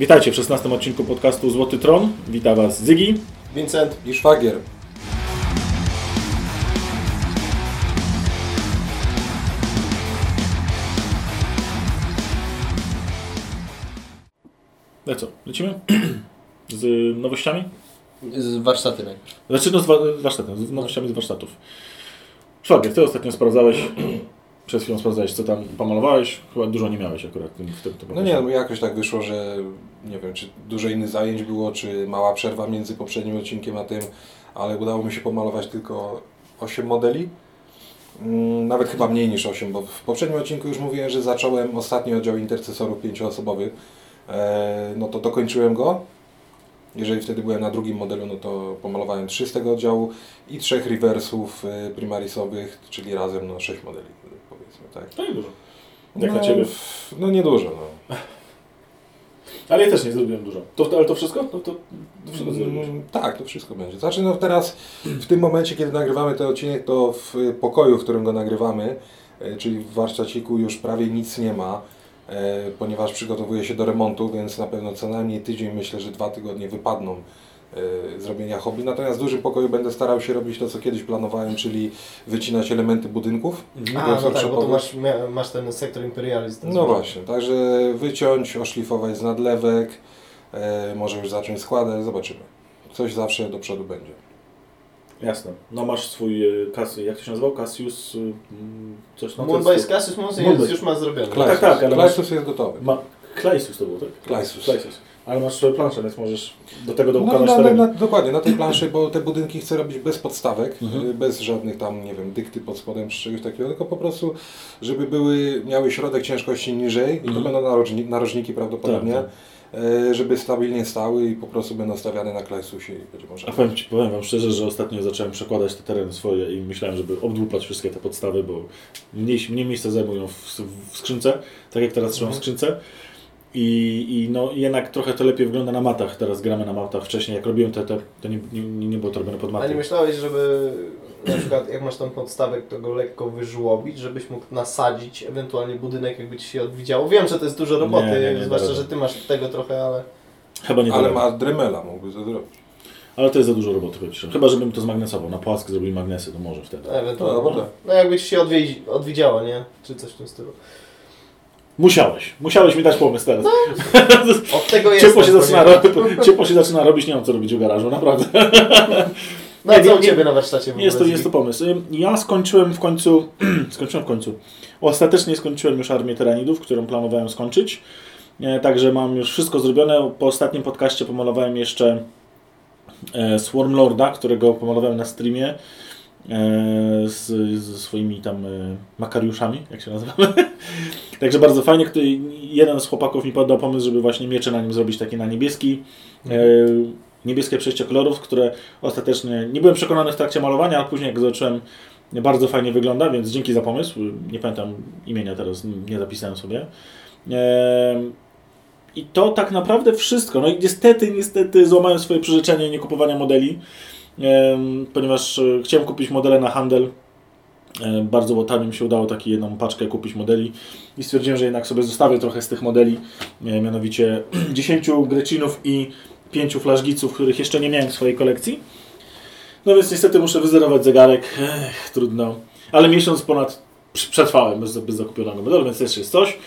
Witajcie w 16 odcinku podcastu Złoty Tron. Witam Was Zygi. Vincent i Szwagier. No co, lecimy? Z nowościami? Z warsztaty najpierw. Znaczy no z wa- warsztatem, z nowościami z warsztatów. Szwagier, Ty ostatnio sprawdzałeś, przed chwilą sprawdzałeś co tam pomalowałeś. Chyba dużo nie miałeś akurat w tym, w tym, tym No nie, no jakoś tak wyszło, że nie wiem, czy dużo innych zajęć było, czy mała przerwa między poprzednim odcinkiem a tym, ale udało mi się pomalować tylko 8 modeli. Mm, Nawet chyba mniej niż 8, bo w poprzednim odcinku już mówiłem, że zacząłem ostatni oddział intercesorów pięcioosobowy. E, No to dokończyłem go. Jeżeli wtedy byłem na drugim modelu, no to pomalowałem 3 z tego oddziału i trzech rewersów e, primarisowych, czyli razem no 6 modeli tak. To nie dużo. Jak no, na Ciebie. No niedużo, no. Ale ja też nie zrobiłem dużo. To, ale to wszystko? No to, to wszystko. Mm, Tak, to wszystko będzie. Znaczy no teraz, w tym momencie, kiedy nagrywamy ten odcinek, to w pokoju, w którym go nagrywamy, e, czyli w warsztaciku już prawie nic nie ma, e, ponieważ przygotowuje się do remontu, więc na pewno co najmniej tydzień, myślę, że dwa tygodnie wypadną zrobienia hobby. Natomiast w dużym pokoju będę starał się robić to, co kiedyś planowałem, czyli wycinać elementy budynków. A, Więc no tak, bo masz, masz ten sektor imperializm. No właśnie, także wyciąć, oszlifować z nadlewek, e, może już zacząć składać, zobaczymy. Coś zawsze do przodu będzie. Jasne. No masz swój, e, Cas- jak to się nazywał? Cassius, e, mm, coś na Moonbase Cassius Moonbase już ma zrobione. Klej. tak, tak, ale Klejsus jest gotowy. Ma... Klejsus to był, tak? Klejsus. Klejsus. Ale masz swoją planszę, więc możesz do tego No, dokonać na, na, dokładnie, na tej planszy, bo te budynki chcę robić bez podstawek, Mhm. y, bez żadnych tam, nie wiem, dykty pod spodem czy czegoś takiego, tylko po prostu, żeby były, miały środek ciężkości niżej i to Mhm. będą narożni, narożniki prawdopodobnie, Tak, e, żeby stabilnie stały i po prostu będą stawiane na klejsusie i będzie można. A powiem, ci, powiem Wam szczerze, że ostatnio zacząłem przekładać te tereny swoje i myślałem, żeby obdłupać wszystkie te podstawy, bo mniej, mniej miejsca zajmują w, w skrzynce, tak jak teraz trzymam w Mhm. skrzynce. I, I no jednak trochę to lepiej wygląda na matach. Teraz gramy na matach. Wcześniej jak robiłem te, te to nie, nie, nie było to robione pod A nie myślałeś, żeby na przykład jak masz tą podstawę, to go lekko wyżłobić, żebyś mógł nasadzić ewentualnie budynek, jakby Ci się odwidziało? Wiem, że to jest dużo roboty, Nie, nie, nie, zwłaszcza, że Ty masz tego trochę, ale... Chyba nie Ale ale, ma Dremela, mógłby to zrobić. ale to jest za dużo roboty. powiem. Chyba, żebym to zmagnesował. Na płask zrobili magnesy, to może wtedy. Ewentualnie. No, tak. No jakby Ci się odwiedzi- odwidziało, nie? Czy coś w tym stylu. Musiałeś. Musiałeś mi dać pomysł teraz. Od tego jest. ciepło, się zaczyna, ciepło się zaczyna robić, nie mam co robić w garażu, naprawdę. No a co u Nie, Ciebie na warsztacie Jest to, jest to pomysł. Ja skończyłem w końcu, skończyłem w końcu, ostatecznie skończyłem już Armię Tyranidów, którą planowałem skończyć. E, Także mam już wszystko zrobione. Po ostatnim podcaście pomalowałem jeszcze e, Swarmlorda, którego pomalowałem na streamie z, ze swoimi tam e, makariuszami, jak się nazywamy. Także bardzo fajnie. Jeden z chłopaków mi podał pomysł, żeby właśnie miecze na nim zrobić takie na niebieski. E, niebieskie przejście kolorów, które ostatecznie nie byłem przekonany w trakcie malowania, a później jak zobaczyłem, bardzo fajnie wygląda, więc dzięki za pomysł. Nie pamiętam imienia teraz, nie zapisałem sobie. I to tak naprawdę wszystko. No i niestety, niestety złamałem swoje przyrzeczenie nie kupowania modeli, ponieważ e, chciałem kupić modele na handel. E, Bardzo tanio mi się udało taką jedną paczkę kupić modeli i stwierdziłem, że jednak sobie zostawię trochę z tych modeli, e, mianowicie 10 Grecinów i 5 flaszgiców, których jeszcze nie miałem w swojej kolekcji. No więc niestety muszę wyzerować zegarek, Ech, trudno, ale miesiąc ponad pr- przetrwałem bez, bez zakupionego modelu, więc też jest coś.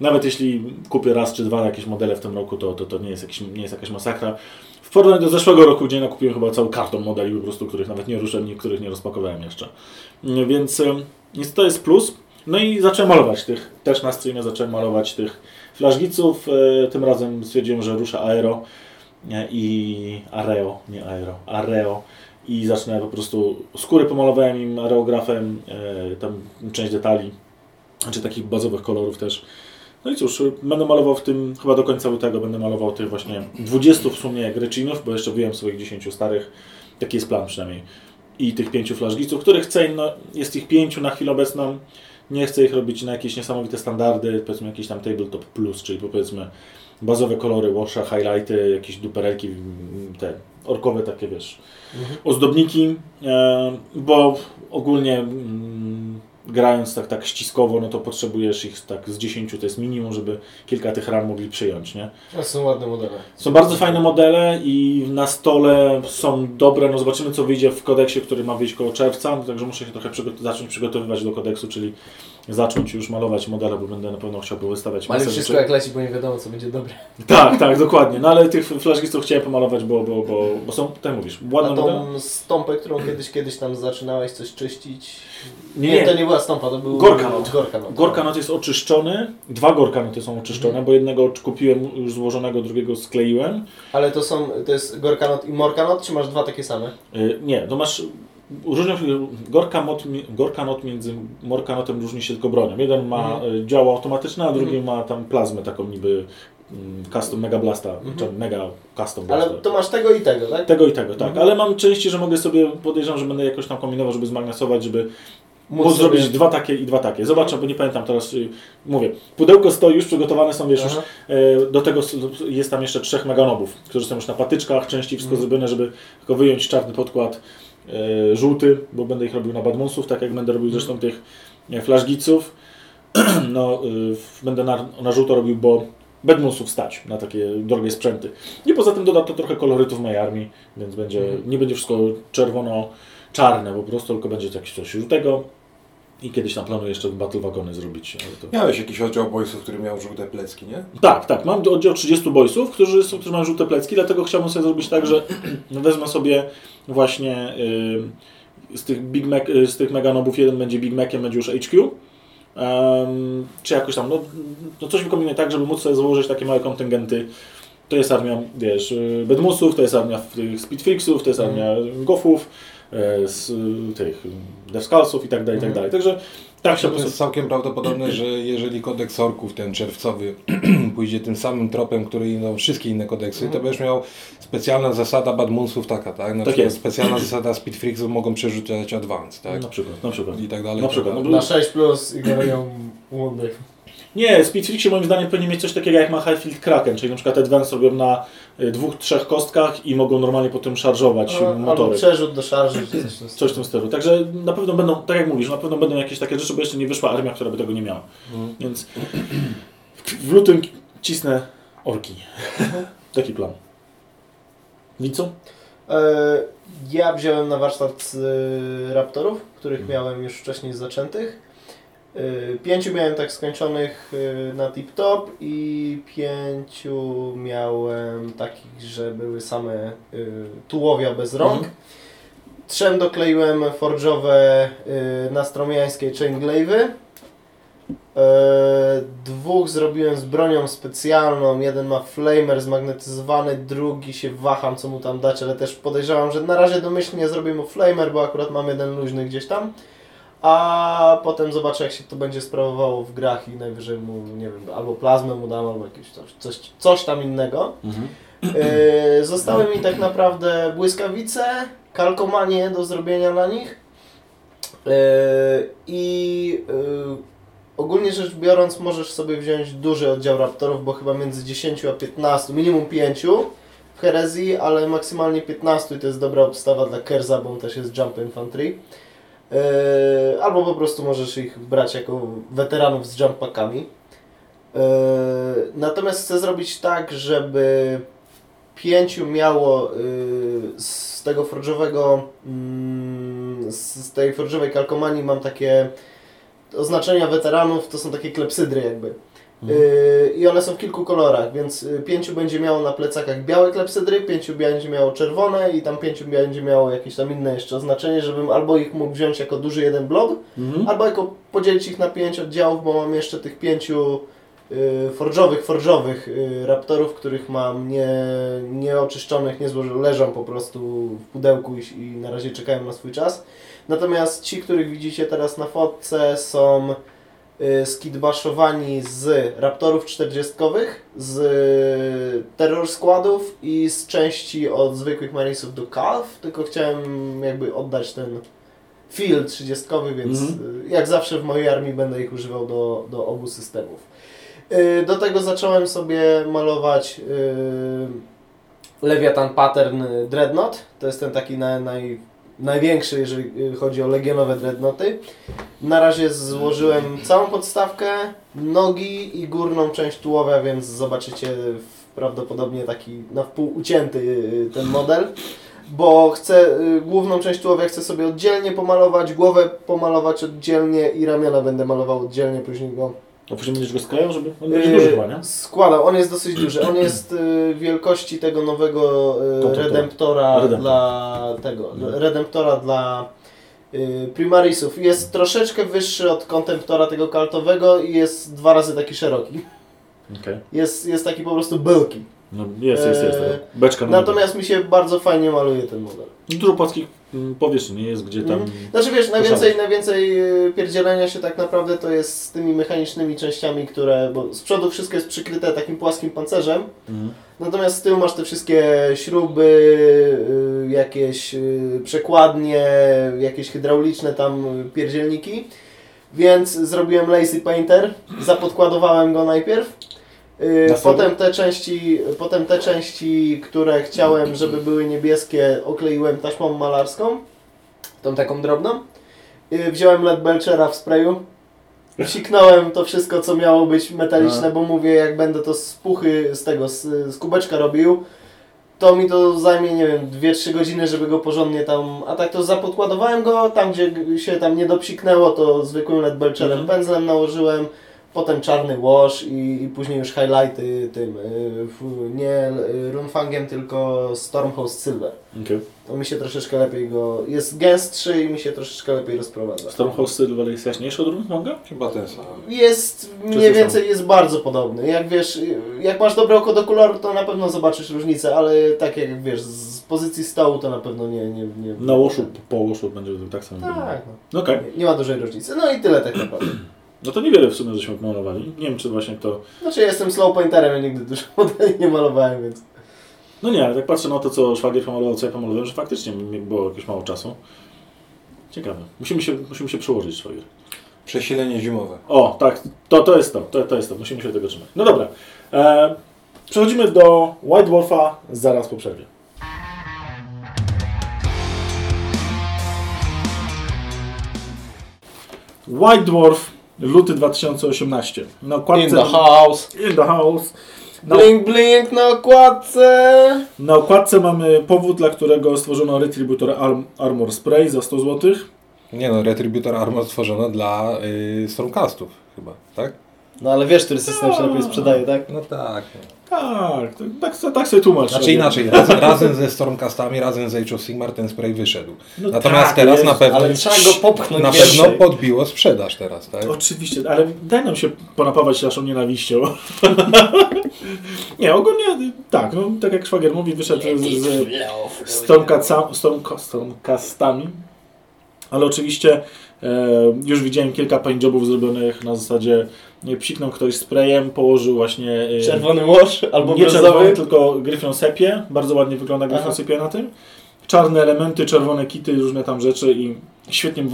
Nawet jeśli kupię raz czy dwa jakieś modele w tym roku, to, to, to nie, jest jakiś, nie jest jakaś masakra. W porównaniu do zeszłego roku, gdzie nakupiłem chyba cały karton modeli, po prostu, których nawet nie ruszyłem, niektórych nie rozpakowałem jeszcze. Mm, Więc więc to jest plus. No i zacząłem malować tych, też na streamie zacząłem malować tych flaszgiców. E, Tym razem stwierdziłem, że ruszę aero nie, i areo, nie aero, areo. I zacznę po prostu, skóry pomalowałem im areografem, e, tam część detali, czy takich bazowych kolorów też. No i cóż, będę malował w tym, chyba do końca lutego będę malował tych właśnie 20 w sumie Grecinów, bo jeszcze wyjąłem swoich 10 starych. Taki jest plan przynajmniej. I tych pięciu flaszgiców, których chcę, no, jest ich pięciu na chwilę obecną. Nie chcę ich robić na jakieś niesamowite standardy, powiedzmy jakiś tam tabletop plus, czyli powiedzmy bazowe kolory, washa, highlighty, jakieś duperelki, te orkowe takie, wiesz, Mhm. ozdobniki, e, bo ogólnie mm, grając tak, tak ściskowo, no to potrzebujesz ich tak z 10, to jest minimum, żeby kilka tych ran mogli przyjąć, nie? To są ładne modele. Są bardzo fajne modele i na stole są dobre, no zobaczymy co wyjdzie w kodeksie, który ma wyjść koło czerwca, no także muszę się trochę przygo- zacząć przygotowywać do kodeksu, czyli zacząć już malować modele, bo będę na pewno chciał wystawiać Ale wszystko rzeczy. jak leci, bo nie wiadomo co będzie dobre. Tak, tak, dokładnie. No ale tych flaszgistów chciałem pomalować, bo, bo, bo, bo są, tak mówisz, A ładne modele. tą stąpę, którą kiedyś, kiedyś tam zaczynałeś coś czyścić. Nie, Nie, to nie była stąpa, to był Gorkanot. Gorkanot. Gorkanot jest oczyszczony, dwa gorkanoty są oczyszczone, Mhm. bo jednego kupiłem już złożonego, drugiego skleiłem. Ale to są, to jest Gorkanot i Morkanot, czy masz dwa takie same? Y, Nie, to masz. Różnią się, gorkanot, mi- gorkanot między morkanotem różni się tylko bronią. Jeden ma Mhm. y, działo automatyczne, a drugi Mhm. ma tam plazmę taką niby mm, custom Mega Blasta, Mhm. czy Mega Custom Ale Blasta. to masz tego i tego, tak? Tego i tego, tak. Mhm. Ale mam części, że mogę sobie, podejrzewam, że będę jakoś tam kombinował, żeby zmagnesować, żeby Móc sobie- zrobić dwa takie i dwa takie. Zobaczę, bo nie pamiętam teraz, y, mówię, pudełko stoi już, przygotowane są, wiesz, już. E, Do tego jest tam jeszcze trzech meganobów, którzy są już na patyczkach, części wszystko Mhm. zrobione, żeby tylko wyjąć czarny podkład e, żółty, bo będę ich robił na Badmunsów, tak jak będę robił zresztą tych e, flaszgiców. No, y, będę na, na żółto robił, bo Badmunsów stać na takie drogie sprzęty. I poza tym doda to trochę kolorytu w mojej armii, więc będzie, Mhm. nie będzie wszystko czerwono-czarne po prostu, tylko będzie jakieś coś żółtego. I kiedyś tam planuję jeszcze battle wagony zrobić. Ale to... Miałeś jakiś oddział boysów, który miał żółte plecki, nie? Tak, tak. Mam oddział 30 boysów, którzy, są, którzy mają żółte plecki, dlatego chciałbym sobie zrobić tak, że wezmę sobie właśnie y, z tych Big Mac, y, z tych Meganobów jeden będzie Big Maciem, będzie już HQ. Em, czy jakoś tam, no, no coś wykombinuję tak, żeby móc sobie założyć takie małe kontyngenty. To jest armia, wiesz, y, Bedmusów, to jest armia Speedfreaksów, to jest armia Goffów, y, z y, tych Devskalsów i tak dalej, i tak Mhm. dalej. Także tak To chciałbym jest całkiem prawdopodobne, że jeżeli kodeks orków, ten czerwcowy, pójdzie tym samym tropem, który idą wszystkie inne kodeksy, to będziesz miał specjalna zasada Badmunsów taka, tak? Na Tak przykład jest. specjalna zasada Speedfreaksów mogą przerzucać Advance, tak? Na przykład, na przykład. I tak dalej. Na i tak przykład, dalej. no Na 6 plus ignorują łundy. Nie, Speedfixie moim zdaniem powinien mieć coś takiego jak ma Highfield Kraken, czyli na przykład Advance robią na dwóch, trzech kostkach i mogą normalnie potem szarżować Albo motory. przerzut do szarży, coś Coś w tym stylu. Także na pewno będą, tak jak mówisz, na pewno będą jakieś takie rzeczy, bo jeszcze nie wyszła armia, która by tego nie miała. Mhm. Więc w lutym cisnę orki. Taki plan. Wicu? E, Ja wziąłem na warsztat y, Raptorów, których Mhm. miałem już wcześniej zaczętych. Y, Pięciu miałem tak skończonych y, na tip-top i pięciu miałem takich, że były same y, tułowia bez rąk. Mhm. Trzem dokleiłem forżowe nastromiańskie chainglave'y. E, dwóch zrobiłem z bronią specjalną. Jeden ma flamer zmagnetyzowany, drugi się waham, co mu tam dać, ale też podejrzewam, że na razie domyślnie zrobię mu flamer, bo akurat mam jeden luźny gdzieś tam. A potem zobaczę, jak się to będzie sprawowało w grach i najwyżej mu, nie wiem, albo plazmę mu dam, albo jakieś coś, coś, coś tam innego. Yy, zostały mi tak naprawdę błyskawice, kalkomanie do zrobienia na nich yy, i yy, ogólnie rzecz biorąc możesz sobie wziąć duży oddział raptorów, bo chyba między 10 a 15, minimum 5 w herezji, ale maksymalnie 15 i to jest dobra obstawa dla Kerza, bo on też jest jump infantry. Yy, albo po prostu możesz ich brać jako weteranów z jump packami. Yy, natomiast chcę zrobić tak, żeby pięciu miało y, z tego forżowego, mm, z z tej forżowej kalkomanii mam takie oznaczenia weteranów, to są takie klepsydry jakby. Y, I one są w kilku kolorach, więc y, pięciu będzie miało na plecakach białe klepsydry, pięciu będzie miało czerwone i tam pięciu będzie miało jakieś tam inne jeszcze oznaczenie, żebym albo ich mógł wziąć jako duży jeden blob, Mhm. albo jako podzielić ich na pięć oddziałów, bo mam jeszcze tych pięciu y, forżowych, forżowych y, raptorów, których mam nie, nieoczyszczonych, niezłożonych, leżą po prostu w pudełku i, i na razie czekają na swój czas. Natomiast ci, których widzicie teraz na fotce są skidbaszowani z raptorów 40 z y, terror składów i z części od zwykłych Marinesów do Calf, tylko chciałem jakby oddać ten feel 30, więc Mhm. y, jak zawsze w mojej armii będę ich używał do, do obu systemów. Y, Do tego zacząłem sobie malować y, Leviathan Pattern Dreadnought. To jest ten taki naj, naj, największy, jeżeli y, chodzi o legionowe dreadnoty. Na razie złożyłem całą podstawkę, nogi i górną część tułowia, więc zobaczycie prawdopodobnie taki na wpół ucięty y, ten model. Bo chcę, y, główną część tułowia chcę sobie oddzielnie pomalować, głowę pomalować oddzielnie i ramiona będę malował oddzielnie, później go A później będziesz go sklejał, żeby... On będzie Yy, duży chyba, nie? Składał, on jest dosyć duży. On jest y, wielkości tego nowego y, To, to, to. Redemptora Redemptor. dla tego. Mhm. Redemptora dla y, Primarisów. Jest troszeczkę wyższy od Contemptora tego kaltowego i jest dwa razy taki szeroki. Okej. Jest, jest taki po prostu bulky. No jest, jest, jest. Tak. Beczka na Natomiast mi się bardzo fajnie maluje ten model. Dużo płaskich powierzchni nie jest, gdzie tam... Mhm. Znaczy wiesz, najwięcej, najwięcej y, pierdzielenia się tak naprawdę to jest z tymi mechanicznymi częściami, które, bo z przodu wszystko jest przykryte takim płaskim pancerzem, Mhm. Natomiast z tyłu masz te wszystkie śruby, y, jakieś y, przekładnie, jakieś hydrauliczne tam pierdzielniki. Więc zrobiłem lazy painter, zapodkładowałem go najpierw. Y, sobie? Potem te, części, potem te części, które chciałem, żeby były niebieskie, okleiłem taśmą malarską, tą taką drobną. Y, Wziąłem LED Belchera w sprayu, Siknąłem to wszystko, co miało być metaliczne, A. bo mówię, jak będę to z puchy, z tego, z, z kubeczka robił, to mi to zajmie, nie wiem, 2-3 godziny, żeby go porządnie tam, a tak to zapodkładowałem go, tam gdzie się tam nie dopsiknęło, to zwykłym LED Belcherem Mhm. pędzlem nałożyłem, potem czarny wash i, i później już highlighty tym, y, f- nie runfangiem, tylko Stormhost Silver. Okej. To mi się troszeczkę lepiej go, jest gęstszy i mi się troszeczkę lepiej rozprowadza. Stormhouse Silver jest jaśniejszy od Runmonga? Chyba ten sam. Jest mniej Czy więcej jest bardzo podobny. Jak wiesz, jak masz dobre oko do koloru, to na pewno zobaczysz różnicę, ale tak jak wiesz, z pozycji stołu to na pewno nie. nie, nie Na łoszu, po łoszu będzie tak samo. Tak, no. Okej. nie, nie ma dużej różnicy. No i tyle tak naprawdę. No to niewiele w sumie żeśmy malowali. Nie wiem, czy właśnie to... Znaczy ja jestem slow painterem, ja nigdy dużo modeli nie malowałem, więc. No nie, ale tak patrzę na to, co szwagier pomalował, co ja pomalowałem, że faktycznie było jakieś mało czasu. Ciekawe. Musimy się, musimy się przełożyć, szwagier. Przesilenie zimowe. O, tak, to, to jest to, to, to jest to, musimy się tego trzymać. No dobra, e, przechodzimy do White Wolfa zaraz po przerwie. White Dwarf, luty 2018. Na okładce, In the house. In the house. Na, Blink, blink na okładce. na okładce mamy powód, dla którego stworzono Retributor Arm, Armor Spray za 100 zł. Nie no, Retributor Armor stworzono dla y, Stormcastów chyba, tak? No ale wiesz, który system się lepiej sprzedaje, tak? No tak. Tak, tak, tak, tak sobie tłumacz. Znaczy inaczej, razem, razem ze Stormcastami, razem z Age of Sigmar ten spray wyszedł. No Natomiast tak, teraz jest, na pewno, Ale trzeba go popchnąć na pewno podbiło sprzedaż teraz, tak? Oczywiście, ale daj nam się ponapawać naszą nienawiścią. nie, ogólnie tak, no, tak jak szwagier mówi, wyszedł z, z Stormcasta- Stormca- Stormcastami, ale oczywiście już widziałem kilka paintjobów zrobionych na zasadzie psiknął ktoś sprayem, położył właśnie e, Czerwony wash albo nie czerwony, tylko Gryfion Sepie, bardzo ładnie wygląda Gryfion Aha. Sepie na tym. Czarne elementy, czerwone kity, różne tam rzeczy i świetnie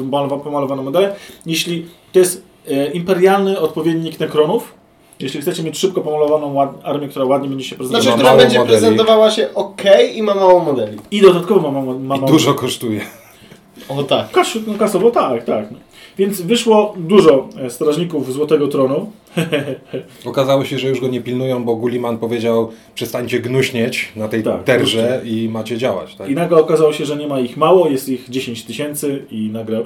pomalowane modele. Jeśli to jest e, imperialny odpowiednik Necronów, jeśli chcecie mieć szybko pomalowaną armię, która ładnie będzie się Znaczy, prezentować ma która będzie modeli. prezentowała się ok i ma mało modeli. i dodatkowo ma, ma, ma I mało- dużo kosztuje. O tak. Kas, no kasowo tak, tak. Więc wyszło dużo e, strażników Złotego Tronu. Okazało się, że już go nie pilnują, bo Gulliman powiedział przestańcie gnuśnieć na tej Tak, terze i macie działać, tak? I nagle okazało się, że nie ma ich mało, jest ich 10 tysięcy i nagle...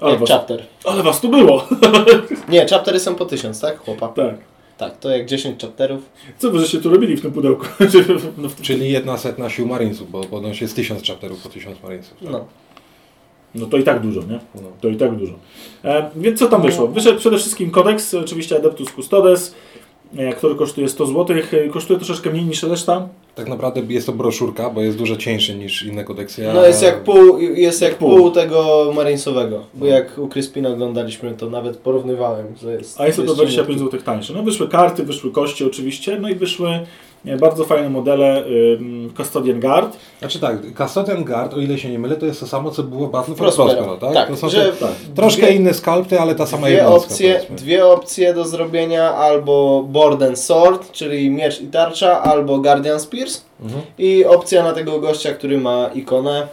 Ale was, chapter. ale was tu było! Nie, chaptery są po tysiąc, tak, chłopa? tak. Tak, to jak 10 chapterów. Co wy żeście tu robili w tym pudełku? no, w- Czyli jedna setna sił Marinesów, bo ponoć jest tysiąc chapterów po tysiąc Marinesów. Tak? No. No to i tak dużo, nie? No. To i tak dużo. E, więc co tam wyszło? Wyszedł przede wszystkim kodeks, oczywiście Adeptus Custodes, e, który kosztuje 100 zł. E, kosztuje troszeczkę mniej niż reszta. Tak naprawdę jest to broszurka, bo jest dużo cieńszy niż inne kodeksy. No jest jak pół, jest jak Pół. pół tego Marinesowego. Bo jak u Crispina oglądaliśmy, to nawet porównywałem, że jest. A jest to jest 25 cieniutki. zł tańsze. No wyszły karty, wyszły kości oczywiście, no i wyszły bardzo fajne modele ym, Custodian Guard. Znaczy tak, Custodian Guard, o ile się nie mylę, to jest to samo, co było Battle for Prospero. Prospero, tak? Tak, to są że te, Tak. troszkę dwie- inne skalpty, ale ta sama Dwie jednostka. opcje, powiedzmy. dwie opcje do zrobienia, albo Board and Sword, czyli miecz i tarcza, albo Guardian Spears. Mhm. I opcja na tego gościa, który ma ikonę.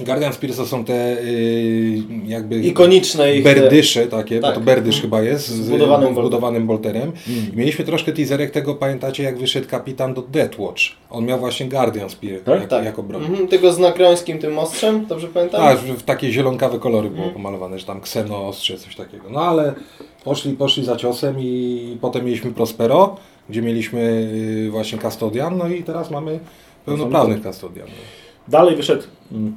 Guardian Spears to są te y, jakby Ikoniczne ich... berdysze takie, Tak. bo to berdysz chyba jest, z Zbudowanym bolterem. wbudowanym bolterem. Mm. Mieliśmy troszkę teaserek tego, pamiętacie jak wyszedł kapitan do Deathwatch. On miał właśnie Guardian Spear Tak? jak, Tak. jako broń. Mhm, tylko z nakrońskim tym ostrzem, dobrze pamiętam? Tak, w takie zielonkawe kolory było Mhm. pomalowane, że tam kseno, ostrze, coś takiego. No ale poszli, poszli za ciosem i potem mieliśmy Prospero, gdzie mieliśmy y, właśnie Custodian, no i teraz mamy pełnoprawnych Custodian. Dalej wyszedł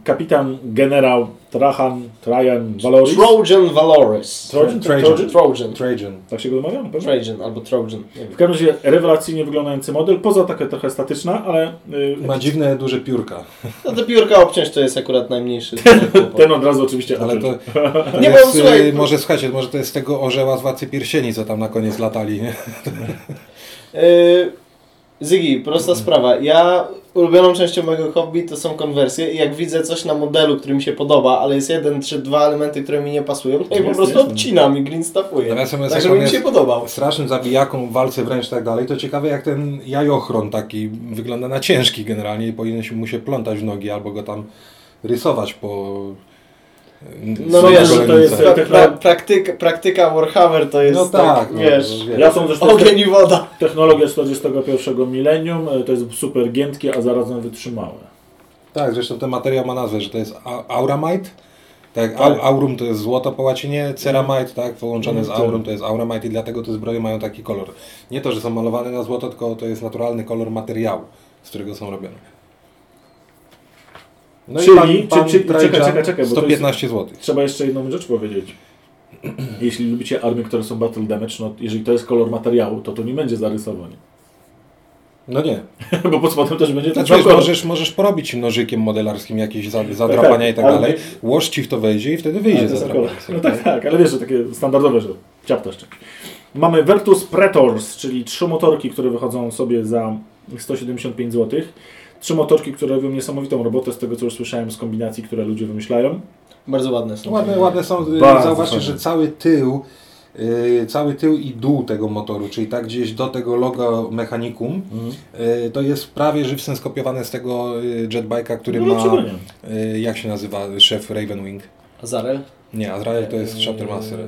kapitan generał Trajan, Trajan Valoris. Trojan Valoris. Trojan? Trajan. Trojan? Trojan. Trajan. Tak się go pewno? Trajan albo Trojan. W każdym razie rewelacyjnie wyglądający model, poza taka trochę statyczna, ale y, Ma dziwne, duże piórka. No te piórka obciąć to jest akurat najmniejszy. ten od razu oczywiście Ale to, to Nie, jest, słuchaj- y, może słuchajcie, może to jest tego orzeła z Władcy Pierścieni, co tam na koniec latali. Nie? Yy, Zygi, prosta sprawa. Ja ulubioną częścią mojego hobby to są konwersje i jak widzę coś na modelu, który mi się podoba, ale jest jeden czy dwa elementy, które mi nie pasują, to ja po prostu odcinam i green staffuję. Natomiast Tak, żeby mi się podobał. strasznym zabijaką walce wręcz i tak dalej, to ciekawe jak ten jajochron taki wygląda na ciężki generalnie i powinien się mu się plątać w nogi albo go tam rysować po... No Są wiesz, że to jest pra, pra, praktyka, praktyka Warhammer to jest No tak, no, wiesz, no, wiesz. Ja to jest ogień i woda. technologia 41 milenium, y, to jest super giętkie, a zarazem wytrzymałe. Tak, zresztą ten materiał ma nazwę, że to jest auramite. Tak, Tak. au, aurum to jest złoto po łacinie, ceramite, tak, połączone z Mm, aurum to jest auramite i dlatego te zbroje mają taki kolor. Nie to, że są malowane na złoto, tylko to jest naturalny kolor materiału, z którego są robione. No Czyli- czy- czy- czekaj, czekaj, czekaj, bo to 115 zł. Trzeba jeszcze jedną rzecz powiedzieć. Jeśli lubicie armie, które są battle damage, no jeżeli to jest kolor materiału, to to nie będzie zarysowanie. No nie. Bo pod spodem też będzie Znaczy, wiesz, kolor. możesz, możesz porobić nożykiem modelarskim jakieś za- zadrapania i tak ale- dalej. Łoż ci w to wejdzie i wtedy wyjdzie zadrapanie. No tak, tak, ale wiesz, że takie standardowe, że ciaptasz czymś. Mamy Vertus Pretors, czyli trzy motorki, które wychodzą sobie za 175 zł. Trzy motorki, które robią niesamowitą robotę z tego, co już słyszałem z kombinacji, które ludzie wymyślają. Bardzo ładne są. Ładne, ładne są. Zauważcie, że cały tył, yy, cały tył i dół tego motoru, czyli tak gdzieś do tego logo Mechanicum, yy, to jest prawie żywcem skopiowane z tego yy, jetbike'a, który No, ma, yy, jak się nazywa, szef Ravenwing. Azarel? Nie, Azrael to jest Yy, Chaptermaster.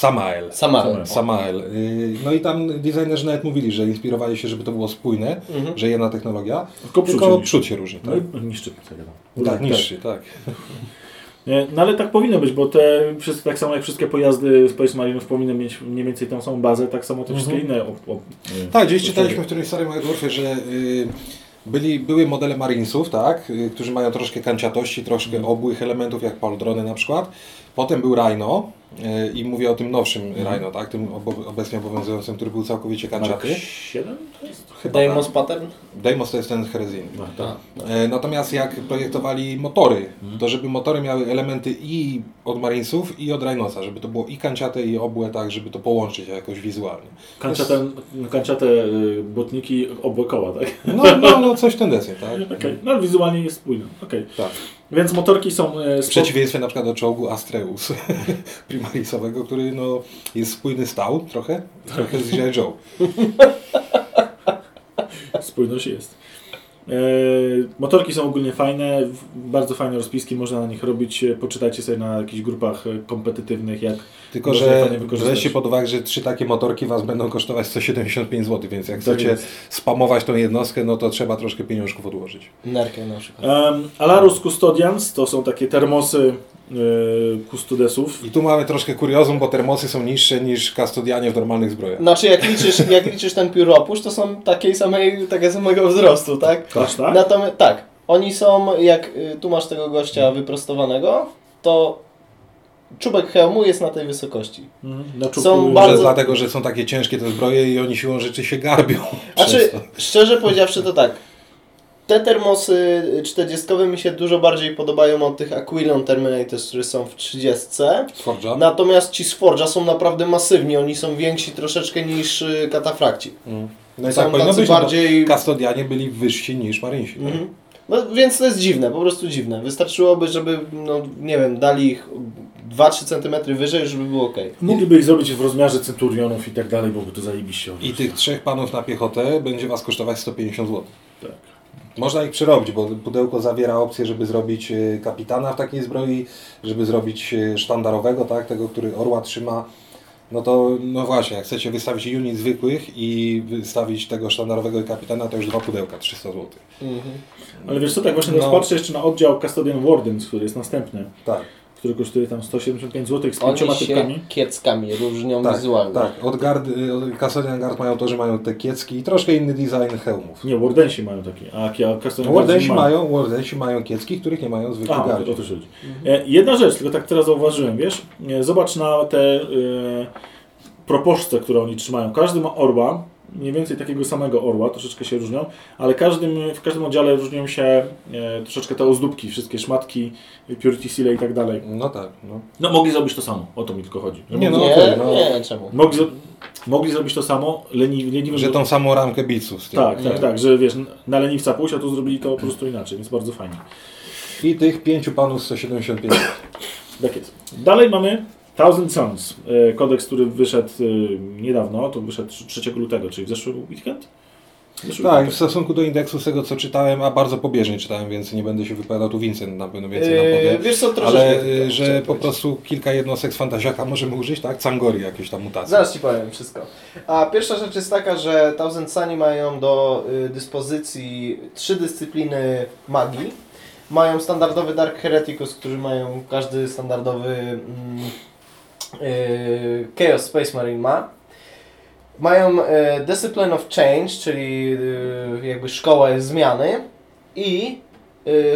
Samael. Samael. Samael. Yy, No i tam designerzy nawet mówili, że inspirowali się, żeby to było spójne, Mhm. że jedna technologia, Tylko przód tylko się przód się różni. No Tak, i niszczy. Tak, tak niższy, tak. No ale tak powinno być, bo te tak samo jak wszystkie pojazdy Space Marinów powinny mieć mniej więcej tą samą bazę, tak samo te wszystkie inne. Op, op, Tak, gdzieś czytaliśmy w którejś starej Dwarfie, że y, byli, były modele Marinesów, tak, y, którzy mają troszkę kanciatości, troszkę Mhm. obłych elementów, jak Pauldrony na przykład. Potem był Rhino y, i mówię o tym nowszym Mhm. Rhino, tak, tym obo- obecnie obowiązującym, który był całkowicie Mark kanciaty. 7 to jest? Chyba Deimos tak. Pattern? Deimos to jest ten Herezin. No, tak. E, Natomiast jak projektowali motory, Mhm. to żeby motory miały elementy i od Marinesów i od Rhinosa, żeby to było i kanciate i obłe, tak, żeby to połączyć jakoś wizualnie. Kanciate, kanciate y, botniki obok koła, tak? No, no, no coś tendencje, tak. Okej, no ale wizualnie jest spójne. Okej. Tak. Więc motorki są e, W przeciwieństwie na przykład do czołgu Astreus Primarisowego, który no, jest spójny stał trochę, trochę z G.I. Joe. Spójność jest. E, motorki są ogólnie fajne, bardzo fajne rozpiski, można na nich robić. e, Poczytajcie sobie na jakichś grupach e, kompetytywnych, jak Tylko, że weźcie pod uwagę, że trzy takie motorki Was będą kosztować 175 zł, więc jak Tak chcecie jest. spamować tą jednostkę, no to trzeba troszkę pieniążków odłożyć. Nerkę na przykład. Um, Alarus Custodians to są takie termosy e, custodesów. I tu mamy troszkę kuriozum, bo termosy są niższe niż kastodianie w normalnych zbrojach. Znaczy jak liczysz, jak liczysz ten pióropusz, to są takiej samej, takiego samego wzrostu, tak? Aż tak? Natomiast tak, oni są, jak y, tu masz tego gościa wyprostowanego, to czubek hełmu jest na tej wysokości. Mhm. Na czubku- Są Może bardzo- dlatego, że są takie ciężkie te zbroje i oni siłą rzeczy się garbią. Znaczy, szczerze powiedziawszy to tak, te termosy 40 mi się dużo bardziej podobają od tych Aquilon Terminators, które są w 30. Forge'a. Natomiast ci z Forge'a są naprawdę masywni, oni są więksi troszeczkę niż y, katafrakci. Mm. No i Są tak powinno być, no bo bardziej... kastodianie byli wyżsi niż maryńsi. tak? Mhm. No, więc to jest dziwne, po prostu dziwne. Wystarczyłoby, żeby, no nie wiem, dali ich 2-3 cm wyżej, żeby było ok. Mogliby ich zrobić w rozmiarze centurionów i tak dalej, byłoby to zajebiście. I tych trzech panów na piechotę będzie Was kosztować 150 zł. Tak. Można ich przerobić, bo pudełko zawiera opcję, żeby zrobić y, kapitana w takiej zbroi, żeby zrobić y, sztandarowego, tak, tego, który orła trzyma. No to, no właśnie, jak chcecie wystawić unit zwykłych i wystawić tego sztandarowego i kapitana, to już dwa pudełka, 300 zł. Ale wiesz co, tak właśnie No. teraz patrzę jeszcze na oddział Custodian Wardens, który jest następny, Tak, który kosztuje tam 175 zł z Oni pięcioma się typkami. kieckami różnią tak, wizualnie. tak. Od Guard, y, od Guard mają to, że mają te kiecki i troszkę inny design hełmów. Nie, Wardensi mają taki, a, Custodian Wardensi Wardens mają, Wardensi mają kiecki, których nie mają zwykłych A, o to chodzi. E, Jedna rzecz, tylko tak teraz zauważyłem, wiesz, e, zobacz na te e, proposzce, które oni trzymają. Każdy ma orła, mniej więcej takiego samego orła, troszeczkę się różnią, ale każdym, w każdym oddziale różnią się e, troszeczkę te ozdóbki, wszystkie szmatki, Purity Seal i tak dalej. No tak, no. No mogli zrobić to samo, o to mi tylko chodzi. Nie, mogli, no nie, okej, no. nie, czemu? mogli, mogli zrobić to samo, leni, leniwym... Że tą samą ramkę biców tyłu. Tak, tak, tak, że wiesz, na leniwca pójść, a tu zrobili to po prostu inaczej, więc bardzo fajnie. I tych pięciu panów 175 zł. Tak jest. Dalej mamy Thousand Suns, e, kodeks, który wyszedł e, niedawno, to wyszedł 3 lutego, czyli w zeszły weekend? W zeszły Tak, w weekend. stosunku do indeksu, z tego co czytałem, a bardzo pobieżnie czytałem, więc nie będę się wypowiadał, tu Vincent na pewno więcej nam Yy, powie. wiesz co, troszeczkę Ale y, że po powiedzieć. prostu kilka jednostek z fantaziaka możemy użyć, tak? Cangori jakieś tam mutacje. Zaraz Ci powiem wszystko. A pierwsza rzecz jest taka, że Thousand Sunny mają do y, dyspozycji trzy dyscypliny magii. Mają standardowy Dark Hereticus, którzy mają każdy standardowy mm, Chaos Space Marine ma. Mają y, Discipline of Change, czyli y, jakby szkołę zmiany i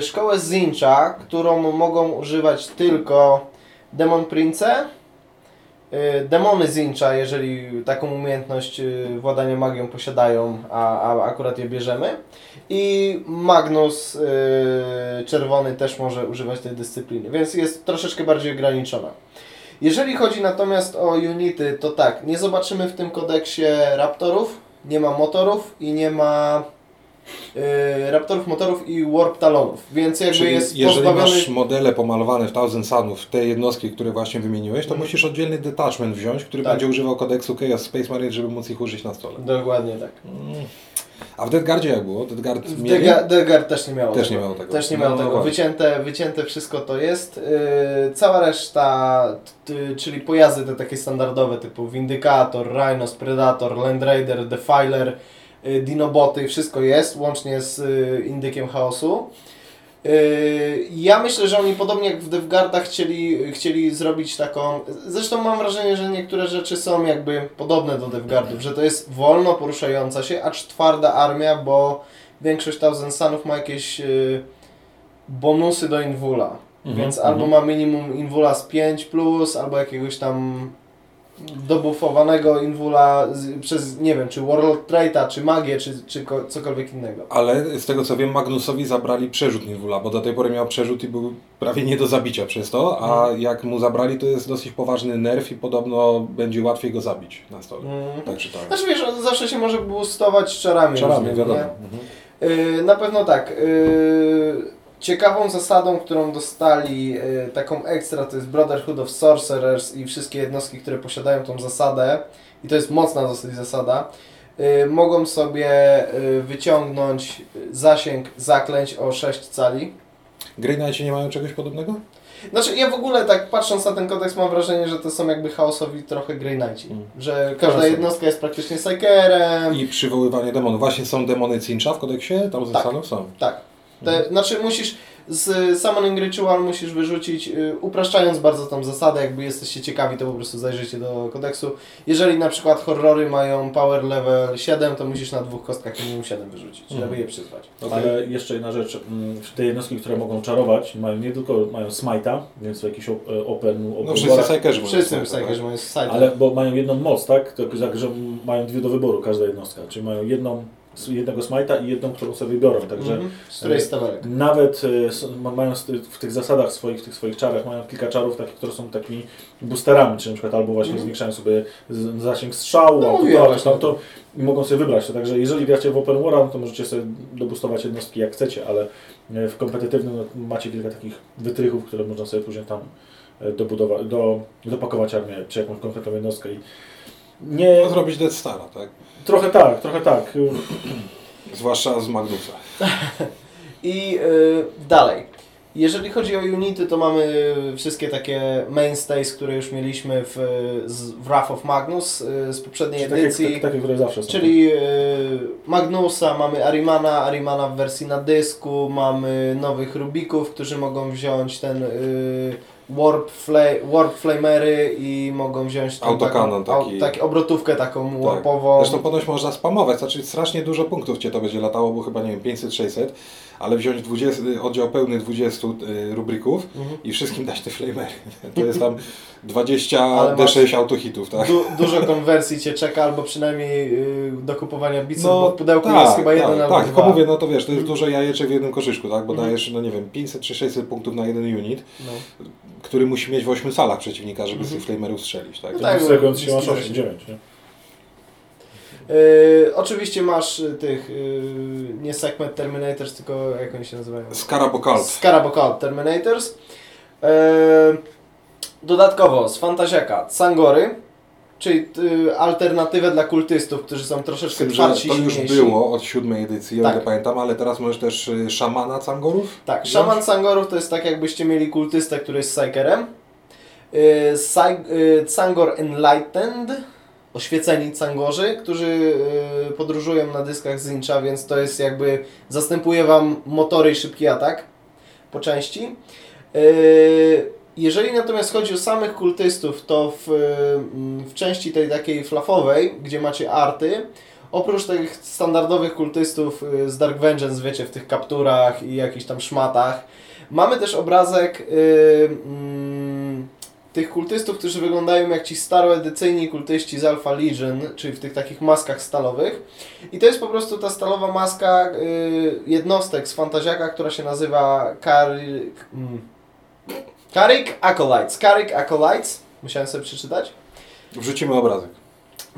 szkołę Zincha, którą mogą używać tylko Demon Prince, demony Zincha, jeżeli taką umiejętność władania magią posiadają, a, a akurat je bierzemy. I Magnus Czerwony też może używać tej dyscypliny, więc jest troszeczkę bardziej ograniczona. Jeżeli chodzi natomiast o unity, to tak, nie zobaczymy w tym kodeksie raptorów, nie ma motorów i nie ma y, raptorów, motorów i warp talonów, więc jakby Czyli jest jeżeli pozbawiony... masz modele pomalowane w Thousand Sunów, te jednostki, które właśnie wymieniłeś, to musisz oddzielny detachment wziąć, który Tak. będzie używał kodeksu Chaos Space Marine, żeby móc ich użyć na stole. Dokładnie tak. A w Deadguardzie jak było? Deadguard Degard też nie miało Też tego. nie miało tego. Też nie No, miało no tego. właśnie. Wycięte, wycięte wszystko to jest. Yy, cała reszta, t, czyli pojazdy te takie standardowe typu Vindicator, Rhinos, Predator, Land Raider, Defiler, yy, Dinoboty, wszystko jest, łącznie z yy, Indykiem Chaosu. Ja myślę, że oni podobnie jak w DevGuardach chcieli, chcieli zrobić taką. Zresztą mam wrażenie, że niektóre rzeczy są jakby podobne do DevGuardów, że to jest wolno poruszająca się, acz twarda armia, bo większość Thousand Sunów ma jakieś yy, bonusy do Invula. Mhm, Więc mhm. albo ma minimum Invula z 5, plus, albo jakiegoś tam dobuffowanego Invula przez, nie wiem, czy Warlord Traita, czy magię, czy, czy ko- cokolwiek innego. Ale z tego co wiem, Magnusowi zabrali przerzut Nivula, bo do tej pory miał przerzut i był prawie nie do zabicia przez to, a jak mu zabrali, to jest dosyć poważny nerw i podobno będzie łatwiej go zabić na stole. Mm. Tak czytałem. Znaczy wiesz, on zawsze się może boostować czarami. Czarami, wiadomo. Mhm. Yy, na pewno tak. Yy, ciekawą zasadą, którą dostali yy, taką ekstra, to jest Brotherhood of Sorcerers i wszystkie jednostki, które posiadają tą zasadę, i to jest mocna dosyć zasada, yy, mogą sobie yy, wyciągnąć zasięg zaklęć o 6 cali. Grey Knightie nie mają czegoś podobnego? Znaczy ja w ogóle tak patrząc na ten kodeks mam wrażenie, że to są jakby chaosowi trochę Grey Knighti. Mm. Że każda jednostka jest praktycznie Psykerem. I przywoływanie demonów. Właśnie są demony Cincha w kodeksie? Tam Tak. Są. Tak. Te, Znaczy musisz z Summoning Ritual musisz wyrzucić, y, upraszczając bardzo tą zasadę, jakby jesteście ciekawi, to po prostu zajrzyjcie do kodeksu. Jeżeli na przykład horrory mają power level 7, to musisz na dwóch kostkach minimum 7 wyrzucić, Mhm. żeby je przyzwać. Ale jeszcze jedna rzecz, mm, te jednostki, które mogą czarować, mają nie tylko mają smite'a, więc op- e, open, open No wszyscy mają Wszyscy tak, mają side. ale bo mają jedną moc, tak? To tak, że mają dwie do wyboru każda jednostka, czyli mają jedną, jednego smite'a i jedną, którą sobie biorą, także jest tabelek. Nawet e, s- ma- mają st- w tych zasadach swoich, w tych swoich czarach, mają kilka czarów takich, które są takimi boosterami, czyli na przykład albo właśnie Mhm. zwiększają sobie zasięg strzału, No, albo właśnie tam o to i mogą sobie wybrać to. Także jeżeli gracie w Open War, to możecie sobie dobustować jednostki jak chcecie, ale e, w kompetytywnym no, macie kilka takich wytrychów, które można sobie później tam dobudować, do, dopakować armię, czy jakąś konkretną jednostkę i nie, zrobić Death Stara, tak? trochę tak, trochę tak. Zwłaszcza z Magnusa. I y, dalej. Jeżeli chodzi o unity, to mamy wszystkie takie mainstays, które już mieliśmy w, z, w Wrath of Magnus y, z poprzedniej Czyli edycji. takie, takie, które zawsze są. Czyli y, Magnusa, mamy Arimana, Arimana w wersji na dysku, mamy nowych Rubików, którzy mogą wziąć ten y, Warp, fla warp Flamery i mogą wziąć Autokanon taką, taki. taki obrotówkę taką Tak. warpową. Zresztą ponoć można spamować, znaczy strasznie dużo punktów Cię to będzie latało, bo chyba nie wiem, 500-600, ale wziąć 20, oddział pełny 20 y, rubryków Mhm. i wszystkim dać te flamery. To jest tam 20 Ale masz- D6 autohitów, tak? Du dużo konwersji Cię czeka, albo przynajmniej y, do kupowania biców, bo w pudełku tak, jest chyba jeden tak, albo tak, tylko mówię, no to wiesz, to jest dużo jajeczek w jednym koszyczku, tak? Bo Mhm. dajesz, no nie wiem, 500 czy 600 punktów na jeden unit, No. który musi mieć w 8 salach przeciwnika, żeby Mhm. z tych flamerów strzelić, tak? No To tak, z tego się masz no, 8, 9, nie? Y, oczywiście masz y, tych, y, nie Segment Terminators, tylko jak oni się nazywają? Scarabocalt. Scarabocalt Terminators. E, dodatkowo z Fantaziaka Sangory, czyli y, alternatywę dla kultystów, którzy są troszeczkę twardsi to już silniejsi. było od siódmej edycji, o Tak. ile pamiętam, ale teraz możesz też y, szamana cangorów? Tak, szaman Sangorów to jest tak jakbyście mieli kultystę, który jest Psykerem. Y, Cangor Enlightened, oświeceni Cangorzy, którzy y, podróżują na dyskach Zincha, więc to jest jakby, zastępuje Wam motory i szybki atak po części. Y, Jeżeli natomiast chodzi o samych kultystów, to w, y, w części tej takiej flafowej, gdzie macie arty, Oprócz tych standardowych kultystów z Dark Vengeance, wiecie, w tych kapturach i jakichś tam szmatach, mamy też obrazek y, mm, tych kultystów, którzy wyglądają jak ci staroedycyjni kultyści z Alpha Legion, czyli w tych takich maskach stalowych. I to jest po prostu ta stalowa maska y, jednostek z Fantaziaka, która się nazywa Karik... Mm, Karik Acolytes. Karik Acolytes. Musiałem sobie przeczytać. Wrzucimy obrazek.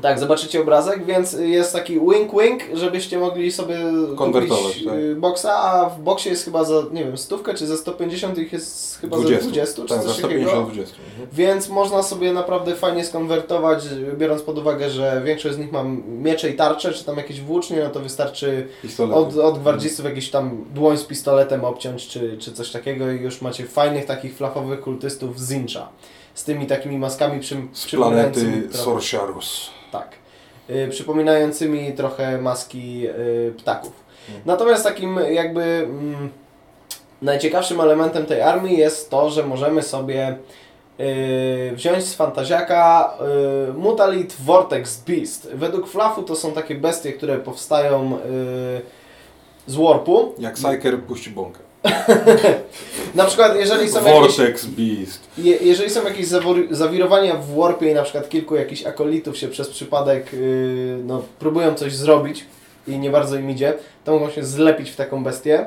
Tak, zobaczycie obrazek, więc jest taki wink-wink, żebyście mogli sobie Konwertować, kupić tak. y, boksa, a w boksie jest chyba za, nie wiem, stówkę czy za 150 ich jest chyba 20. za 20 czy tak, za coś takiego. 150 20. Mhm. Więc można sobie naprawdę fajnie skonwertować, biorąc pod uwagę, że większość z nich ma miecze i tarcze, czy tam jakieś włócznie, no to wystarczy Pistolety. od, od gwardzistów jakiś tam dłoń z pistoletem obciąć, czy, czy coś takiego i już macie fajnych takich flafowych kultystów z Zincha. Z tymi takimi maskami przy, Z planety Sorcerus. Tak. Y, przypominającymi trochę maski y, ptaków. Natomiast takim jakby mm, najciekawszym elementem tej armii jest to, że możemy sobie y, wziąć z fantaziaka y, Mutalit Vortex Beast. Według Flafu to są takie bestie, które powstają y, z warpu. Jak Psyker puści bąkę. Na przykład jeżeli są jakieś Vortex Beast. Je, jeżeli są jakieś zawor- zawirowania w warpie i na przykład kilku jakichś akolitów się przez przypadek yy, no, próbują coś zrobić i nie bardzo im idzie, to mogą się zlepić w taką bestię.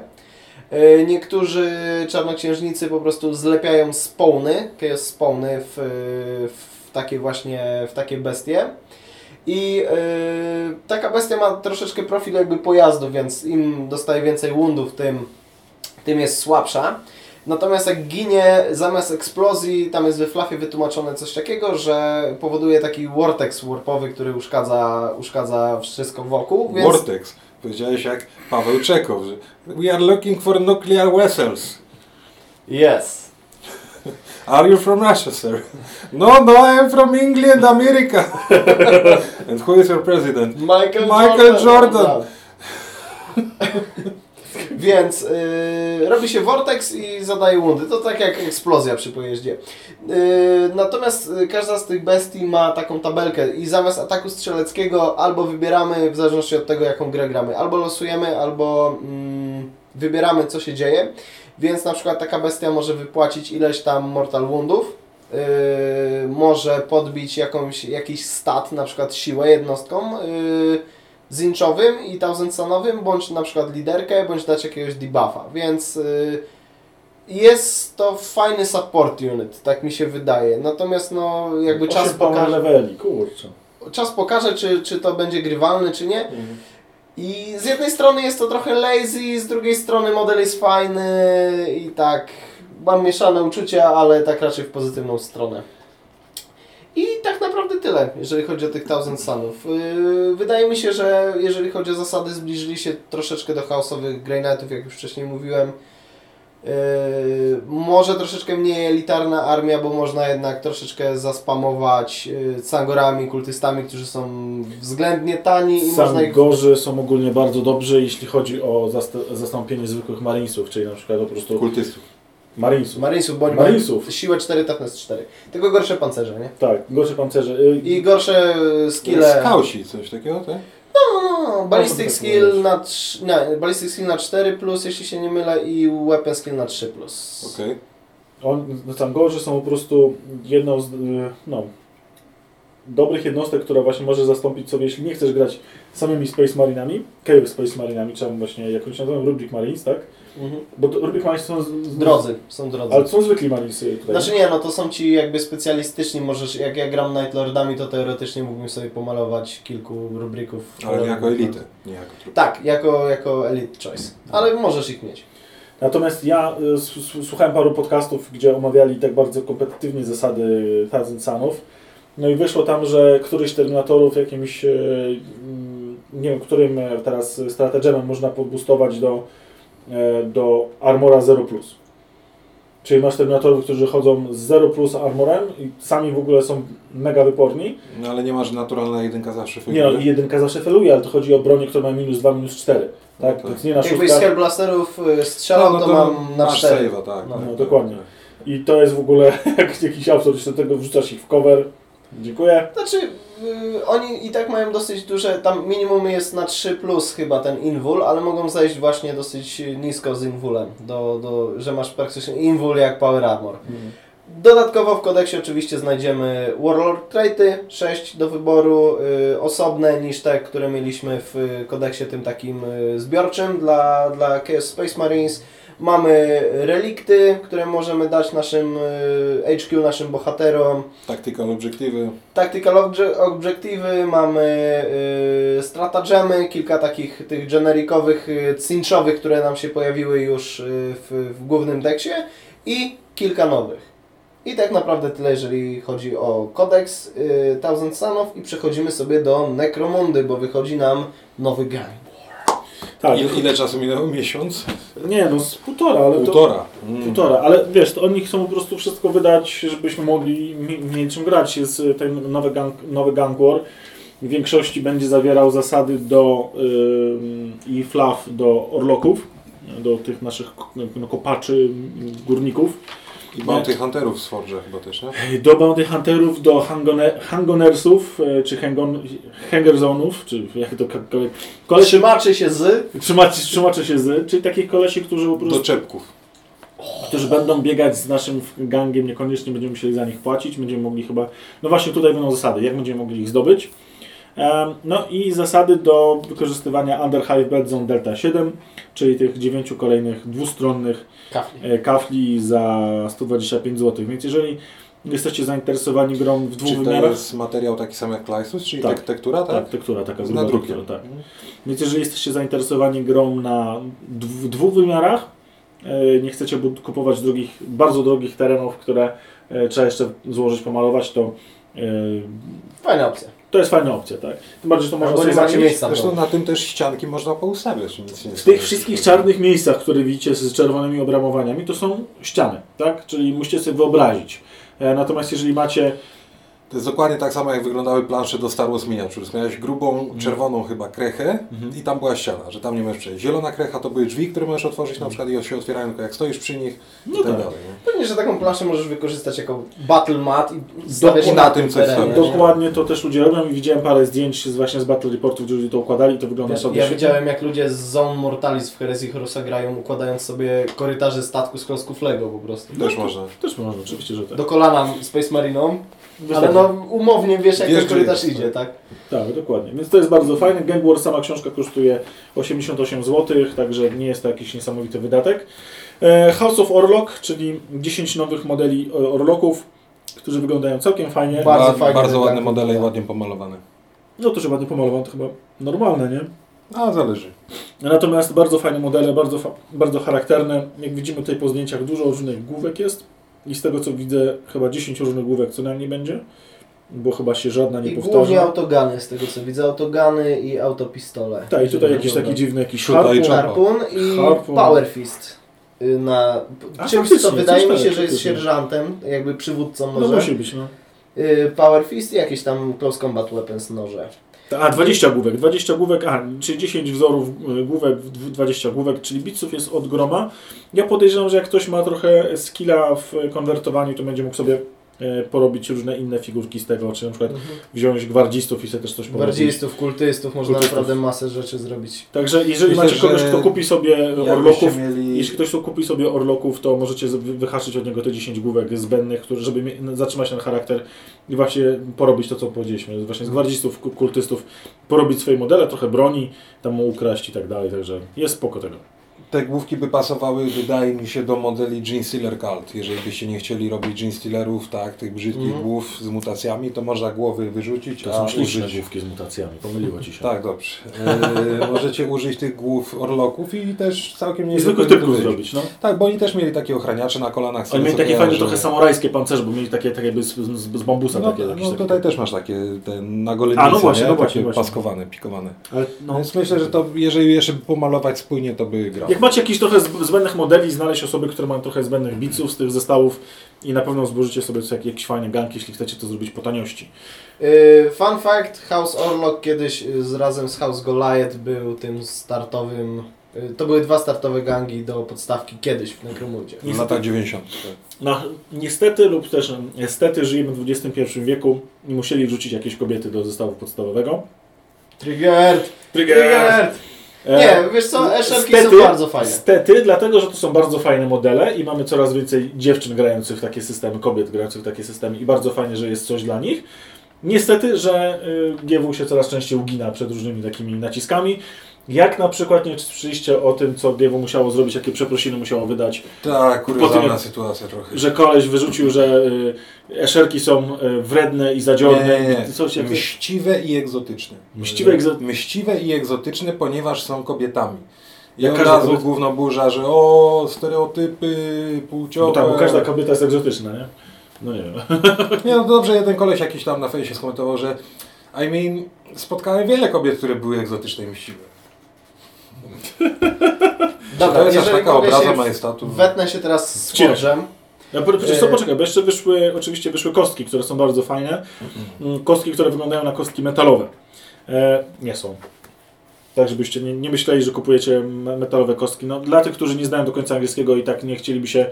Yy, niektórzy czarnoksiężnicy po prostu zlepiają spawny, chaos spawny w, w takie właśnie, w takie bestie. I yy, taka bestia ma troszeczkę profil jakby pojazdu, więc im dostaje więcej wundów, tym, tym jest słabsza. Natomiast jak ginie zamiast eksplozji, tam jest we flafie wytłumaczone coś takiego, że powoduje taki vortex warpowy, który uszkadza, uszkadza wszystko wokół, więc Vortex. Powiedziałeś jak Paweł Czekow, że We are looking for nuclear vessels. yes. Are you from Russia, sir? No, no, I am from England, America. And who is your president? Michael, Michael Jordan. Tak. Więc yy, robi się vortex i zadaje wundy. To tak jak eksplozja przy pojeździe. Yy, natomiast y, każda z tych bestii ma taką tabelkę i zamiast ataku strzeleckiego albo wybieramy, w zależności od tego jaką grę gramy, albo losujemy, albo mm, wybieramy co się dzieje. Więc na przykład taka bestia może wypłacić ileś tam mortal woundów. Yy, może podbić jakąś, jakiś stat, na przykład siłę jednostką. Yy, zinczowym i thousand sunowym, bądź na przykład liderkę, bądź dać jakiegoś debuffa, więc y, jest to fajny support unit, tak mi się wydaje. Natomiast no jakby czas Osiem pokaże, leveli, kurczę. czas pokaże czy, czy to będzie grywalne, czy nie. I z jednej strony jest to trochę lazy, z drugiej strony model jest fajny i tak mam mieszane uczucia, ale tak raczej w pozytywną stronę. I tak naprawdę tyle. jeżeli chodzi o tych Thousand Sunów. Yy, wydaje mi się, że jeżeli chodzi o zasady, zbliżyli się troszeczkę do chaosowych Grey Knightów, jak już wcześniej mówiłem. Yy, może troszeczkę mniej elitarna armia, bo można jednak troszeczkę zaspamować yy, sangorami, kultystami, którzy są względnie tani i można ich... Sangorzy są ogólnie bardzo dobrzy, jeśli chodzi o zast- zastąpienie zwykłych marinesów, czyli na przykład po prostu Kultystów. Marinesów. Marinesów, bo Marinesów. siłę 4, toughness 4. Tylko gorsze pancerze, nie? Tak, gorsze pancerze. Y, I gorsze skille... Skauci, coś takiego, tak? No, ballistic tak skill na, trz- nie, ballistic skill na 4 plus, jeśli się nie mylę, i weapon skill na 3 plus. Okej. On, no, Sangorzy są po prostu jedną z y, no, dobrych jednostek, która właśnie może zastąpić sobie, jeśli nie chcesz grać samymi Space Marinami, Chaos Space Marinami, czy tam właśnie jak oni się nazywają, Rubik Marines, tak? Mhm. Bo to, Rubik Marines są... Z, z, Drodzy, są drodzy. Ale są zwykli Marinesy tutaj. Znaczy nie, no to są ci jakby specjalistyczni, możesz, jak ja gram Night Lordami, to teoretycznie mógłbym sobie pomalować kilku rubryków. Ale jako elitę, nie jako trup. Tak, jako, jako elite choice. Ale możesz ich mieć. Natomiast ja y, słuchałem paru podcastów, gdzie omawiali tak bardzo kompetytywnie zasady Thousand Sunów. No i wyszło tam, że któryś Terminatorów jakimś, y, mm, nie wiem, którym teraz strategemem można podbustować do, do Armora 0+. Czyli masz Terminatorów, którzy chodzą z 0 plus armorem i sami w ogóle są mega wyporni. No ale nie masz naturalna jedynka zawsze Nie no, jedynka zawsze feluje, ale to chodzi o bronię, która ma minus 2, minus 4. Tak? Tak. Więc nie na Jakbyś z szóstkach. Hellblasterów y, strzelał, to, mam na masz 4. save'a, tak. No, tak, no, tak, dokładnie. I to jest w ogóle jak jakiś autor, do tego wrzucasz ich w cover. Dziękuję. Znaczy, y, oni i tak mają dosyć duże, tam minimum jest na 3 plus chyba ten invul, ale mogą zejść właśnie dosyć nisko z invulem, do, do, że masz praktycznie invul jak power armor. Dodatkowo w kodeksie oczywiście znajdziemy Warlord Traity, 6 do wyboru, y, osobne niż te, które mieliśmy w kodeksie tym takim y, zbiorczym dla, dla Chaos Space Marines. Mamy relikty, które możemy dać naszym y, HQ, naszym bohaterom. Tactical obiektywy. Tactical obje- mamy y, stratagemy, kilka takich tych generikowych, y, cinchowych, które nam się pojawiły już w, w głównym deksie i kilka nowych. I tak naprawdę tyle, jeżeli chodzi o kodeks y, Thousand Sunów i przechodzimy sobie do Necromundy, bo wychodzi nam nowy gang. Tak, Ile, ile czasu minęło? Miesiąc? nie no, z półtora, ale to... Półtora. Mm. Półtora, ale wiesz, to oni chcą po prostu wszystko wydać, żebyśmy mogli mi- mieli czym grać. Jest y, ten nowy gang, nowy gang War. W większości będzie zawierał zasady do ym, i flaw do orloków, do tych naszych no, kopaczy, górników. I Bounty Hunterów z Forge chyba też, nie? Do Bounty Hunterów, do hangone, Hangonersów, y, czy hangon, Hangerzonów, czy jak to ko- ko- kolesie, Trzymaczy się z... trzymacie, trzymacze się z, czyli takich kolesi, którzy po prostu Do czepków. którzy będą biegać z naszym gangiem, niekoniecznie będziemy musieli za nich płacić, będziemy mogli chyba, no właśnie tutaj będą zasady, jak będziemy mogli ich zdobyć. No i zasady do wykorzystywania Under Hive Belt Zone Delta 7, czyli tych dziewięciu kolejnych dwustronnych Kafli. e, kafli za 125 zł. Więc jeżeli jesteście zainteresowani grą w dwóch Czy to wymiarach, jest materiał taki sam jak Lysus, czyli Tak. tek tektura, tak? tak, tektura taka Z gruba tektura, tak. Więc jeżeli jesteście zainteresowani grą na w dwóch wymiarach, e, nie chcecie bud- kupować drogich, bardzo drogich terenów, które e, trzeba jeszcze złożyć, pomalować, to Fajna opcja. To jest fajna opcja, tak? Tym bardziej, że to można sobie macie miejsca. Zresztą na tym też ścianki można poustawiać. Nic nie W tych wszystkich czarnych miejscach, które widzicie z czerwonymi obramowaniami, to są ściany, tak? Czyli musicie sobie wyobrazić. E, Natomiast jeżeli macie To jest dokładnie tak samo jak wyglądały plansze do Star Wars Miniatures. Miałeś grubą, Mhm. czerwoną chyba krechę i tam była ściana, że tam nie możesz przejść. Zielona krecha to były drzwi, które możesz otworzyć na przykład i się otwierają tylko jak stoisz przy nich i No tak tak. dalej. Nie? Pewnie, że taką planszę możesz wykorzystać jako battle mat i stawiać Dokładnie na tym, co jest terenie. Dokładnie to też ludzie robią i widziałem parę zdjęć z, właśnie z Battle Reportów, gdzie ludzie to układali i to wygląda Ja, sobie ja widziałem jak ludzie z Zone Mortalis w Herezji Horusa grają układając sobie korytarze statku z klocków Lego po prostu. Też można. Też można, oczywiście, że tak. Do kolana Space Mariną, ale no umownie wiesz jak Wiesz, ten korytarz idzie, tak? Tak, dokładnie. Więc to jest bardzo fajne. Gang War, sama książka kosztuje 88 zł, także nie jest to jakiś niesamowity wydatek. E, House of Orlok, czyli 10 nowych modeli e, Orloków, którzy wyglądają całkiem fajnie. Bardzo Ba- fajnie bardzo ładne modele i ładnie pomalowane. No to, że ładnie pomalowane, to chyba normalne, nie? A, zależy. Natomiast bardzo fajne modele, bardzo, bardzo charakterne. Jak widzimy tutaj po zdjęciach, dużo różnych główek jest. I z tego co widzę, chyba 10 różnych główek co najmniej będzie. bo chyba się żadna nie I głównie powtarza. autogany z tego co widzę, autogany i autopistole. Tak, i tutaj jakiś taki dziwny jakiś harpun. Harpun i Harpun. Power Fist. y, Na A, czymś, co wydaje mi się, tak, że jest sierżantem, jakby przywódcą No może. musi być, no. Y, Power Fist i jakieś tam Close Combat Weapons noże. A, 20 główek, 20 główek, a, czyli 10 wzorów y, główek, w- 20 główek, czyli bitsów jest od groma. Ja podejrzewam, że jak ktoś ma trochę skilla w konwertowaniu, to będzie mógł sobie e, porobić różne inne figurki z tego, czy na przykład wziąć gwardzistów i sobie też coś porobić. Bardziejstów, kultystów, można Kultystów. naprawdę masę rzeczy zrobić. Także jeżeli Myślę, macie kogoś, kto kupi sobie orloków, mieli... jeśli ktoś tu kupi sobie orloków, to możecie wyhaczyć od niego te 10 główek zbędnych, które, żeby mie- zatrzymać ten charakter i właśnie porobić to, co powiedzieliśmy. Właśnie z gwardzistów, ku- kultystów porobić swoje modele, trochę broni, tam mu ukraść i tak dalej, także jest spoko tego. Te główki by pasowały, wydaje mi się, do modeli Gene Stealer Cult. Jeżeli byście nie chcieli robić Gene Stealerów, tak, tych brzydkich Mhm. głów z mutacjami, to można głowy wyrzucić, To a są śliczne użyć... główki z mutacjami, pomyliło Ci się. Tak, dobrze. E, możecie użyć tych głów orloków i też całkiem nie zwykłych typków zrobić, no. Tak, bo oni też mieli takie ochraniacze na kolanach. Oni mieli takie fajne trochę samurajskie pancerze, bo mieli takie, takie jakby z, z, z bambusa No, takie jakieś no takie. tutaj też masz takie te na golenicy, A, no właśnie, nie? no takie właśnie, właśnie. paskowane, pikowane. Ale, no. Więc myślę, że to jeżeli jeszcze by pomalować spójnie, to by grał. Jak macie jakiś trochę zb- zbędnych modeli, znaleźć osoby, które mają trochę zbędnych biców z tych zestawów i na pewno zburzycie sobie coś- jakieś fajne ganki, jeśli chcecie to zrobić po taniości. Y, Fun fact, House Orlok kiedyś y, z, razem z House Goliath był tym startowym... y, To były dwa startowe gangi do podstawki kiedyś w Necromundzie. W latach 90. Tak. No, niestety lub też niestety żyjemy w XXI wieku i musieli wrzucić jakieś kobiety do zestawu podstawowego. Triggered! Trigger! Triggered! E, Nie, wiesz co, eszelki są bardzo fajne. Stety, dlatego że to są bardzo fajne modele i mamy coraz więcej dziewczyn grających w takie systemy, kobiet grających w takie systemy i bardzo fajnie, że jest coś dla nich. Niestety, że y, GW się coraz częściej ugina przed różnymi takimi naciskami. Jak na przykład, nie słyszeliście o tym, co GW musiało zrobić, jakie przeprosiny musiało wydać, Tak, kuriozalna tym, sytuacja trochę. że koleś wyrzucił, że y, eszerki są y, wredne i zadziorne. Nie, nie, nie. Coś jak... Mściwe i egzotyczne. Mściwe, egzo- Mściwe i egzotyczne, ponieważ są kobietami. I Jak od razu kobieta- główna burza, że o, stereotypy płciowe. Bo tak, bo każda kobieta jest egzotyczna, nie? No nie wiem. Nie, no dobrze, jeden koleś jakiś tam na fejsie skomentował, że I mean, spotkałem wiele kobiet, które były egzotyczne i mściwe. Dobra, to jest aż jeżeli taka obraza majestatu. Wetnę się teraz z. Forge'em. Ja po- przecież co, E, poczekaj, bo jeszcze wyszły, oczywiście wyszły kostki, które są bardzo fajne. Mm, Kostki, które wyglądają na kostki metalowe. E, nie są. Tak, żebyście nie, nie myśleli, że kupujecie me- metalowe kostki. No, dla tych, którzy nie znają do końca angielskiego i tak nie chcieliby się,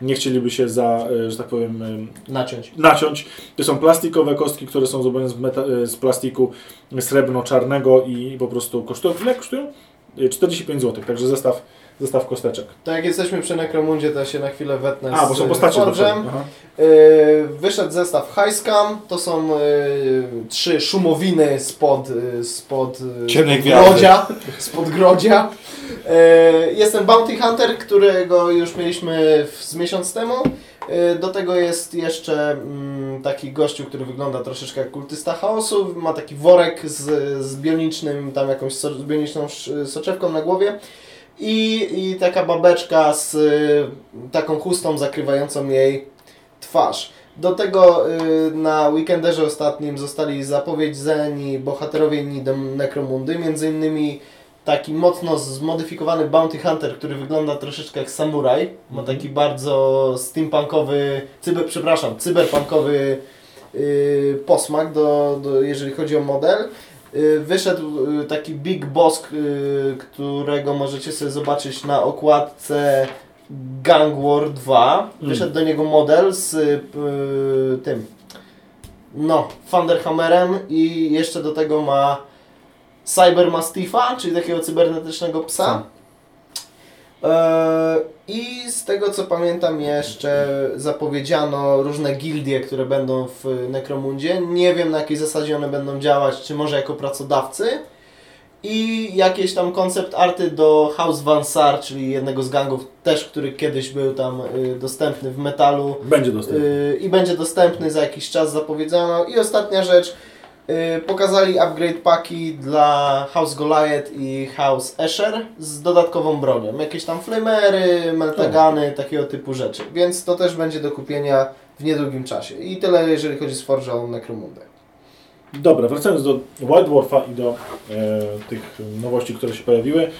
nie chcieliby się za, e, że tak powiem, e, Naciąć. naciąć. To są plastikowe kostki, które są zrobione z, meta- e, z plastiku srebrno-czarnego i po prostu kosztują, ile kosztują? E, 45 zł, także zestaw, zestaw kosteczek. To jak jesteśmy przy Necromundzie, to się na chwilę wetnę A, bo z są postacie Forge'em. przodu. Aha. Yy, wyszedł zestaw Highscam, to są yy, trzy szumowiny spod, yy, spod Ciemnej grodzia. Spod grodzia. Yy, jest ten Bounty Hunter, którego już mieliśmy w, z miesiąc temu. Yy, do tego jest jeszcze mm, taki gościu, który wygląda troszeczkę jak kultysta chaosu. Ma taki worek z, z bionicznym, tam jakąś so, z bioniczną soczewką na głowie. I, I taka babeczka z y, taką chustą zakrywającą jej twarz. Do tego y, na weekenderze ostatnim zostali zapowiedziani bohaterowie Nidem Necromundy, między innymi taki mocno zmodyfikowany Bounty Hunter, który wygląda troszeczkę jak samuraj. Ma taki bardzo steampunkowy, cyber, przepraszam, cyberpunkowy y, posmak, do, do, jeżeli chodzi o model. Y, Wyszedł y, taki Big Boss, y, którego możecie sobie zobaczyć na okładce Gang War 2. Wyszedł do niego model z y, tym, no, Thunderhammerem i jeszcze do tego ma Cyber Mastiffa, czyli takiego cybernetycznego psa. E, I z tego co pamiętam jeszcze zapowiedziano różne gildie, które będą w Necromundzie. Nie wiem na jakiej zasadzie one będą działać, czy może jako pracodawcy. I jakieś tam koncept arty do House Van Sar, czyli jednego z gangów też, który kiedyś był tam y, dostępny w metalu. Będzie dostępny. Y, i będzie dostępny za jakiś czas zapowiedziano. I ostatnia rzecz, pokazali upgrade paki dla House Goliath i House Escher z dodatkową bronią. Jakieś tam flamery, meltagany, takiego typu rzeczy. Więc to też będzie do kupienia w niedługim czasie. I tyle jeżeli chodzi z Forge o Necromundę. Dobra, wracając do White Dwarfa i do e, tych nowości, które się pojawiły.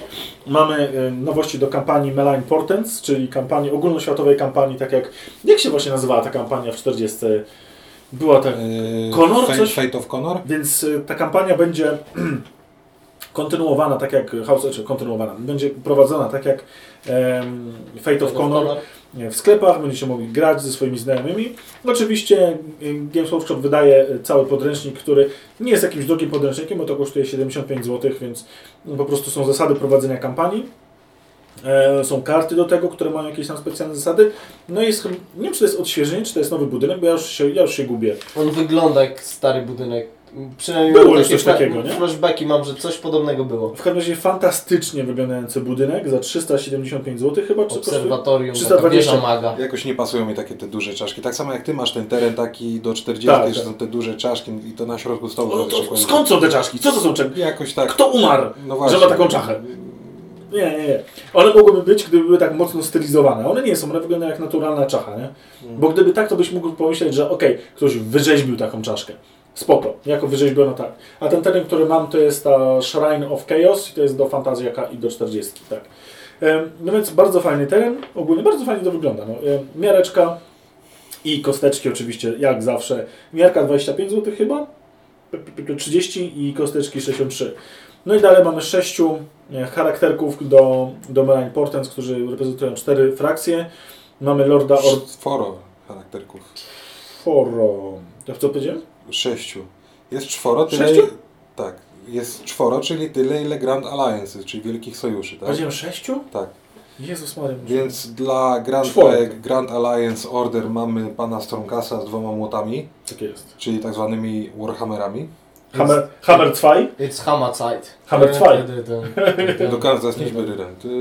Mamy e, nowości do kampanii Malign Portents, czyli kampanii, ogólnoświatowej kampanii, tak jak, jak się właśnie nazywała ta kampania w 40? Była ta, Yy, Conor Fate, coś? Fate of Conor? więc e, ta kampania będzie kontynuowana, tak jak House, czy kontynuowana, będzie prowadzona tak jak em, Fate of Conor w sklepach, będziecie mogli grać ze swoimi znajomymi. Oczywiście y, Games Workshop wydaje y, cały podręcznik, który nie jest jakimś drugim podręcznikiem, bo to kosztuje 75 zł, więc po prostu są zasady prowadzenia kampanii. E, są karty do tego, które mają jakieś tam specjalne zasady. No i jest, nie wiem czy to jest odświeżenie, czy to jest nowy budynek, bo ja już się, ja już się gubię. On wygląda jak stary budynek. Przynajmniej Było już coś takiego, nie? flashbacki mam, że coś podobnego było. W każdym razie fantastycznie wyglądający budynek za 375 zł chyba, czy? Obserwatorium, taka 320. wieża maga. Jakoś nie pasują mi takie te duże czaszki. Tak samo jak ty masz ten teren taki do 40, Tak, że tak. są te duże czaszki i to na środku stołu. No to skąd są te czaszki? Co to są czaszki? Jakoś tak. Kto umarł? No właśnie. Że ma taką czachę. Nie, nie, nie. One mogłyby być, gdyby były tak mocno stylizowane. One nie są, one wyglądają jak naturalna czacha, nie? Mm. Bo gdyby tak, to byś mógł pomyśleć, że okej, ktoś wyrzeźbił taką czaszkę. Spoko, jako wyrzeźbiono tak. A ten teren, który mam, to jest ta Shrine of Chaos i to jest do Fantazjaka i do 40, tak. No więc bardzo fajny teren, ogólnie bardzo fajnie to wygląda. No. Miareczka i kosteczki oczywiście, jak zawsze. Miarka 25 zł chyba, 30 i kosteczki 63. No i dalej mamy sześciu e, charakterków do, do Marine Portents, którzy reprezentują cztery frakcje. Mamy Lorda Czworo charakterków. Orforo. To co powiedziałem? Sześciu. Jest czworo, tyle... Sześciu? Tak. Jest czworo, czyli tyle, ile Grand Alliances, czyli wielkich sojuszy, tak? Powiedziałem sześciu? Tak. Jezus Maria. Więc dla Grand, Czworek. e, Grand Alliance Order mamy pana Stormcasta z dwoma młotami, Tak jest. czyli tak zwanymi Warhammerami. Hammer, Hammer 2? It's Hammer Zeit. Hammer zwei. Do dy,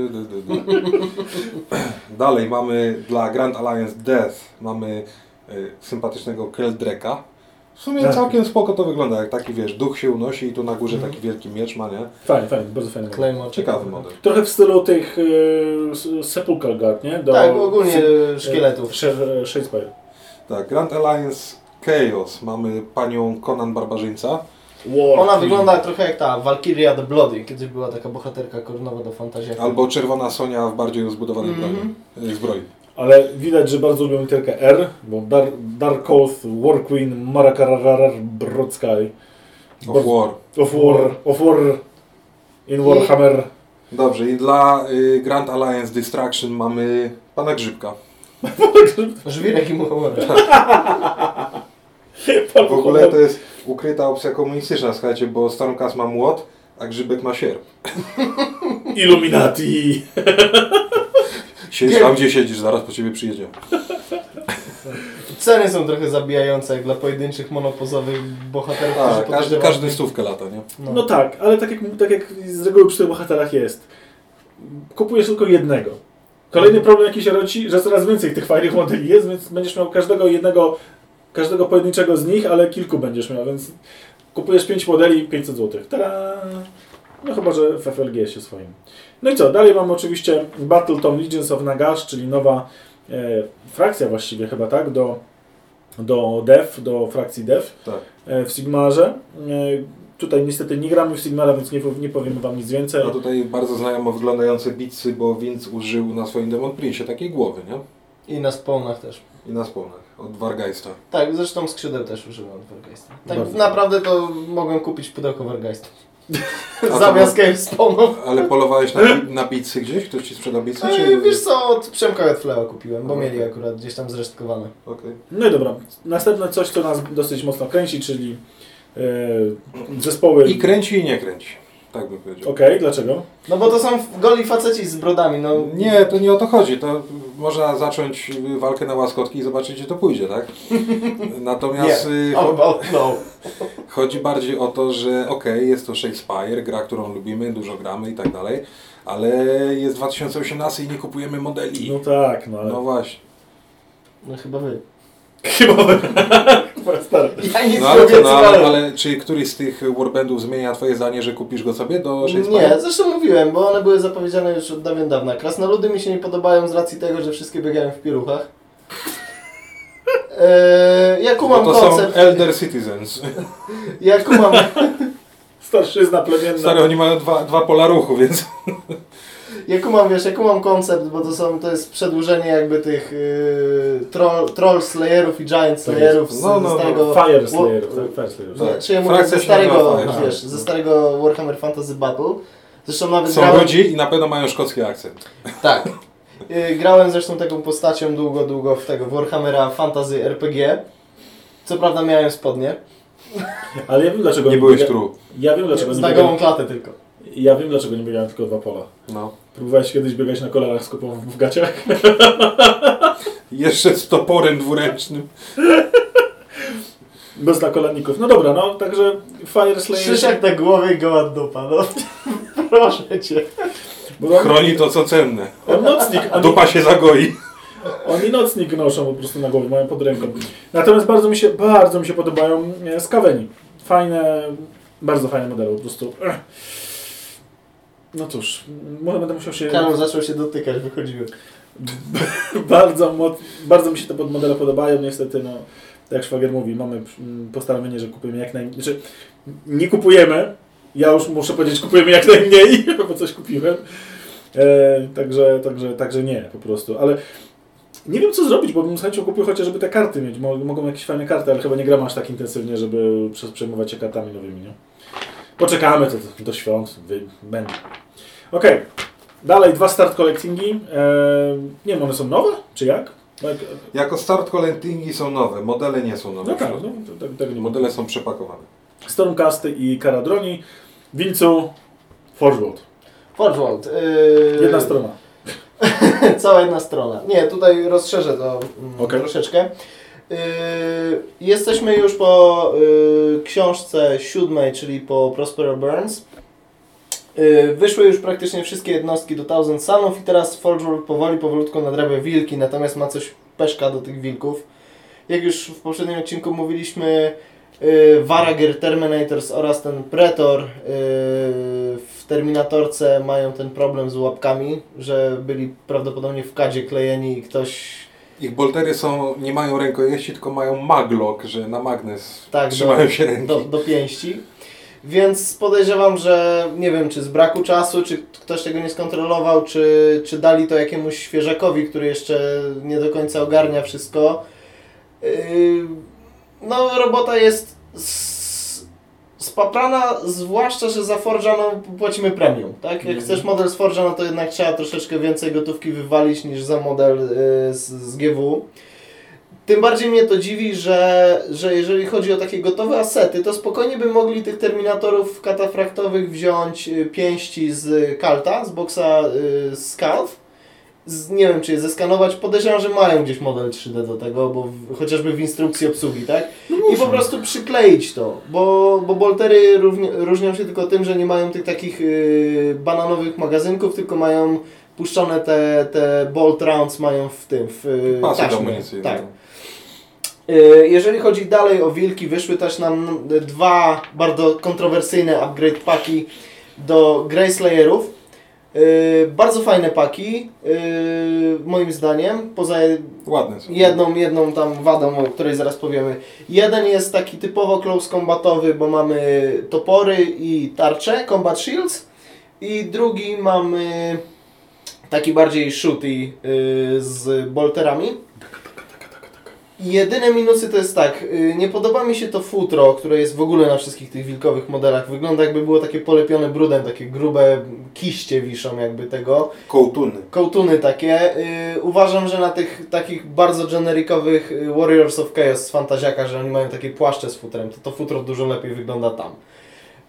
dy, dy. Dalej mamy dla Grand Alliance Death mamy y, sympatycznego Keldreka. W sumie Tak. całkiem spoko to wygląda, jak taki wiesz, duch się unosi i tu na górze taki wielki miecz ma, nie? Fajnie, fajnie, bardzo fajny. Claymore. Ciekawy model. Trochę w stylu tych e, Sepulchral Guard, nie? Do, Tak, ogólnie e, szkieletów. Sh- Shadespire. Tak, Grand Alliance Chaos mamy panią Conan Barbarzyńca. War Ona Queen. wygląda trochę jak ta Valkyria the Bloody, kiedyś była taka bohaterka koronowa do fantazji. Albo Czerwona Sonia w bardziej rozbudowanej Mhm. broni, y, zbroi. Ale widać, że bardzo lubią literkę R, bo Dar Dark Oath, War Queen, Marakararar, Brodsky. Of War. Of War, of War in Warhammer. Dobrze, i dla y, Grand Alliance Distraction mamy pana Grzybka. Żwirek i muchomora. W ogóle to jest ukryta opcja komunistyczna, słuchajcie, bo Stormcast ma młot, a Grzybek ma sierp. Illuminati. Siedź tam, gdzie siedzisz, zaraz po ciebie przyjedzie. Ceny są trochę zabijające jak dla pojedynczych monopozowych bohaterów, A, którzy każdy, każdy stówkę lata, nie? No. No tak, ale tak jak, tak jak z reguły przy tych bohaterach jest. Kupujesz tylko jednego. Kolejny problem jaki się rodzi, że coraz więcej tych fajnych modeli jest, więc będziesz miał każdego jednego, każdego pojedynczego z nich, ale kilku będziesz miał, więc kupujesz 5 modeli 500 zł. Tada! No chyba, że w FLG się swoim. No i co, dalej mamy oczywiście Battleton Legions of Nagash, czyli nowa e, frakcja właściwie chyba, tak, do, do DEF, do frakcji DEF Tak. e, w Sigmarze. E, Tutaj niestety nie gramy w Sigmara, więc nie, nie powiemy Wam nic więcej. A tutaj bardzo znajomo wyglądające bitsy, bo Vince użył na swoim Demon Prince takiej głowy, nie? I na spawnach też. I na spawnach, od Wargeista. Tak, zresztą skrzydeł też użyłem od Wargeista. Tak Bardzo naprawdę to mogłem kupić pudełko Wargeista. Zamiast cave spawnów. Ale polowałeś na, na bitsy gdzieś? Ktoś ci sprzedał bitsy? No Czy... wiesz co, od Przemka od Fleo kupiłem, bo Okej. mieli akurat gdzieś tam zresztkowane. Okej. No i dobra, następne coś, co nas dosyć mocno kręci, czyli e, zespoły... I kręci i nie kręci. Tak bym powiedział. Okej, dlaczego? No bo to są goli faceci z brodami, no. Nie, to nie o to chodzi. To można zacząć walkę na łaskotki i zobaczyć, gdzie to pójdzie, tak? Natomiast y, How about no. chodzi bardziej o to, że okej, jest to Shakespeare, gra, którą lubimy, dużo gramy i tak dalej, ale jest 2018 i nie kupujemy modeli. No tak, no ale... No właśnie. No chyba wy. Chyba... Stary. Ja nic No nie ale, co, no, ale, ale czy któryś z tych warbandów zmienia Twoje zdanie, że kupisz go sobie do? Nie, zresztą mówiłem, bo one były zapowiedziane już od dawien dawna. Krasnoludy mi się nie podobają z racji tego, że wszystkie biegają w pieluchach. Eee, ja Bo kumam to koncept. są elder citizens. Ja kumam, Starszyzna plemienna. Stary, oni mają dwa, dwa pola ruchu, więc... ja kumam, wiesz, ja kumam koncept, bo to są, to jest przedłużenie jakby tych yy, troll, troll Slayerów i Giant Slayerów z, No, no, ze no. starego... Fire Wo- Slayer, tak, Fire Slayer. Nie, Tak. czy ja mówię ze starego, Fire, wiesz, tak. ze starego Warhammer Fantasy Battle. Zresztą nawet Są grałem... ludzi i na pewno mają szkocki akcent. Tak. Yy, grałem zresztą taką postacią długo, długo w tego Warhammera Fantasy RPG. Co prawda miałem spodnie. Ale ja wiem dlaczego Nie byłeś tru. Ja wiem dlaczego Z nie nagową klatę tylko. Ja wiem dlaczego nie biegałem tylko dwa pola. No. Próbowałeś kiedyś biegać na kolanach z kopą w, w gaciach? Jeszcze z toporem dwuręcznym. Bez nakolanników. No dobra, no także Fire Slayer... Krzysiak na głowie i goła dupa, no. Proszę cię. Bo on, Chroni to, co cenne. on nocnik, A oni, dupa się zagoi. oni nocnik noszą po prostu na głowie, mają pod ręką. Natomiast bardzo mi się, bardzo mi się podobają e, skaweni. Fajne, bardzo fajne modele po prostu. Ech. No cóż, może będę musiał się... Karol zaczął się dotykać, wychodziły. bardzo, bardzo mi się te modele podobają, niestety, no, tak jak szwagier mówi, mamy mm, postanowienie, że kupujemy jak najmniej, znaczy nie kupujemy, ja już muszę powiedzieć, kupujemy jak najmniej, bo coś kupiłem, e, także, także, także nie, po prostu, ale nie wiem co zrobić, bo bym z chęcią kupił chociażby te karty mieć, Mo- mogą jakieś fajne karty, ale chyba nie gram aż tak intensywnie, żeby przejmować się kartami nowymi, nie? Poczekamy to, to do świąt, wy, będzie. Okej, dalej dwa start collectingi. Eee, nie wiem, one są nowe, czy jak? Jak- Jako start collectingi są nowe, modele nie są nowe. no tak, no, to, tak, tego nie Modele są przepakowane. Stormcasty i Karadroni. Wilcu, Forgeworld. Forgeworld. Yy... Jedna strona. Cała jedna strona. Nie, tutaj rozszerzę to mm, Okej. troszeczkę. Yy, jesteśmy już po yy, książce siódmej, czyli po Prospero Burns. Yy, wyszły już praktycznie wszystkie jednostki do Thousand Sunów i teraz Forgeworld powoli, powolutku nadrabia wilki, natomiast ma coś peszka do tych wilków. Jak już w poprzednim odcinku mówiliśmy, yy, Varager Terminators oraz ten Pretor yy, w Terminatorce mają ten problem z łapkami, że byli prawdopodobnie w kadzie klejeni i ktoś Ich boltery są, nie mają rękojeści, tylko mają maglock, że na magnes tak trzymają do, się ręki. do, do pięści. Więc podejrzewam, że nie wiem, czy z braku czasu, czy ktoś tego nie skontrolował, czy, czy dali to jakiemuś świeżakowi, który jeszcze nie do końca ogarnia wszystko. Yy, no, robota jest spaprana, zwłaszcza, że za Forge'a no, płacimy premium. Tak? Jak Mhm. chcesz model z Forge'a, no to jednak trzeba troszeczkę więcej gotówki wywalić niż za model yy, z, z GW. Tym bardziej mnie to dziwi, że, że jeżeli chodzi o takie gotowe asety, to spokojnie by mogli tych terminatorów katafraktowych wziąć y, pięści z Kalta, z boxa y, Scalf. Z, nie wiem, czy je zeskanować. Podejrzewam, że mają gdzieś model 3D do tego, bo w, chociażby w instrukcji obsługi, tak? I po prostu przykleić to, bo, bo boltery różnią się tylko tym, że nie mają tych takich y, bananowych magazynków, tylko mają puszczone te, te bolt rounds mają w tym, w y, Pasy taśmie. Tak. Y, Jeżeli chodzi dalej o wilki, wyszły też nam dwa bardzo kontrowersyjne upgrade paki do Grey Slayerów. Y, Bardzo fajne paki, y, moim zdaniem, poza Ładne są. jedną, jedną tam wadą, o której zaraz powiemy. Jeden jest taki typowo close combatowy, bo mamy topory i tarcze, combat shields. I drugi mamy taki bardziej shooty z bolterami. Jedyne minusy to jest tak, y, nie podoba mi się to futro, które jest w ogóle na wszystkich tych wilkowych modelach. Wygląda jakby było takie polepione brudem, takie grube kiście wiszą jakby tego. Kołtuny. Kołtuny takie. Y, uważam, że na tych takich bardzo generikowych y, Warriors of Chaos z Fantaziaka, że oni mają takie płaszcze z futrem, to to futro dużo lepiej wygląda tam.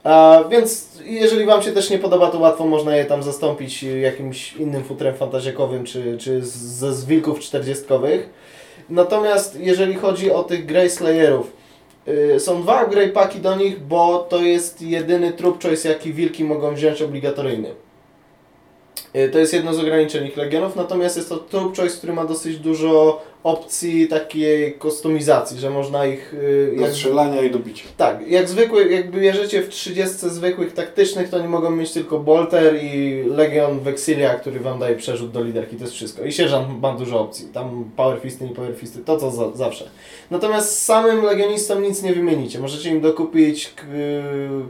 A, więc jeżeli Wam się też nie podoba, to łatwo można je tam zastąpić jakimś innym futrem fantaziakowym, czy, czy z- ze z wilków czterdziestkowych. Natomiast jeżeli chodzi o tych Grey Slayerów, y, są dwa upgrade paki do nich, bo to jest jedyny troop choice, jaki wilki mogą wziąć obligatoryjny. Y, To jest jedno z ograniczeń ich legionów, natomiast jest to troop choice, który ma dosyć dużo opcji takiej kustomizacji, że można ich y, Do jak, strzelania i do bicia. tak, jak zwykły, jakby bierzecie w 30 zwykłych taktycznych, to nie mogą mieć tylko Bolter i Legion Vexilia, który wam daje przerzut do liderki, to jest wszystko. I sierżant ma dużo opcji, tam Power Fisty, nie Power Fisty, to co za, zawsze. Natomiast samym Legionistom nic nie wymienicie. Możecie im dokupić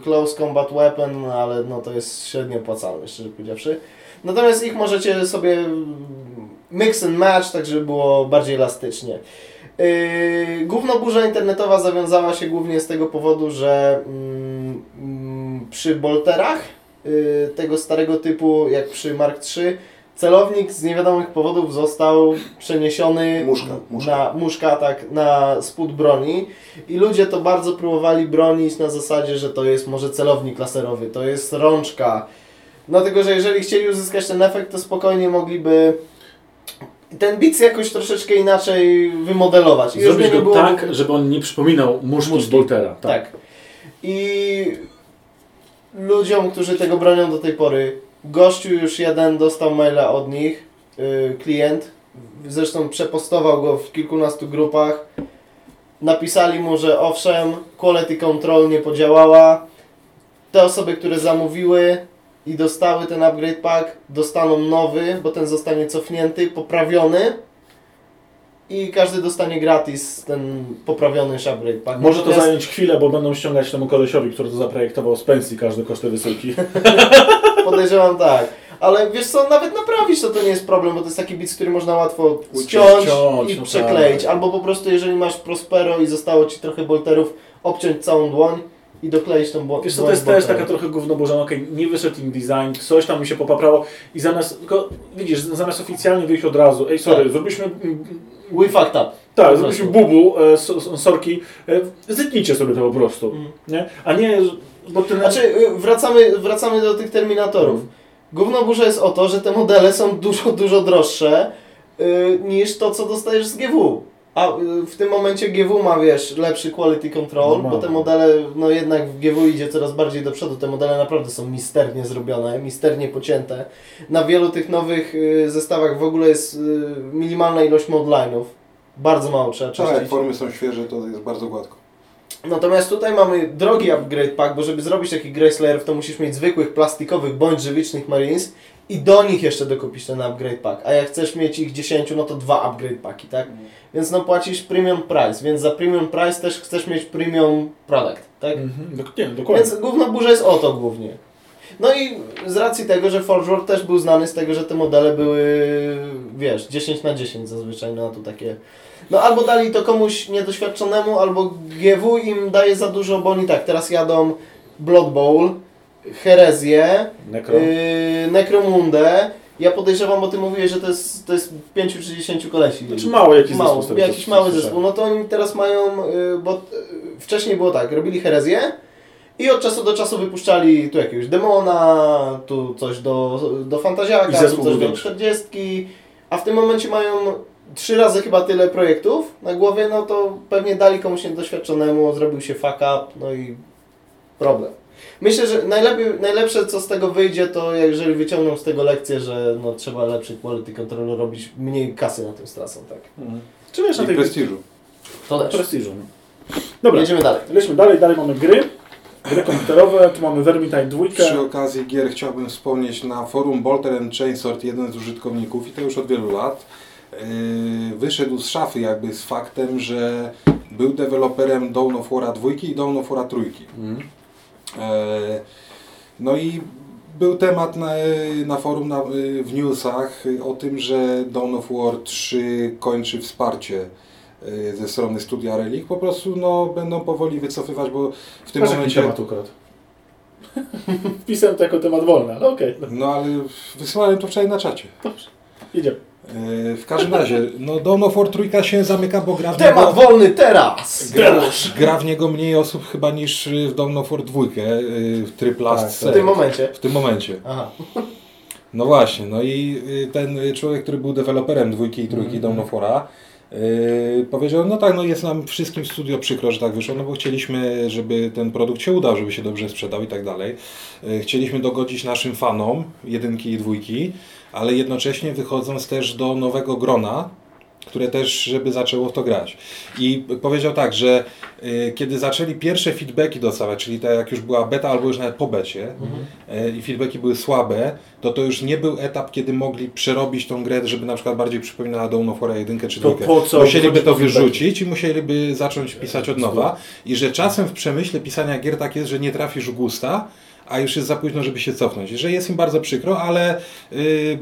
Close Combat Weapon, ale no to jest średnio opłacalne, szczerze powiedziawszy. Natomiast ich możecie sobie mix and match, tak żeby było bardziej elastycznie. Yy, Główno burza internetowa zawiązała się głównie z tego powodu, że mm, mm, przy bolterach yy, tego starego typu, jak przy Mark III, celownik z niewiadomych powodów został przeniesiony Muszka, muszka. na muszka, tak, na spód broni i ludzie to bardzo próbowali bronić na zasadzie, że to jest może celownik laserowy, to jest rączka. Dlatego, że jeżeli chcieli uzyskać ten efekt, to spokojnie mogliby ten bic jakoś troszeczkę inaczej wymodelować. I Zrobić go było tak, żeby on nie przypominał muszki z. Boltera. Tak. I ludziom, którzy tego bronią do tej pory, gościu już jeden dostał maila od nich, yy, klient, zresztą przepostował go w kilkunastu grupach. Napisali mu, że owszem, quality control nie podziałała. Te osoby, które zamówiły i dostały ten upgrade pack, dostaną nowy, bo ten zostanie cofnięty, poprawiony. I każdy dostanie gratis ten poprawiony już upgrade pack. Może to Natomiast- zająć chwilę, bo będą ściągać temu kolesiowi, który to zaprojektował z pensji każde koszty wysyłki. Podejrzewam tak. Ale wiesz co, nawet naprawić to to nie jest problem, bo to jest taki bit, który można łatwo ściąć i no przekleić. tak. Albo po prostu jeżeli masz Prospero i zostało Ci trochę bolterów, obciąć całą dłoń i dokleić tą bło- Wiesz co, to jest też taka trochę gówno, że okej, nie wyszedł im design, coś tam mi się popaprało i zamiast, tylko widzisz, zamiast oficjalnie wyjść od razu, ej sorry, Tak. zrobiliśmy, We fucked up. tak, zrobiliśmy bubu, e, so, so- sorki, e, zetnijcie sobie to po prostu, Mm. nie? A nie, bo ten... Znaczy, y, wracamy, wracamy do tych Terminatorów. Mm. Gówno burza jest o to, że te modele są dużo, dużo droższe y, niż to, co dostajesz z GW. A y, w tym momencie GW ma, wiesz, lepszy quality control, Normalnie. bo te modele, no jednak w GW idzie coraz bardziej do przodu. Te modele naprawdę są misternie zrobione, misternie pocięte. Na wielu tych nowych y, zestawach w ogóle jest y, minimalna ilość modline'ów. Bardzo mało trzeba Tak, jak czyścić. formy są świeże, to jest bardzo gładko. Natomiast tutaj mamy drogi upgrade pack, bo żeby zrobić taki Grace Layerów, to musisz mieć zwykłych plastikowych bądź żywicznych Marines i do nich jeszcze dokupić ten upgrade pack. A jak chcesz mieć ich 10, no to dwa upgrade packi, tak? Więc no płacisz premium price, więc za premium price też chcesz mieć premium product, tak? Mhm, dok- nie, dokładnie. Więc główna burza jest o to głównie. No i z racji tego, że Forge World też był znany z tego, że te modele były, wiesz, 10 na 10 zazwyczaj, no to takie... No albo dali to komuś niedoświadczonemu, albo GW im daje za dużo, bo oni tak, teraz jadą Blood Bowl, Herezję, Necro. yy, Necromundę. Ja podejrzewam, bo ty mówiłeś, że to jest, to jest 5 czy 10 kolesi. Znaczy mało jakiś Mało, zespół. jakiś mały zespół. No to oni teraz mają, y, bo y, wcześniej było tak, robili herezję i od czasu do czasu wypuszczali tu jakiegoś demona, tu coś do, do fantaziaka, tu coś do większy. 40, a w tym momencie mają trzy razy chyba tyle projektów na głowie, no to pewnie dali komuś niedoświadczonemu, zrobił się fuck up, no i problem. Myślę, że najlepiej, najlepsze co z tego wyjdzie, to jeżeli wyciągną z tego lekcję, że no, trzeba lepszy quality control robić, mniej kasy na tym stracą, tak. Mhm. Czy wiesz, na tej prestiżu. To też. prestiżu. Dobra, Jedziemy dalej. lecimy dalej, dalej mamy gry. Gry komputerowe, tu mamy Vermintide 2. Przy okazji gier chciałbym wspomnieć na forum Bolter and Chainsword, jeden z użytkowników i to już od wielu lat, yy, wyszedł z szafy jakby z faktem, że był deweloperem Dawn of War'a 2 i Dawn of War'a 3. Mhm. E, No i był temat na, na forum na, w newsach o tym, że Dawn of War 3 kończy wsparcie e, ze strony studia Relic. Po prostu no, będą powoli wycofywać, bo w tym Masz momencie... temat ukradł. Wpisałem to jako temat wolny, ale okej. No ale wysłałem to wczoraj na czacie. Dobrze. Idziemy. E, W każdym razie, no Dawn of War 3 się zamyka, bo gra w, Temat niego, wolny teraz! gra, gra w niego mniej osób chyba niż w Dawn of War 2 e, w Triplast Tak, W tym momencie. W tym momencie. Aha. No właśnie, no i y, ten y, człowiek, który był deweloperem dwójki i trójki Dawn of War'a, y, powiedział, no tak, no jest nam wszystkim w studio przykro, że tak wyszło, no bo chcieliśmy, żeby ten produkt się udał, żeby się dobrze sprzedał i tak dalej. Y, Chcieliśmy dogodzić naszym fanom jedynki i dwójki, ale jednocześnie wychodząc też do nowego grona, które też, żeby zaczęło w to grać. I powiedział tak, że y, kiedy zaczęli pierwsze feedbacki dostawać, czyli tak jak już była beta albo już nawet po becie y, i feedbacki były słabe, to to już nie był etap, kiedy mogli przerobić tą grę, żeby na przykład bardziej przypominała Dawn of War 1 czy To 2. po co Musieliby to wyrzucić i musieliby zacząć pisać od nowa. I że czasem w przemyśle pisania gier tak jest, że nie trafisz gusta, a już jest za późno, żeby się cofnąć. Że jest im bardzo przykro, ale y,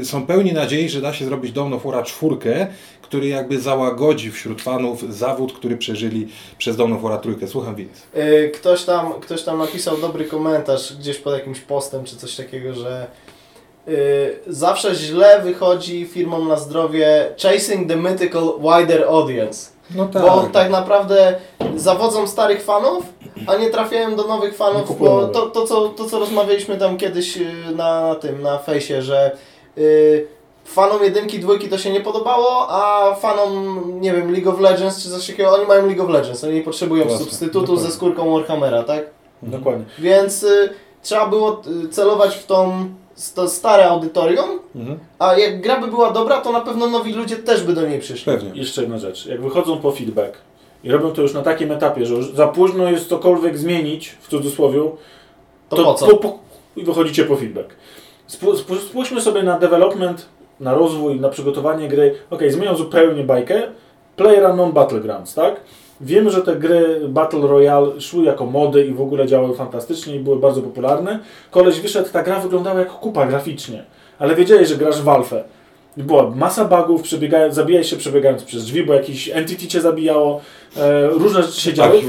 y, są pełni nadziei, że da się zrobić Dawn of 4, który jakby załagodzi wśród fanów zawód, który przeżyli przez Dawn of 3. Słucham Vince. Y, Ktoś tam, ktoś tam napisał dobry komentarz gdzieś pod jakimś postem czy coś takiego, że y, zawsze źle wychodzi firmom na zdrowie chasing the mythical wider audience. No Bo tak naprawdę zawodzą starych fanów, a nie trafiają do nowych fanów, kupują bo to, to, co, to co rozmawialiśmy tam kiedyś y, na, tym, na fejsie, że y, fanom jedynki, dwójki to się nie podobało, a fanom, nie wiem, League of Legends czy coś takiego, oni mają League of Legends, oni nie potrzebują Jasne, substytutu dokładnie. ze skórką Warhammera, tak? Dokładnie. Więc y, trzeba było y, celować w tą, to stare audytorium, Mhm. a jak gra by była dobra, to na pewno nowi ludzie też by do niej przyszli. Pewnie. Jeszcze jedna rzecz. Jak wychodzą po feedback i robią to już na takim etapie, że już za późno jest cokolwiek zmienić, w cudzysłowie, To, po co? i wychodzicie po feedback. Spó- spó- Spójrzmy sobie na development, na rozwój, na przygotowanie gry. Ok, zmienią zupełnie bajkę. Player non Battlegrounds, tak? Wiemy, że te gry Battle Royale szły jako mody i w ogóle działały fantastycznie i były bardzo popularne. Koleś wyszedł, ta gra wyglądała jak kupa graficznie, ale wiedziałeś, że grasz w Alfę. I Była masa bugów, przebiegając, zabijałeś się przebiegając przez drzwi, bo jakiś entity cię zabijało, e, różne rzeczy się działy.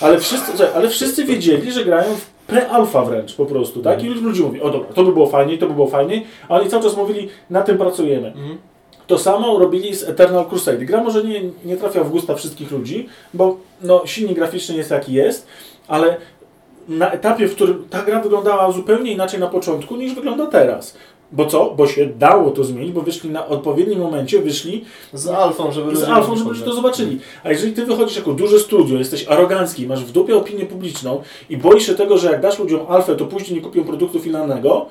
Ale wszyscy, ale wszyscy wiedzieli, że grają w pre-alfa wręcz po prostu, tak? I ludzie mówili, o dobra, to by było fajniej, to by było fajniej, a oni cały czas mówili, na tym pracujemy. Mhm. To samo robili z Eternal Crusade. Gra może nie, nie trafia w gusta wszystkich ludzi, bo no, silnik graficzny jest jaki jest, ale na etapie, w którym ta gra wyglądała zupełnie inaczej na początku niż wygląda teraz. Bo co? Bo się dało to zmienić, bo wyszli na odpowiednim momencie, wyszli Z alfą, żeby z ludzie alfą, żeby to zobaczyli. A jeżeli ty wychodzisz jako duże studio, jesteś arogancki, masz w dupie opinię publiczną i boisz się tego, że jak dasz ludziom alfę, to później nie kupią produktu finalnego,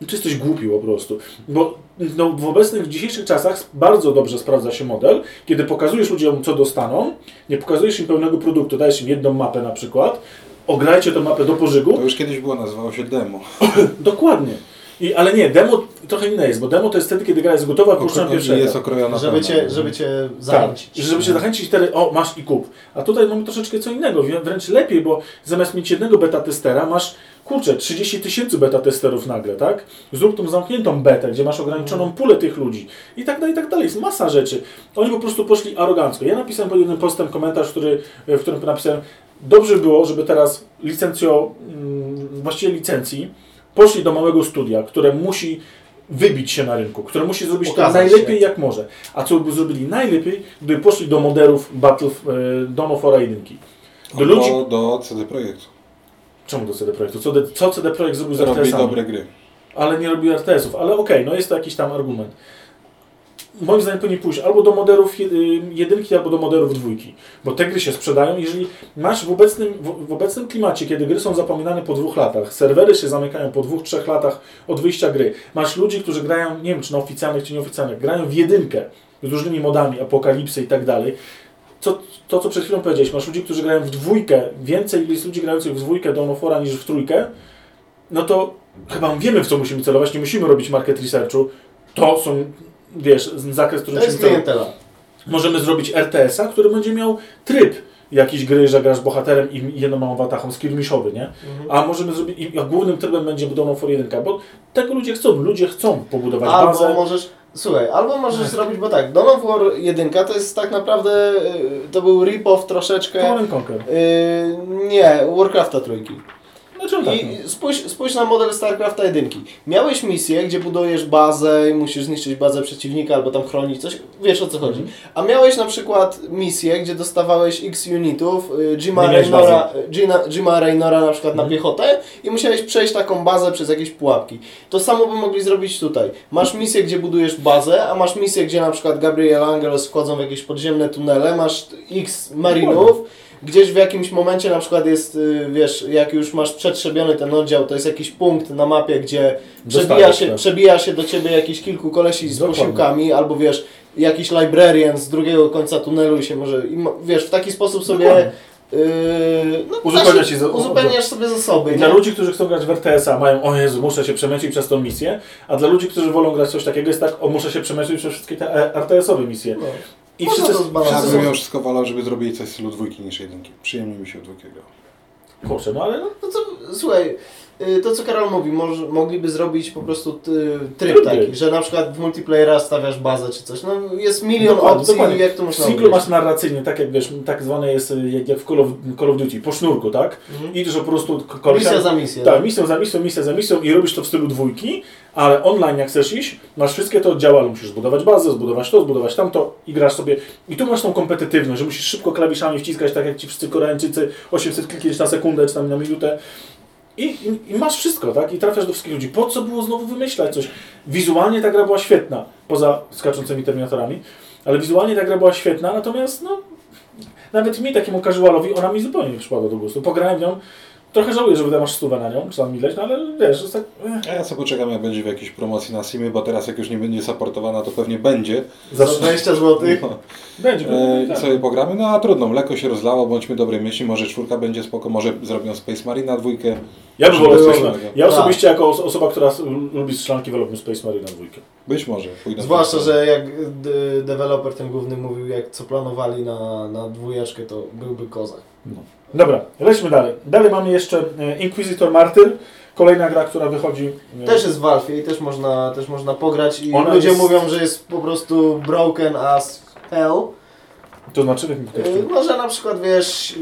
no to jesteś głupi po prostu. Bo no, w obecnych dzisiejszych czasach bardzo dobrze sprawdza się model, kiedy pokazujesz ludziom, co dostaną, nie pokazujesz im pełnego produktu, dajesz im jedną mapę na przykład, ograjcie tę mapę do pożygu, To już kiedyś było, nazywało się demo. dokładnie. I, ale nie, demo trochę inne jest, bo demo to jest wtedy, kiedy gra jest gotowa, puszczam Okro- pierwszy jest okrojona Żeby cię, żeby cię zachęcić. Tak, żeby cię zachęcić wtedy, o masz i kup. A tutaj mamy troszeczkę co innego, wrę- wręcz lepiej, bo zamiast mieć jednego beta testera, masz kurczę, 30 tysięcy beta testerów nagle, tak? Zrób tą zamkniętą betę, gdzie masz ograniczoną pulę tych ludzi i tak dalej, i tak dalej. Jest masa rzeczy. Oni po prostu poszli arogancko. Ja napisałem pod jednym postem komentarz, który, w którym napisałem, dobrze było, żeby teraz licencjo, mm, właściwie licencji, poszli do małego studia, które musi wybić się na rynku, które musi zrobić to najlepiej się. jak może. A co by zrobili najlepiej, gdyby poszli do moderów Battle e, Dawn of War 1. Do Albo ludzi... do CD Projektu. Czemu do CD Projektu? Co, de, co CD Projekt zrobił z Robi RTS-ami? dobre gry. Ale nie robi RTS-ów. Ale okej, no jest to jakiś tam argument. Moim zdaniem powinien pójść albo do moderów y, jedynki, albo do moderów dwójki. Bo te gry się sprzedają. Jeżeli masz w obecnym, w, obecnym klimacie, kiedy gry są zapominane po dwóch latach, serwery się zamykają po dwóch, trzech latach od wyjścia gry, masz ludzi, którzy grają, nie wiem czy na oficjalnych, czy nieoficjalnych, grają w jedynkę z różnymi modami, apokalipsy i tak dalej. Co, to, co przed chwilą powiedziałeś, masz ludzi, którzy grają w dwójkę, więcej jest ludzi grających w dwójkę Dawn of War'a niż w trójkę, no to chyba wiemy, w co musimy celować, nie musimy robić market researchu. To są, wiesz, zakres, który To jest klientela. Możemy zrobić RTS-a, który będzie miał tryb jakiejś gry, że grasz bohaterem i jedną małą watachą, skirmiszowy, nie? A możemy zrobić, i a głównym trybem będzie of War 1, bo tego ludzie chcą, ludzie chcą pobudować Albo bazę. możesz, słuchaj, albo możesz zrobić, bo tak, Dawn of War 1 to jest tak naprawdę, y, to był rip-off troszeczkę, Command and Conquer. y, nie, Warcrafta trójki. No tak? I spójrz, spójrz na model StarCrafta 1. Miałeś misję, gdzie budujesz bazę i musisz zniszczyć bazę przeciwnika albo tam chronić coś, wiesz o co chodzi. A miałeś na przykład misję, gdzie dostawałeś x unitów, y, Jima Raynora, Gina, Jima Raynora na przykład na Mhm. piechotę i musiałeś przejść taką bazę przez jakieś pułapki. To samo by mogli zrobić tutaj. Masz misję, gdzie budujesz bazę, a masz misję, gdzie na przykład Gabriel Angelos wchodzą w jakieś podziemne tunele, masz x marinów, Gdzieś w jakimś momencie na przykład jest, y, wiesz, jak już masz przetrzebiony ten oddział, to jest jakiś punkt na mapie, gdzie przebija się, tak. przebija się do ciebie jakiś kilku kolesi z Dokładnie. posiłkami, albo wiesz, jakiś librarian z drugiego końca tunelu i się może, i wiesz, w taki sposób sobie Dokładnie. yy, no, Uzupełniasz się- uzupełniasz sobie zasoby. I nie? dla ludzi, którzy chcą grać w RTS-a, mają, o Jezu, muszę się przemęczyć przez tą misję, a dla ludzi, którzy wolą grać coś takiego, jest tak, o, muszę się przemęczyć przez wszystkie te e, RTS-owe misje. No. I Można wszyscy. Ja bym mimo wszystko wolał, żeby zrobili coś w stylu dwójki niż jedynki. Przyjemniej mi się w dwójkę grało. kurczę, no ale no, No to, słuchaj, y, to co Karol mówi, może, mogliby zrobić po prostu ty, tryb Tryb taki, że na przykład w multiplayera stawiasz bazę czy coś. No jest milion Dokładnie, opcji, dokładnie. jak to w można singlu ugryźć. masz narracyjnie, tak jak wiesz, tak zwane jest y, jak, jak w Call of, Call of Duty, po sznurku, tak? Mhm. Idziesz po prostu kolesia- Misja za misję. Tak, misją za misją, misja za misją i robisz to w stylu dwójki, ale online jak chcesz iść, masz wszystkie te oddziały, ale musisz zbudować bazę, zbudować to, zbudować tamto i grasz sobie. I tu masz tą kompetytywność, że musisz szybko klawiszami wciskać, tak jak ci wszyscy Koreańczycy, 800 klikniesz na sekundę czy tam na minutę. I, i, I masz wszystko, tak? I trafiasz do wszystkich ludzi. Po co było znowu wymyślać coś? Wizualnie ta gra była świetna, poza skaczącymi terminatorami, ale wizualnie ta gra była świetna, natomiast no, nawet mi, takiemu casualowi, ona mi zupełnie nie przypadła do gustu. Pograłem w nią, trochę żałuję, że wydam aż stówę na nią, czy tam ileś, no ale wiesz, jest tak... eh, A ja sobie poczekam, jak będzie w jakiejś promocji na Simy, bo teraz jak już nie będzie supportowana, to pewnie będzie. Za 20 zł. No. Będzie, E, tak. I sobie pogramy, no a trudno, mleko się rozlało, bądźmy dobrej myśli, może czwórka będzie spoko, może zrobią Space Marine na dwójkę. Ja bym wolał Space Marine. Ja Tak. osobiście jako os- osoba, która lubi strzelanki, wolałbym Space Marine na dwójkę. Być może. Zwłaszcza, że jak deweloper ten główny mówił, jak co planowali na, na dwójeczkę, to byłby kozak. Dobra, lećmy dalej. Dalej mamy jeszcze e, Inquisitor Martyr, kolejna gra, która wychodzi... e, Też jest w Alfie i też można, też można pograć i Ona ludzie jest- mówią, że jest po prostu broken as hell. To znaczy w jakim kontekście? Może na przykład wiesz,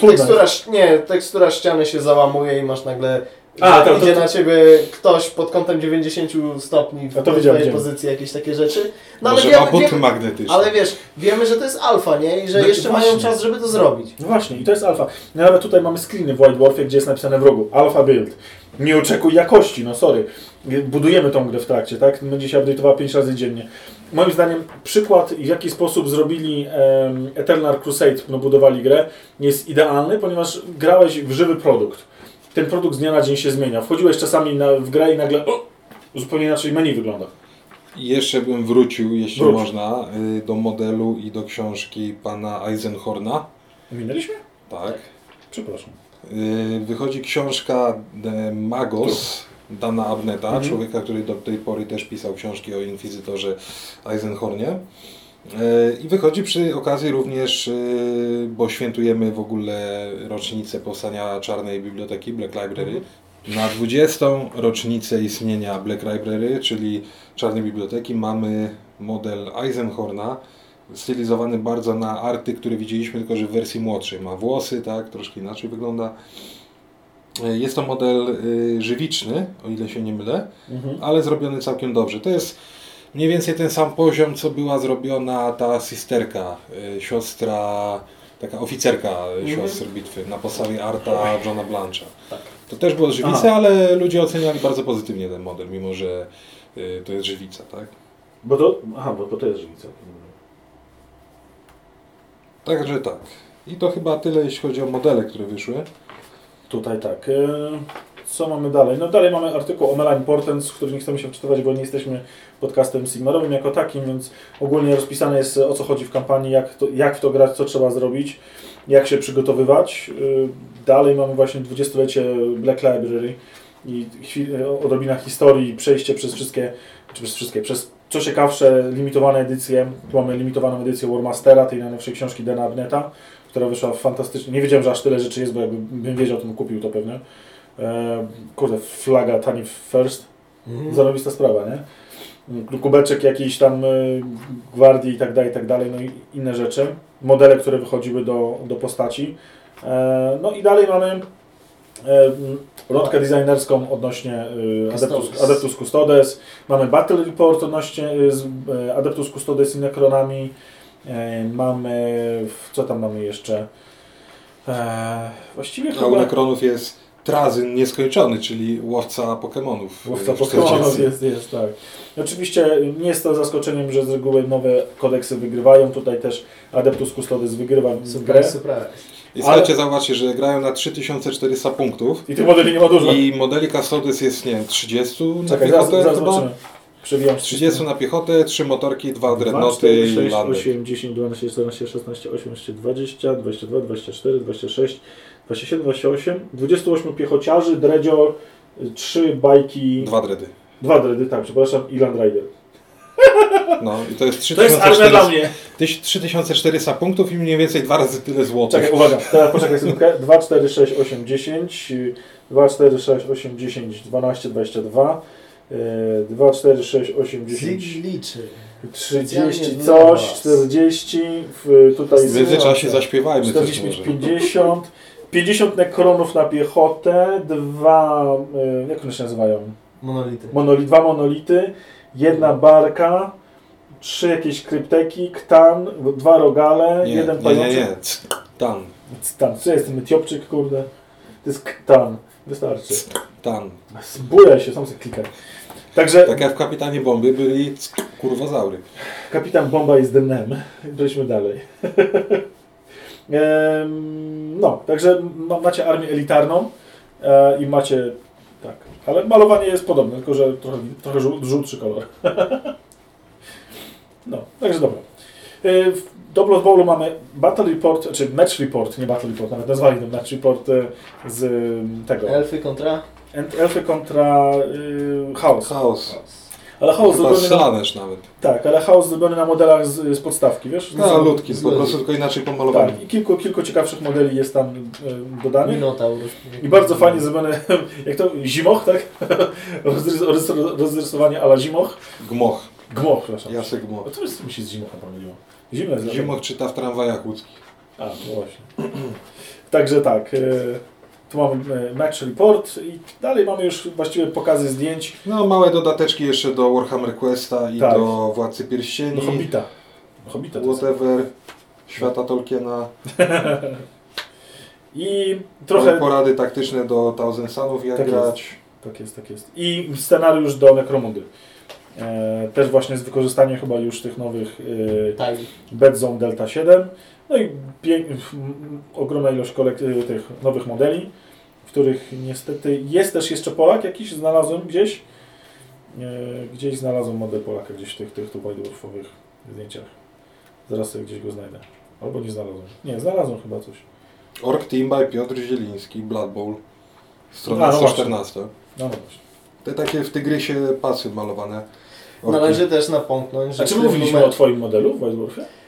tekstura, nie, tekstura ściany się załamuje i masz nagle, A, to- to- idzie to- na ciebie ktoś pod kątem 90 stopni w widziałem. pozycji, jakieś takie rzeczy. No Może ale ma wiemy, buty wiemy, magnetyczne. ale wiesz, wiemy, że to jest alfa, nie? I że No jeszcze właśnie. mają czas, żeby to zrobić. No właśnie, i to jest alfa. No Nawet tutaj mamy screeny w White Dwarfie, gdzie jest napisane w rogu Alpha Build. Nie oczekuj jakości, no sorry. Budujemy tą grę w trakcie, tak? Będzie się update'owała 5 razy dziennie. Moim zdaniem przykład, w jaki sposób zrobili em, Eternal Crusade, no budowali grę, jest idealny, ponieważ grałeś w żywy produkt. Ten produkt z dnia na dzień się zmienia. Wchodziłeś czasami na, w grę i nagle o, zupełnie inaczej menu wygląda. Jeszcze bym wrócił, jeśli Wróć. można, y, do modelu i do książki pana Eisenhorna. Minęliśmy? Tak. Przepraszam. Y, Wychodzi książka The Magos Dana Abneta, Mhm. człowieka, który do tej pory też pisał książki o inkwizytorze Eisenhornie. Y, I wychodzi przy okazji również, y, bo świętujemy w ogóle rocznicę powstania Czarnej Biblioteki Black Library. Na 20. rocznicę istnienia Black Library, czyli Czarnej Biblioteki, mamy model Eisenhorna, stylizowany bardzo na arty, które widzieliśmy, tylko że w wersji młodszej. Ma włosy, tak, troszkę inaczej wygląda. E, Jest to model żywiczny, o ile się nie mylę, Mhm. ale zrobiony całkiem dobrze. To jest mniej więcej ten sam poziom, co była zrobiona ta sisterka, y, siostra, taka oficerka y, Mhm. siostr bitwy na podstawie arta Johna Blancha. Tak. To też było z żywicy, Aha. ale ludzie oceniali bardzo pozytywnie ten model, mimo że y, to jest żywica, tak? Bo to, aha, bo, to jest żywica. Także tak. I to chyba tyle, jeśli chodzi o modele, które wyszły. Tutaj tak. e, Co mamy dalej? No dalej mamy artykuł o Mela Importance, który nie chcemy się wczytywać, bo nie jesteśmy podcastem Sigmarowym jako takim, więc ogólnie rozpisane jest o co chodzi w kampanii, jak, to, jak w to grać, co trzeba zrobić, jak się przygotowywać. E, Dalej mamy właśnie 20-lecie Black Library i e, odrobina historii, przejście przez wszystkie, czy przez wszystkie, przez co ciekawsze limitowane edycje. Tu mamy limitowaną edycję Warmastera, tej najnowszej książki Dana Abneta, która wyszła fantastycznie. Nie wiedziałem, że aż tyle rzeczy jest, bo jakbym wiedział, to bym kupił to pewnie. E, kurde, flaga Tani First. Zarobista sprawa, nie? Kubeczek jakiś tam y, gwardii i tak dalej, i tak dalej, no i inne rzeczy. Modele, które wychodziły do, do postaci. E, no i dalej mamy e, lotkę designerską odnośnie Adeptus, Custodes. Adeptus Custodes. Mamy Battle Report odnośnie z Adeptus Custodes i Necronami. E, mamy, co tam mamy jeszcze? E, właściwie A u chyba... Necronów jest Trazyn nieskończony, czyli łowca Pokemonów. Łowca w Pokemonów 40. jest, jest, tak. Oczywiście nie jest to zaskoczeniem, że z reguły nowe kodeksy wygrywają. Tutaj też Adeptus Custodes wygrywa grę. Surprise. I słuchajcie, zauważcie, że grają na 3400 punktów I tych modeli nie ma dużo. i modeli Custodes jest, nie wiem, 30 na Czekaj, zaraz, piechotę zaraz chyba. zobaczymy. Przewijam 30 na piechotę, 3 motorki, 2 2, dreadnoty 4, i 6, landek. 8, 10, 12, 14, 16, 18, 20, 22, 24, 26, 27, 28, 28 piechociarzy, Dredzio, 3 bajki, 2 Dwa dredy. dredy, tak, przepraszam, i Land Rider. No i to jest To jest armia dla 3400, mnie. tyś- 3400 punktów i mniej więcej dwa razy tyle złotych. Czekaj, uwaga, teraz poczekaj sekundkę. 2, 4, 6, 8, 10, 2, 4, 6, 8, 10, 12, 22, e, 2, 4, 6, 8, 10, Zig liczy. 30 Specjalnie coś, dla was. 40, w, tutaj W międzyczasie zaśpiewajmy coś 45, może. 50, 50 nekronów na piechotę, dwa, e, jak one się nazywają? Monolity. Monoli, dwa monolity, jedna barka, trzy jakieś krypteki, ktan, dwa rogale, Nie, jeden nie, nie, pajączek. nie. Tan. Ktan, co ja jestem Etiopczyk, kurde? To jest ktan, wystarczy. Tan. Zbujaj się, sam sobie klikaj. Także Tak jak w Kapitanie Bomby byli kurwozaury. kapitan Bomba jest dnem. Przejdźmy dalej. No, także ma, macie armię elitarną e, i macie tak, ale malowanie jest podobne, tylko że trochę, trochę żół- żółtszy kolor. no, także dobra. E, w do Blood Bowlu mamy Battle Report, czy Match Report, nie Battle Report, nawet nazwali ten Match Report e, z tego. Elfy kontra? Elfy kontra y, Chaos. Chaos. Ale Chaos Chyba zrobiony na, nawet. tak, ale Chaos zrobiony na modelach z, z podstawki, wiesz? No, ludki, z- po prostu tylko inaczej pomalowany. Tak, i kilku, kilku ciekawszych modeli jest tam y, dodanych. Minotaur. I bardzo fajnie zrobione, jak to, zimoch, tak? Rozrys- rozrys- Rozrysowanie ala zimoch. Gmoch. Gmoch, przepraszam. Jasek A Gmoch. co jest mi się z zimocha pomyliło? Jest Zimoch czyta w tramwajach łódzkich. A, no właśnie. Także tak, y, tu mamy y, Match Report i dalej mamy już właściwie pokazy zdjęć No, małe dodateczki jeszcze do Warhammer Questa i Tak. do Władcy Pierścieni. do Hobbita. Hobbita to jest. Whatever. Świata Tolkiena. I trochę... Porady taktyczne do Thousand Sunów, jak Tak jest. grać. Tak jest, tak jest. I scenariusz do Necromundy. E, też właśnie z wykorzystaniem chyba już tych nowych e, Tak. Bad Zone Delta 7. No i ogromna ilość e, tych nowych modeli, w których niestety jest też jeszcze Polak jakiś, znalazłem gdzieś. E, gdzieś znalazłem model Polaka gdzieś w tych, tych tu Wildorfowych zdjęciach. Zaraz sobie gdzieś go znajdę. Albo nie znalazłem. Nie, znalazłem chyba coś. Ork Team by Piotr Zieliński, Blood Bowl. Strona no 114. No, no właśnie. Te takie w Tygrysie pasy malowane. Należy też napomknąć, że A czy w tym mówiliśmy numerze- o Twoim modelu w?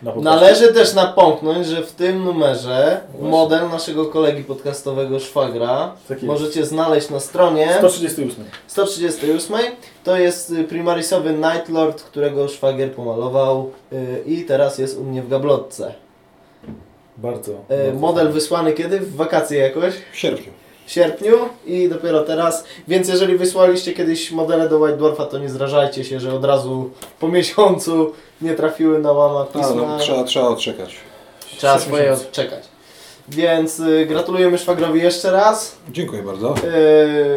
Na? Należy też napomknąć, że w tym numerze Właśnie. model naszego kolegi podcastowego Szwagra Tak możecie znaleźć na stronie 138. 138. To jest y, primarisowy Night Lord, którego Szwagier pomalował y, i teraz jest u mnie w gablotce. Bardzo. Y, bardzo Model fajnie. wysłany kiedy? W wakacje jakoś? W sierpniu. W sierpniu i dopiero teraz. Więc jeżeli wysłaliście kiedyś modele do White Dwarfa, to nie zrażajcie się, że od razu po miesiącu nie trafiły na łamach A, pisma. no, trzeba, trzeba odczekać. Trzeba swoje odczekać. Więc y, gratulujemy Szwagrowi jeszcze raz. Dziękuję bardzo.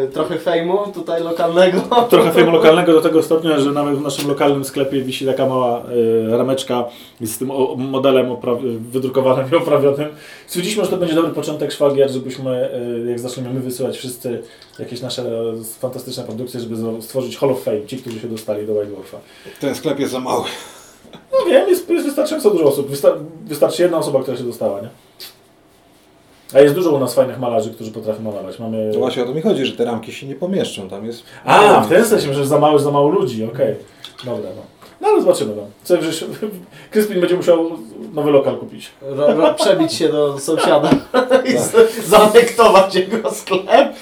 Y, trochę fejmu tutaj lokalnego. Trochę filmu lokalnego do tego stopnia, że nawet w naszym lokalnym sklepie wisi taka mała e, rameczka z tym o, modelem wydrukowanym i oprawionym. Stwierdziliśmy, że to będzie dobry początek szwagier, żebyśmy, jak zaczniemy my wysyłać wszyscy jakieś nasze fantastyczne produkcje, żeby stworzyć Hall of Fame, ci, którzy się dostali do White Dwarfa. Ten sklep jest za mały. No wiem, jest, jest wystarczająco dużo osób. Wysta- wystarczy jedna osoba, która się dostała, nie? A jest dużo u nas fajnych malarzy, którzy potrafią malować. Mamy... No właśnie o to mi chodzi, że te ramki się nie pomieszczą. Tam jest. A, w ten sensie, że za mało, za mało ludzi, okej. Dobra, no. No ale zobaczymy, no. Co, że Kryspin będzie musiał nowy lokal kupić. Ro, ro, przebić się do sąsiada i z, zaanektować jego sklep.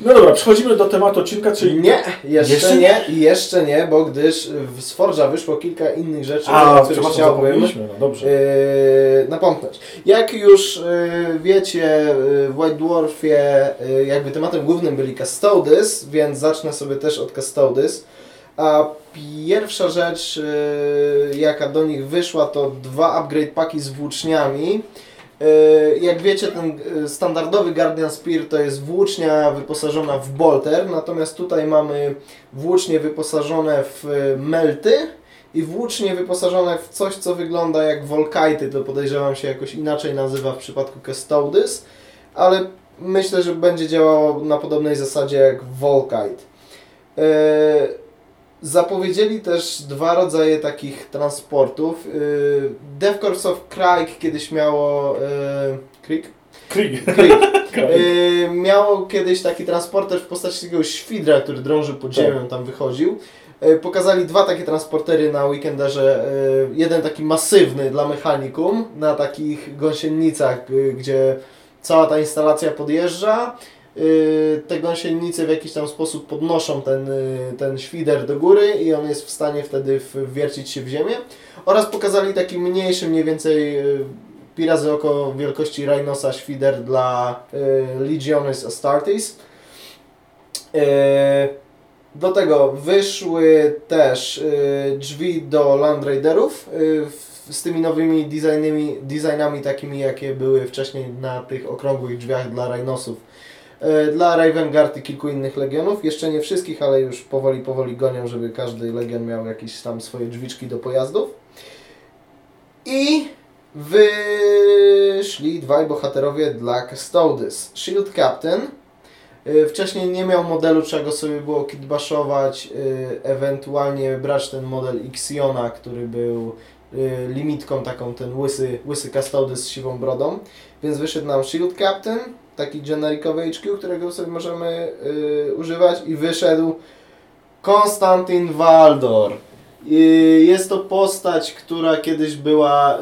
No dobra, przechodzimy do tematu odcinka, czyli... Nie, jeszcze, Jeszcze nie, i jeszcze nie, bo gdyż z Forge'a wyszło kilka innych rzeczy, A, o których chciałbym no dobrze. Yy, napomknąć. Jak już yy, wiecie, yy, w White Dwarfie yy, jakby tematem głównym byli Custodes, więc zacznę sobie też od Custodes. A pierwsza rzecz, yy, jaka do nich wyszła, to dwa upgrade paki z włóczniami. Yy, Jak wiecie, ten yy, standardowy Guardian Spear to jest włócznia wyposażona w bolter, natomiast tutaj mamy włócznie wyposażone w yy, melty i włócznie wyposażone w coś, co wygląda jak Volkite, to podejrzewam się jakoś inaczej nazywa w przypadku Custodes, ale myślę, że będzie działało na podobnej zasadzie jak Volkite. Yy, Zapowiedzieli też dwa rodzaje takich transportów. Yy, Death Corps of kiedyś miało... Yy, Creek? Krieg. Yy, miało kiedyś taki transporter w postaci takiego świdra, który drążył pod Tak. ziemią, tam wychodził. Yy, Pokazali dwa takie transportery na weekenderze. Yy, Jeden taki masywny dla mechanikum, na takich gąsienicach, yy, gdzie cała ta instalacja podjeżdża. Yy, Te gąsienice w jakiś tam sposób podnoszą ten, yy, ten świder do góry i on jest w stanie wtedy wwiercić się w ziemię. Oraz pokazali taki mniejszy, mniej więcej yy, pi razy oko wielkości Rhinosa świder dla Legionis Astartes. Do tego wyszły też drzwi do Land Raiderów z tymi nowymi designami, designami takimi jakie były wcześniej na tych okrągłych drzwiach dla Rhinosów. Y, Dla Raven Guard i kilku innych legionów. Jeszcze nie wszystkich, ale już powoli, powoli gonią, żeby każdy legion miał jakieś tam swoje drzwiczki do pojazdów. I wyszli dwaj bohaterowie dla Custodes. Shield Captain. y, Wcześniej nie miał modelu, trzeba go sobie było kitbaszować, y, ewentualnie brać ten model Ixiona, który był limitką taką, ten łysy, łysy Custodes z siwą brodą. Więc wyszedł nam Shield Captain, taki generikowy HQ, którego sobie możemy y, używać i wyszedł Konstantin Waldor. Jest to postać, która kiedyś była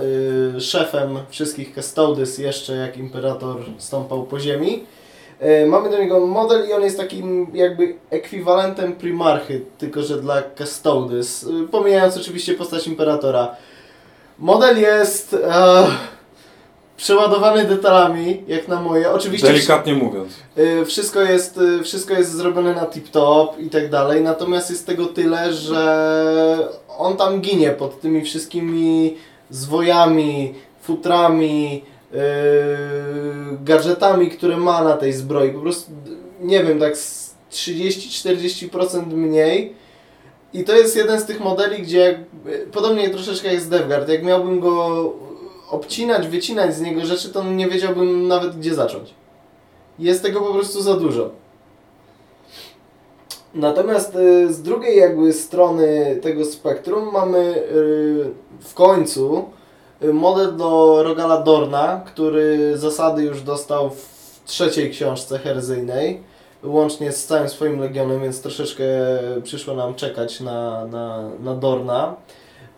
y, szefem wszystkich Custodes jeszcze jak Imperator stąpał po ziemi. Y, Mamy do niego model i on jest takim jakby ekwiwalentem Primarchy, tylko że dla Custodes. Y, Pomijając oczywiście postać Imperatora. Model jest e, przeładowany detalami, jak na moje. Oczywiście Delikatnie mówiąc. Y, Wszystko jest, y, wszystko jest zrobione na tip-top i tak dalej, natomiast jest tego tyle, że on tam ginie pod tymi wszystkimi zwojami, futrami, yy, gadżetami, które ma na tej zbroi. Po prostu, nie wiem, tak z 30-40% mniej. I to jest jeden z tych modeli, gdzie y, podobnie troszeczkę jak z DevGuard, jak miałbym go obcinać, wycinać z niego rzeczy, to nie wiedziałbym nawet gdzie zacząć. Jest tego po prostu za dużo. Natomiast y, z drugiej jakby strony tego spektrum mamy y, w końcu y, model do Rogala Dorna, który zasady już dostał w trzeciej książce herzyjnej, łącznie z całym swoim legionem, więc troszeczkę przyszło nam czekać na, na, na Dorna.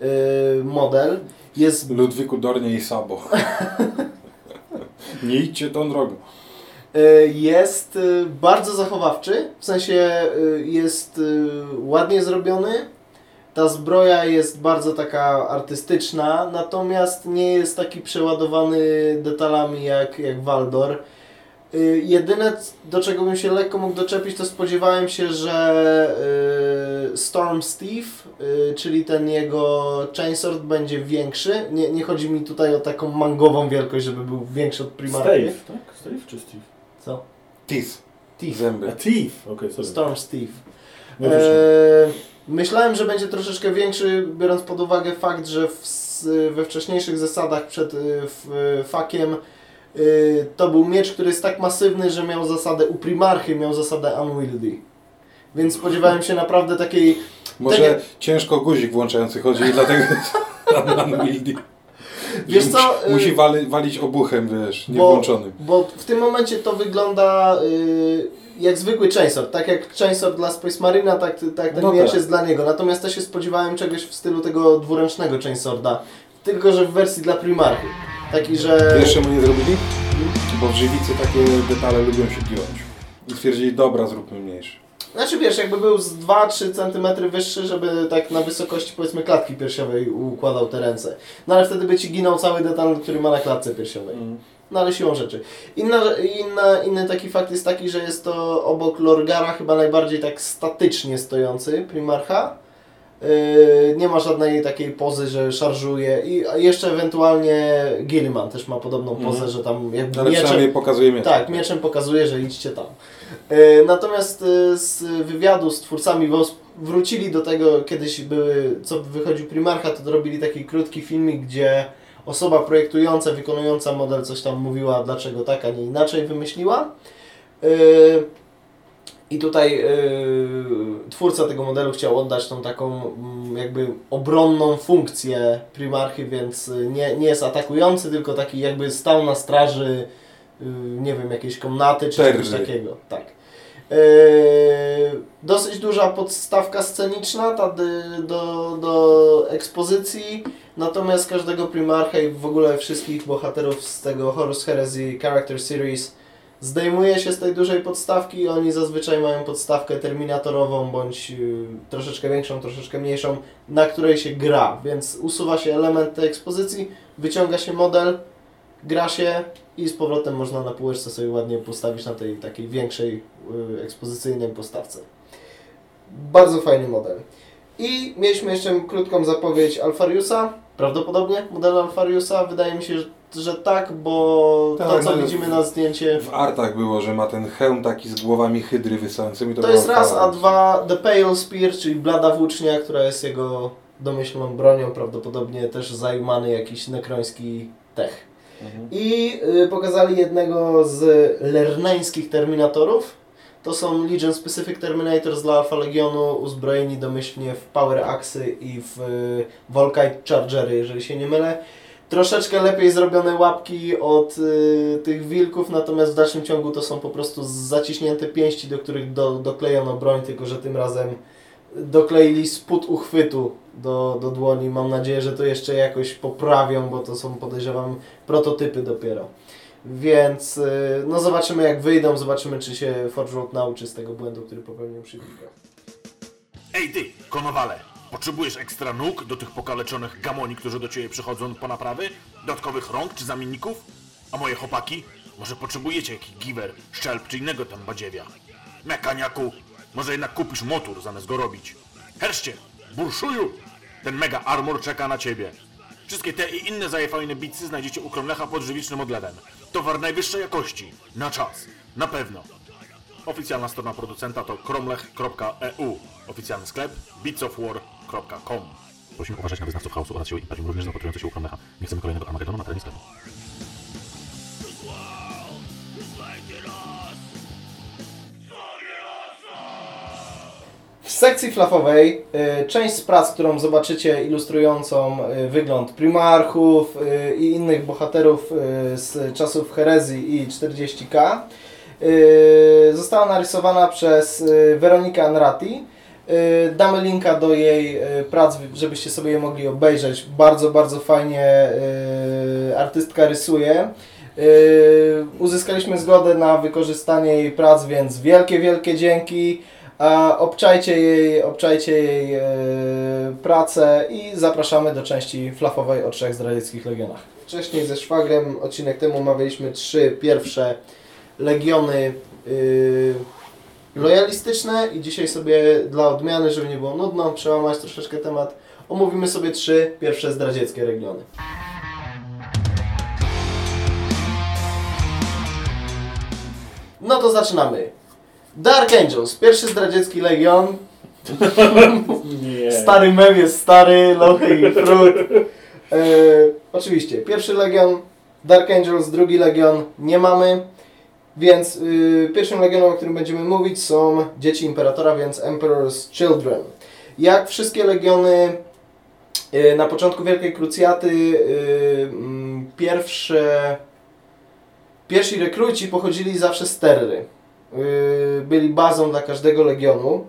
Y, model jest Ludwiku Dornie i Sabo. Nie idźcie tą drogą. Y, Jest y, bardzo zachowawczy, w sensie y, jest ładnie zrobiony. Ta zbroja jest bardzo taka artystyczna, natomiast nie jest taki przeładowany detalami jak, jak Waldor. Y, Jedyne, do czego bym się lekko mógł doczepić, to spodziewałem się, że y, Storm Steve, y, czyli ten jego chainsword będzie większy. Nie, nie chodzi mi tutaj o taką mangową wielkość, żeby był większy od Primarchy. Steve, tak? Steve czy Steve? Co? Teeth. Teeth. A Zęby. Thief, okej, sorry. Storm Steve. No. Eee, myślałem, że będzie troszeczkę większy, biorąc pod uwagę fakt, że w, we wcześniejszych zasadach przed y, fakiem to był miecz, który jest tak masywny, że miał zasadę u Primarchy, miał zasadę unwieldy. Więc spodziewałem się naprawdę takiej Może jak- ciężko guzik włączający chodzi i dlatego unwieldy. Wiesz co, y- Musi wali, walić obuchem, wiesz, Bo- niewłączonym. Bo w tym momencie to wygląda y, jak zwykły chainsword. Tak jak chainsword dla Space Marina, tak, tak ten No miecz tak. jest dla niego. Natomiast też się spodziewałem czegoś w stylu tego dwuręcznego chainsworda. Tylko, że w wersji dla Primarchy. Taki, że... Wiesz czemu nie zrobili? Bo w żywicy takie detale lubią się giąć. I stwierdzili, dobra, zróbmy mniejszy. Znaczy wiesz, jakby był z 2-3 cm wyższy, żeby tak na wysokości powiedzmy klatki piersiowej układał te ręce. No ale wtedy by ci ginął cały detal, który ma na klatce piersiowej. Mm. No ale siłą rzeczy. Inna, inna, inny taki fakt jest taki, że jest to obok Lorgara chyba najbardziej tak statycznie stojący Primarcha. Yy, nie ma żadnej takiej pozy, że szarżuje i jeszcze ewentualnie Gilliman też ma podobną pozę, Mhm. że tam jakby Ale mieczem, pokazuje miecz. tak, mieczem pokazuje, że idźcie tam. Yy, natomiast yy, z wywiadu z twórcami WOS wrócili do tego, kiedyś były, co wychodził Primarcha, to robili taki krótki filmik, gdzie osoba projektująca, wykonująca model coś tam mówiła, dlaczego tak, a nie inaczej wymyśliła. I tutaj yy, twórca tego modelu chciał oddać tą taką mm, jakby obronną funkcję Primarchy, więc y, nie, nie jest atakujący, tylko taki jakby stał na straży, yy, nie wiem, jakiejś komnaty czy Terry. czegoś takiego. Tak. Yy, dosyć duża podstawka sceniczna ta dy, do, do ekspozycji, natomiast każdego Primarcha i w ogóle wszystkich bohaterów z tego Horus Heresy Character Series zdejmuje się z tej dużej podstawki i oni zazwyczaj mają podstawkę terminatorową bądź y, troszeczkę większą, troszeczkę mniejszą, na której się gra, więc usuwa się element tej ekspozycji, wyciąga się model, gra się i z powrotem można na półeczce sobie ładnie postawić na tej takiej większej y, ekspozycyjnej postawce. Bardzo fajny model. I mieliśmy jeszcze krótką zapowiedź Alfariusa. Prawdopodobnie model Alfariusa. Wydaje mi się, że, że tak, bo Tak, to co no, widzimy na zdjęcie W artach było, że ma ten hełm taki z głowami hydry wysającymi. To, To jest raz, a dwa The Pale Spear, czyli blada włócznia, która jest jego domyślną bronią, prawdopodobnie też zajmany jakiś nekroński tech. Mhm. I y, pokazali jednego z lerneńskich Terminatorów. To są Legion Specific Terminators dla Alpha Legionu, uzbrojeni domyślnie w Power Axy i w y, Volkite Chargery, jeżeli się nie mylę. Troszeczkę lepiej zrobione łapki od y, tych wilków, natomiast w dalszym ciągu to są po prostu zaciśnięte pięści, do których do, doklejono broń, tylko że tym razem dokleili spód uchwytu do, do dłoni. Mam nadzieję, że to jeszcze jakoś poprawią, bo to są podejrzewam prototypy dopiero. Więc y, no zobaczymy jak wyjdą, zobaczymy czy się Forge World nauczy z tego błędu, który popełnił przy wilkach. Ej ty, konowale! Potrzebujesz ekstra nóg do tych pokaleczonych gamoni, którzy do ciebie przychodzą po naprawy? Dodatkowych rąk czy zamienników? A moje chłopaki? Może potrzebujecie jakiś giver, szczelb czy innego tam badziewia? Mekaniaku, może jednak kupisz motor zamiast go robić. Herszcie, burszuju! Ten mega armor czeka na ciebie. Wszystkie te i inne zajefajne bicy znajdziecie u Kromlecha pod żywicznym odlewem. Towar najwyższej jakości. Na czas. Na pewno. Oficjalna strona producenta to kromlech.eu. Oficjalny sklep beatsofwar.com. Prosimy uważać na wyznawców chaosu oraz siły imperium, również zapatrujących się u Kromlecha. Nie chcemy kolejnego Armagedonu na terenie sklepu. W sekcji flafowej y, część z prac, którą zobaczycie ilustrującą y, wygląd Primarchów y, i innych bohaterów z czasów herezji i 40k y, została narysowana przez Weronikę Anrati. Y, Damy linka do jej y, prac, żebyście sobie je mogli obejrzeć. Bardzo, bardzo fajnie y, artystka rysuje. Uzyskaliśmy zgodę na wykorzystanie jej prac, więc wielkie, wielkie dzięki. Obczajcie jej, obczajcie jej pracę i zapraszamy do części flafowej o trzech zdradzieckich legionach. Wcześniej ze szwagrem odcinek temu omawialiśmy trzy pierwsze legiony y, lojalistyczne i dzisiaj sobie dla odmiany, żeby nie było nudno, przełamać troszeczkę temat, omówimy sobie trzy pierwsze zdradzieckie legiony. No to zaczynamy. Dark Angels, pierwszy zdradziecki legion. Nie. Stary mem jest stary, lochy i frut. E, oczywiście, pierwszy legion, Dark Angels, drugi legion nie mamy. Więc y, pierwszym legionem, o którym będziemy mówić są Dzieci Imperatora, więc Emperor's Children. Jak wszystkie legiony y, na początku Wielkiej Krucjaty y, mm, pierwsze, pierwsi rekruci pochodzili zawsze z Terry. Byli bazą dla każdego legionu.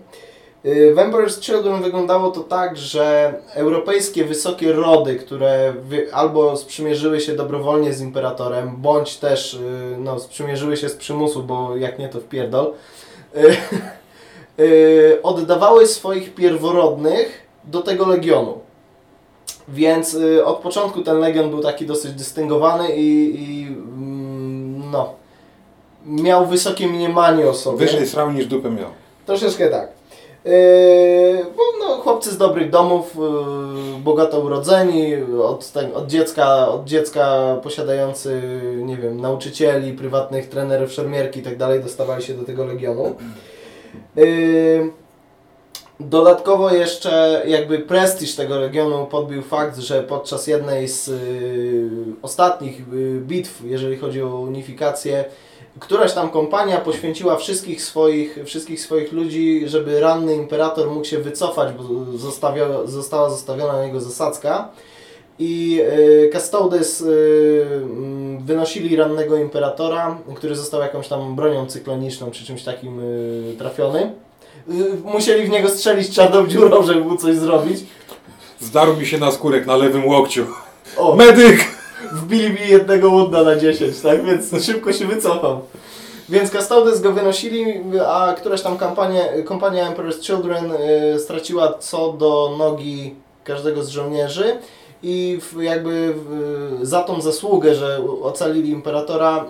Y, W Emperor's Children wyglądało to tak, że europejskie wysokie rody, które albo sprzymierzyły się dobrowolnie z imperatorem, bądź też y, no, sprzymierzyły się z przymusu, bo jak nie to wpierdol, y, oddawały swoich pierworodnych do tego legionu. Więc od początku ten legion był taki dosyć dystyngowany i, i mm, no, miał wysokie mniemanie o sobie. Wyżej srał niż dupę miał. Troszeczkę tak. Yy, bo no, chłopcy z dobrych domów, yy, bogato urodzeni, od, ten, od, dziecka, od dziecka posiadający, nie wiem, nauczycieli, prywatnych trenerów, szermierki i tak dalej, dostawali się do tego legionu. Yy, Dodatkowo jeszcze jakby prestiż tego regionu podbił fakt, że podczas jednej z ostatnich bitw, jeżeli chodzi o unifikację, któraś tam kompania poświęciła wszystkich swoich, wszystkich swoich ludzi, żeby ranny imperator mógł się wycofać, bo zostawio, została zostawiona na niego zasadzka. I y, Custodes y, mm, wynosili rannego imperatora, który został jakąś tam bronią cykloniczną czy czymś takim y, trafiony. Musieli w niego strzelić czarną dziurą, żeby mu coś zrobić. Zdarł mi się na skórek na lewym łokciu. O, Medyk! Wbili mi jednego łudna na 10, tak? Więc szybko się wycofał. Więc Custodes go wynosili, a któraś tam kampania, kompania Emperor's Children y, straciła co do nogi każdego z żołnierzy i w, jakby w, za tą zasługę, że ocalili imperatora,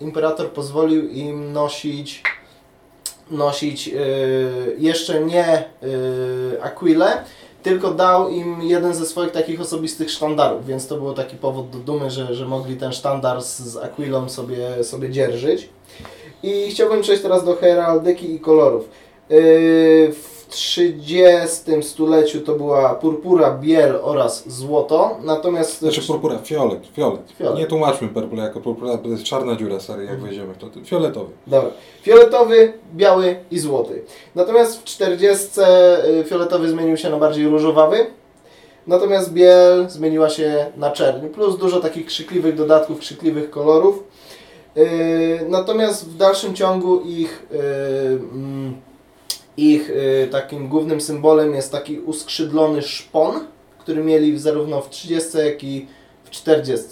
y, imperator pozwolił im nosić nosić y, jeszcze nie y, Aquile, tylko dał im jeden ze swoich takich osobistych sztandarów, więc to był taki powód do dumy, że, że mogli ten sztandar z, z Aquilą sobie, sobie dzierżyć. I chciałbym przejść teraz do heraldyki i kolorów. Yy, w 30 stuleciu to była purpura, biel oraz złoto, natomiast... Znaczy purpura, fiolet, fiolet. Fiolet. Nie tłumaczmy purpura jako purpura, to jest czarna dziura, stary, jak wejdziemy w to. Fioletowy. Dobra. Fioletowy, biały i złoty. Natomiast w 40 y, fioletowy zmienił się na bardziej różowawy. Natomiast biel zmieniła się na czerni. Plus dużo takich krzykliwych dodatków, krzykliwych kolorów. Yy, natomiast w dalszym ciągu ich, yy, mm, ich yy, takim głównym symbolem jest taki uskrzydlony szpon, który mieli zarówno w 30 jak i w 40.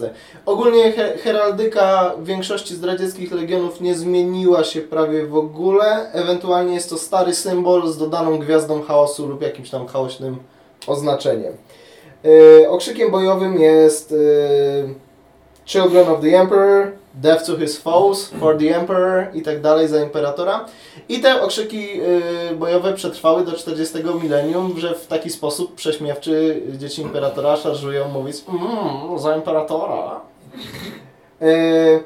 Ogólnie he heraldyka większości zdradzieckich legionów nie zmieniła się prawie w ogóle. Ewentualnie jest to stary symbol z dodaną gwiazdą chaosu lub jakimś tam chaośnym oznaczeniem. Yy, okrzykiem bojowym jest yy, Children of the Emperor, Death to his foes, for the Emperor i tak dalej za imperatora. I te okrzyki yy, bojowe przetrwały do 40 milenium, że w taki sposób prześmiewczy dzieci imperatora szarżują mówić mmm, za imperatora. Yy,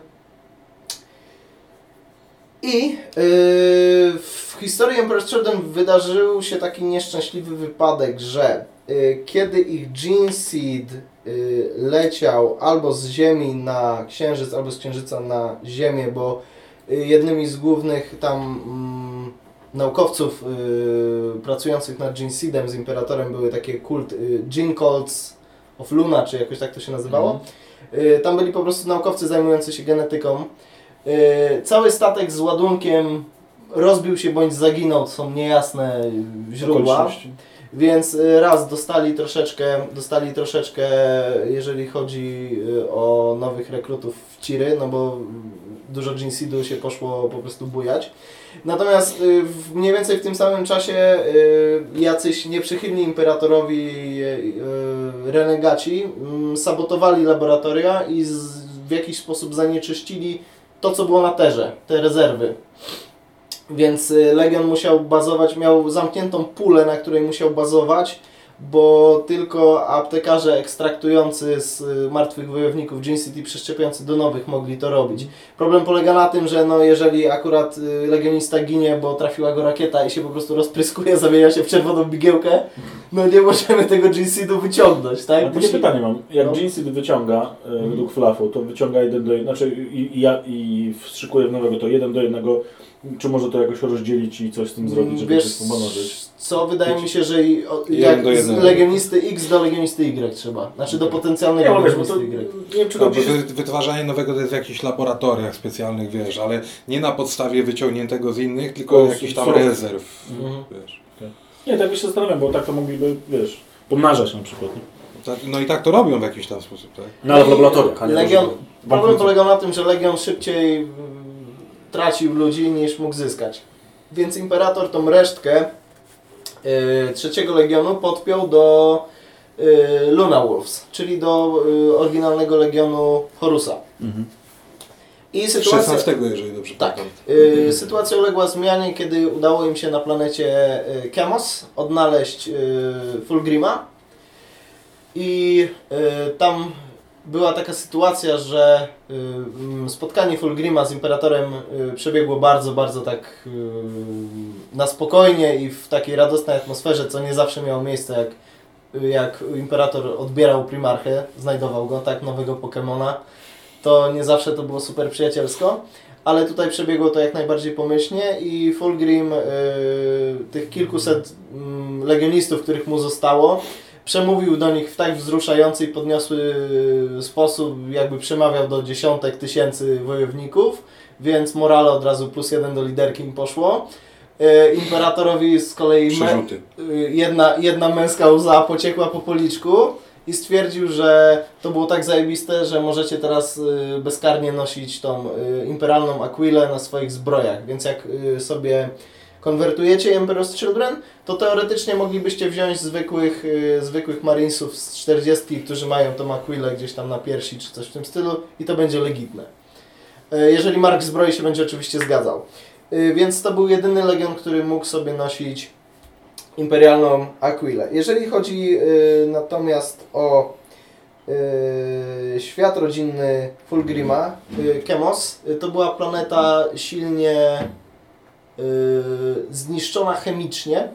I yy, w historii Emperor's Children wydarzył się taki nieszczęśliwy wypadek, że kiedy ich Gene Seed leciał albo z Ziemi na Księżyc, albo z Księżyca na Ziemię, bo jednymi z głównych tam mm, naukowców yy, pracujących nad Gene Seedem z Imperatorem były takie kult yy, Gene Cults of Luna, czy jakoś tak to się nazywało. Yy, tam byli po prostu naukowcy zajmujący się genetyką. Yy, cały statek z ładunkiem rozbił się bądź zaginął, to są niejasne źródła. Więc y, raz dostali troszeczkę, dostali troszeczkę, jeżeli chodzi y, o nowych rekrutów w Ciry, no bo dużo Jinseedu się poszło po prostu bujać. Natomiast y, w, mniej więcej w tym samym czasie y, jacyś nieprzychylni imperatorowi y, renegaci mm, sabotowali laboratoria i w jakiś sposób zanieczyścili to, co było na terze, te rezerwy. Więc Legion musiał bazować, miał zamkniętą pulę, na której musiał bazować, bo tylko aptekarze ekstraktujący z y, martwych wojowników Gene City przeszczepiający do nowych mogli to robić. Problem polega na tym, że no jeżeli akurat y, legionista ginie, bo trafiła go rakieta i się po prostu rozpryskuje, zamienia się w czerwoną bigiełkę, no nie możemy tego Gene wyciągnąć, tak? A Musi- pytanie mam. Jak No. Jinseed wyciąga według flafu, to wyciąga jeden do jednego, znaczy i, i, i wstrzykuje w nowego, to jeden do jednego. Czy może to jakoś rozdzielić i coś z tym zrobić, żeby Wiesz, coś pomnożyć? co wydaje mi się, że i, o, jak do z jednego. legionisty X do legionisty Y trzeba. Znaczy do potencjalnego Nie, ale wiesz, bo to, legionisty Y. nie wiem czy No, to bo gdzieś... wy- wytwarzanie nowego to jest w jakichś laboratoriach specjalnych, wiesz, ale nie na podstawie wyciągniętego z innych, tylko jakichś tam rezerw, Mhm. wiesz. Nie, tak by się zastanawiam, bo tak to mogliby, wiesz, pomnażać na przykład. Nie? Tak- No i tak to robią w jakiś tam sposób, tak? No ale w laboratoriach, a nie Legion, to, że- problem polegał na tym, że Legion szybciej tracił ludzi niż mógł zyskać. Więc Imperator tą resztkę y, trzeciego Legionu podpiął do y, Luna Wolves, czyli do y, oryginalnego Legionu Horusa. Mhm. I sytuacja... 16, jeżeli dobrze Tak. pamiętam. Sytuacja uległa zmianie, kiedy udało im się na planecie Kemos odnaleźć Fulgrima i y, tam była taka sytuacja, że y, mm, spotkanie Fulgrima z Imperatorem y, przebiegło bardzo, bardzo tak y, na spokojnie i w takiej radosnej atmosferze, co nie zawsze miało miejsce, jak, jak Imperator odbierał Primarchę, znajdował go, tak, nowego Pokemona, to nie zawsze to było super przyjacielsko. Ale tutaj przebiegło to jak najbardziej pomyślnie i Fulgrim, tych kilkuset y, legionistów, których mu zostało, przemówił do nich w tak wzruszający i podniosły sposób, jakby przemawiał do dziesiątek tysięcy wojowników, więc morale od razu plus jeden do liderki im poszło. E, Imperatorowi z kolei me, y, jedna, jedna męska łza pociekła po policzku i stwierdził, że to było tak zajebiste, że możecie teraz y, bezkarnie nosić tą y, imperialną Aquilę na swoich zbrojach, więc jak y, sobie konwertujecie Emperor's Children, to teoretycznie moglibyście wziąć zwykłych, y, zwykłych marinesów z 40, którzy mają tą Aquilę gdzieś tam na piersi czy coś w tym stylu i to będzie legitne. Y, Jeżeli Mark zbroi się będzie oczywiście zgadzał. Y, Więc to był jedyny legion, który mógł sobie nosić imperialną Aquilę. Jeżeli chodzi y, natomiast o świat rodzinny Fulgrima, Kemos, to była planeta silnie zniszczona chemicznie.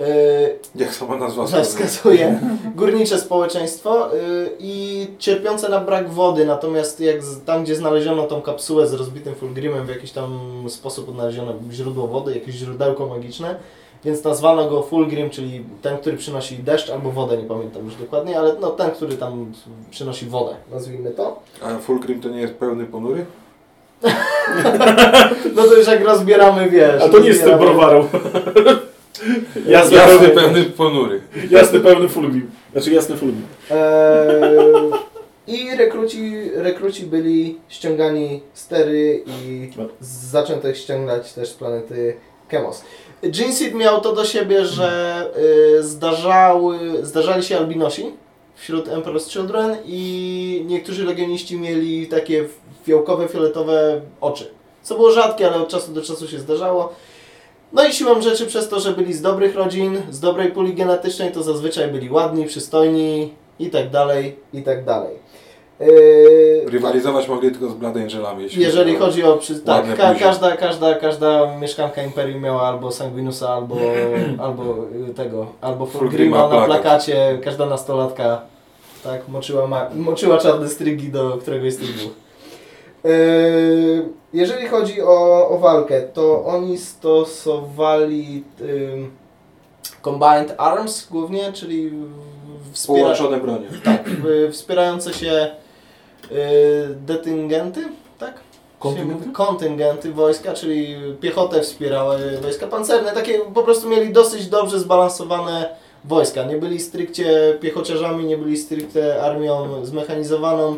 Y, Jak sama nazwa wskazuje. górnicze społeczeństwo y, i cierpiące na brak wody, natomiast jak tam, gdzie znaleziono tą kapsułę z rozbitym fulgrimem, w jakiś tam sposób odnaleziono źródło wody, jakieś źródełko magiczne, więc nazwano go fulgrim, czyli ten, który przynosi deszcz albo wodę, nie pamiętam już dokładnie, ale no, ten, który tam przynosi wodę, nazwijmy to. A Fulgrim to nie jest pełny ponury? No to już jak rozbieramy, wiesz. A to nie jest ten rozbieramy- browaru. jasny, Jasny, pełny, pełny ponury. jasny pełny fulgrim. Znaczy jasny fulgrim. Eee, I rekruci, rekruci byli ściągani stery i zaczęto ich ściągać też z planety Kemos. Jinseed miał to do siebie, że y, zdarzały, zdarzali się albinosi wśród Emperor's Children i niektórzy legioniści mieli takie fiołkowe, fioletowe oczy. Co było rzadkie, ale od czasu do czasu się zdarzało. No i siłą rzeczy przez to, że byli z dobrych rodzin, z dobrej puli genetycznej, to zazwyczaj byli ładni, przystojni i tak dalej, i tak dalej. Yy, Rywalizować mogli tylko z Blood Angelami. jeśli jeżeli chodzi o- chodzi o... Przy, tak, ka, każda, każda, każda mieszkanka Imperium miała albo Sanguinusa, albo, albo y, tego, albo Fulgrima na plakat. plakacie. Każda nastolatka tak, moczyła, moczyła czarne strygi do któregoś z tych dwóch. Yy, jeżeli chodzi o, o walkę, to oni stosowali Combined Arms głównie, czyli wspiera, Połączone bronie. tak, wspierające się detyngenty, tak? Kontyngenty? Kontyngenty wojska, czyli piechotę wspierały wojska pancerne. Takie po prostu mieli dosyć dobrze zbalansowane wojska. Nie byli stricte piechociarzami, nie byli stricte armią zmechanizowaną.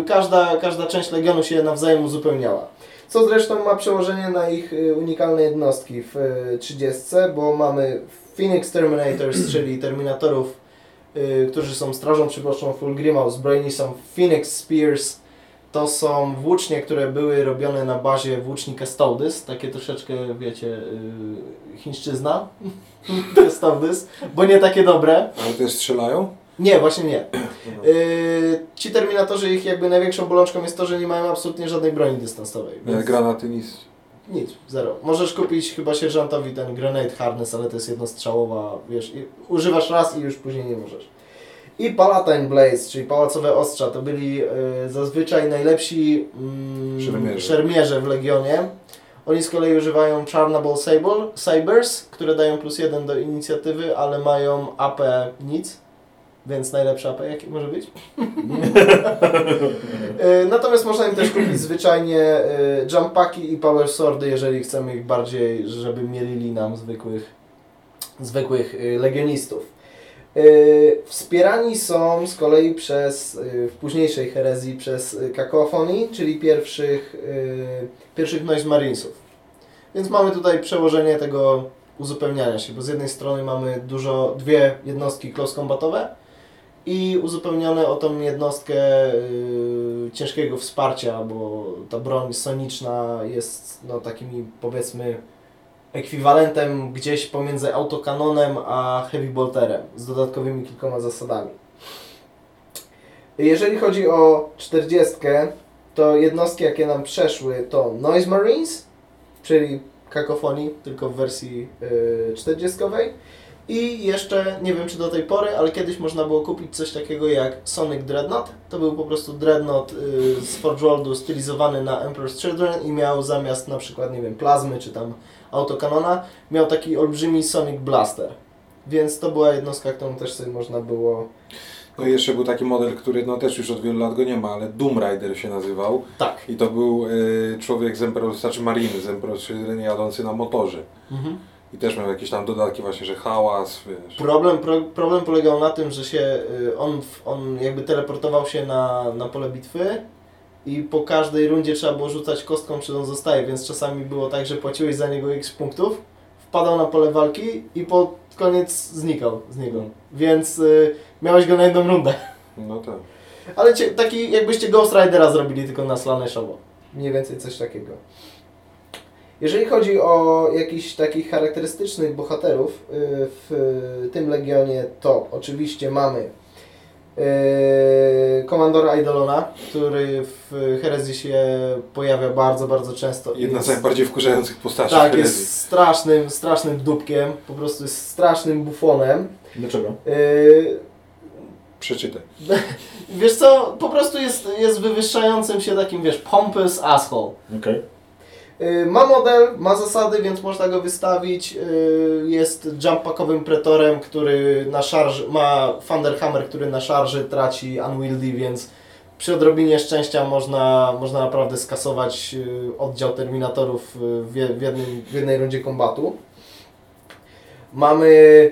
Y, Każda, każda część legionu się nawzajem uzupełniała. Co zresztą ma przełożenie na ich y, unikalne jednostki w y, 30, bo mamy Phoenix Terminators, czyli Terminatorów, y, którzy są strażą przyboczną Fulgrima, uzbrojeni są Phoenix Spears. To są włócznie, które były robione na bazie włóczni Custodes, takie troszeczkę, wiecie, y, chińszczyzna, Custodes, bo nie takie dobre. Ale te strzelają? Nie, właśnie nie. Yy, ci Terminatorzy, ich jakby największą bolączką jest to, że nie mają absolutnie żadnej broni dystansowej. Nie, Więc granaty nic. Nic, zero. Możesz kupić chyba sierżantowi ten grenade harness, ale to jest jednostrzałowa, wiesz, i używasz raz i już później nie możesz. I Palatine Blades, czyli pałacowe ostrza, to byli yy, zazwyczaj najlepsi mm, Szermierze. szermierze w Legionie. Oni z kolei używają Charnable Sable, Sabers, które dają plus jeden do inicjatywy, ale mają AP nic, więc najlepsze AP jakie może być. E, Natomiast można im też kupić zwyczajnie e, jump packi i power swordy, jeżeli chcemy ich bardziej, żeby mielili nam zwykłych, zwykłych e, legionistów. Wspierani są z kolei przez, w późniejszej herezji przez Kakofonii, czyli pierwszych, pierwszych Noise Marinesów. Więc mamy tutaj przełożenie tego uzupełniania się, bo z jednej strony mamy dużo, dwie jednostki close combatowe i uzupełnione o tą jednostkę y, ciężkiego wsparcia, bo ta broń soniczna jest no, takimi powiedzmy ekwiwalentem gdzieś pomiędzy autokanonem a heavy bolterem z dodatkowymi kilkoma zasadami. Jeżeli chodzi o 40, to jednostki jakie nam przeszły to Noise Marines, czyli kakofonii, tylko w wersji yy, 40. I jeszcze, nie wiem czy do tej pory, ale kiedyś można było kupić coś takiego jak Sonic Dreadnought. To był po prostu Dreadnought yy, z Forge Worldu stylizowany na Emperor's Children i miał zamiast na przykład, nie wiem, plazmy czy tam autokanona, miał taki olbrzymi Sonic Blaster. Więc to była jednostka, którą też sobie można było... No i jeszcze był taki model, który no też już od wielu lat go nie ma, ale Doom Rider się nazywał. Tak. I to był y, człowiek z Emperor, znaczy mariny z Emperor Children jadący na motorze. Mhm. I też miał jakieś tam dodatki właśnie, że hałas, wiesz. Problem, pro, problem polegał na tym, że się y, on, on jakby teleportował się na, na pole bitwy i po każdej rundzie trzeba było rzucać kostką, czy on zostaje, więc czasami było tak, że płaciłeś za niego x punktów, wpadał na pole walki i po koniec znikał z niego. Więc y, miałeś go na jedną rundę. No tak. Ale cie, taki jakbyście Ghost Ridera zrobili tylko na Slaneshowo. Mniej więcej coś takiego. Jeżeli chodzi o jakichś takich charakterystycznych bohaterów y, w tym Legionie, to oczywiście mamy y, komandora Eidolona, który w herezji się pojawia bardzo, bardzo często. i Jedna z najbardziej wkurzających postaci Tak, w jest strasznym, strasznym dupkiem, po prostu jest strasznym bufonem. Dlaczego? Y, Przeczytaj. Wiesz co, po prostu jest, jest wywyższającym się takim, wiesz, pompous asshole. Okej. Y, Ma model, ma zasady, więc można go wystawić. Y, Jest jump-packowym pretorem, który na szarży, ma Thunderhammer, który na szarży traci unwieldy, więc przy odrobinie szczęścia można, można naprawdę skasować y, oddział Terminatorów w, je- w, jednym, w jednej rundzie kombatu. Mamy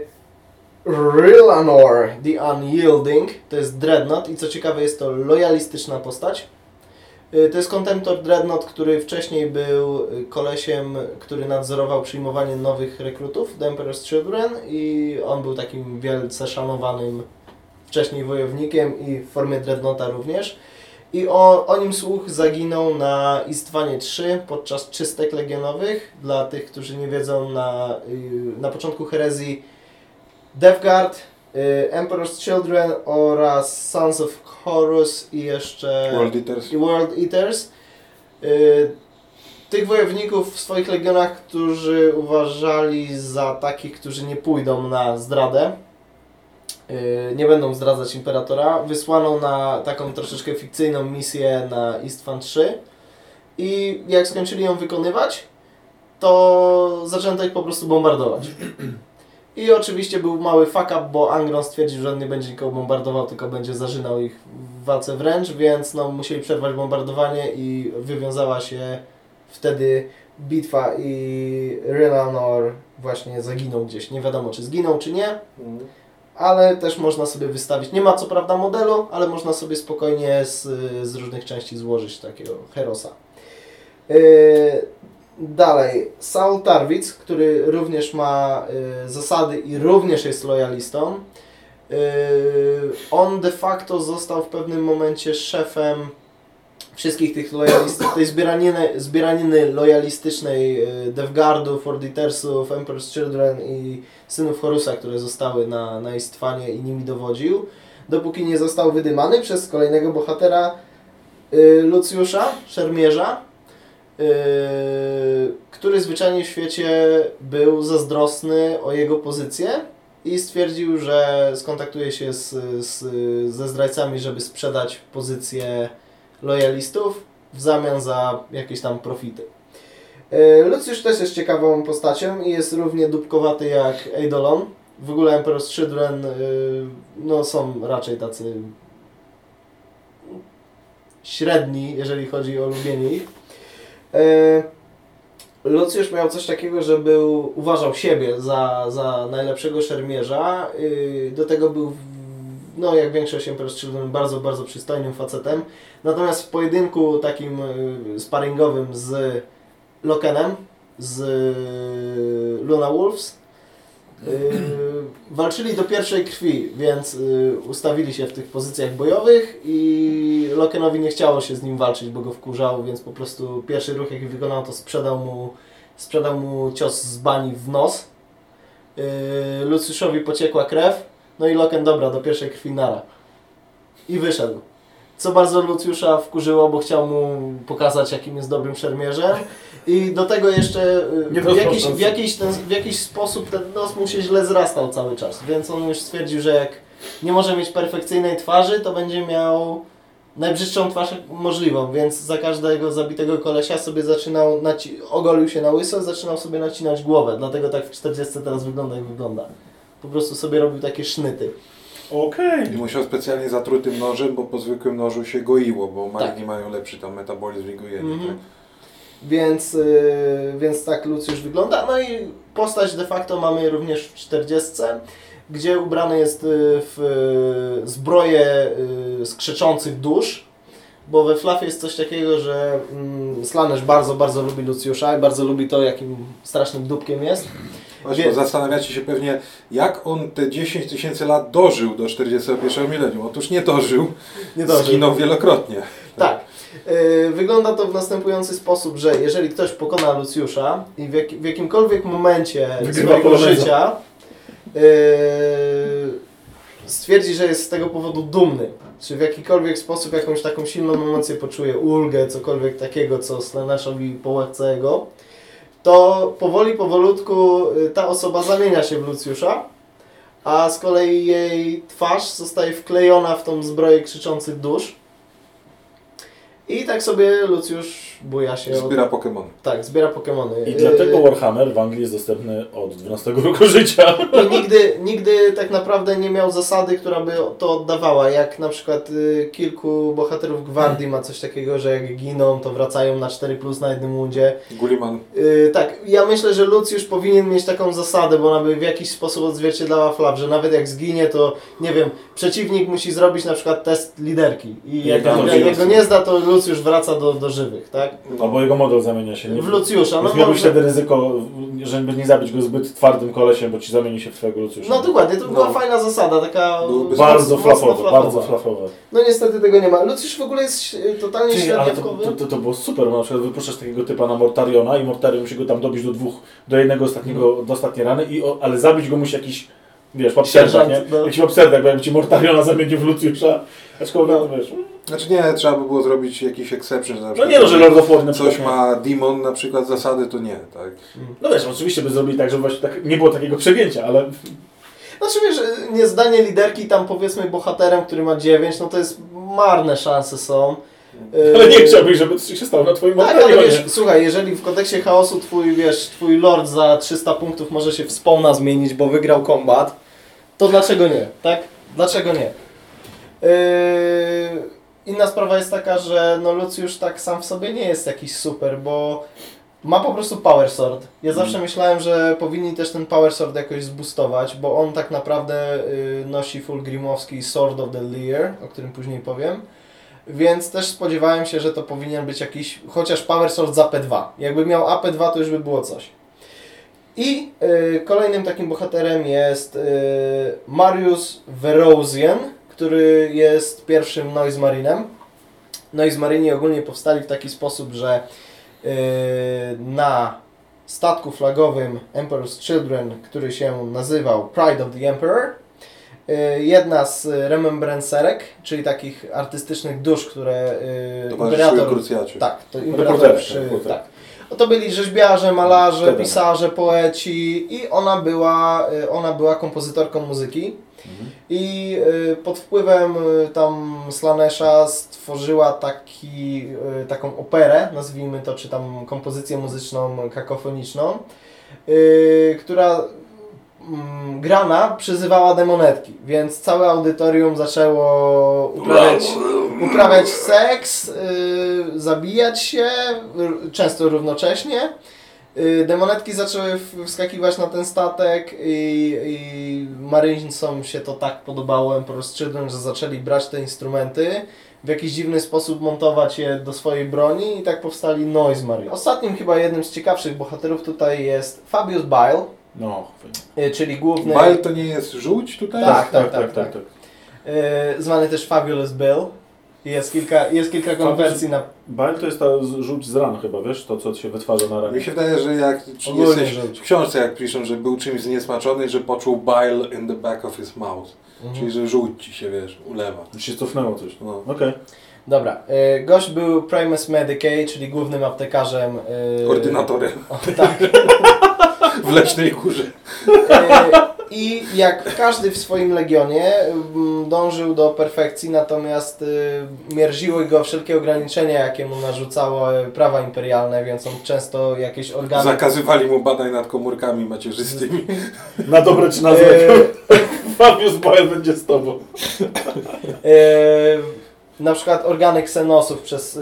Rylanor, The Unyielding, to jest Dreadnought i co ciekawe jest to lojalistyczna postać. Y, To jest Contemptor Dreadnought, który wcześniej był kolesiem, który nadzorował przyjmowanie nowych rekrutów do Emperor's Children i on był takim wielce szanowanym wcześniej wojownikiem i w formie Dreadnoughta również. I o, o nim słuch zaginął na Istwanie 3 podczas czystek legionowych. Dla tych, którzy nie wiedzą, na, y, na początku herezji y, Emperor's Children oraz Sons of Horus i jeszcze World Eaters. i World Eaters. Y, tych wojowników w swoich legionach, którzy uważali za takich, którzy nie pójdą na zdradę, y, nie będą zdradzać Imperatora, wysłano na taką troszeczkę fikcyjną misję na Istvan 3 i jak skończyli ją wykonywać, to zaczęto ich po prostu bombardować. I oczywiście był mały fuck up, bo Angron stwierdził, że on nie będzie nikogo bombardował, tylko będzie zażynał ich w walce wręcz, więc no, musieli przerwać bombardowanie i wywiązała się wtedy bitwa i Relanor właśnie zaginął gdzieś. Nie wiadomo, czy zginął, czy nie, ale też można sobie wystawić. Nie ma co prawda modelu, ale można sobie spokojnie z, z różnych części złożyć takiego Herosa. Yy, dalej, Saul Tarwitz, który również ma yy, zasady i również jest lojalistą. Yy, on de facto został w pewnym momencie szefem wszystkich tych lojalistów, tej zbieraniny, zbieraniny lojalistycznej yy, Devgardów, Orditersów, Emperor's Children i synów Horusa, które zostały na, na Istwanie i nimi dowodził, dopóki nie został wydymany przez kolejnego bohatera y, Lucjusza, szermierza, y, który zwyczajnie w świecie był zazdrosny o jego pozycję i stwierdził, że skontaktuje się z, z, ze zdrajcami, żeby sprzedać pozycję lojalistów w zamian za jakieś tam profity. E, Lucius też jest ciekawą postacią i jest równie dupkowaty jak Eidolon. W ogóle Emperor's Children y, no, są raczej tacy średni, jeżeli chodzi o lubienie ich. E, Lucius miał coś takiego, że był, uważał siebie za, za najlepszego szermierza. y, Do tego był, no jak większość Children, bardzo, bardzo przystojnym facetem. Natomiast w pojedynku takim y, sparingowym z Lokenem, z Luna Wolves, walczyli do pierwszej krwi, więc y, ustawili się w tych pozycjach bojowych i Lokenowi nie chciało się z nim walczyć, bo go wkurzał, więc po prostu pierwszy ruch jaki wykonał to sprzedał mu, sprzedał mu cios z bani w nos. Y, Luciuszowi pociekła krew, no i Loken dobra, do pierwszej krwi nara. I wyszedł. co bardzo Lucjusza wkurzyło, bo chciał mu pokazać, jakim jest dobrym szermierzem. I do tego jeszcze y, Nie w, jakiś, w, jakiś, ten, w jakiś sposób ten nos mu się źle zrastał cały czas, więc on już stwierdził, że jak nie może mieć perfekcyjnej twarzy, to będzie miał najbrzydszą twarz możliwą, więc za każdego zabitego kolesia sobie zaczynał, ogolił się na łyso, zaczynał sobie nacinać głowę, dlatego tak w 40 teraz wygląda jak wygląda. Po prostu sobie robił takie sznyty. Okej. I musiał specjalnie zatrutym nożem, bo po zwykłym nożu się goiło, bo magni Tak. mają lepszy tam metabolizm i gojenie. Mhm. Tak? Więc, yy, więc tak Lucjusz wygląda. No i postać de facto mamy również w 40, gdzie ubrany jest yy, w yy, zbroję skrzeczących dusz. Bo we Flafie jest coś takiego, że mm, Slanesh bardzo, bardzo lubi Lucjusza i bardzo lubi to, jakim strasznym dupkiem jest. Właśnie, zastanawiacie się pewnie, jak on te 10 tysięcy lat dożył do 41 milenium. Otóż nie dożył, Nie dożył. zginął wielokrotnie. Tak. Wygląda to w następujący sposób, że jeżeli ktoś pokona Lucjusza i w, jak, w jakimkolwiek momencie Wygrywa swojego poloneza. życia yy, stwierdzi, że jest z tego powodu dumny, czy w jakikolwiek sposób jakąś taką silną emocję poczuje, ulgę, cokolwiek takiego, co Slaneshowi po łebce jego, to powoli, powolutku y, ta osoba zamienia się w Lucjusza, a z kolei jej twarz zostaje wklejona w tą zbroję krzyczących dusz. I tak sobie Lucjusz buja się. od- Zbiera Pokémon. Tak, zbiera Pokemony. I dlatego Y, Warhammer w Anglii jest dostępny od 12 roku życia. I nigdy, nigdy tak naprawdę nie miał zasady, która by to oddawała. Jak na przykład y, kilku bohaterów Gwardii ma coś takiego, że jak giną, to wracają na 4 plus na jednym łudzie. Gulliman. Y, tak, ja myślę, że Lucjusz powinien mieć taką zasadę, bo ona by w jakiś sposób odzwierciedlała Flaw, że nawet jak zginie, to nie wiem, przeciwnik musi zrobić na przykład test liderki. I jak, Ja jak, jak go nie zda, to Lucjusz wraca do, do żywych, tak? Albo jego model zamienia się. Nie, W Lucjusza. No, miałbyś wtedy ryzyko, żeby nie zabić go zbyt twardym kolesiem, bo ci zamieni się w twojego Lucjusza. no dokładnie, to była No. fajna zasada, taka Bardzo mocno flafowe, bardzo flafowe. No niestety tego nie ma. Lucjusz w ogóle jest totalnie Ty, ale to, to, to, to było super, bo na przykład wypuszczasz takiego typa na Mortariona i Mortarion musi go tam dobić do dwóch, do jednego ostatniego, do ostatniej rany, i, o, ale zabić go musi jakiś, wiesz, łapserdak, nie? No. Jakiś łapserdak, bo jakby ci Mortariona zamienił w Lucjusza, aczkolwiek, No. no. wiesz, Znaczy nie, trzeba by było zrobić jakiś exception. na no przykład nie no, że Lord of War na Coś nie. ma Demon na przykład zasady, to nie, tak? no wiesz, oczywiście by zrobili tak, żeby właśnie tak, nie było takiego przegięcia, ale Znaczy wiesz, niezdanie liderki tam powiedzmy bohaterem, który ma 9, no to jest marne szanse są. Ale nie Yy, chciałbyś, żeby coś się stało na twoim Tak, ale wiesz, słuchaj, jeżeli w kontekście chaosu twój, wiesz, twój lord za 300 punktów może się w spawna zmienić, bo wygrał kombat, to dlaczego nie, tak? Dlaczego nie? Yy, inna sprawa jest taka, że no Lucjusz tak sam w sobie nie jest jakiś super, bo ma po prostu Power Sword. Ja zawsze myślałem, że powinni też ten Power Sword jakoś zboostować, bo on tak naprawdę yy, nosi Fulgrimowski Sword of the Lear, o którym później powiem. Więc też spodziewałem się, że to powinien być jakiś, chociaż Power Sword za P2. Jakby miał AP2, to już by było coś. I y, kolejnym takim bohaterem jest y, Marius Verosian, który jest pierwszym Noise Marinem. Noise Marini ogólnie powstali w taki sposób, że y, na statku flagowym Emperor's Children, który się nazywał Pride of the Emperor, y, jedna z remembrancerek, czyli takich artystycznych dusz, które y, imperator... Krucjacie. Tak, to imperator przy, tak. No to byli rzeźbiarze, malarze, pisarze, poeci i ona była, y, ona była kompozytorką muzyki. I y, pod wpływem y, tam Slanesha stworzyła taki, taką operę, nazwijmy to, czy tam kompozycję muzyczną kakofoniczną, która mm, grana przyzywała demonetki, więc całe audytorium zaczęło uprawiać, uprawiać seks, y, zabijać się, często równocześnie. Y, Demonetki zaczęły wskakiwać na ten statek i, i Maryńcom się to tak podobało Emperor's Children, że zaczęli brać te instrumenty, w jakiś dziwny sposób montować je do swojej broni i tak powstali Noise Marine. Ostatnim chyba jednym z ciekawszych bohaterów tutaj jest Fabius Bile, No, y, czyli główny... Bile to nie jest żółć tutaj? Tak, tak, tak, tak. y, zwany też Fabulous Bill. Jest kilka, jest kilka konwersji na Bile to jest ta żółć z ran chyba, wiesz? To, co się wytwarza na ranie. Mi się wydaje, że jak jesteś w książce, jak piszą, że był czymś zniesmaczony, że poczuł bile in the back of his mouth. Mhm. Czyli, że żółć ci się, wiesz, ulewa. Już się cofnęło coś. No. Okej. Dobra, y, gość był Primus Medicae, czyli głównym aptekarzem. y, Ordynatorem O, tak. w Leśnej Górze. E, I jak każdy w swoim legionie mm, dążył do perfekcji, natomiast y, mierziły go wszelkie ograniczenia, jakie mu narzucało prawa imperialne, więc on często jakieś organy... Zakazywali mu badań nad komórkami macierzystymi. Na dobre czy na złe. E, Fabius Bile będzie z tobą. e, na przykład organy ksenosów przez,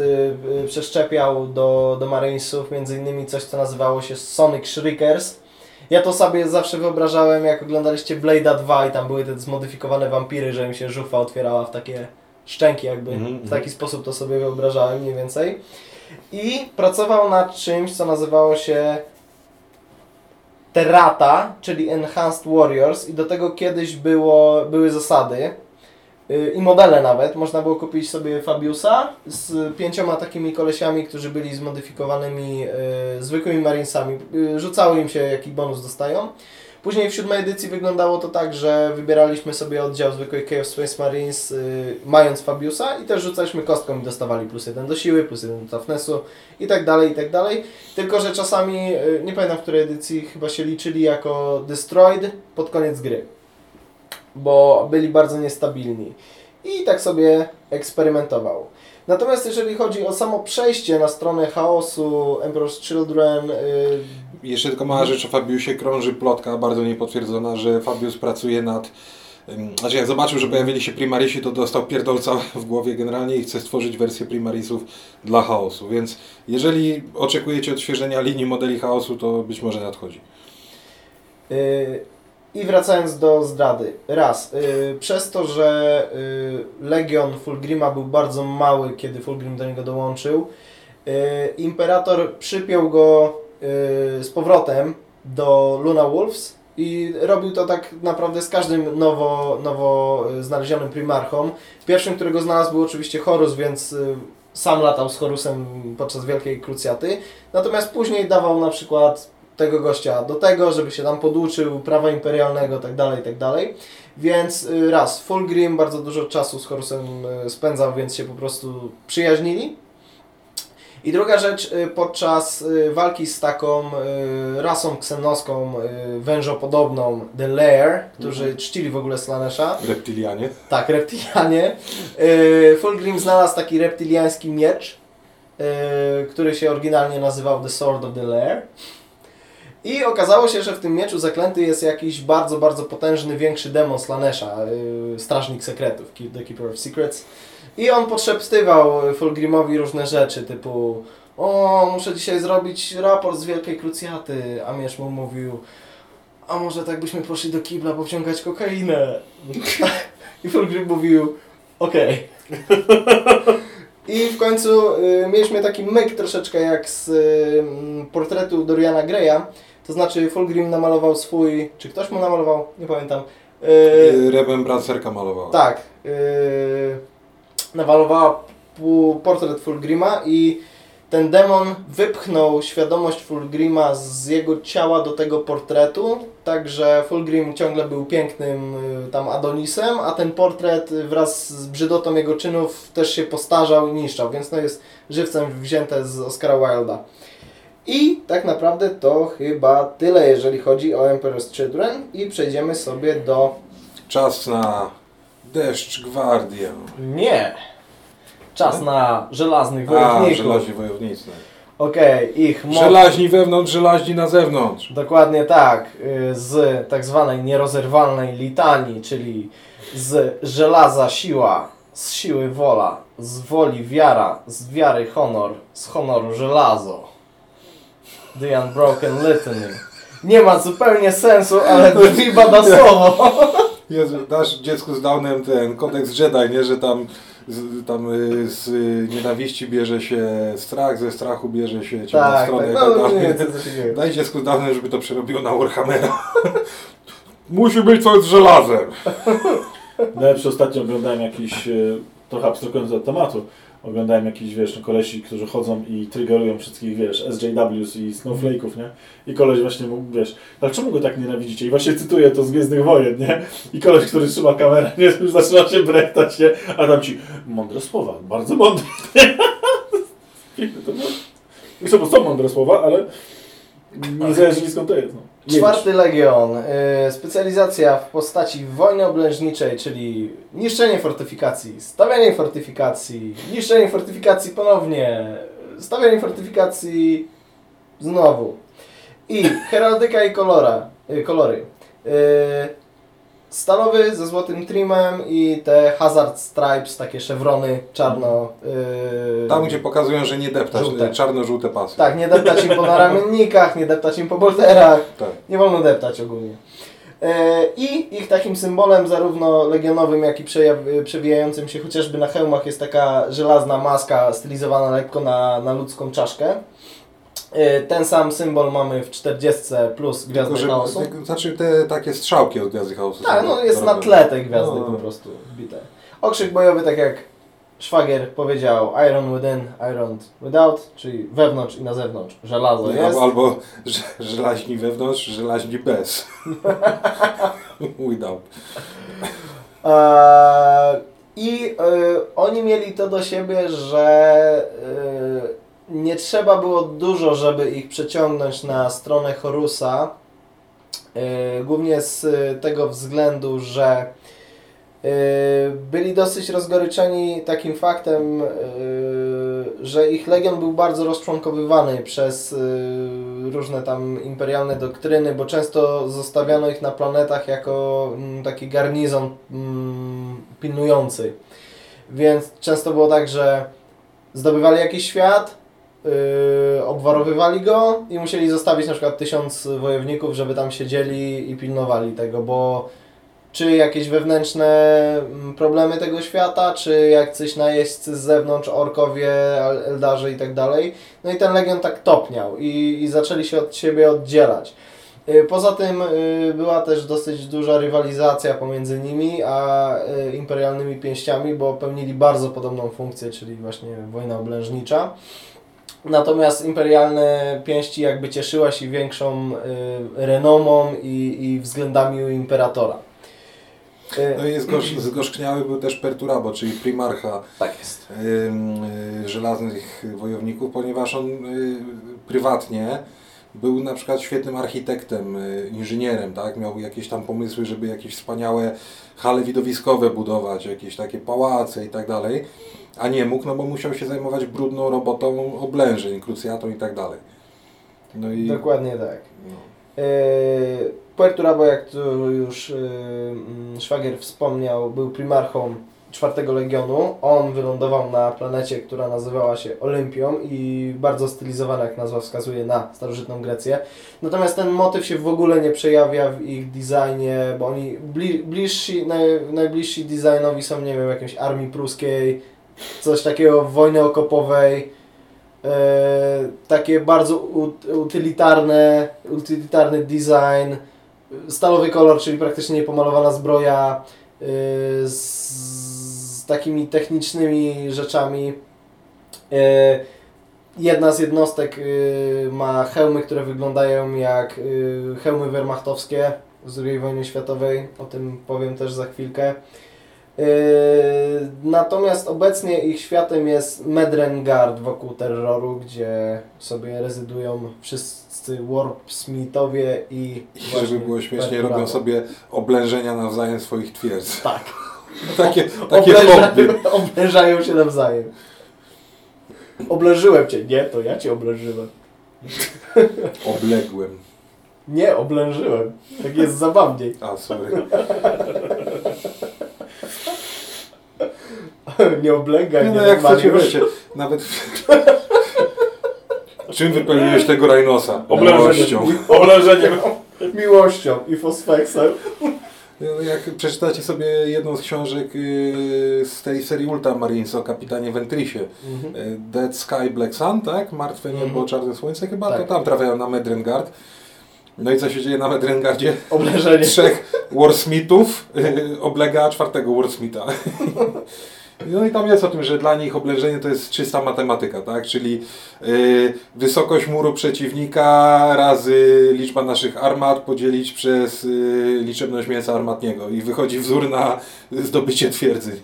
przeszczepiał do, do Marinesów, między innymi coś, co nazywało się Sonic Shriekers. Ja to sobie zawsze wyobrażałem, jak oglądaliście Blade'a 2 i tam były te zmodyfikowane wampiry, że im się żuchwa otwierała w takie szczęki jakby. Mhm, W taki sposób to sobie wyobrażałem mniej więcej. I pracował nad czymś, co nazywało się Terrata, czyli Enhanced Warriors i do tego kiedyś było, były zasady i modele nawet. Można było kupić sobie Fabiusa z pięcioma takimi kolesiami, którzy byli zmodyfikowanymi yy, zwykłymi Marinesami. Yy, rzucało im się, jaki bonus dostają. Później w siódmej edycji wyglądało to tak, że wybieraliśmy sobie oddział zwykłych Chaos Space Marines yy, mając Fabiusa i też rzucaliśmy kostką i dostawali plus jeden do siły, plus jeden do toughnessu i tak dalej, i tak dalej. Tylko, że czasami, yy, nie pamiętam w której edycji, chyba się liczyli jako Destroyed pod koniec gry. Bo byli bardzo niestabilni. I tak sobie eksperymentował. Natomiast jeżeli chodzi o samo przejście na stronę chaosu, Emperor's Children, yy, Jeszcze tylko mała rzecz o Fabiusie. Krąży plotka, bardzo niepotwierdzona, że Fabius pracuje nad... Znaczy jak zobaczył, że pojawili się Primarisi, to dostał pierdolca w głowie generalnie i chce stworzyć wersję Primarisów dla chaosu. Więc jeżeli oczekujecie odświeżenia linii modeli chaosu, to być może nadchodzi. Yy, I wracając do zdrady. Raz, yy, przez to, że yy, Legion Fulgrima był bardzo mały, kiedy Fulgrim do niego dołączył, yy, Imperator przypiął go yy, z powrotem do Luna Wolves i robił to tak naprawdę z każdym nowo, nowo yy, znalezionym primarchą. Pierwszym, którego znalazł był oczywiście Horus, więc yy, sam latał z Horusem podczas Wielkiej Krucjaty. Natomiast później dawał na przykład tego gościa do tego, żeby się tam poduczył prawa imperialnego, tak dalej, tak dalej. Więc y, raz, Fulgrim bardzo dużo czasu z Horusem y, spędzał, więc się po prostu przyjaźnili. I druga rzecz, y, podczas walki z taką rasą ksenoską, wężopodobną, The Lair, którzy czcili w ogóle Slanesha, Reptilianie. tak, reptilianie. Fulgrim znalazł taki reptiliański miecz, który się oryginalnie nazywał The Sword of the Lair. I okazało się, że w tym mieczu zaklęty jest jakiś bardzo, bardzo potężny, większy demon Slanesha, yy, strażnik sekretów, The Keeper of Secrets. I on podszeptywał Fulgrimowi różne rzeczy, typu o, muszę dzisiaj zrobić raport z Wielkiej Krucjaty, a miecz mu mówił a może tak byśmy poszli do kibla powciągać kokainę. I Fulgrim mówił, okej. I w końcu y, mieliśmy taki myk troszeczkę jak z y, portretu Doriana Greya. To znaczy Fulgrim namalował swój, czy ktoś mu namalował? Nie pamiętam. Y, Rebem Brancerka malowała. tak. Yy, portret Fulgrima i ten demon wypchnął świadomość Fulgrima z jego ciała do tego portretu, także Fulgrim ciągle był pięknym y, tam Adonisem, a ten portret wraz z brzydotą jego czynów też się postarzał i niszczał, więc no jest żywcem wzięte z Oscara Wilda. I tak naprawdę to chyba tyle, jeżeli chodzi o Emperor's Children i przejdziemy sobie do Czas na deszcz gwardię. Nie. Czas na żelaznych A, wojowników. żelaźni wojownicy. Okej, ich moc... Żelaźni wewnątrz, żelaźni na zewnątrz. Dokładnie tak. y, Z tak zwanej nierozerwalnej litanii, czyli z żelaza siła, z siły wola, z woli wiara, z wiary honor, z honoru żelazo. The Unbroken Litany. Nie ma zupełnie sensu, ale brzmi badasowo. Jezu, dasz dziecku z Downem ten kodeks Jedi, nie? Że tam, z, tam y, z y, nienawiści bierze się strach, ze strachu bierze się ciemna Tak, strona tak. No, tak no, takiego. Daj dziecku z Downem, żeby to przerobiło na Warhammera. Musi być coś z żelazem. No ja przy ostatnio oglądałem jakiś e, trochę abstrahując od tematu, oglądałem jakiś, wiesz, no, kolesi, którzy chodzą i triggerują wszystkich, wiesz, SJWs i Snowflake'ów, nie? I koleś właśnie wiesz, dlaczego go tak nienawidzicie? I właśnie cytuję to z Gwiezdnych Wojen, nie? I koleś, który trzyma kamerę, nie? Zaczyna się brechtać, nie? A tam ci, mądre słowa, bardzo mądre. Piękne to było. Bo są mądre słowa, ale nie zależy skąd to jest. No. Nie Czwarty Legion. y, specjalizacja w postaci wojny oblężniczej, czyli niszczenie fortyfikacji, stawianie fortyfikacji, niszczenie fortyfikacji ponownie, stawianie fortyfikacji znowu. I heraldyka i kolora, y, kolory. Y, stalowy ze złotym trimem i te Hazard Stripes, takie szewrony czarno. y, Tam, gdzie pokazują, że nie deptać, Żółte. czarno-żółte pasy. Tak, nie deptać im po naramiennikach, nie deptać im po bolterach. Tak. Nie wolno deptać ogólnie. E, I ich takim symbolem, zarówno legionowym, jak i przewijającym się chociażby na hełmach, jest taka żelazna maska stylizowana lekko na, na ludzką czaszkę. E, Ten sam symbol mamy w 40 plus Tylko, Gwiazdy że, Chaosu. znaczy te takie strzałki od Gwiazdy Chaosu. Tak, no jest na tle tej gwiazdy No. po prostu wbite. Okrzyk bojowy, tak jak Szwagier powiedział, Iron within, Iron without, czyli wewnątrz i na zewnątrz. Żelazo Nie, jest. Albo, albo że- żelaźni wewnątrz, żelaźni bez. Without. Eee, I y, oni mieli to do siebie, że y, nie trzeba było dużo, żeby ich przeciągnąć na stronę Horusa. Y, głównie z tego względu, że y, byli dosyć rozgoryczeni takim faktem, y, że ich legion był bardzo rozczłonkowywany przez różne tam imperialne doktryny, bo często zostawiano ich na planetach jako mm, taki garnizon mm, pilnujący. Więc często było tak, że zdobywali jakiś świat, yy, obwarowywali go i musieli zostawić na przykład tysiąc wojowników, żeby tam siedzieli i pilnowali tego, bo czy jakieś wewnętrzne mm, problemy tego świata, czy jacyś najeźdźcy z zewnątrz, orkowie, El- eldarze i tak dalej. No i ten legion tak topniał i, i zaczęli się od siebie oddzielać. Y, Poza tym y, była też dosyć duża rywalizacja pomiędzy nimi a y, imperialnymi pięściami, bo pełnili bardzo podobną funkcję, czyli właśnie wojna oblężnicza. Natomiast imperialne pięści jakby cieszyła się większą y, renomą i, i względami u imperatora. Y, No i zgorz, zgorzkniały był też Perturabo, czyli primarcha tak jest. ym, y, żelaznych wojowników, ponieważ on y, prywatnie był na przykład świetnym architektem, y, inżynierem, tak? Miał jakieś tam pomysły, żeby jakieś wspaniałe hale widowiskowe budować, jakieś takie pałace i tak dalej, a nie mógł, no bo musiał się zajmować brudną robotą oblężeń, krucjatą i tak dalej. No i... Dokładnie tak. No. Yy, Puerto Rabo, jak tu już yy, szwagier wspomniał, był primarchą czwartego Legionu. On wylądował na planecie, która nazywała się Olympią i bardzo stylizowana, jak nazwa wskazuje, na starożytną Grecję. Natomiast ten motyw się w ogóle nie przejawia w ich designie, bo oni bli, bliżsi, naj, najbliżsi designowi są, nie wiem, jakiejś armii pruskiej, coś takiego wojny okopowej. E, takie bardzo ut- utylitarne, utylitarny design, stalowy kolor, czyli praktycznie niepomalowana zbroja e, z, z takimi technicznymi rzeczami. E, Jedna z jednostek e, ma hełmy, które wyglądają jak e, hełmy wehrmachtowskie z II wojny światowej, o tym powiem też za chwilkę. Yy, Natomiast obecnie ich światem jest Medrengard wokół terroru, gdzie sobie rezydują wszyscy Warpsmithowie i I żeby było śmiesznie, robią sobie oblężenia nawzajem swoich twierdz. Tak, Takie, takie hobby. oblężają, się nawzajem. Oblężyłem Cię. Nie, to ja Cię oblężyłem. Obległem. Nie, oblężyłem. Tak jest zabawniej. A, sorry. Nie oblęgaj Nie, no jak chcecie, nawet... Czym wypełniłeś tego Rhinosa? Oblężeniem. Miłością. Oblężeniem. Miłością i fosfeksem. No, Jak przeczytacie sobie jedną z książek yy, z tej serii Ultramarines o kapitanie Ventrisie, Mhm. yy, Dead Sky Black Sun, tak? Martwe niebo, Mhm. czarne słońce chyba, Tak. to tam trafiają na Medrengard. No i co się dzieje na Medrengardzie? Oblężenie. Trzech Warsmithów yy, oblega czwartego Warsmitha. No i tam jest o tym, że dla nich oblężenie to jest czysta matematyka, tak? Czyli yy, wysokość muru przeciwnika razy liczba naszych armat podzielić przez yy, liczebność mięsa armatniego i wychodzi wzór na zdobycie twierdzy.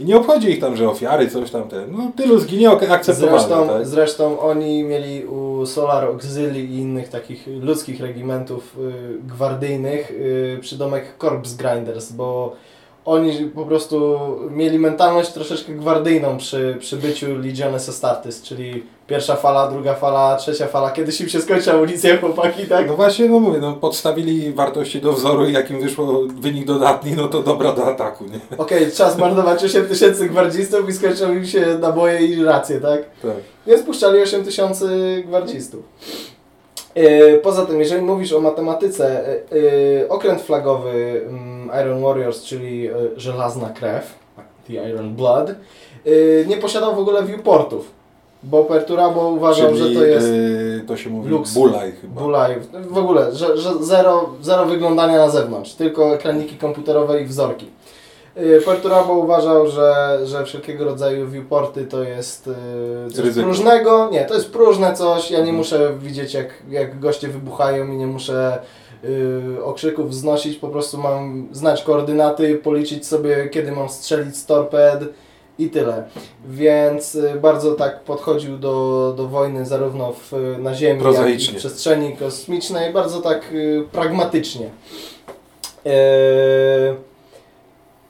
I nie obchodzi ich tam, że ofiary, coś tam ten. No tylu zginie, akceptowalne, Zresztą, tak? zresztą oni mieli u Solar Auxili i innych takich ludzkich regimentów y, gwardyjnych y, przydomek Corpse Grinders, bo oni po prostu mieli mentalność troszeczkę gwardyjną przy, przy byciu Legiones Astartes, czyli pierwsza fala, druga fala, trzecia fala. Kiedyś im się skończy amunicja, chłopaki, tak? No właśnie, no mówię, no podstawili wartości do wzoru i jak im wyszło wynik dodatni, no to dobra do ataku, nie? Okej, trzeba zmarnować 8 tysięcy gwardzistów i skończą im się naboje i racje, tak? Tak. Więc puszczali 8 tysięcy gwardzistów. E, Poza tym, jeżeli mówisz o matematyce, e, e, okręt flagowy mm, Iron Warriors, czyli żelazna krew, The Iron Blood, nie posiadał w ogóle viewportów, bo Perturabo uważał, Czyli, że to jest yy, to się mówi Lux. bulaj chyba. bulaj, w ogóle, że, że zero, zero wyglądania na zewnątrz, tylko ekraniki komputerowe i wzorki. E, Perturabo uważał, że, że wszelkiego rodzaju viewporty to jest e, coś Ryzyko. próżnego. Nie, to jest próżne coś. Ja nie Mhm. muszę widzieć, jak, jak goście wybuchają i nie muszę y, okrzyków wznosić. Po prostu mam znać koordynaty, policzyć sobie, kiedy mam strzelić z torped i tyle. Więc y, bardzo tak podchodził do, do wojny zarówno w, na Ziemi, jak i w przestrzeni kosmicznej. Bardzo tak y, pragmatycznie. Eee,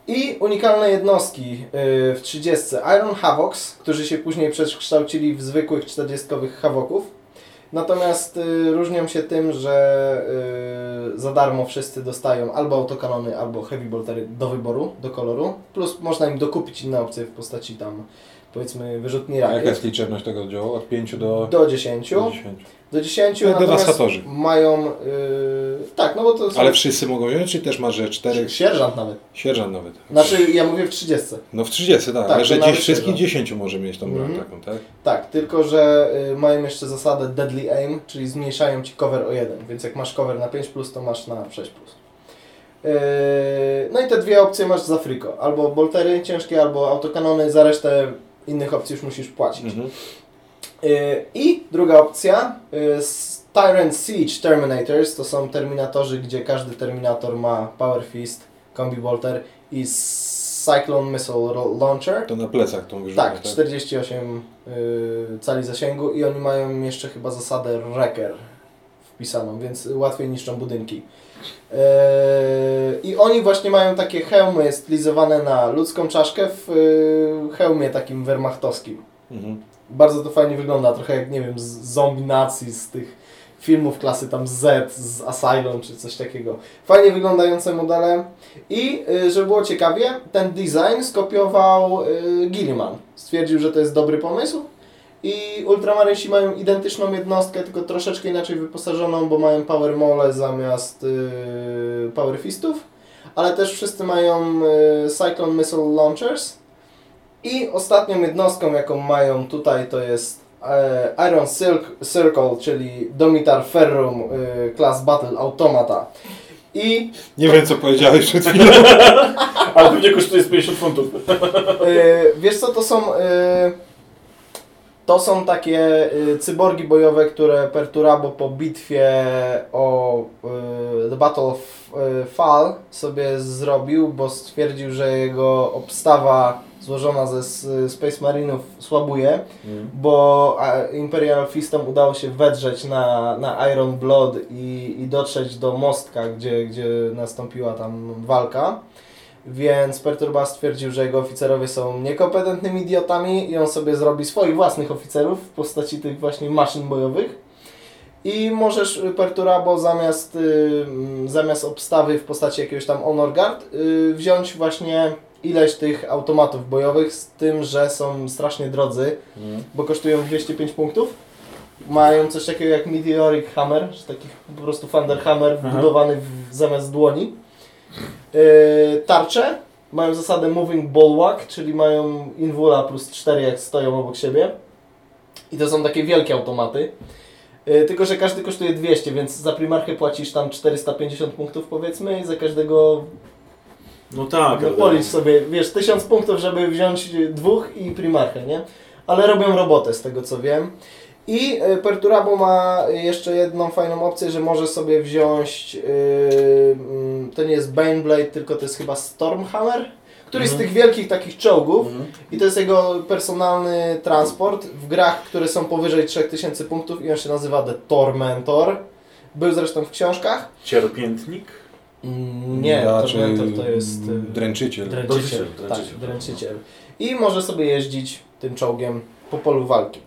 I unikalne jednostki yy, w 30. Iron Havocs, którzy się później przekształcili w zwykłych 40-kowych Havoków. Natomiast y, różnią się tym, że y, za darmo wszyscy dostają albo autokanony, albo heavy boltery do wyboru, do koloru. Plus można im dokupić inne opcje w postaci tam powiedzmy wyrzutni A jaka rakiet. jest liczebność tego oddziału? Od 5 do, Do 10. do 10. Do 10 No, natomiast dewastatorzy. mają... Yy, tak, no bo to są... Ale wszyscy mogą wziąć, czy też masz, że czterech, Sierżant nawet. sierżant nawet? Znaczy, ja mówię w 30. No w 30, tak, Tak, ale że gdzieś wszystkich sierżant. 10 może mieć tą broń Mhm. taką, tak? Tak, tylko że y, mają jeszcze zasadę deadly aim, czyli zmniejszają ci cover o 1, więc jak masz cover na 5+, to masz na 6+. Yy, no i te dwie opcje masz za friko. Albo boltery ciężkie, albo autokanony, za resztę innych opcji już musisz płacić. Mhm. Yy, I druga opcja, s- Tyrant Siege Terminators, to są terminatorzy, gdzie każdy terminator ma Power Fist, Combi Bolter i Cyclone Missile Launcher. To na plecach tą wyrzucę, Tak, 48 y, cali zasięgu i oni mają jeszcze chyba zasadę Wrecker wpisaną, więc łatwiej niszczą budynki. Yy, I oni właśnie mają takie hełmy stylizowane na ludzką czaszkę w y, hełmie takim wehrmachtowskim. Mhm. Bardzo to fajnie wygląda, trochę jak, nie wiem, z zombie z tych filmów klasy tam Z, z Asylum czy coś takiego. Fajnie wyglądające modele i y, żeby było ciekawie, ten design skopiował Gilliman. Stwierdził, że to jest dobry pomysł i Ultramarynsi mają identyczną jednostkę, tylko troszeczkę inaczej wyposażoną, bo mają Power Mole zamiast y, Power Fistów, ale też wszyscy mają y, Cyclone Missile Launchers i ostatnią jednostką, jaką mają tutaj, to jest e, Iron Silk, Circle, czyli Domitar Ferrum e, Class Battle Automata. I Nie wiem co powiedziałeś przed chwilą. Ale pewnie kosztuje z 50 funtów. e, wiesz co, to są e, to są takie e, cyborgi bojowe, które Perturabo po bitwie o e, The Battle of e, Fall sobie zrobił, bo stwierdził, że jego obstawa złożona ze Space Marinów słabuje. bo a, Imperial Fistom udało się wedrzeć na, na Iron Blood i, i dotrzeć do mostka, gdzie, gdzie nastąpiła tam walka. Więc Perturba stwierdził, że jego oficerowie są niekompetentnymi idiotami i on sobie zrobi swoich własnych oficerów w postaci tych właśnie maszyn bojowych. I możesz y, Perturabo zamiast, y, mm, zamiast obstawy w postaci jakiegoś tam Honor Guard y, wziąć właśnie ileś tych automatów bojowych z tym, że są strasznie drodzy, bo kosztują 205 punktów. Mają coś takiego jak Meteoric Hammer, taki po prostu Thunder Hammer wbudowany w, zamiast dłoni. Yy, tarcze mają zasadę Moving Bulwark, czyli mają Invula plus 4 jak stoją obok siebie. I to są takie wielkie automaty. Yy, tylko, że każdy kosztuje 200, więc za primarchę płacisz tam 450 punktów powiedzmy i za każdego No tak, No policz sobie, wiesz, tysiąc punktów, żeby wziąć dwóch i primarchę, nie? Ale robią robotę z tego co wiem. I e, Perturabo ma jeszcze jedną fajną opcję, że może sobie wziąć, yy, mm, to nie jest Baneblade, tylko to jest chyba Stormhammer, któryś z Mhm. tych wielkich takich czołgów Mhm. i to jest jego personalny transport w grach, które są powyżej 3000 punktów i on się nazywa The Tormentor. Był zresztą w książkach. Cierpiętnik? Mm, Nie, Raczej Tormentor to jest... y, Dręczyciel. Dręczyciel, Dręczyciel, tak, dręczyciel. dręczyciel. I może sobie jeździć tym czołgiem po polu walki.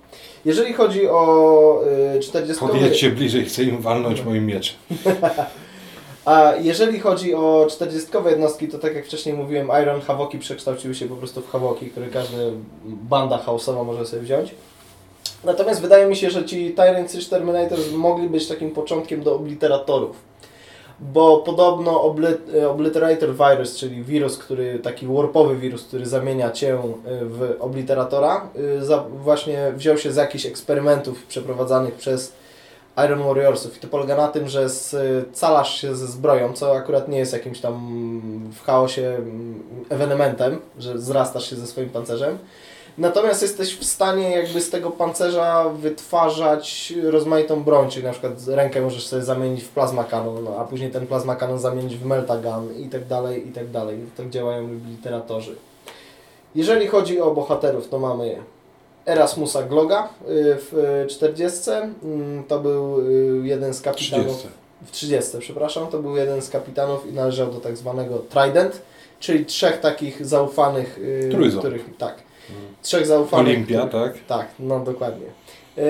Jeżeli chodzi o y, 40. Podjedźcie bliżej, chcę im walnąć moim mieczem. A jeżeli chodzi o 40 jednostki, to tak jak wcześniej mówiłem, Iron Havoki przekształciły się po prostu w Havoki, które każda banda chaosowa może sobie wziąć. Natomiast wydaje mi się, że ci Tyrants czy Terminators mogli być takim początkiem do obliteratorów. Bo podobno obli- Obliterator Virus, czyli wirus, który, taki warpowy wirus, który zamienia Cię y, w obliteratora, za, właśnie wziął się z jakichś eksperymentów przeprowadzanych przez Iron Warriorsów. I to polega na tym, że scalasz się ze zbroją, co akurat nie jest jakimś tam w chaosie mm, ewenementem, że zrastasz się ze swoim pancerzem. Natomiast jesteś w stanie jakby z tego pancerza wytwarzać rozmaitą broń, czyli na przykład rękę możesz sobie zamienić w plasma cannon, no, a później ten plasma cannon zamienić w melta gun i tak dalej, i tak dalej. Tak działają literatorzy. Jeżeli chodzi o bohaterów, to mamy Erasmusa Gloga y, w y, 40. Mm, To był y, jeden z kapitanów. 30. W 30, przepraszam, to był jeden z kapitanów i należał do tak zwanego Trident, czyli trzech takich zaufanych, y, Trójząb. których tak, trzech zaufanych. Olimpia, tak? Tak, no dokładnie. Yy,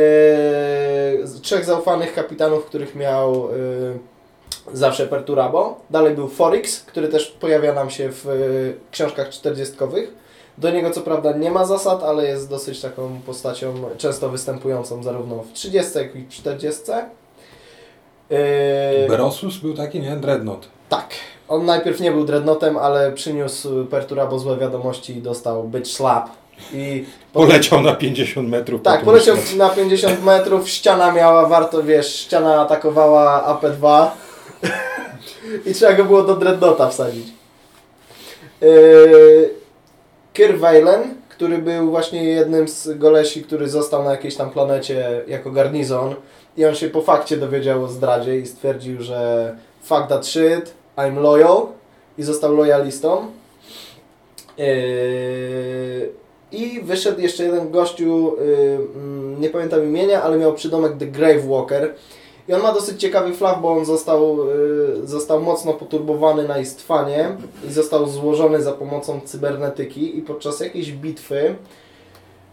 trzech zaufanych kapitanów, których miał yy, zawsze Perturabo. Dalej był Forix, który też pojawia nam się w yy, książkach czterdziestkowych. Do niego co prawda nie ma zasad, ale jest dosyć taką postacią często występującą zarówno w 30 jak i w 40. Yy, Berosus był taki, nie? Dreadnought. tak. On najpierw nie był dreadnotem, ale przyniósł Perturabo złe wiadomości i dostał bitch slap. I Poleciał na 50 metrów. Tak, potem poleciał już- na 50 metrów, ściana miała warto, wiesz, ściana atakowała AP2 i trzeba go było do Dreadnoughta wsadzić. Yy, który był właśnie jednym z golesi, który został na jakiejś tam planecie jako garnizon i on się po fakcie dowiedział o zdradzie i stwierdził, że fuck that shit, I'm loyal i został lojalistą. Yy, I wyszedł jeszcze jeden gościu, yy, mm, nie pamiętam imienia, ale miał przydomek The Grave Walker. I on ma dosyć ciekawy flaw, bo on został, yy, został mocno poturbowany na istwanie i został złożony za pomocą cybernetyki i podczas jakiejś bitwy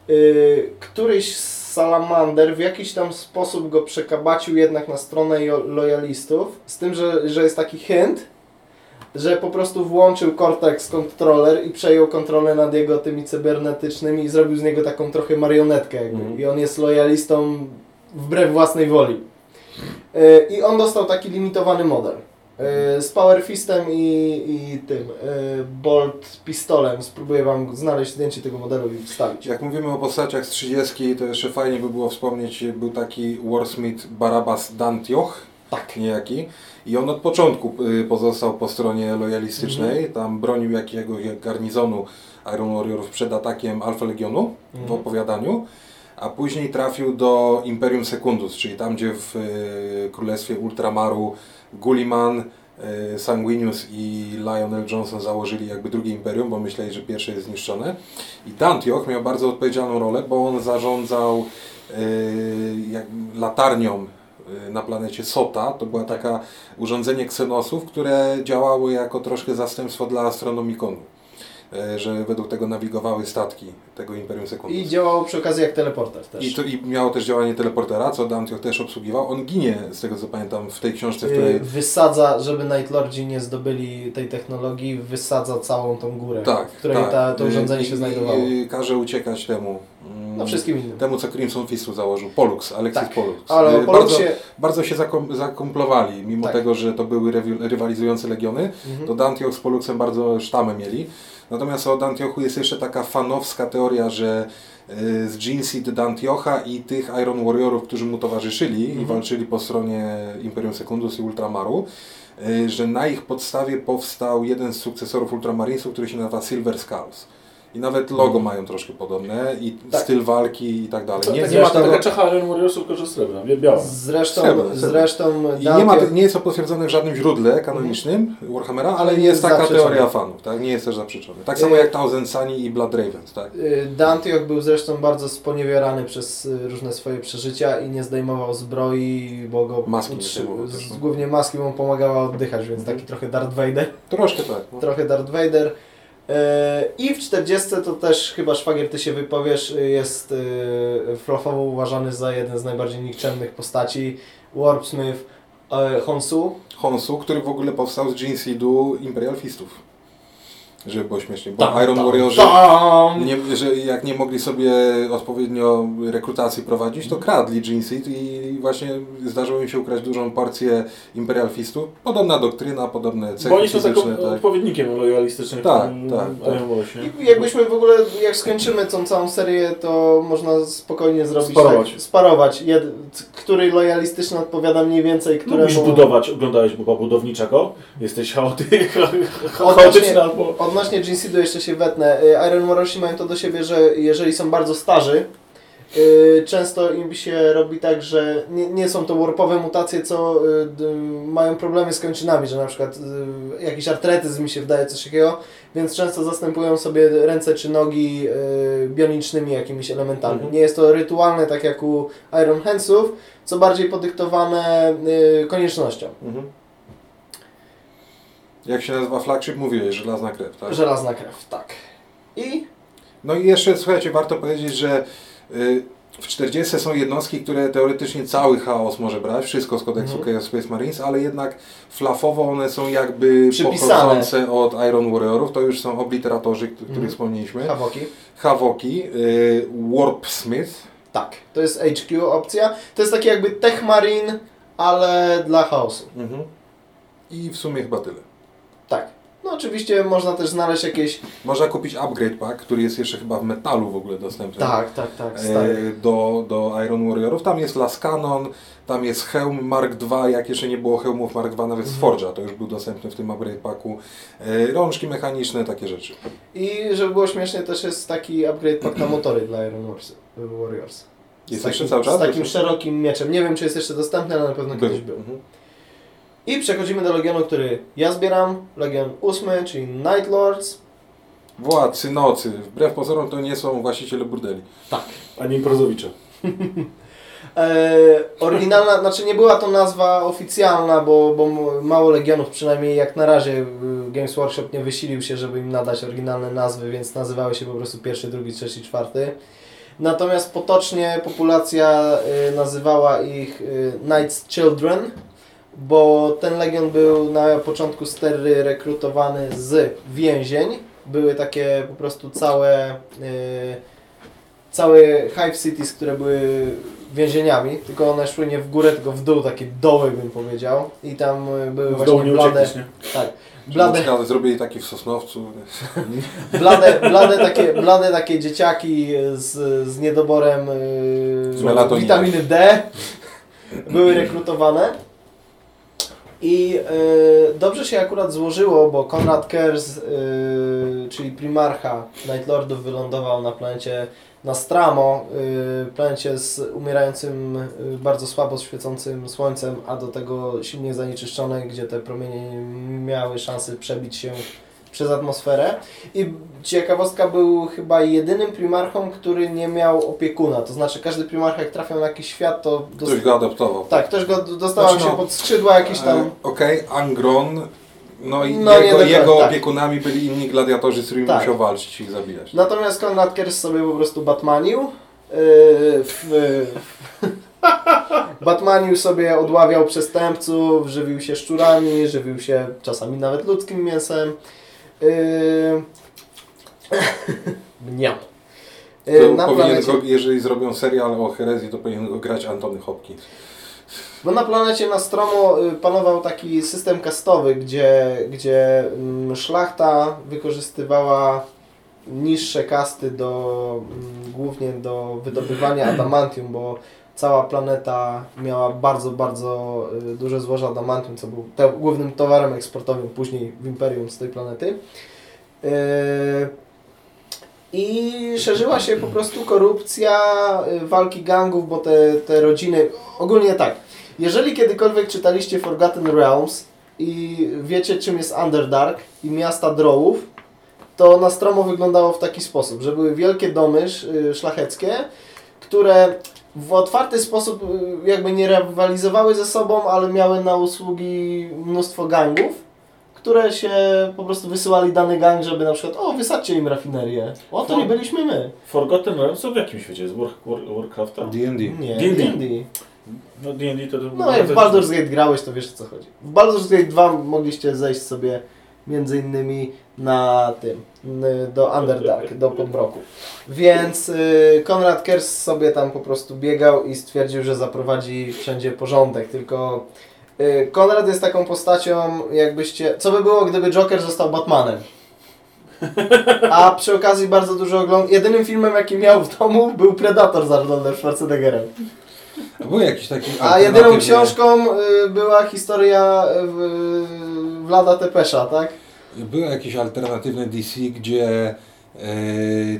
yy, któryś salamander w jakiś tam sposób go przekabacił jednak na stronę lojalistów, z tym, że, że jest taki hint, że po prostu włączył Cortex Controller i przejął kontrolę nad jego tymi cybernetycznymi i zrobił z niego taką trochę marionetkę jakby. Mhm. I on jest lojalistą wbrew własnej woli. Yy, I on dostał taki limitowany model. Yy, Z Power Fistem i, i tym yy, Bolt pistolem. Spróbuję Wam znaleźć zdjęcie tego modelu i wstawić. Jak mówimy o postaciach z 30, to jeszcze fajnie by było wspomnieć, był taki Warsmith Barabas Dantioch, Tak. niejaki. I on od początku y, pozostał po stronie lojalistycznej. Tam bronił jakiego garnizonu Iron Warriorów przed atakiem Alfa Legionu w Mhm. opowiadaniu. A później trafił do Imperium Secundus, czyli tam, gdzie w y, Królestwie Ultramaru Gulliman, y, Sanguinius i Lionel Johnson założyli jakby drugie imperium, bo myśleli, że pierwsze jest zniszczone. I Dantioch miał bardzo odpowiedzialną rolę, bo on zarządzał y, latarnią na planecie Sota. To była taka urządzenie ksenosów, które działało jako troszkę zastępstwo dla astronomikonu. Y, Że według tego nawigowały statki tego Imperium Secundus. I działało przy okazji jak teleporter też. I, to, I miało też działanie teleportera, co Dantioch też obsługiwał. On ginie, z tego co pamiętam, w tej książce, w której... Yy, Wysadza, żeby Night Lordzi nie zdobyli tej technologii, wysadza całą tą górę, Tak, w której tak. ta, to urządzenie I- się znajdowało. I każe uciekać temu No wszystkim innym. temu, co Crimson Fistu założył, Pollux, Alexis Tak, Pollux. ale o Y, bardzo, się- bardzo się zakom, zakomplowali, mimo Tak. tego, że to były rywalizujące legiony, Mhm. to Dantioch z Polluxem bardzo sztamę mieli. Natomiast o Dantiochu jest jeszcze taka fanowska teoria, że y, z Jinseed Dantiocha i tych Iron Warriorów, którzy mu towarzyszyli Mhm. i walczyli po stronie Imperium Secundus i Ultramaru, y, że na ich podstawie powstał jeden z sukcesorów Ultramarinesów, który się nazywa Silver Skulls. I nawet logo mają troszkę podobne i Mhm. Tak. styl walki i tak dalej. Nie, taka, nie ma taka tego, czecha Iron Warriorsów, tylko że srebrna, wie- biała. Zresztą, Srebrne, srebrne. zresztą I nie, ma, nie jest to potwierdzone w żadnym źródle kanonicznym Warhammera, ale jest taka teoria fanów, tak? Nie jest też zaprzeczone. Tak samo Y- jak Thousand Sunny i Blood Ravens, tak? Y, Dantioch był zresztą bardzo sponiewierany przez y, różne swoje przeżycia i nie zdejmował zbroi, bo go Maski utrzy- no. głównie maski mu pomagała oddychać, więc taki trochę Darth Vader. Troszkę tak. No. Trochę Darth Vader. Y, I w 40 to też chyba szwagier ty się wypowiesz, y, jest y, flafowo uważany za jeden z najbardziej nikczemnych postaci. Warpsmith y, Honsu. Honsu, który w ogóle powstał z Gene Seedu Imperial Fistów. Żeby było śmiesznie, bo Tam, Iron tam, Warriorzy, tam. nie, że jak nie mogli sobie odpowiednio rekrutacji prowadzić, to kradli Seed i właśnie zdarzyło im się ukraść dużą porcję Imperial Fistów. Podobna doktryna, podobne cechy Bo oni są taką tak. odpowiednikiem lojalistycznym. Tak, tak, tak. Warriosie. I jakbyśmy w ogóle, jak skończymy tą całą serię, to można spokojnie zrobić Sparować. tak, sparować. Jed, który lojalistyczny odpowiada mniej więcej, któremu... Lubisz budować, oglądałeś Boba Budowniczego, jesteś chaoty, chaotyczny albo... odnośnie Jinseedu jeszcze się wetnę. Y, Iron Warriorsi mają to do siebie, że jeżeli są bardzo starzy, y, często im się robi tak, że nie, nie są to warpowe mutacje, co y, mają problemy z kończynami, że na przykład jakiś artretyzm mi się wydaje, coś takiego, więc często zastępują sobie ręce czy nogi bionicznymi jakimiś elementami. Mhm. Nie jest to rytualne, tak jak u Iron Handsów, co bardziej podyktowane koniecznością. Mhm. Jak się nazywa flagship? Mówiłeś, żelazna krew, tak? Żelazna krew, tak. I No i jeszcze, słuchajcie, warto powiedzieć, że y, w 40 są jednostki, które teoretycznie cały chaos może brać, wszystko z kodeksu Mhm. Chaos Space Marines, ale jednak flafowo one są jakby Przypisane. pochodzące od Iron Warriorów, to już są obliteratorzy, których Mhm. wspomnieliśmy, Hawoki. Havoki, y, Warpsmith, Tak, to jest HQ opcja. To jest taki jakby Tech Marine, ale dla chaosu. mhm. i w sumie chyba tyle. No oczywiście można też znaleźć jakieś... Można kupić upgrade pack, który jest jeszcze chyba w metalu w ogóle dostępny. Tak, tak, tak, stary. e, do, do Iron Warriorów. Tam jest Las Cannon, tam jest hełm Mark II, jak jeszcze nie było hełmów Mark II, nawet z Mhm. Forge'a, to już był dostępny w tym upgrade packu. E, rączki mechaniczne, takie rzeczy. I żeby było śmiesznie, też jest taki upgrade pack na motory dla Iron Warriors. Jest jeszcze cały czas? Z takim szerokim mieczem. Nie wiem, czy jest jeszcze dostępny, ale na pewno kiedyś był. Mhm. I przechodzimy do Legionu, który ja zbieram. Legion 8, czyli Night Lords. Władcy nocy, wbrew pozorom to nie są właściciele burdeli. Tak. Ani improzowicze. E, oryginalna, znaczy nie była to nazwa oficjalna, bo, bo mało Legionów, przynajmniej jak na razie y, Games Workshop nie wysilił się, żeby im nadać oryginalne nazwy, więc nazywały się po prostu pierwszy, drugi, trzeci, czwarty. Natomiast potocznie populacja y, nazywała ich y, Knight's Children, bo ten Legion był na początku stery rekrutowany z więzień. Były takie po prostu całe, y, całe Hive Cities, które były więzieniami, tylko one szły nie w górę, tylko w dół, takie doły bym powiedział. I tam y, były W właśnie nie blade, uciekniesz, nie? tak, blade, przykład zrobili taki w Sosnowcu. blade, blade, takie, blade takie dzieciaki z, z niedoborem y, Z witaminy D były rekrutowane. I y, dobrze się akurat złożyło, bo Konrad Kers, y, czyli primarcha Night Lordów, wylądował na planecie Nastramo, y, planecie z umierającym, bardzo słabo świecącym słońcem, a do tego silnie zanieczyszczonej, gdzie te promienie miały szansę przebić się przez atmosferę. I ciekawostka był chyba jedynym primarchą, który nie miał opiekuna. To znaczy każdy primarcha jak trafiał na jakiś świat, to dost... Ktoś go adaptował. tak, ktoś go dostał Znaczy, się no, pod skrzydła jakiś tam. E, Okej, Angron. No i No, jego, jego tak. opiekami byli inni gladiatorzy, z którymi Tak. musiał walczyć i zabijać. Natomiast Konrad Kers sobie po prostu batmanił. Yy, w, batmanił sobie, odławiał przestępców, żywił się szczurami, żywił się czasami nawet ludzkim mięsem. Yy, Mniam. Y, To na powinien planecie, go, jeżeli zrobią serial o herezji, to powinien go grać Antony Hopkins. bo na planecie Nostromo y, panował taki system kastowy, gdzie, gdzie mm, szlachta wykorzystywała niższe kasty do, mm, głównie do wydobywania adamantium, bo cała planeta miała bardzo, bardzo y, duże złoże adamantium, co był głównym towarem eksportowym później w Imperium z tej planety. Y, I szerzyła się po prostu korupcja, y, walki gangów, bo te, te rodziny, ogólnie tak, jeżeli kiedykolwiek czytaliście Forgotten Realms i wiecie czym jest Underdark i miasta Drołów, to Nostromo wyglądało w taki sposób, że były wielkie domy sz- szlacheckie, które w otwarty sposób y, jakby nie rywalizowały ze sobą, ale miały na usługi mnóstwo gangów, które się po prostu wysyłali dany gang, żeby na przykład, o wysadźcie im rafinerię. O, to nie byliśmy my. Forgotten Realms to w jakim świecie jest? War, War, Warcrafta? D&D. Nie, D&D. D&D. No D&D to... to No jak w Baldur's Gate grałeś, to wiesz o co chodzi. W Baldur's Gate 2 mogliście zejść sobie między innymi na tym, do Underdark, do Podmroku. Więc y, Konrad Kers sobie tam po prostu biegał i stwierdził, że zaprowadzi wszędzie porządek, tylko y, Konrad jest taką postacią, jakbyście... Co by było, gdyby Joker został Batmanem? A przy okazji bardzo dużo oglądał. Jedynym filmem, jaki miał w domu, był Predator z Arnoldem Schwarzeneggerem. Był jakiś taki A jedyną książką y, była historia y, Vlada Tepesza, tak? Był jakiś alternatywny DC, gdzie e,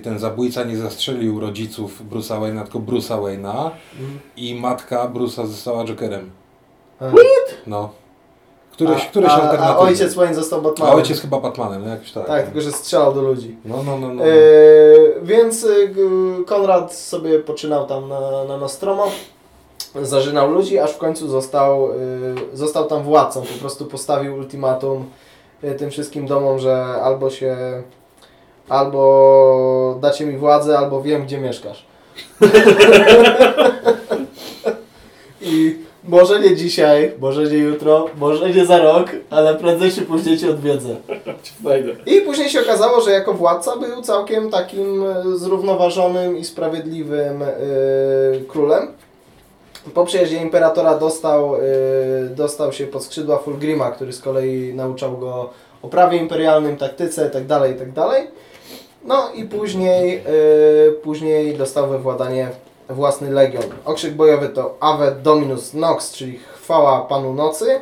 ten zabójca nie zastrzelił rodziców Bruce'a Wayne'a, tylko Bruce'a Wayne'a i matka Bruce'a została Jokerem. No. Któreś, a, któreś a, alternatywny. a ojciec Wayne został A Batmanem. ojciec chyba Batmanem, no jakoś tak. Tak, tylko że strzelał do ludzi. No, no, no. no. E, więc g- Konrad sobie poczynał tam na, na Nostromo, zażynał ludzi, aż w końcu został, y, został tam władcą. Po prostu postawił ultimatum tym wszystkim domom, że albo się, albo dacie mi władzę, albo wiem, gdzie mieszkasz. I może nie dzisiaj, może nie jutro, może nie za rok, ale prędzej czy później Cię odwiedzę. I później się okazało, że jako władca był całkiem takim e, zrównoważonym i sprawiedliwym e, królem. Po przyjeździe imperatora dostał, e, dostał się pod skrzydła Fulgrima, który z kolei nauczał go o prawie imperialnym, taktyce itd. itd. No i później, e, później dostał we władanie własny legion. Okrzyk bojowy to Ave Dominus Nox, czyli chwała Panu Nocy.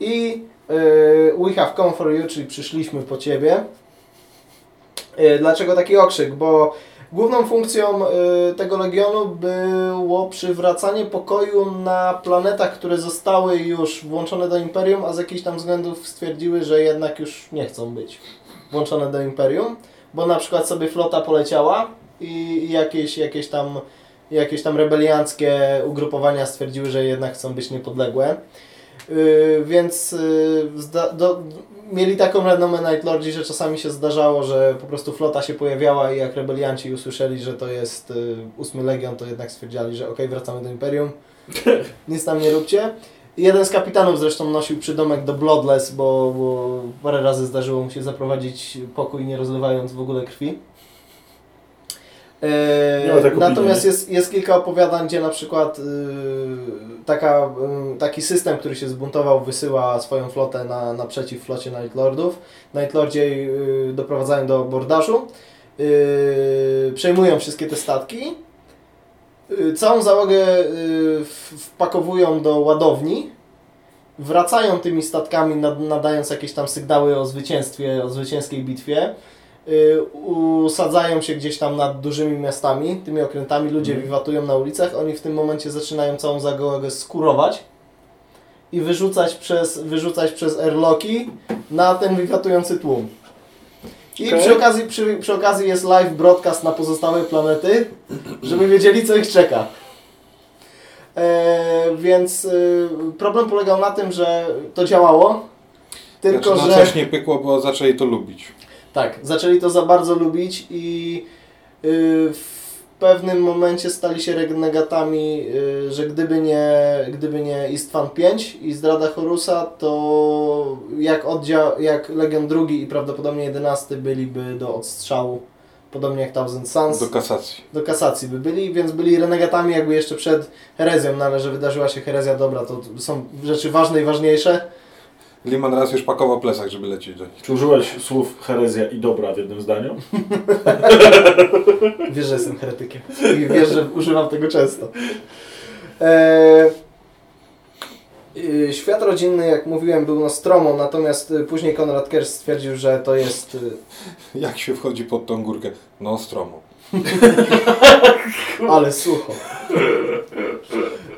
I y, We have come for you, czyli przyszliśmy po Ciebie. Y, Dlaczego taki okrzyk? Bo główną funkcją y, tego legionu było przywracanie pokoju na planetach, które zostały już włączone do Imperium, a z jakichś tam względów stwierdziły, że jednak już nie chcą być włączone do Imperium, bo na przykład sobie flota poleciała i jakieś, jakieś tam jakieś tam rebelianckie ugrupowania stwierdziły, że jednak chcą być niepodległe. Yy, więc yy, do, mieli taką renomę Night Lordzi, że czasami się zdarzało, że po prostu flota się pojawiała i jak rebelianci usłyszeli, że to jest yy, ósmy legion, to jednak stwierdzili, że okej, wracamy do Imperium. Nic tam nie róbcie. Jeden z kapitanów zresztą nosił przydomek do Bloodless, bo, bo parę razy zdarzyło mu się zaprowadzić pokój nie rozlewając w ogóle krwi. Eee, natomiast jest, jest kilka opowiadań, gdzie na przykład yy, taka, yy, taki system, który się zbuntował, wysyła swoją flotę na, naprzeciw flocie Night Lordów. Night Lordzi yy, doprowadzają do abordażu, yy, przejmują wszystkie te statki, yy, całą załogę wpakowują do ładowni, wracają tymi statkami, nad, nadając jakieś tam sygnały o zwycięstwie, o zwycięskiej bitwie. Y, usadzają się gdzieś tam nad dużymi miastami, tymi okrętami, ludzie Mhm. wiwatują na ulicach, oni w tym momencie zaczynają całą zagłogę skurować i wyrzucać przez, wyrzucać przez airlocki na ten wiwatujący tłum. I Okej. przy, okazji, przy, przy okazji jest live broadcast na pozostałe planety, żeby wiedzieli co ich czeka. E, więc y, problem polegał na tym, że to działało, tylko znaczy, że... no coś nie pykło, bo zaczęli to lubić. Tak, zaczęli to za bardzo lubić i y, w pewnym momencie stali się renegatami, y, że gdyby nie, gdyby nie Istvan V i zdrada Horusa, to jak, oddział, jak Legion II i prawdopodobnie XI byliby do odstrzału podobnie jak Thousand Suns, Do do, kasacji. kasacji by byli, więc byli renegatami jakby jeszcze przed herezją, no ale że wydarzyła się herezja dobra, to są rzeczy ważne i ważniejsze. Liman raz już pakował plecak, żeby lecieć do nich. Czy użyłeś słów herezja i dobra w jednym zdaniu? Wiesz, że jestem heretykiem i wiesz, że używam tego często. Eee, świat rodzinny, jak mówiłem, był Nostromo, natomiast y, później Konrad Kerr stwierdził, że to jest... y, Jak się wchodzi pod tą górkę? No, stromo. Ale sucho.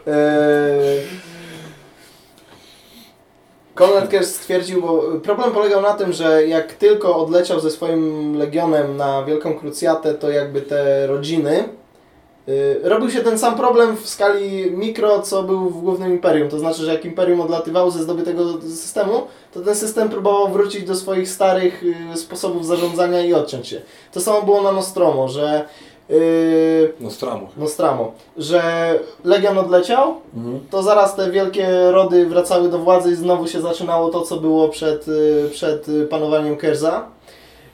Eee, Konrad Kerr stwierdził, bo problem polegał na tym, że jak tylko odleciał ze swoim legionem na Wielką Krucjatę, to jakby te rodziny y, robił się ten sam problem w skali mikro, co był w głównym imperium. To znaczy, że jak imperium odlatywało ze zdobytego systemu, to ten system próbował wrócić do swoich starych y, sposobów zarządzania i odciąć się. To samo było na Nostromo, że y, Nostramo. Nostramo, że Legion odleciał, Mhm. to zaraz te wielkie rody wracały do władzy i znowu się zaczynało to, co było przed, y, przed y, panowaniem Kerza.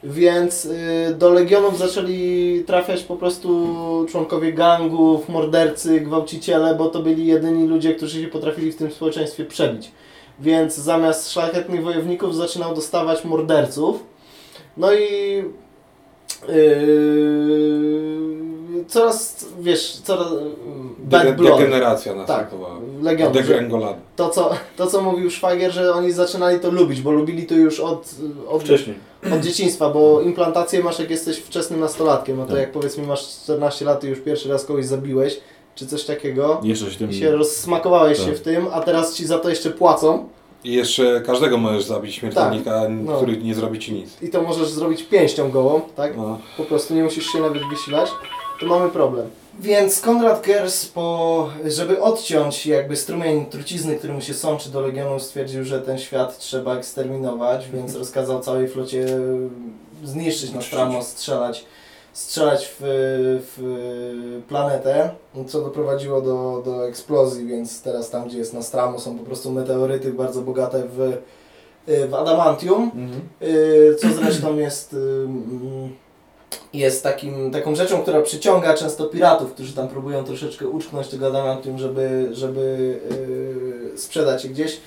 Więc y, do Legionów zaczęli trafiać po prostu członkowie gangów, mordercy, gwałciciele, bo to byli jedyni ludzie, którzy się potrafili w tym społeczeństwie przebić. Więc zamiast szlachetnych wojowników zaczynał dostawać morderców. No i Yy, coraz, wiesz, coraz... Bad Dege- blood. degeneracja Tak, następowała. Legion. że Degrengolada. To co, to, co mówił Szwagier, że oni zaczynali to lubić, bo lubili to już od, od, Wcześniej. od dzieciństwa, bo implantację masz jak jesteś wczesnym nastolatkiem, no to Tak. jak powiedzmy masz 14 lat i już pierwszy raz kogoś zabiłeś, czy coś takiego, Jeszcze się tym... i się rozsmakowałeś Tak. się w tym, a teraz ci za to jeszcze płacą I jeszcze każdego możesz zabić śmiertelnika, no. który nie zrobi ci nic. i to możesz zrobić pięścią gołą, tak? No. po prostu nie musisz się nawet wysilać, to mamy problem. Więc Konrad Gers, po, żeby odciąć jakby strumień trucizny, który mu się sączy do Legionu, stwierdził, że ten świat trzeba eksterminować, więc rozkazał całej flocie zniszczyć Nostramo, strzelać, strzelać w, w planetę, co doprowadziło do, do eksplozji, więc teraz tam, gdzie jest Nostramo, są po prostu meteoryty bardzo bogate w, w adamantium. Mhm. Y, co zresztą jest, y, mm, jest takim, taką rzeczą, która przyciąga często piratów, którzy tam próbują troszeczkę uczknąć tego adamantium, żeby, żeby y, sprzedać je gdzieś.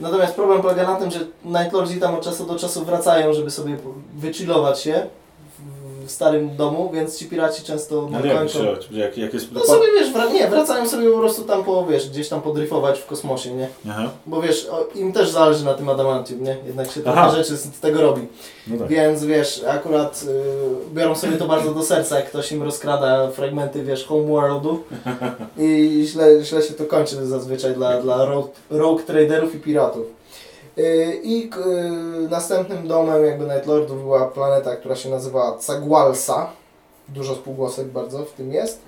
Natomiast problem polega na tym, że Nightlordzi tam od czasu do czasu wracają, żeby sobie wychillować się starym domu, więc ci piraci często No nie kończą. czy, jak, jak jest... No sobie wiesz, wra- nie, wracają sobie po prostu tam po, wiesz, gdzieś tam podryfować w kosmosie, nie? Aha, Bo wiesz, im też zależy na tym adamantium, nie? Jednak się trochę rzeczy z tego robi. no tak. Więc wiesz, akurat y, biorą sobie to bardzo do serca, jak ktoś im rozkrada fragmenty, wiesz, homeworldu i źle, źle się to kończy zazwyczaj dla, dla rogue traderów i piratów. Y, I y, następnym domem jakby Nightlordów była planeta, która się nazywa Cagwalsa. Dużo spółgłosek bardzo w tym jest.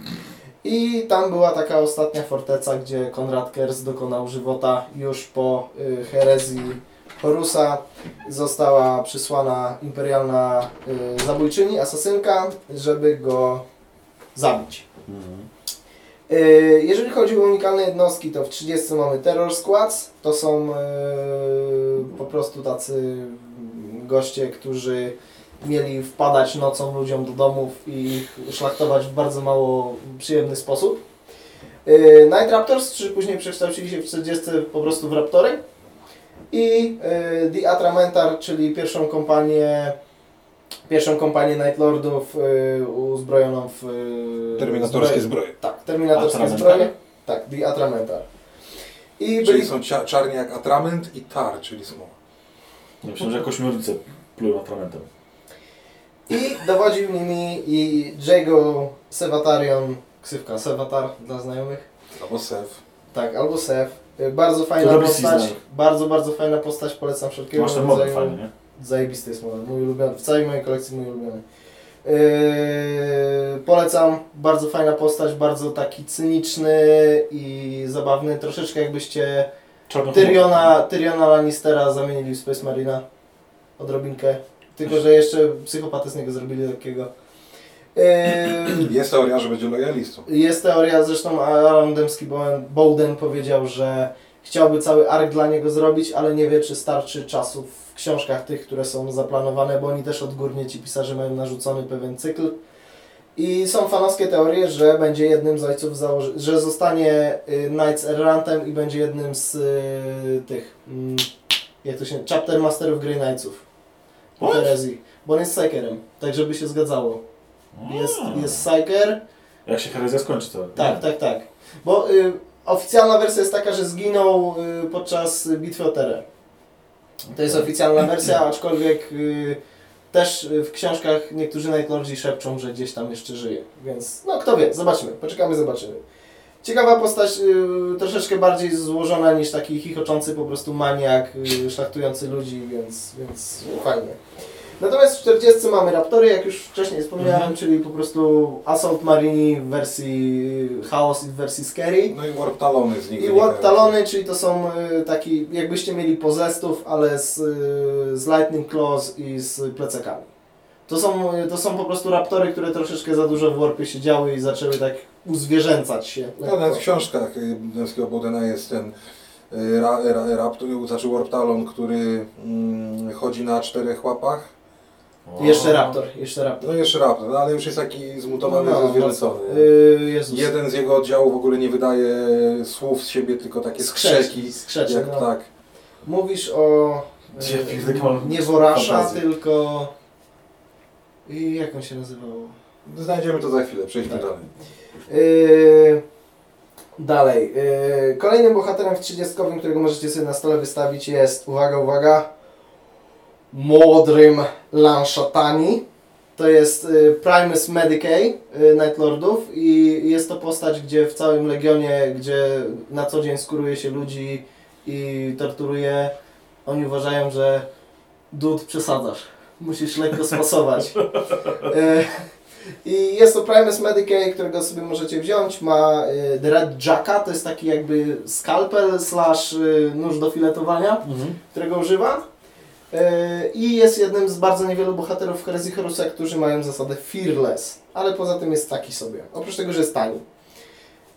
I tam była taka ostatnia forteca, gdzie Konrad Kers dokonał żywota już po y, herezji Horusa. Została przysłana imperialna zabójczyni, asasynka, żeby go zabić. Mhm. Y, Jeżeli chodzi o unikalne jednostki, to w 30 mamy Terror Squads. To są y, po prostu tacy goście, którzy mieli wpadać nocą ludziom do domów i ich szlachtować w bardzo mało przyjemny sposób. Y, Night Raptors, którzy później przekształcili się w 40 po prostu w Raptory. I The Atramentar, czyli pierwszą kompanię pierwszą kompanię Nightlordów y, uzbrojoną w y, Terminatorskie zbroje- tak, terminatorskie zbroje. Tak, The Atramentar. I byli, Czyli są cia- czarni jak atrament i tar, czyli smoła. Ja myślę, że jakoś ośmiornice plują atramentem. I dowodził nimi i Jago Sevatarion, ksywka Sevatar dla znajomych. Albo sef. Tak, albo Sev. Y, Bardzo fajna postać. Bardzo, bardzo fajna postać, polecam wszelkiego Masz ten model rodzaju. fajny, nie? Zajebisty jest model, mój ulubiony. W całej mojej kolekcji mój ulubiony. Yy, polecam, bardzo fajna postać, bardzo taki cyniczny i zabawny. Troszeczkę jakbyście Tyriona, Tyriona Lannistera zamienili w Space Marina. Odrobinkę. Tylko, że jeszcze psychopatę z niego zrobili takiego. Yy, Jest teoria, że będzie lojalistą. jest teoria, zresztą Aaron Dembski Bowden powiedział, że chciałby cały ark dla niego zrobić, ale nie wie, czy starczy czasu w książkach tych, które są zaplanowane, bo oni też odgórnie ci pisarze mają narzucony pewien cykl. I są fanowskie teorie, że będzie jednym z ojców założy- że zostanie y, Knights Errantem i będzie jednym z y, tych, mm, jak to się Chapter Masterów Grey Knightsów. Po herezji. Bo on jest Psykerem, tak żeby się zgadzało. Jest, A. jest Psyker, Jak się herezja skończy, to... tak, tak, tak. Bo y, oficjalna wersja jest taka, że zginął y, podczas bitwy o Terę. To jest oficjalna wersja, aczkolwiek y, też y, w książkach niektórzy Night Lordzi szepczą, że gdzieś tam jeszcze żyje. Więc no kto wie, zobaczymy, poczekamy, zobaczymy. Ciekawa postać, y, troszeczkę bardziej złożona niż taki chichoczący po prostu maniak, y, szlachtujący ludzi, więc, więc fajnie. Natomiast w 40 mamy Raptory, jak już wcześniej wspomniałem, Mhm. czyli po prostu Assault Marini w wersji y, Chaos i w wersji Scary. No i warp talony z nich I. Warp Talony, czyli to są y, taki, jakbyście mieli pozestów, ale z, y, z Lightning Claws i z plecakami. To są, to są po prostu raptory, które troszeczkę za dużo w Warpie siedziały i zaczęły tak uzwierzęcać się. No, nawet w książkach Dęskiego Bodena jest ten ra, ra, raptor, znaczy Warp Talon, który mm, chodzi na czterech łapach. O. Jeszcze Raptor, jeszcze Raptor. No jeszcze raptor, no, ale już jest taki zmutowany, No, zwierzęcony. mocno. Y, Jezus. Jeden z jego oddziałów w ogóle nie wydaje słów z siebie, tylko takie skrzeki. Skrzeczy, jak no. tak. Mówisz o... Mam nie Worasza, tylko... I jak on się nazywał? Znajdziemy to za chwilę, przejdźmy Tak. dalej. Yy, dalej. Yy, kolejnym bohaterem w 30, którego możecie sobie na stole wystawić jest, uwaga, uwaga, Modrym Lanshatani. To jest yy, Primus Medicae yy, Night Lordów i jest to postać, gdzie w całym Legionie, gdzie na co dzień skuruje się ludzi i torturuje, oni uważają, że dud przesadzasz. Musisz lekko spasować. Yy, i jest to Primus Medicae, którego sobie możecie wziąć. Ma y, The Red Jacka, to jest taki jakby skalpel slash y, nóż do filetowania, Mhm. którego używa. Y, I jest jednym z bardzo niewielu bohaterów Herezji Horusa, którzy mają zasadę Fearless. Ale poza tym jest taki sobie. Oprócz tego, że jest tani.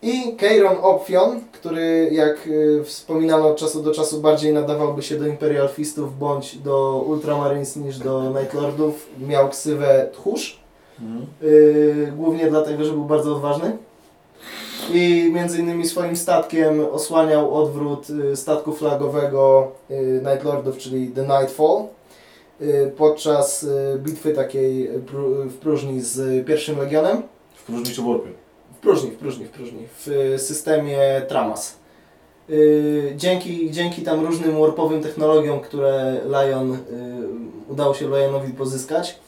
I Keiron Ophion, który jak y, wspominano od czasu do czasu bardziej nadawałby się do Imperial Fistów bądź do Ultramarines niż do Night Lordów, miał ksywę Tchórz. Yy, głównie dlatego, że był bardzo odważny. I między innymi swoim statkiem osłaniał odwrót y, statku flagowego y, Night Lordów, czyli The Nightfall. y, Podczas bitwy takiej w próżni z pierwszym Legionem. W próżni czy w? W próżni, w próżni, w próżni. W systemie Tramas. Dzięki, dzięki tam różnym warpowym technologiom, które Lion, udało się Lionowi pozyskać,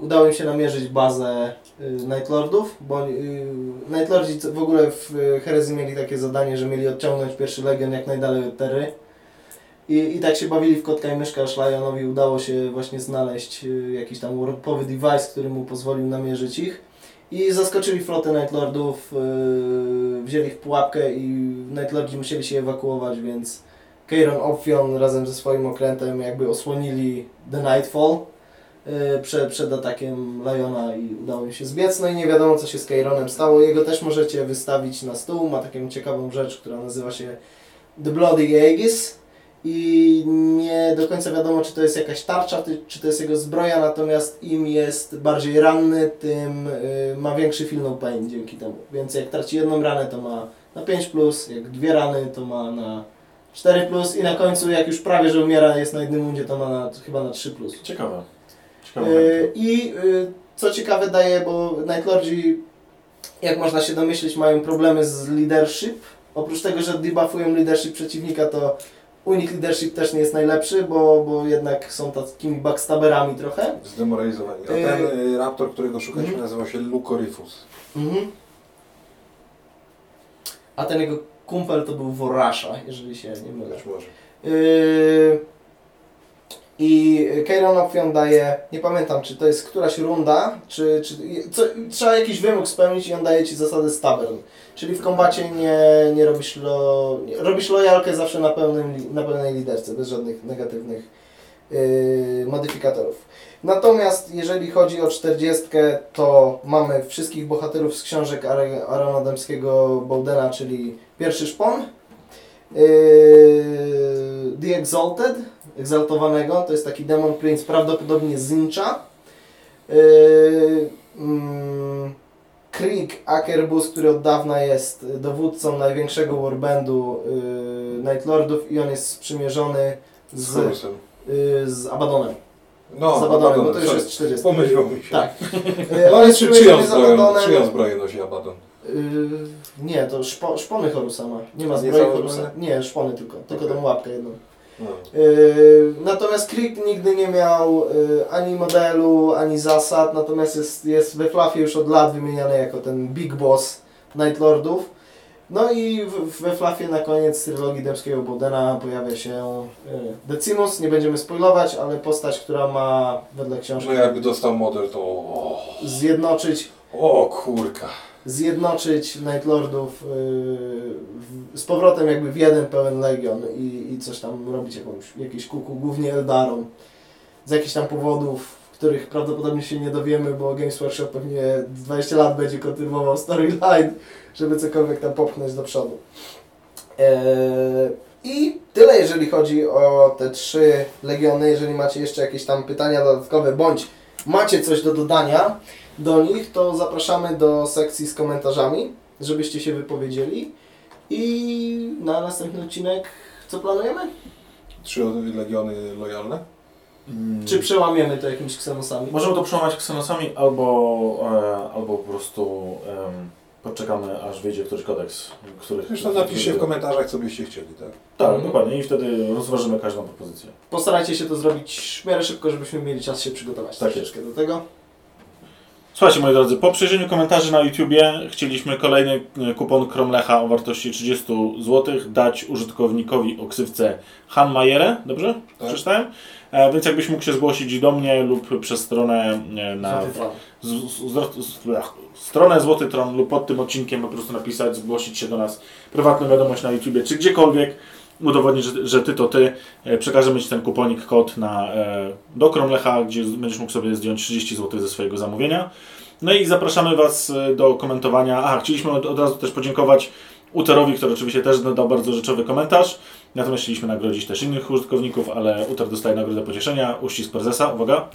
udało im się namierzyć bazę y, Night Lordów, bo y, Night Lordzi co- w ogóle w y, Herezji mieli takie zadanie, że mieli odciągnąć pierwszy Legion jak najdalej od Terry. I, I tak się bawili w kotka i myszka, aż udało się właśnie znaleźć y, jakiś tam warpowy device, który mu pozwolił namierzyć ich. I zaskoczyli flotę Night Lordów, yy, wzięli w pułapkę i Night Lordzi musieli się ewakuować, więc Keiron Ophion razem ze swoim okrętem jakby osłonili The Nightfall przed, przed atakiem Liona i udało im się zbiec. No i nie wiadomo co się z Keironem stało. Jego też możecie wystawić na stół. Ma taką ciekawą rzecz, która nazywa się The Bloody Aegis. I nie do końca wiadomo, czy to jest jakaś tarcza, czy to jest jego zbroja, natomiast im jest bardziej ranny, tym y, ma większy feel no pain dzięki temu. Więc jak traci jedną ranę, to ma na 5+, plus, jak dwie rany, to ma na 4+, plus i na końcu, jak już prawie, że umiera, jest na jednym mundzie, to ma na, chyba na 3+. Plus. Ciekawe. Yy, I y, co ciekawe daje, bo Night Lordzi, jak można się domyślić, mają problemy z leadership. Oprócz tego, że debuffują leadership przeciwnika, to u nich leadership też nie jest najlepszy, bo, bo jednak są takimi backstabberami trochę. Zdemoralizowani. A Yy. ten y, raptor, którego szukaliśmy, Mhm. nazywał się Lucorifus. Mhm. A ten jego kumpel to był Worasza, jeżeli się nie mylę. Być może. I Keiron Ophion daje, nie pamiętam czy to jest któraś runda, czy, czy co, trzeba jakiś wymóg spełnić i on daje Ci zasadę stubborn. Czyli w kombacie nie, nie robisz lo, nie, robisz lojalkę zawsze na, pełnym, na pełnej liderce, bez żadnych negatywnych yy, modyfikatorów. Natomiast jeżeli chodzi o 40, to mamy wszystkich bohaterów z książek Ar- Arona Dębskiego Bowdena, czyli pierwszy szpon, Yy, The Exalted, egzaltowanego, to jest taki Demon Prince, prawdopodobnie Zincha. Yy, mm, Krieg Akerbus, który od dawna jest dowódcą największego warbandu yy, Night Lordów i on jest sprzymierzony Z yy, z Abadonem. No, z Abadonem, Abaddon, bo to już jest 40. Pomyliło mi się. Tak. Yy, on Ale jest czy, sprzymierzony z Abadonem. czyją zbroję nosi Abaddon? Yy, nie, to szpo, szpony Horusa ma. Nie ma zbroi Horusa. Nie, szpony tylko. Tylko Okej. tą łapkę jedną. Yy, natomiast Krieg nigdy nie miał yy, ani modelu, ani zasad, natomiast jest, jest we Fluffie już od lat wymieniany jako ten Big Boss Night Lordów. No i we Fluffie na koniec trylogii Dębskiego Bodena pojawia się yy, Decimus, nie będziemy spoilować, ale postać, która ma wedle książki No jakby dostał model, to... Zjednoczyć o kurka. Zjednoczyć Night Lordów w, z powrotem jakby w jeden pełen legion i, i coś tam robić jakąś, jakieś kuku, głównie Eldarom. Z jakichś tam powodów, których prawdopodobnie się nie dowiemy, bo Games Workshop pewnie 20 lat będzie kontynuował storyline, żeby cokolwiek tam popchnąć do przodu. Eee, I tyle jeżeli chodzi o te trzy legiony. Jeżeli macie jeszcze jakieś tam pytania dodatkowe, bądź macie coś do dodania, do nich, to zapraszamy do sekcji z komentarzami, żebyście się wypowiedzieli. I na następny odcinek co planujemy? Trzy legiony lojalne? Czy przełamiemy to jakimiś ksenosami? Możemy to przełamać ksenosami albo, e, albo po prostu em, poczekamy aż wyjdzie któryś kodeks, których... Zresztą napiszcie w komentarzach, co byście chcieli, tak? Tak, dokładnie i wtedy rozważymy każdą propozycję. Postarajcie się to zrobić w miarę szybko, żebyśmy mieli czas się przygotować Tak troszeczkę do tego. Słuchajcie moi drodzy, po przejrzeniu komentarzy na YouTubie chcieliśmy kolejny e, kupon Kromlecha o wartości 30 zł dać użytkownikowi o ksywce Hanmajere, dobrze? Tak. Przeczytałem? E, więc jakbyś mógł się zgłosić do mnie lub przez stronę e, na z, z, z, stronę Złoty Tron lub pod tym odcinkiem po prostu napisać, zgłosić się do nas, prywatną wiadomość na YouTubie czy gdziekolwiek, udowodnić, że, że Ty to Ty, e, przekażemy Ci ten kuponik, kod na, e, do Kromlecha, gdzie będziesz mógł sobie zdjąć 30 zł ze swojego zamówienia. No i zapraszamy Was e, do komentowania. A, chcieliśmy od, od razu też podziękować Uterowi, który oczywiście też dodał bardzo rzeczowy komentarz. Natomiast chcieliśmy nagrodzić też innych użytkowników, ale Uter dostaje nagrodę pocieszenia. Uścisk prezesa, uwaga.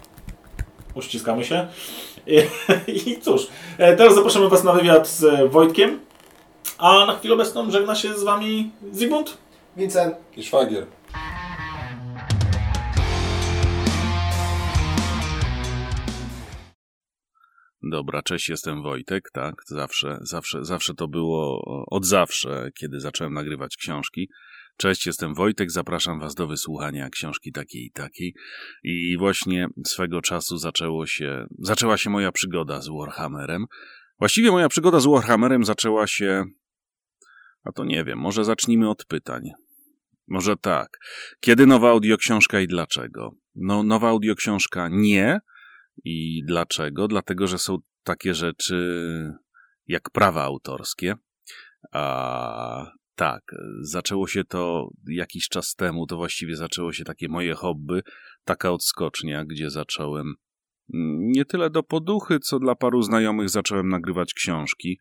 Uściskamy się. I, I cóż, teraz zapraszamy Was na wywiad z Wojtkiem. A na chwilę obecną żegna się z Wami Zygmunt. Vincent, I szwagier. Dobra, cześć, jestem Wojtek, tak, zawsze, zawsze, zawsze to było od zawsze, kiedy zacząłem nagrywać książki. Cześć, jestem Wojtek, zapraszam Was do wysłuchania książki takiej i takiej. I właśnie swego czasu zaczęło się, zaczęła się moja przygoda z Warhammerem. Właściwie moja przygoda z Warhammerem zaczęła się, a to nie wiem, może zacznijmy od pytań. Może tak. Kiedy nowa audioksiążka i dlaczego? No, nowa audioksiążka nie, i dlaczego? Dlatego, że są takie rzeczy jak prawa autorskie. A tak, zaczęło się to jakiś czas temu, to właściwie zaczęło się takie moje hobby, taka odskocznia, gdzie zacząłem mm, nie tyle do poduchy, co dla paru znajomych zacząłem nagrywać książki.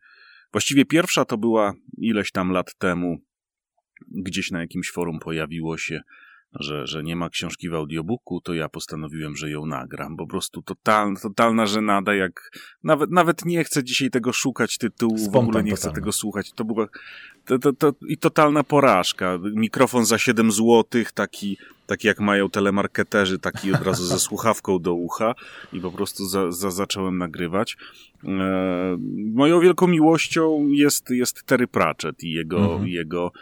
Właściwie pierwsza to była ileś tam lat temu, gdzieś na jakimś forum pojawiło się że, że nie ma książki w audiobooku, to ja postanowiłem, że ją nagram. Po prostu total, totalna żenada, jak nawet, nawet nie chcę dzisiaj tego szukać tytułu, w Spontan ogóle nie chcę totalny. tego słuchać. To była to, to, to, i totalna porażka. Mikrofon za 7 złotych, taki, taki jak mają telemarketerzy, taki od razu ze słuchawką do ucha i po prostu za, za, zacząłem nagrywać. E, moją wielką miłością jest, jest Terry Pratchett i jego, Mhm. jego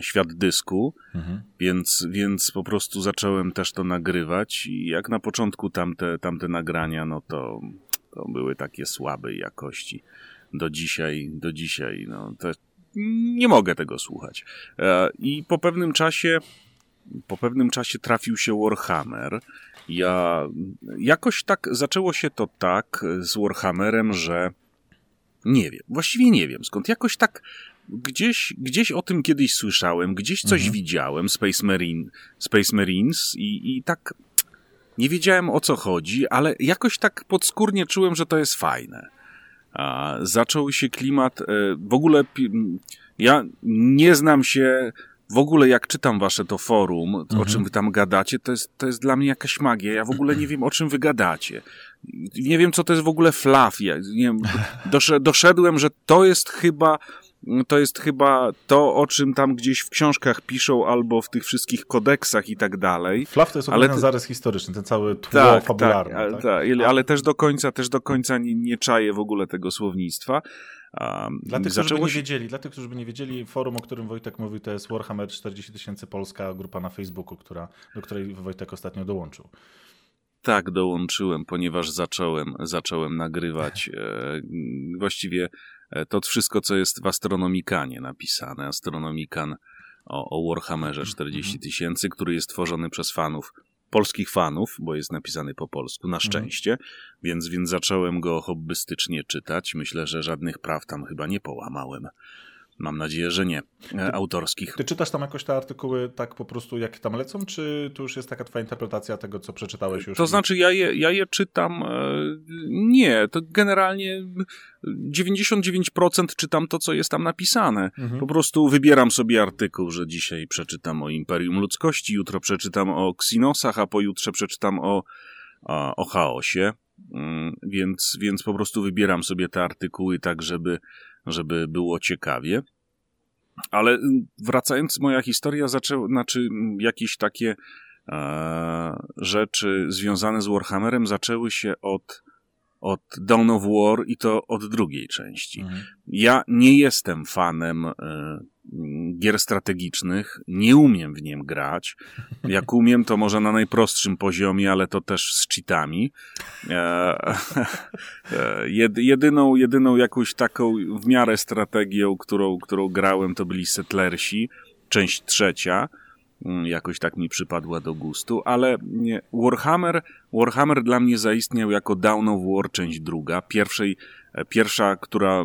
świat dysku. Mhm. Więc, więc po prostu zacząłem też to nagrywać i jak na początku tamte, tamte nagrania, no to, to były takie słabej jakości. Do dzisiaj, do dzisiaj, no to nie mogę tego słuchać. E, I po pewnym czasie, po pewnym czasie trafił się Warhammer. Ja jakoś tak zaczęło się to tak z Warhammerem, że nie wiem, właściwie nie wiem skąd. Jakoś tak gdzieś, gdzieś o tym kiedyś słyszałem, gdzieś coś Mhm. widziałem, Space, Marine, Space Marines i, i tak nie wiedziałem o co chodzi, ale jakoś tak podskórnie czułem, że to jest fajne. A, zaczął się klimat, e, w ogóle ja nie znam się w ogóle jak czytam wasze to forum, o Mhm. czym wy tam gadacie, to jest, to jest dla mnie jakaś magia. Ja w ogóle nie wiem, o czym wy gadacie. Nie wiem, co to jest w ogóle fluff. Ja, nie wiem, dosze, doszedłem, że to jest chyba to jest chyba to, o czym tam gdzieś w książkach piszą, albo w tych wszystkich kodeksach i tak dalej. Fluff to jest Ale ty- zarys historyczny, ten cały tło Tak, fabularny. tak, ale, tak? tak, ale- też do końca, też do końca nie, nie czaję w ogóle tego słownictwa. Um, Dla tych, którzy by zaczęło nie wiedzieli, dla tych, którzy by nie wiedzieli, forum, o którym Wojtek mówił, to jest Warhammer 40 tysięcy Polska, grupa na Facebooku, która, do której Wojtek ostatnio dołączył. Tak, dołączyłem, ponieważ zacząłem, zacząłem nagrywać e, właściwie to wszystko, co jest w Astronomikanie napisane. Astronomikan o, o Warhammerze 40 tysięcy, który jest tworzony przez fanów, polskich fanów, bo jest napisany po polsku, na szczęście, więc, więc zacząłem go hobbystycznie czytać. Myślę, że żadnych praw tam chyba nie połamałem. Mam nadzieję, że nie. E, autorskich. Ty czytasz tam jakoś te artykuły tak po prostu, jak tam lecą, czy to już jest taka twoja interpretacja tego, co przeczytałeś już? To znaczy, ja je, ja je czytam. E, nie, to generalnie 99% czytam to, co jest tam napisane. Mhm. Po prostu wybieram sobie artykuł, że dzisiaj przeczytam o Imperium Ludzkości, jutro przeczytam o Ksinosach, a pojutrze przeczytam o, o chaosie. Mm, Więc, więc po prostu wybieram sobie te artykuły tak, żeby, żeby było ciekawie. Ale mm, wracając, moja historia zaczęła, znaczy jakieś takie e, rzeczy związane z Warhammerem zaczęły się od, od Dawn of War i to od drugiej części. Mhm. Ja nie jestem fanem e, gier strategicznych, nie umiem w niem grać. Jak umiem, to może na najprostszym poziomie, ale to też z cheatami. E, e, jed, jedyną, jedyną jakąś taką w miarę strategią, którą, którą grałem, to byli Settlersi, część trzecia. Mm, Jakoś tak mi przypadła do gustu, ale Warhammer, Warhammer dla mnie zaistniał jako Dawn of War, część druga. Pierwszej, pierwsza, która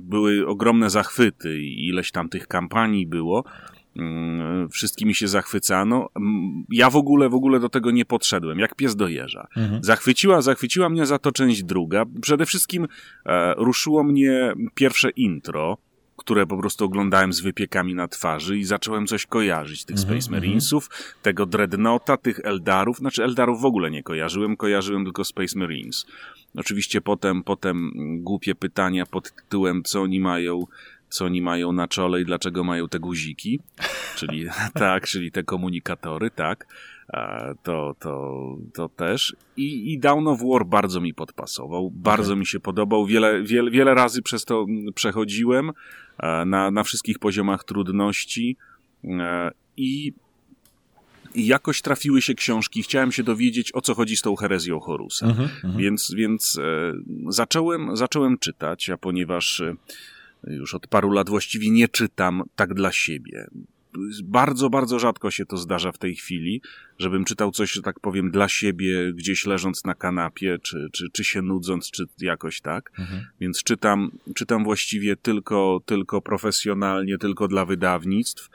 były ogromne zachwyty i ileś tam tych kampanii było. Mm, Wszystkimi się zachwycano. Ja w ogóle, w ogóle do tego nie podszedłem, jak pies do jeża. Mhm. Zachwyciła, zachwyciła mnie za to część druga. Przede wszystkim e, ruszyło mnie pierwsze intro, które po prostu oglądałem z wypiekami na twarzy i zacząłem coś kojarzyć. Tych Mhm, Space Marinesów, tego Dreadnoughta, tych Eldarów. Znaczy Eldarów w ogóle nie kojarzyłem, kojarzyłem tylko Space Marines. Oczywiście potem, potem mm, głupie pytania pod tytułem, co oni mają co oni mają na czole i dlaczego mają te guziki, czyli tak, czyli te komunikatory, tak, to, to, to też. I, I Down of War bardzo mi podpasował, bardzo mi się podobał, wiele, wiele, wiele razy przez to mm, przechodziłem na, na wszystkich poziomach trudności e, i i jakoś trafiły się książki, chciałem się dowiedzieć, o co chodzi z tą herezją Horusa. Mhm. Mhm. Więc, więc e, zacząłem, zacząłem czytać, a ponieważ e, już od paru lat właściwie nie czytam tak dla siebie. Bardzo, bardzo rzadko się to zdarza w tej chwili, żebym czytał coś, że tak powiem, dla siebie, gdzieś leżąc na kanapie, czy, czy, czy się nudząc, czy jakoś tak. Mhm. Więc czytam, czytam właściwie tylko, tylko profesjonalnie, tylko dla wydawnictw.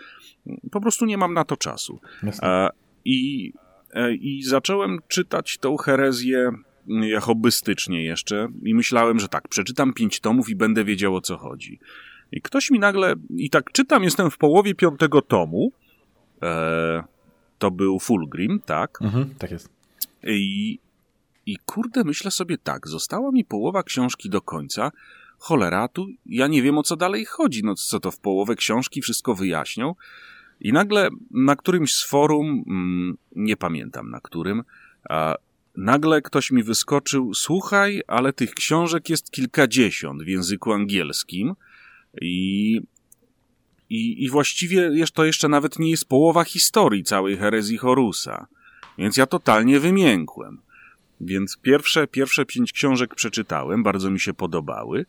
Po prostu nie mam na to czasu. E, I, e, I zacząłem czytać tą herezję mm, hobbystycznie jeszcze i myślałem, że tak, przeczytam pięć tomów i będę wiedział o co chodzi. I ktoś mi nagle, i tak czytam, jestem w połowie piątego tomu, e, to był Fulgrim, tak, Mhm. Tak jest. i, i kurde, myślę sobie tak, została mi połowa książki do końca, cholera, tu ja nie wiem o co dalej chodzi, no co to w połowę książki wszystko wyjaśnią. I nagle na którymś z forum, mm, nie pamiętam na którym, a nagle ktoś mi wyskoczył, słuchaj, ale tych książek jest kilkadziesiąt w języku angielskim i, i, i właściwie to jeszcze nawet nie jest połowa historii całej herezji Horusa. Więc ja totalnie wymiękłem. Więc pierwsze, pierwsze pięć książek przeczytałem, bardzo mi się podobały.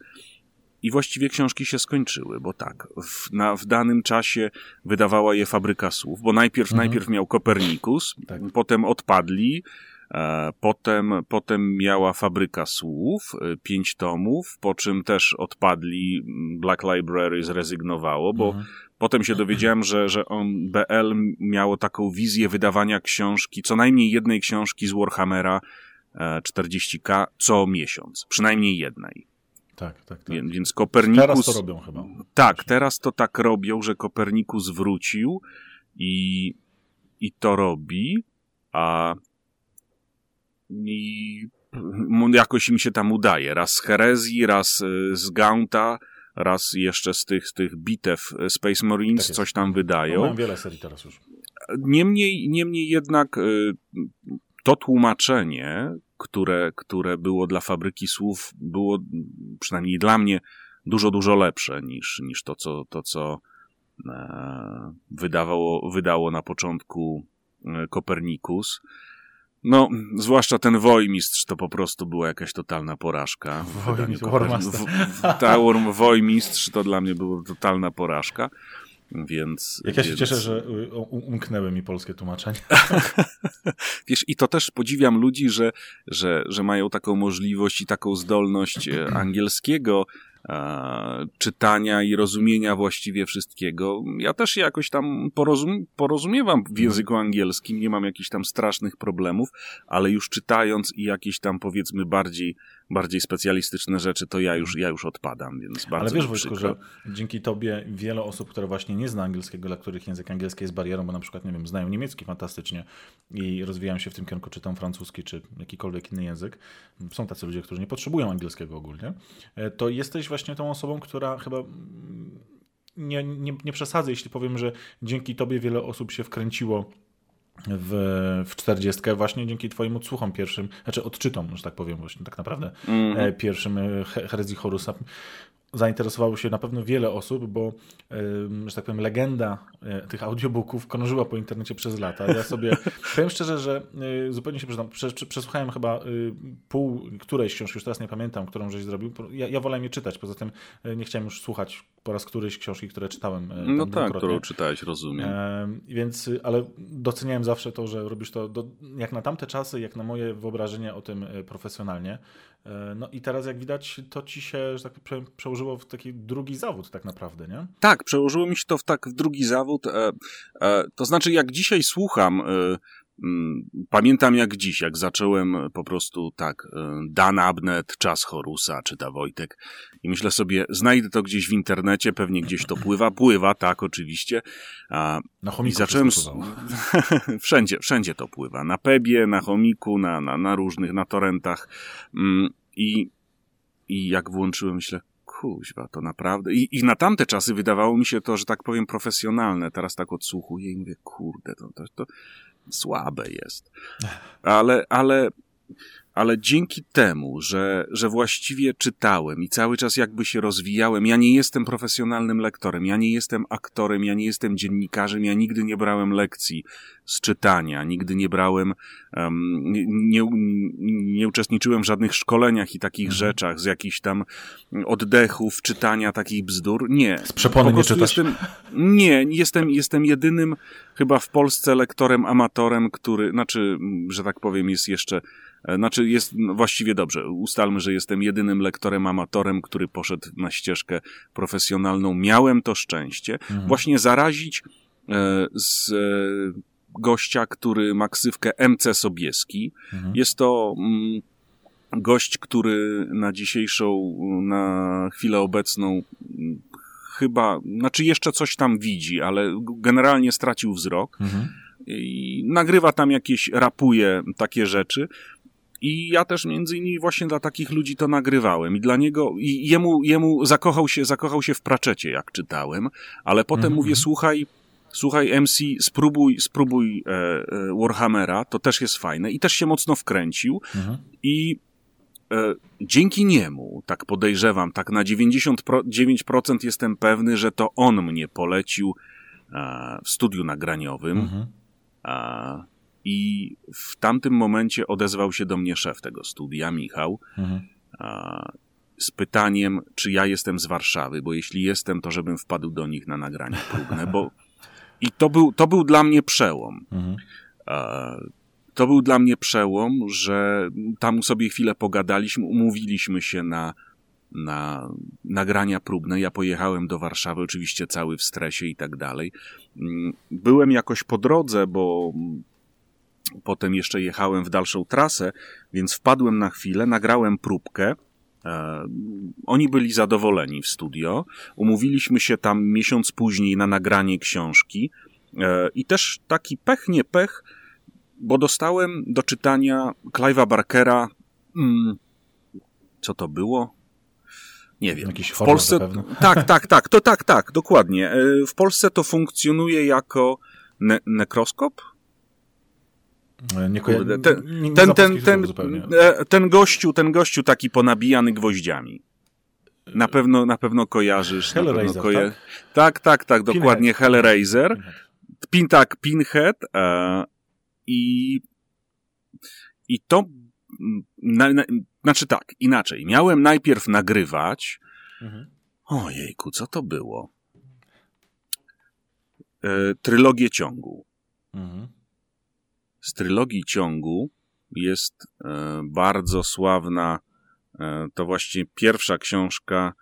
I właściwie książki się skończyły, bo tak, w, na, w danym czasie wydawała je Fabryka Słów, bo najpierw, Mhm. najpierw miał Kopernikus, Tak. potem odpadli, potem, potem miała Fabryka Słów, e, pięć tomów, po czym też odpadli, m, Black Library zrezygnowało, bo Mhm. Potem się dowiedziałem, że, że on, BL miało taką wizję wydawania książki, co najmniej jednej książki z Warhammera e, 40k co miesiąc. Przynajmniej jednej. Tak, tak, tak. Więc, więc Kopernikus... Teraz to robią chyba. Tak, teraz to tak robią, że Kopernikus wrócił i, i to robi, a i jakoś im się tam udaje. Raz z herezji, raz y, z Gaunta, raz jeszcze z tych, tych bitew Space Marines Tak coś tam wydają. No, Mam wiele serii teraz już. Niemniej, niemniej jednak y, to tłumaczenie, które, które było dla fabryki słów, było przynajmniej dla mnie dużo, dużo lepsze niż, niż to, co, to, co e, wydawało, wydało na początku e, Kopernikus. No, zwłaszcza ten Wojmistrz to po prostu była jakaś totalna porażka. Wojmistrz, Ta Wojmistrz to dla mnie była totalna porażka. Więc. Jak ja się więc... cieszę, że y, umknęły mi polskie tłumaczenie. Wiesz, i to też podziwiam ludzi, że, że, że mają taką możliwość i taką zdolność e, angielskiego czytania i rozumienia właściwie wszystkiego. Ja też jakoś tam porozum, porozumiewam w języku angielskim, nie mam jakichś tam strasznych problemów, ale już czytając i jakieś tam powiedzmy bardziej, bardziej specjalistyczne rzeczy, to ja już, ja już odpadam, więc bardzo Ale wiesz, Wojtku, że dzięki tobie wiele osób, które właśnie nie zna angielskiego, dla których język angielski jest barierą, bo na przykład, nie wiem, znają niemiecki fantastycznie i rozwijają się w tym kierunku, czy tam francuski, czy jakikolwiek inny język. Są tacy ludzie, którzy nie potrzebują angielskiego ogólnie. E, To jesteś właśnie tą osobą, która chyba mm, nie, nie, nie przesadzę, jeśli powiem, że dzięki tobie wiele osób się wkręciło w, w 40 właśnie dzięki twoim odsłuchom pierwszym, znaczy odczytom, że tak powiem właśnie tak naprawdę, Mhm. e, pierwszym e, He- herezji Horusa zainteresowało się na pewno wiele osób, bo, że tak powiem, legenda e, tych audiobooków krążyła po internecie przez lata. Ja sobie powiem szczerze, że e, zupełnie się przyznam, prze, prze- przesłuchałem chyba e, pół którejś książki, już teraz nie pamiętam, którą żeś zrobił. Ja, ja wolałem je czytać, poza tym nie chciałem już słuchać po raz któryś książki, które czytałem. No tak, którą czytałeś, rozumiem. Em, Więc, ale doceniałem zawsze to, że robisz to do, jak na tamte czasy, jak na moje wyobrażenie o tym profesjonalnie. E, No i teraz, jak widać, to ci się, że tak powiem, przełożyło w taki drugi zawód, tak naprawdę, nie? Tak, przełożyło mi się to w tak w drugi zawód. E, e, to znaczy, jak dzisiaj słucham, pamiętam jak dziś, jak zacząłem po prostu tak, e, Dan Abnet, Czas Horusa, czyta Wojtek i myślę sobie, znajdę to gdzieś w internecie, pewnie gdzieś to pływa, pływa, tak, oczywiście. A, Na I chomiku zacząłem. wszystko pływało. wszędzie, wszędzie to pływa. Na Pebie, na chomiku, na, na, na różnych, na torrentach. Mm, I, I jak włączyłem, myślę, kuźwa, to naprawdę. I, I na tamte czasy wydawało mi się to, że tak powiem, profesjonalne. Teraz tak odsłuchuję i mówię, kurde, to, to, to słabe jest. Ale, ale, ale dzięki temu, że, że właściwie czytałem i cały czas jakby się rozwijałem, ja nie jestem profesjonalnym lektorem, ja nie jestem aktorem, ja nie jestem dziennikarzem, ja nigdy nie brałem lekcji z czytania, nigdy nie brałem, um, nie, nie, uczestniczyłem w żadnych szkoleniach i takich rzeczach, z jakichś tam oddechów, czytania takich bzdur. Nie. Z przepony Po nie czytasz. Jestem, nie, jestem, jestem jedynym chyba w Polsce lektorem amatorem, który, znaczy, że tak powiem, jest jeszcze, znaczy jest no, właściwie dobrze. Ustalmy, że jestem jedynym lektorem amatorem, który poszedł na ścieżkę profesjonalną. Miałem to szczęście Mhm. właśnie zarazić e, z e, gościa, który ma ksywkę MC Sobieski. Mhm. Jest to mm, gość, który na dzisiejszą, na chwilę obecną mm, chyba, znaczy jeszcze coś tam widzi, ale generalnie stracił wzrok Mhm. i nagrywa tam jakieś, rapuje takie rzeczy. I ja też między innymi właśnie dla takich ludzi to nagrywałem. I dla niego, i jemu, jemu zakochał się, zakochał się w praczecie, jak czytałem, ale potem Mhm, mówię, słuchaj, słuchaj MC, spróbuj, spróbuj e, e, Warhammera, to też jest fajne. I też się mocno wkręcił. Mhm. I e, dzięki niemu, tak podejrzewam, tak na 99% jestem pewny, że to on mnie polecił e, w studiu nagraniowym. Mhm. A, I w tamtym momencie odezwał się do mnie szef tego studia, Michał, Mhm. a, z pytaniem, czy ja jestem z Warszawy, bo jeśli jestem, to żebym wpadł do nich na nagranie próbne, bo i to był, to był dla mnie przełom. Mhm. A, to był dla mnie przełom, że tam sobie chwilę pogadaliśmy, umówiliśmy się na, na nagrania próbne. Ja pojechałem do Warszawy, oczywiście cały w stresie i tak dalej. Mm, Byłem jakoś po drodze, bo potem jeszcze jechałem w dalszą trasę, więc wpadłem na chwilę, nagrałem próbkę E, oni byli zadowoleni w studio. Umówiliśmy się tam miesiąc później na nagranie książki. E, I też taki pech, nie pech, bo dostałem do czytania Clive'a Barkera. Mm, co to było? Nie wiem. Jakiś w Polsce. Tak, tak, tak, to tak, tak, dokładnie. E, w Polsce to funkcjonuje jako ne nekroskop? Nie Kurde, ten, nie, ten, ten, ten, e, ten, gościu, ten gościu taki ponabijany gwoździami. Na pewno, na pewno kojarzysz. Hellraiser, koja... tak? tak? Tak, tak, dokładnie. Pinhead. Hellraiser. Pin, tak, Pinhead. E, I i to, na, na, znaczy tak, inaczej. Miałem najpierw nagrywać. Mhm. Ojejku, co to było? E, trylogię ciągu. Mhm z trylogii ciągu jest e, bardzo sławna, e, to właśnie pierwsza książka,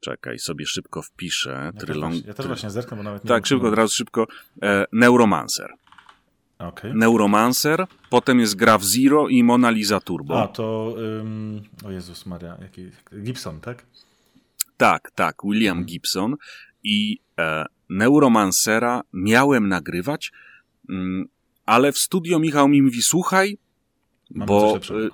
czekaj, sobie szybko wpiszę. Ja, też, ja też właśnie zerknę, bo nawet Tak, nie szybko, teraz szybko. E, Neuromancer. Okay. Neuromancer, potem jest Graf Zero i Mona Lisa Turbo. A, to, um, o Jezus Maria, jaki, Gibson, tak? Tak, tak, William mhm. Gibson i e, Neuromancera miałem nagrywać, mm, ale w studio Michał mi mówi, słuchaj, Mam bo... Y,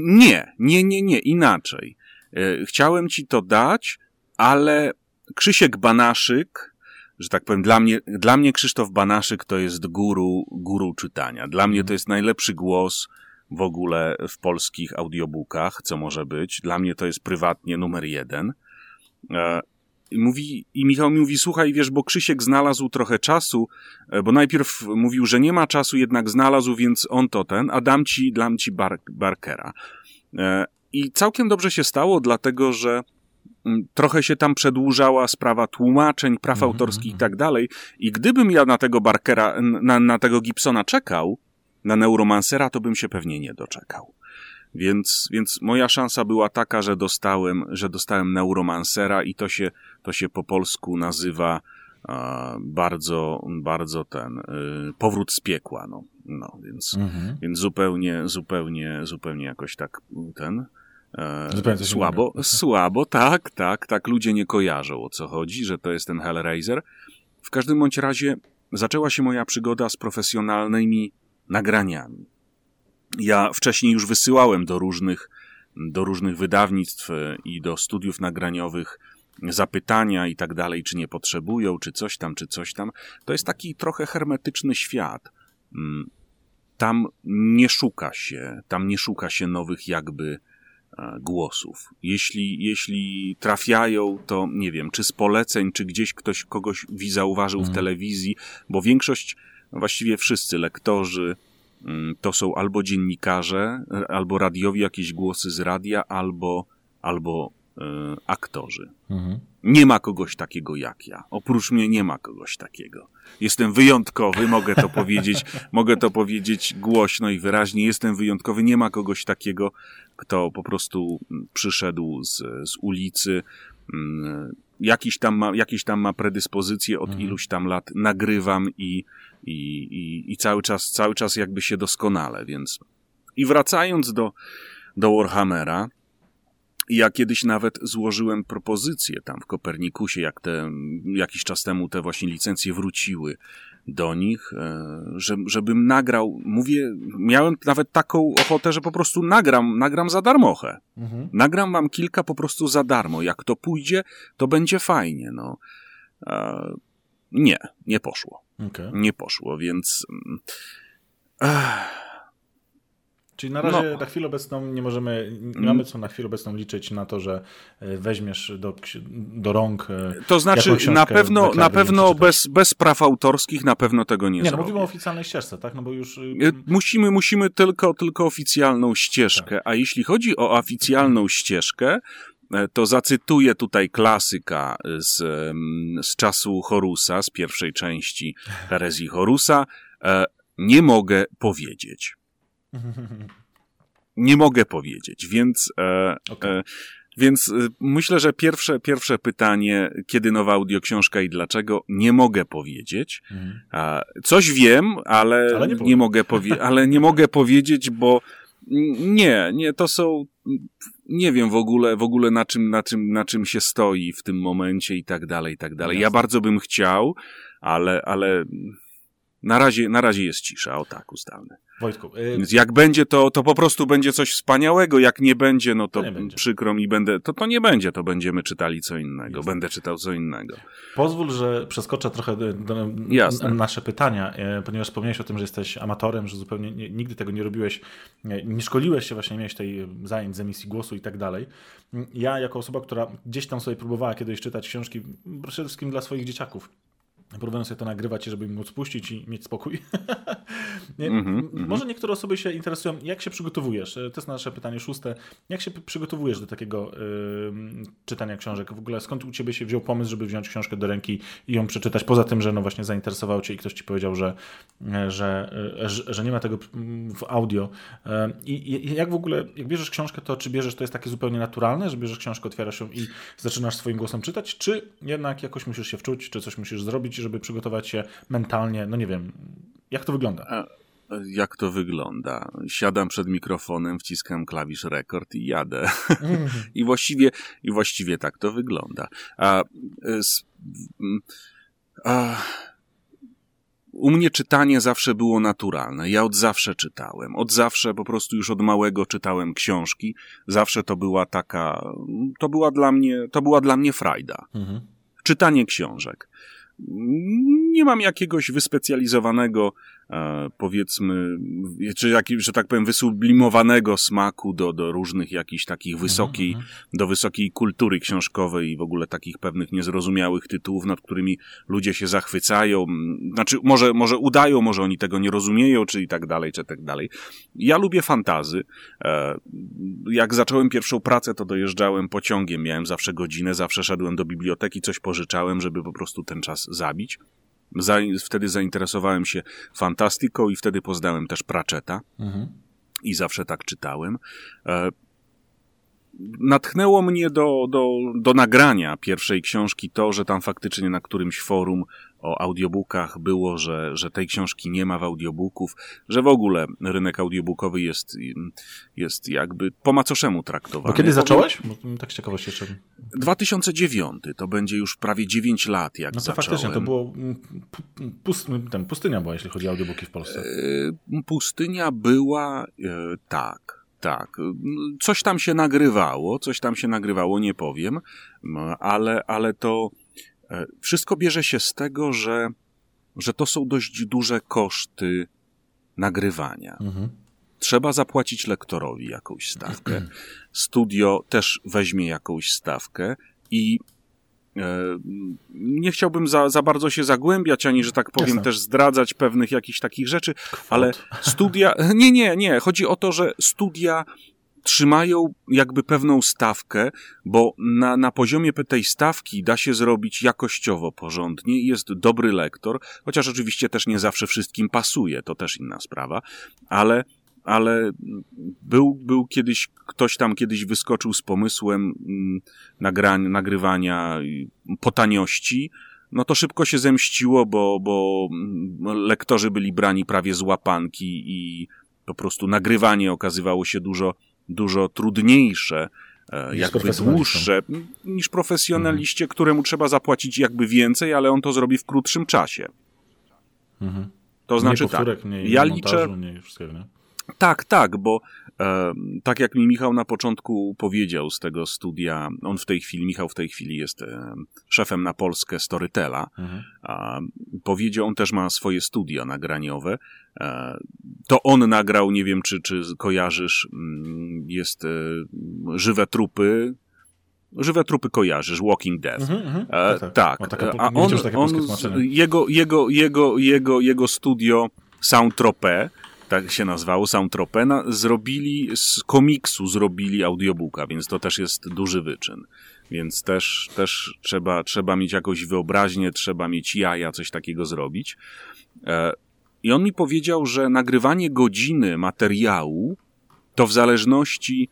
nie, nie, nie, nie, inaczej. Y, chciałem ci to dać, ale Krzysiek Banaszyk, że tak powiem, dla mnie, dla mnie Krzysztof Banaszyk to jest guru, guru czytania. Dla mnie to jest najlepszy głos w ogóle w polskich audiobookach, co może być. Dla mnie to jest prywatnie numer jeden. Mówi, I Michał mi mówi, słuchaj, wiesz, bo Krzysiek znalazł trochę czasu, e, bo najpierw mówił, że nie ma czasu, jednak znalazł, więc on to ten, a dam ci, dam ci Bar Barkera. E, I całkiem dobrze się stało, dlatego że mm, trochę się tam przedłużała sprawa tłumaczeń, praw mm -hmm. autorskich i tak dalej. I gdybym ja na tego Barkera, na, na tego Gibsona czekał, na Neuromancera, to bym się pewnie nie doczekał. Więc, więc moja szansa była taka, że dostałem, że dostałem Neuromancera i to się, to się po polsku nazywa bardzo, bardzo ten, y, powrót z piekła, no. No, więc, mhm. więc zupełnie, zupełnie, zupełnie jakoś tak ten, e, słabo, słabo, tak, tak, tak, ludzie nie kojarzą o co chodzi, że to jest ten Hellraiser. W każdym bądź razie zaczęła się moja przygoda z profesjonalnymi nagraniami. Ja wcześniej już wysyłałem do różnych, do różnych wydawnictw i do studiów nagraniowych zapytania i tak dalej, czy nie potrzebują, czy coś tam, czy coś tam. To jest taki trochę hermetyczny świat. Mm, tam nie szuka się, tam nie szuka się nowych jakby e, głosów. Jeśli, jeśli trafiają, to nie wiem, czy z poleceń, czy gdzieś ktoś kogoś zauważył w mhm. telewizji, bo większość, właściwie wszyscy lektorzy, Mm, to są albo dziennikarze, e, albo radiowi jakieś głosy z radia, albo, albo aktorzy. Mhm. Nie ma kogoś takiego jak ja. Oprócz mnie nie ma kogoś takiego. Jestem wyjątkowy, mogę to powiedzieć, mogę to powiedzieć głośno i wyraźnie. Jestem wyjątkowy, nie ma kogoś takiego, kto po prostu mm, przyszedł z, z ulicy, mm, jakiś tam ma, jakieś tam ma predyspozycje od mhm. iluś tam lat, nagrywam i, i, i, i cały czas, cały czas jakby się doskonale, więc i wracając do, do Warhammera, ja kiedyś nawet złożyłem propozycję tam w Kopernikusie, jak te, jakiś czas temu te właśnie licencje wróciły do nich, e, że, żebym nagrał, mówię, miałem nawet taką ochotę, że po prostu nagram, nagram za darmochę. Mhm. Nagram wam kilka po prostu za darmo. Jak to pójdzie, to będzie fajnie, no. E, nie, nie poszło. Okay. Nie poszło, więc... Ech. Czyli na razie no. na chwilę obecną nie możemy, nie mamy co na chwilę obecną liczyć na to, że e, weźmiesz do, do rąk. E, to znaczy, na pewno, na pewno bez, bez praw autorskich na pewno tego nie, nie Nie, no mówimy o oficjalnej ścieżce, tak? No bo już. Y, musimy, musimy tylko, tylko oficjalną ścieżkę. Tak. A jeśli chodzi o oficjalną ścieżkę, e, to zacytuję tutaj klasyka z, z czasu Horusa, z pierwszej części herezji Horusa. Nie mogę powiedzieć. Nie mogę powiedzieć, więc, e, okay. e, więc e, myślę, że pierwsze, pierwsze pytanie, kiedy nowa audioksiążka i dlaczego, nie mogę powiedzieć. Mhm. coś wiem, ale, ale nie, nie mogę powie- ale nie mogę powiedzieć, bo nie, nie, to są nie wiem w ogóle, w ogóle na czym, na czym, na czym się stoi w tym momencie i tak dalej, i tak dalej. Ja Jasne. bardzo bym chciał, ale, ale na razie, na razie jest cisza, o tak ustalmy. Wojtku, y, Więc jak będzie, to, to po prostu będzie coś wspaniałego, jak nie będzie, no to będzie. przykro mi będę, to, to nie będzie, to będziemy czytali co innego, Jasne. będę czytał co innego. Pozwól, że przeskoczę trochę do, do nasze pytania, e, ponieważ wspomniałeś o tym, że jesteś amatorem, że zupełnie nie, nigdy tego nie robiłeś, nie, nie szkoliłeś się, właśnie nie miałeś tej e, zajęć z emisji głosu i tak dalej. Ja, jako osoba, która gdzieś tam sobie próbowała kiedyś czytać książki, przede wszystkim dla swoich dzieciaków, próbowałem sobie to nagrywać, żeby móc puścić i mieć spokój. nie, Mhm, m- mhm. Może niektóre osoby się interesują, jak się przygotowujesz? E, To jest nasze pytanie szóste. Jak się przygotowujesz do takiego ym, czytania książek? W ogóle skąd u ciebie się wziął pomysł, żeby wziąć książkę do ręki i ją przeczytać? Poza tym, że no właśnie zainteresował cię i ktoś ci powiedział, że, e, że, e, że, że nie ma tego w audio. I i jak w ogóle, jak bierzesz książkę, to czy bierzesz to jest takie zupełnie naturalne, że bierzesz książkę, otwierasz ją i zaczynasz swoim głosem czytać, czy jednak jakoś musisz się wczuć, czy coś musisz zrobić, żeby przygotować się mentalnie? No nie wiem, jak to wygląda? Jak to wygląda? Siadam przed mikrofonem, wciskam klawisz rekord i jadę. I właściwie, i właściwie tak to wygląda. A, m, a, u mnie czytanie zawsze było naturalne. Ja od zawsze czytałem. Od zawsze, po prostu już od małego czytałem książki. Zawsze to była taka, to była dla mnie, to była dla mnie frajda Mhm. czytanie książek. Nie mam jakiegoś wyspecjalizowanego, powiedzmy, czy jak, że tak powiem, wysublimowanego smaku do, do różnych jakichś takich wysokiej, Mhm. do wysokiej kultury książkowej i w ogóle takich pewnych niezrozumiałych tytułów, nad którymi ludzie się zachwycają. Znaczy, może, może udają, może oni tego nie rozumieją, czy i tak dalej, czy tak dalej. Ja lubię fantazy. E, Jak zacząłem pierwszą pracę, to dojeżdżałem pociągiem, miałem zawsze godzinę, zawsze szedłem do biblioteki, coś pożyczałem, żeby po prostu ten czas zabić. Wtedy zainteresowałem się fantastyką i wtedy poznałem też Pratchetta Mhm. i zawsze tak czytałem. E, natchnęło mnie do, do, do nagrania pierwszej książki to, że tam faktycznie na którymś forum o audiobookach było, że, że tej książki nie ma w audiobooków, że w ogóle rynek audiobookowy jest, jest jakby po macoszemu traktowany. Bo kiedy zacząłeś? Bo, tak z ciekawości jeszcze. 2009, to będzie już prawie 9 lat, jak No to zacząłem. faktycznie to było. pu- Pust, ten, pustynia była, jeśli chodzi o audiobooki w Polsce. E, Pustynia była, e, tak, tak. Coś tam się nagrywało, coś tam się nagrywało, nie powiem, ale, ale to wszystko bierze się z tego, że, że to są dość duże koszty nagrywania. Mhm. Trzeba zapłacić lektorowi jakąś stawkę. Studio też weźmie jakąś stawkę i e, nie chciałbym za, za bardzo się zagłębiać, ani, że tak powiem, Jasne. też zdradzać pewnych jakichś takich rzeczy, ale studia. Nie, nie, nie. Chodzi o to, że studia trzymają jakby pewną stawkę, bo na, na poziomie tej stawki da się zrobić jakościowo porządnie i jest dobry lektor, chociaż oczywiście też nie zawsze wszystkim pasuje, to też inna sprawa, ale ale był, był kiedyś, ktoś tam kiedyś wyskoczył z pomysłem mm, nagrań, nagrywania po taniości, no to szybko się zemściło, bo, bo mm, lektorzy byli brani prawie z łapanki i po prostu nagrywanie okazywało się dużo, dużo trudniejsze, e, Niż jakby dłuższe niż profesjonaliście, któremu trzeba zapłacić jakby więcej, ale on to zrobi w krótszym czasie. Mhm. To znaczy mniej tak, mniej ja montażu, liczę, mniej wszystkiego, nie? tak, tak, bo tak jak mi Michał na początku powiedział z tego studia, on w tej chwili, Michał w tej chwili jest szefem na Polskę Storytela, Mhm. a, powiedział, on też ma swoje studia nagraniowe. E, to on nagrał, nie wiem czy, czy kojarzysz, mm, jest e, Żywe Trupy. Żywe Trupy kojarzysz, Walking Death. Mhm, mhm. E, tak, O, taka, a on, on jego, jego, jego, jego, jego studio Soundtropé, tak się nazywało, Soundtropé, na, zrobili z komiksu zrobili audiobooka, więc to też jest duży wyczyn. Więc też, też trzeba, trzeba mieć jakąś wyobraźnię, trzeba mieć jaja, coś takiego zrobić. E, I on mi powiedział, że nagrywanie godziny materiału to w zależności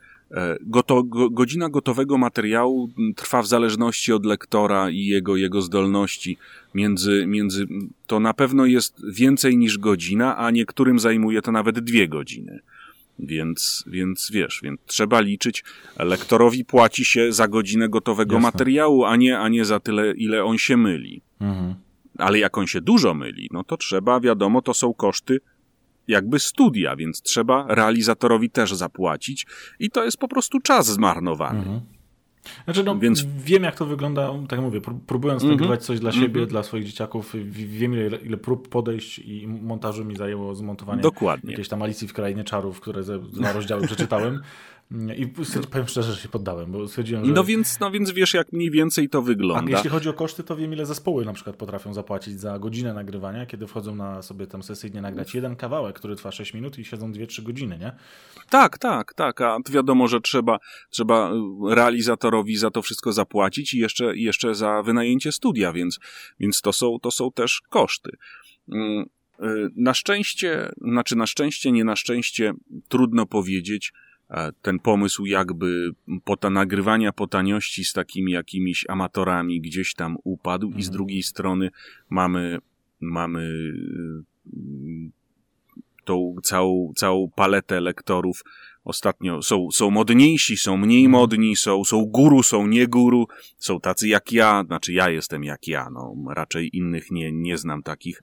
Goto, go, godzina gotowego materiału trwa w zależności od lektora i jego, jego zdolności. Między, między, to na pewno jest więcej niż godzina, a niektórym zajmuje to nawet dwie godziny. Więc, więc wiesz, więc trzeba liczyć. Lektorowi płaci się za godzinę gotowego Jasne. materiału, a nie, a nie za tyle, ile on się myli. Mhm. Ale jak on się dużo myli, no to trzeba, wiadomo, to są koszty jakby studia, więc trzeba realizatorowi też zapłacić i to jest po prostu czas zmarnowany. Mhm. Znaczy, no, Więc- wiem jak to wygląda, tak jak mówię, pró- próbując Mhm. nagrywać coś dla siebie, Mhm. dla swoich dzieciaków, wiem ile, ile prób podejść i montażu mi zajęło zmontowanie Dokładnie. jakiejś tam Alicji w Krainie Czarów, które dwa rozdziały przeczytałem i powiem szczerze, że się poddałem, bo stwierdziłem, że... No więc, no więc wiesz, jak mniej więcej to A wygląda. jeśli chodzi o koszty, to wiem, ile zespoły na przykład potrafią zapłacić za godzinę nagrywania, kiedy wchodzą na sobie tam sesyjnie nagrać jeden kawałek, który trwa 6 minut i siedzą 2-3 godziny, nie? Tak, tak, tak. A wiadomo, że trzeba, trzeba y, realizatorowi za to wszystko zapłacić i jeszcze, jeszcze za wynajęcie studia, więc, więc to, są, to są też koszty. Mm, y, Na szczęście, znaczy na szczęście, nie na szczęście, trudno powiedzieć. Ten pomysł jakby po ta nagrywania po taniości z takimi jakimiś amatorami gdzieś tam upadł i z Mhm. drugiej strony mamy, mamy y, tą całą, całą paletę lektorów. Ostatnio są, są modniejsi, są mniej Mhm. modni, są, są guru, są nie guru, są tacy jak ja, znaczy ja jestem jak ja, no raczej innych nie, nie znam takich.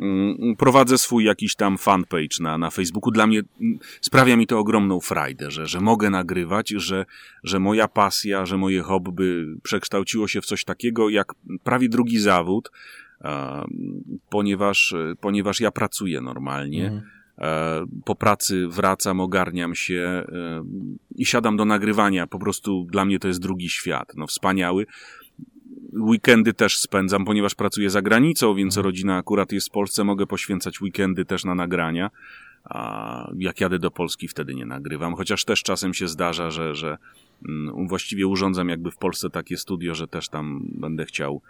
Mm, Prowadzę swój jakiś tam fanpage na, na Facebooku. Dla mnie mm, sprawia mi to ogromną frajdę, że, że mogę nagrywać, że, że moja pasja, że moje hobby przekształciło się w coś takiego jak prawie drugi zawód, ponieważ, ponieważ ja pracuję normalnie. Mhm. E, Po pracy wracam, ogarniam się e, i siadam do nagrywania. Po prostu dla mnie to jest drugi świat. No wspaniały. Weekendy też spędzam, ponieważ pracuję za granicą, więc rodzina akurat jest w Polsce, mogę poświęcać weekendy też na nagrania. A jak jadę do Polski, wtedy nie nagrywam. Chociaż też czasem się zdarza, że, że mm, właściwie urządzam jakby w Polsce takie studio, że też tam będę chciał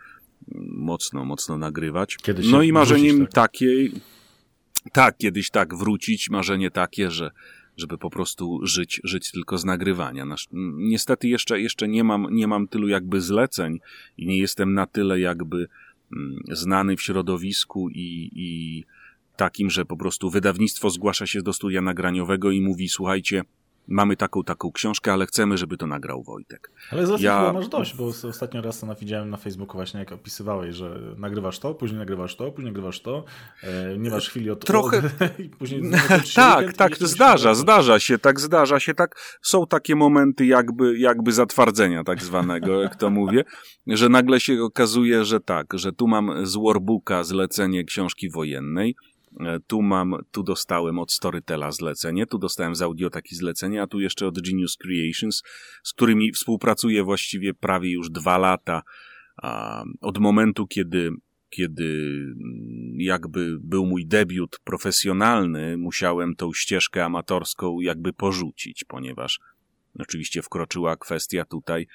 mm, mocno, mocno nagrywać. Kiedyś się no i marzeniem tak? takiej, tak, kiedyś tak wrócić, marzenie takie, że żeby po prostu żyć, żyć tylko z nagrywania. Niestety jeszcze, jeszcze nie mam, nie mam tylu jakby zleceń i nie jestem na tyle jakby mm, znany w środowisku i, i takim, że po prostu wydawnictwo zgłasza się do studia nagraniowego i mówi, słuchajcie, mamy taką, taką książkę, ale chcemy, żeby to nagrał Wojtek. Ale zresztą Ja- chyba masz dość, bo os- ostatnio raz to na- widziałem na Facebooku właśnie, jak opisywałeś, że nagrywasz to, później nagrywasz to, później nagrywasz to, e, nie masz chwili od... Trochę- i później tak, tak, zdarza, zdarza się, tak zdarza się, tak. Są takie momenty jakby, jakby zatwardzenia tak zwanego, jak to mówię, że nagle się okazuje, że tak, że tu mam z Warbooka zlecenie książki wojennej, tu mam, tu dostałem od Storytela zlecenie, tu dostałem z Audiotaki zlecenie, a tu jeszcze od Genius Creations, z którymi współpracuję właściwie prawie już dwa lata, od momentu, kiedy kiedy mm, jakby był mój debiut profesjonalny, musiałem tą ścieżkę amatorską jakby porzucić, ponieważ oczywiście wkroczyła kwestia tutaj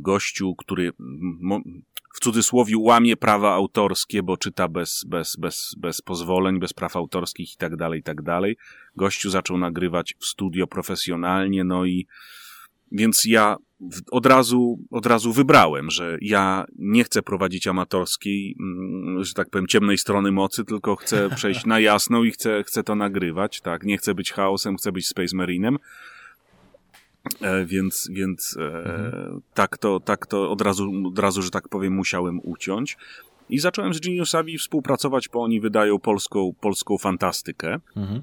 gościu, który mm, w cudzysłowie łamie prawa autorskie, bo czyta bez, bez, bez, bez pozwoleń, bez praw autorskich i tak dalej, i tak dalej. Gościu zaczął nagrywać w studio profesjonalnie, no i więc ja od razu, od razu wybrałem, że ja nie chcę prowadzić amatorskiej, mm, że tak powiem, ciemnej strony mocy, tylko chcę przejść na jasną i chcę, chcę to nagrywać, tak. Nie chcę być chaosem, chcę być Space Marinem. E, więc, więc e, tak, to, tak to od razu, od razu, że tak powiem, musiałem uciąć. I zacząłem z Geniusami współpracować, bo oni wydają polską, polską fantastykę. Mhm.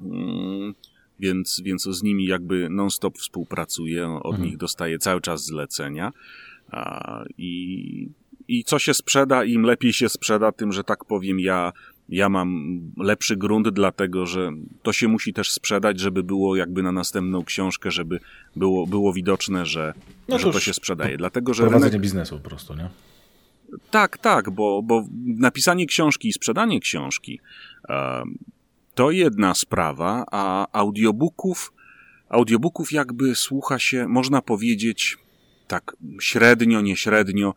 Mm, więc, więc z nimi jakby non-stop współpracuję, od Mhm. nich dostaję cały czas zlecenia. A, i, I co się sprzeda, im lepiej się sprzeda, tym, że tak powiem, ja, ja mam lepszy grunt, dlatego że to się musi też sprzedać, żeby było jakby na następną książkę, żeby było, było widoczne, że, No że to się sprzedaje. Dlatego, że Prowadzenie rynek, biznesu po prostu, nie? tak, tak, bo, bo napisanie książki i sprzedanie książki e, to jedna sprawa, a audiobooków, audiobooków jakby słucha się, można powiedzieć, tak średnio, nieśrednio.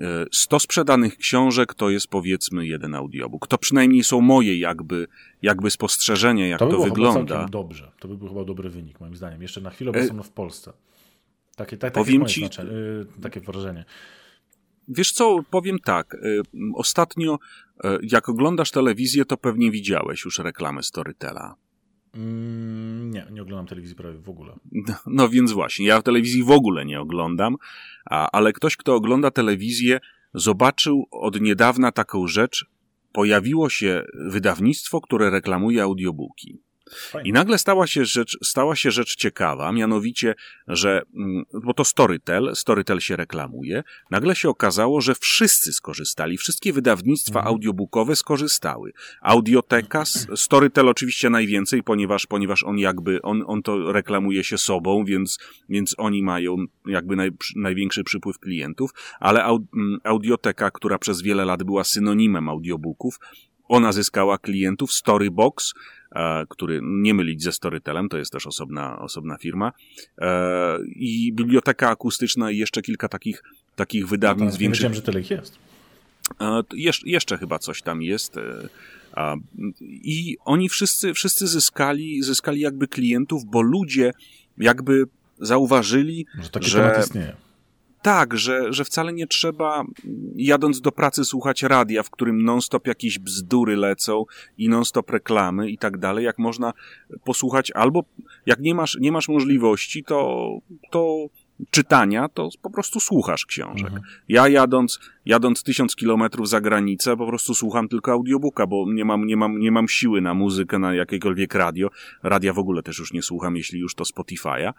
E, 100 sprzedanych książek to jest powiedzmy jeden audiobook. To przynajmniej są moje jakby, jakby spostrzeżenia, jak to to, by chyba wygląda. dobrze. To by był chyba dobry wynik, moim zdaniem. Jeszcze na chwilę E, obecną w Polsce. Takie, tak, takie, powiem jest ci- moje znaczenie, y, takie wrażenie. Wiesz co, powiem tak. y, Ostatnio, y, jak oglądasz telewizję, to pewnie widziałeś już reklamę Storytela. Mm, nie, nie oglądam telewizji prawie w ogóle. No, no więc właśnie, ja telewizji w ogóle nie oglądam, a, ale ktoś, kto ogląda telewizję, zobaczył od niedawna taką rzecz. Pojawiło się wydawnictwo, które reklamuje audiobooki. Fajnie. I nagle stała się rzecz, stała się rzecz ciekawa, mianowicie, że, mm, bo to Storytel, Storytel się reklamuje, nagle się okazało, że wszyscy skorzystali, wszystkie wydawnictwa Mhm. audiobookowe skorzystały. Audioteka, Storytel oczywiście najwięcej, ponieważ, ponieważ on jakby, on, on to reklamuje się sobą, więc, więc oni mają jakby naj, największy przypływ klientów, ale mm, Audioteka, która przez wiele lat była synonimem audiobooków, ona zyskała klientów, Storybox, e, który nie mylić ze Storytelem, to jest też osobna, osobna firma, e, i biblioteka akustyczna i jeszcze kilka takich, takich wydawnictw No tak, większych. wiedziałem, że tyle ich jest. E, Jesz, jeszcze chyba coś tam jest. I oni wszyscy, wszyscy zyskali, zyskali jakby klientów, bo ludzie jakby zauważyli, Że taki że- temat istnieje. Tak, że, że wcale nie trzeba mm, jadąc do pracy słuchać radia, w którym non-stop jakieś bzdury lecą i non-stop reklamy i tak dalej, jak można posłuchać albo jak nie masz, nie masz możliwości, to, to czytania, to po prostu słuchasz książek. Mhm. Ja jadąc, jadąc tysiąc kilometrów za granicę, po prostu słucham tylko audiobooka, bo nie mam, nie, mam, nie mam siły na muzykę, na jakiekolwiek radio. Radia w ogóle też już nie słucham, jeśli już to Spotify'a.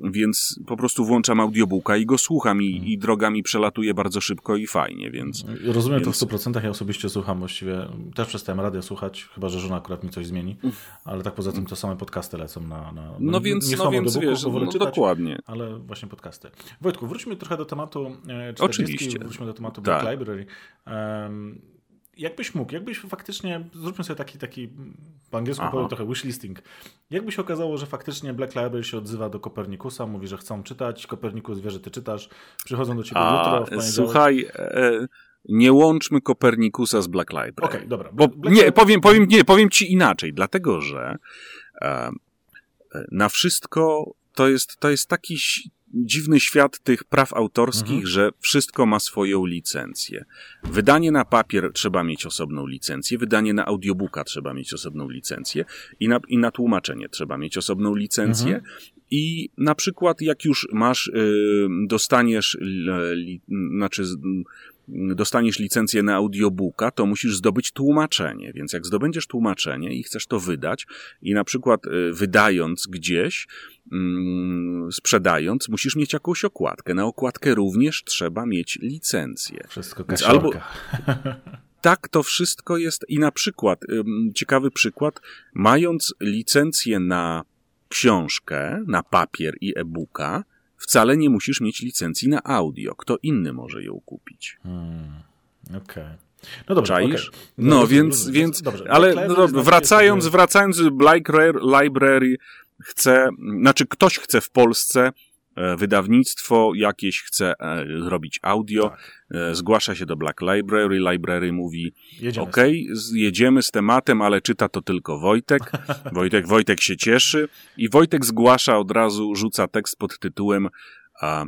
Więc po prostu włączam audiobooka i go słucham i, i droga mi przelatuje bardzo szybko i fajnie, więc Rozumiem to w Więc- 100%. Ja osobiście słucham właściwie, też przestałem radio słuchać, chyba że żona akurat mi coś zmieni, ale tak poza tym to same podcasty lecą na. na no nie więc, no słucham więc wiesz, no czytać, dokładnie. Ale właśnie podcasty. Wojtku, wróćmy trochę do tematu e, 40, Oczywiście. Wróćmy do tematu Tak. Black Library. Um, jakbyś mógł, jakbyś faktycznie, zróbmy sobie taki, taki po angielsku powiem trochę wishlisting. Jakby się okazało, że faktycznie Black Library się odzywa do Kopernikusa, mówi, że chcą czytać, Kopernikus wie, że ty czytasz, przychodzą do ciebie jutro, A poniedziałek. słuchaj, e, nie łączmy Kopernikusa z Black Library. Okej, dobra. Bo, Black nie, powiem, powiem, nie, powiem ci inaczej, dlatego że e, e, na wszystko to jest, to jest taki dziwny świat tych praw autorskich, Mhm. że wszystko ma swoją licencję. Wydanie na papier trzeba mieć osobną licencję, wydanie na audiobooka trzeba mieć osobną licencję i na, i na tłumaczenie trzeba mieć osobną licencję. Mhm. I na przykład, jak już masz, y, dostaniesz, li, znaczy, dostaniesz licencję na audiobooka, to musisz zdobyć tłumaczenie. Więc jak zdobędziesz tłumaczenie i chcesz to wydać, i na przykład y, wydając gdzieś, mm, sprzedając, musisz mieć jakąś okładkę. Na okładkę również trzeba mieć licencję. Wszystko kasiorka. albo- Tak, to wszystko jest. I na przykład, ciekawy przykład, mając licencję na książkę, na papier i e-booka, wcale nie musisz mieć licencji na audio. Kto inny może ją kupić. Hmm, Okej. No dobrze, okej. No, Rozumiem, więc, rozumiem. więc Dobrze, ale no, znaczy wracając, wracając do Library, chce, znaczy ktoś chce w Polsce, wydawnictwo jakieś chce e, zrobić audio, Tak. e, zgłasza się do Black Library, Library mówi, Jedziemy. Okej, z- jedziemy z tematem, ale czyta to tylko Wojtek. Wojtek, Wojtek się cieszy i Wojtek zgłasza od razu, rzuca tekst pod tytułem a,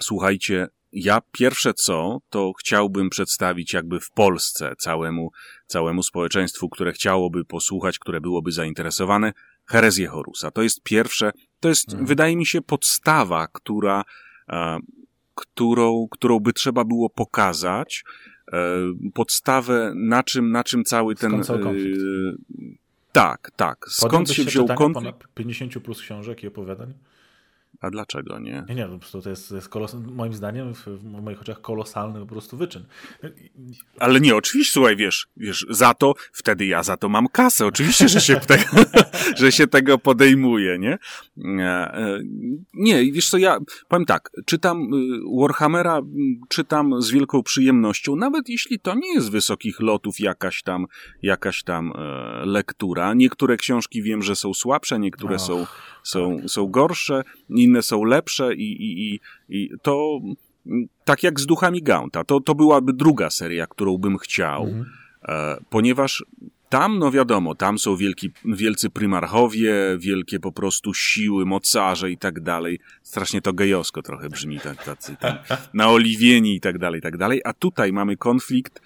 Słuchajcie, ja pierwsze co, to chciałbym przedstawić jakby w Polsce całemu, całemu społeczeństwu, które chciałoby posłuchać, które byłoby zainteresowane, herezję Horusa. To jest pierwsze, to jest, Mhm. wydaje mi się, podstawa, która, a, którą, którą by trzeba było pokazać, e, podstawę, na czym, na czym cały ten. Skąd cały konflikt? e, tak, tak. Skąd Podjąłbyś się wziął konflikt? ponad 50 plus książek i opowiadań? A dlaczego nie? Nie, nie, po prostu to jest, to jest kolos, moim zdaniem, w, w moich oczach kolosalny po prostu wyczyn. Ale nie, oczywiście, słuchaj, wiesz, wiesz, za to, wtedy ja za to mam kasę. Oczywiście, że się, tego, że się tego podejmuje, nie? E, e, Nie, wiesz co, ja powiem tak, czytam y, Warhammera, czytam z wielką przyjemnością, nawet jeśli to nie jest wysokich lotów jakaś tam, jakaś tam e, lektura. Niektóre książki wiem, że są słabsze, niektóre są, są, są gorsze, inne są lepsze i, i, i, i to tak jak z Duchami Gaunta, to, to byłaby druga seria, którą bym chciał, Mhm. e, ponieważ tam, no wiadomo, tam są wielki, wielcy prymarchowie, wielkie po prostu siły, mocarze i tak dalej. Strasznie to gejowsko trochę brzmi, tak, tacy tam naoliwieni i tak dalej, i tak dalej. A tutaj mamy konflikt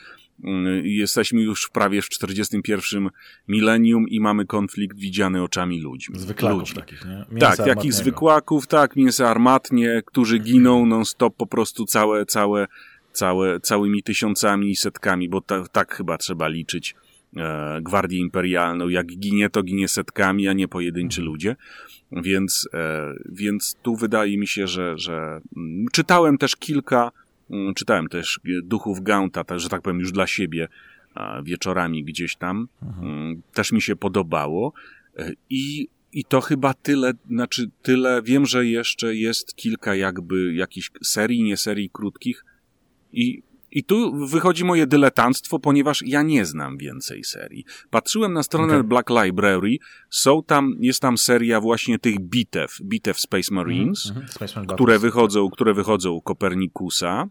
jesteśmy już prawie w 41 milenium i mamy konflikt widziany oczami ludzi. Zwykłaków ludzi. takich, nie? Tak, Mięsa jakich armatnego. zwykłaków, tak, mięsa armatnie, którzy giną non-stop po prostu całe, całe, całe, całymi tysiącami i setkami, bo ta, tak chyba trzeba liczyć e, Gwardię Imperialną. Jak ginie, to ginie setkami, a nie pojedynczy ludzie. Więc, e, więc tu wydaje mi się, że, że mm, czytałem też kilka, mm, czytałem też e, Duchów Gaunta, tak, że tak powiem, już dla siebie wieczorami gdzieś tam. Mm, Też mi się podobało. E, I, I to chyba tyle, znaczy tyle, wiem, że jeszcze jest kilka jakby jakichś serii, nie serii krótkich i, i tu wychodzi moje dyletanctwo, ponieważ ja nie znam więcej serii. Patrzyłem na stronę Okej. Black Library, są tam, jest tam seria właśnie tych bitew, bitew Space Marines, Mhm, Space Marine które wychodzą, które wychodzą Kopernikusa.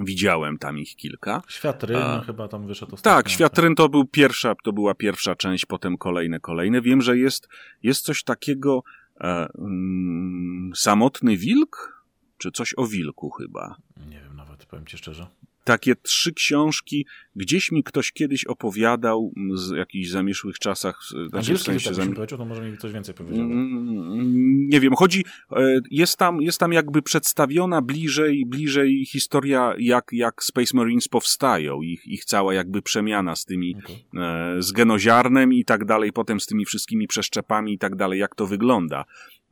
Widziałem tam ich kilka. Świat Ryn A. chyba tam wyszedł ostatnio. Tak, Świat Ryn to, był pierwsza, to była pierwsza część, potem kolejne, kolejne. Wiem, że jest, jest coś takiego e, mm, Samotny Wilk? Czy coś o wilku chyba. Nie wiem nawet, powiem ci szczerze. Takie trzy książki, gdzieś mi ktoś kiedyś opowiadał z jakichś zamieszłych czasach, z- znaczy w Angielski sensie zam- powiedział, to może mi coś więcej powiedział. Mm, Nie wiem, chodzi, e, jest tam, jest tam jakby przedstawiona bliżej, bliżej historia, jak, jak Space Marines powstają, ich, ich cała jakby przemiana z tymi, Okej. e, z genoziarnem i tak dalej, potem z tymi wszystkimi przeszczepami i tak dalej, jak to wygląda.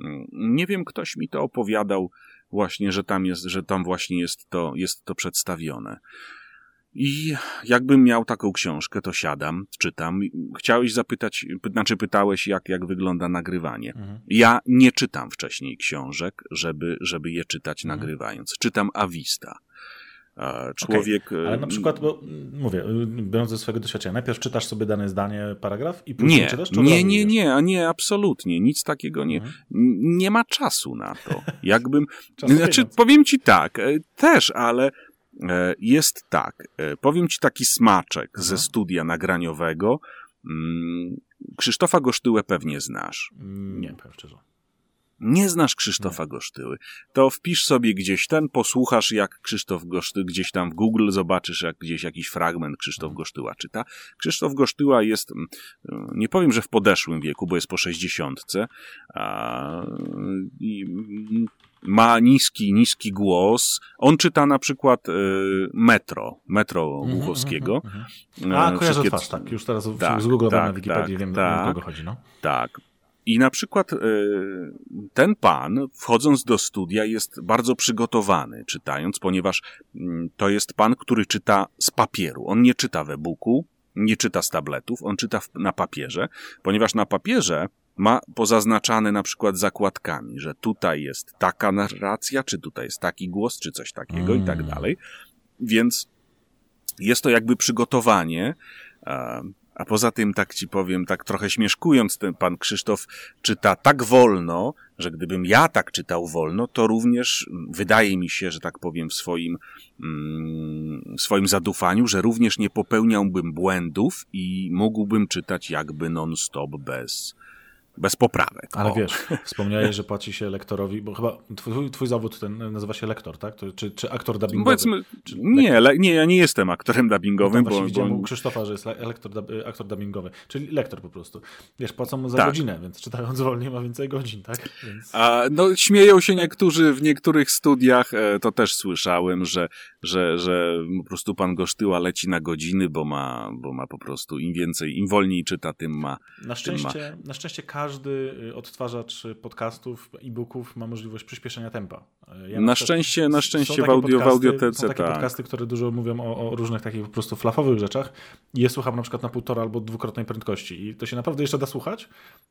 Mm, Nie wiem, ktoś mi to opowiadał właśnie, że tam jest, że tam właśnie jest to, jest to przedstawione. I jakbym miał taką książkę, to siadam, czytam. Chciałeś zapytać, py, znaczy pytałeś, jak, jak wygląda nagrywanie. Mhm. Ja nie czytam wcześniej książek, żeby, żeby je czytać Mhm. nagrywając. Czytam Avista. Człowiek. e, Ale na przykład, bo mówię, biorąc ze swojego doświadczenia, najpierw czytasz sobie dane zdanie, paragraf i później Nie, czytasz, czy nie, nie, nie, a nie, absolutnie, nic takiego nie. Mhm. Nie ma czasu na to. Jakbym. Znaczy, pieniądz. powiem ci tak, e, też, ale e, jest tak. Powiem ci taki smaczek ze Mhm. studia nagraniowego. Mm, Krzysztofa Gosztyłę pewnie znasz. Mm, Nie, powiem szczerze. Nie znasz Krzysztofa Gosztyły, to wpisz sobie gdzieś ten, posłuchasz jak Krzysztof Goszty, gdzieś tam w Google zobaczysz jak gdzieś jakiś fragment Krzysztof Gosztyła czyta. Krzysztof Gosztyła jest, mm, nie powiem, że w podeszłym wieku, bo jest po sześćdziesiątce, a, i, mm, ma niski, niski głos. On czyta na przykład e, Metro, Metro Mhm, Głuchowskiego. mhm, mhm. A, E, kojarzę wszystkie- twarz, tak. Już teraz Tak, z Google tak, na Wikipedii tak, wiem, tak. o kogo chodzi, no. Tak. I na przykład e, ten pan, wchodząc do studia, jest bardzo przygotowany czytając, ponieważ mm, to jest pan, który czyta z papieru. On nie czyta w e-booku, nie czyta z tabletów, on czyta na papierze, ponieważ na papierze ma pozaznaczane na przykład zakładkami, że tutaj jest taka narracja, czy tutaj jest taki głos, czy coś takiego i tak Mm. dalej. Więc jest to jakby przygotowanie. A poza tym, tak ci powiem, tak trochę śmieszkując, ten pan Krzysztof czyta tak wolno, że gdybym ja tak czytał wolno, to również mm, wydaje mi się, że tak powiem, w swoim, mm, swoim zadufaniu, że również nie popełniałbym błędów i mógłbym czytać jakby non-stop bez, bez poprawek. Ale O. wiesz, wspomniałeś, że płaci się lektorowi, bo chyba twój, twój zawód ten nazywa się lektor, tak? To, czy, czy aktor dubbingowy? Powiedzmy, nie, le, nie, ja nie jestem aktorem No dubbingowym, tam bo, widziałem bo u Krzysztofa, że jest le- lektor, aktor dubbingowy, czyli lektor po prostu. Wiesz, płacą mu za Tak. godzinę, więc czytając wolniej ma więcej godzin, tak? Więc... A, no, śmieją się niektórzy w niektórych studiach, e, to też słyszałem, że, że, że po prostu pan Gosztyła leci na godziny, bo ma, bo ma po prostu im więcej, im wolniej czyta, tym ma. Na szczęście, na szczęście każdy y, odtwarzacz podcastów, e-booków ma możliwość przyspieszenia tempa. Y, Ja Na szczęście- na szczęście w audio- w podcasty- audiotece, Są takie tak. podcasty, które dużo mówią o, o różnych takich po prostu flafowych rzeczach i je słucham na przykład na półtora albo dwukrotnej prędkości i to się naprawdę jeszcze da słuchać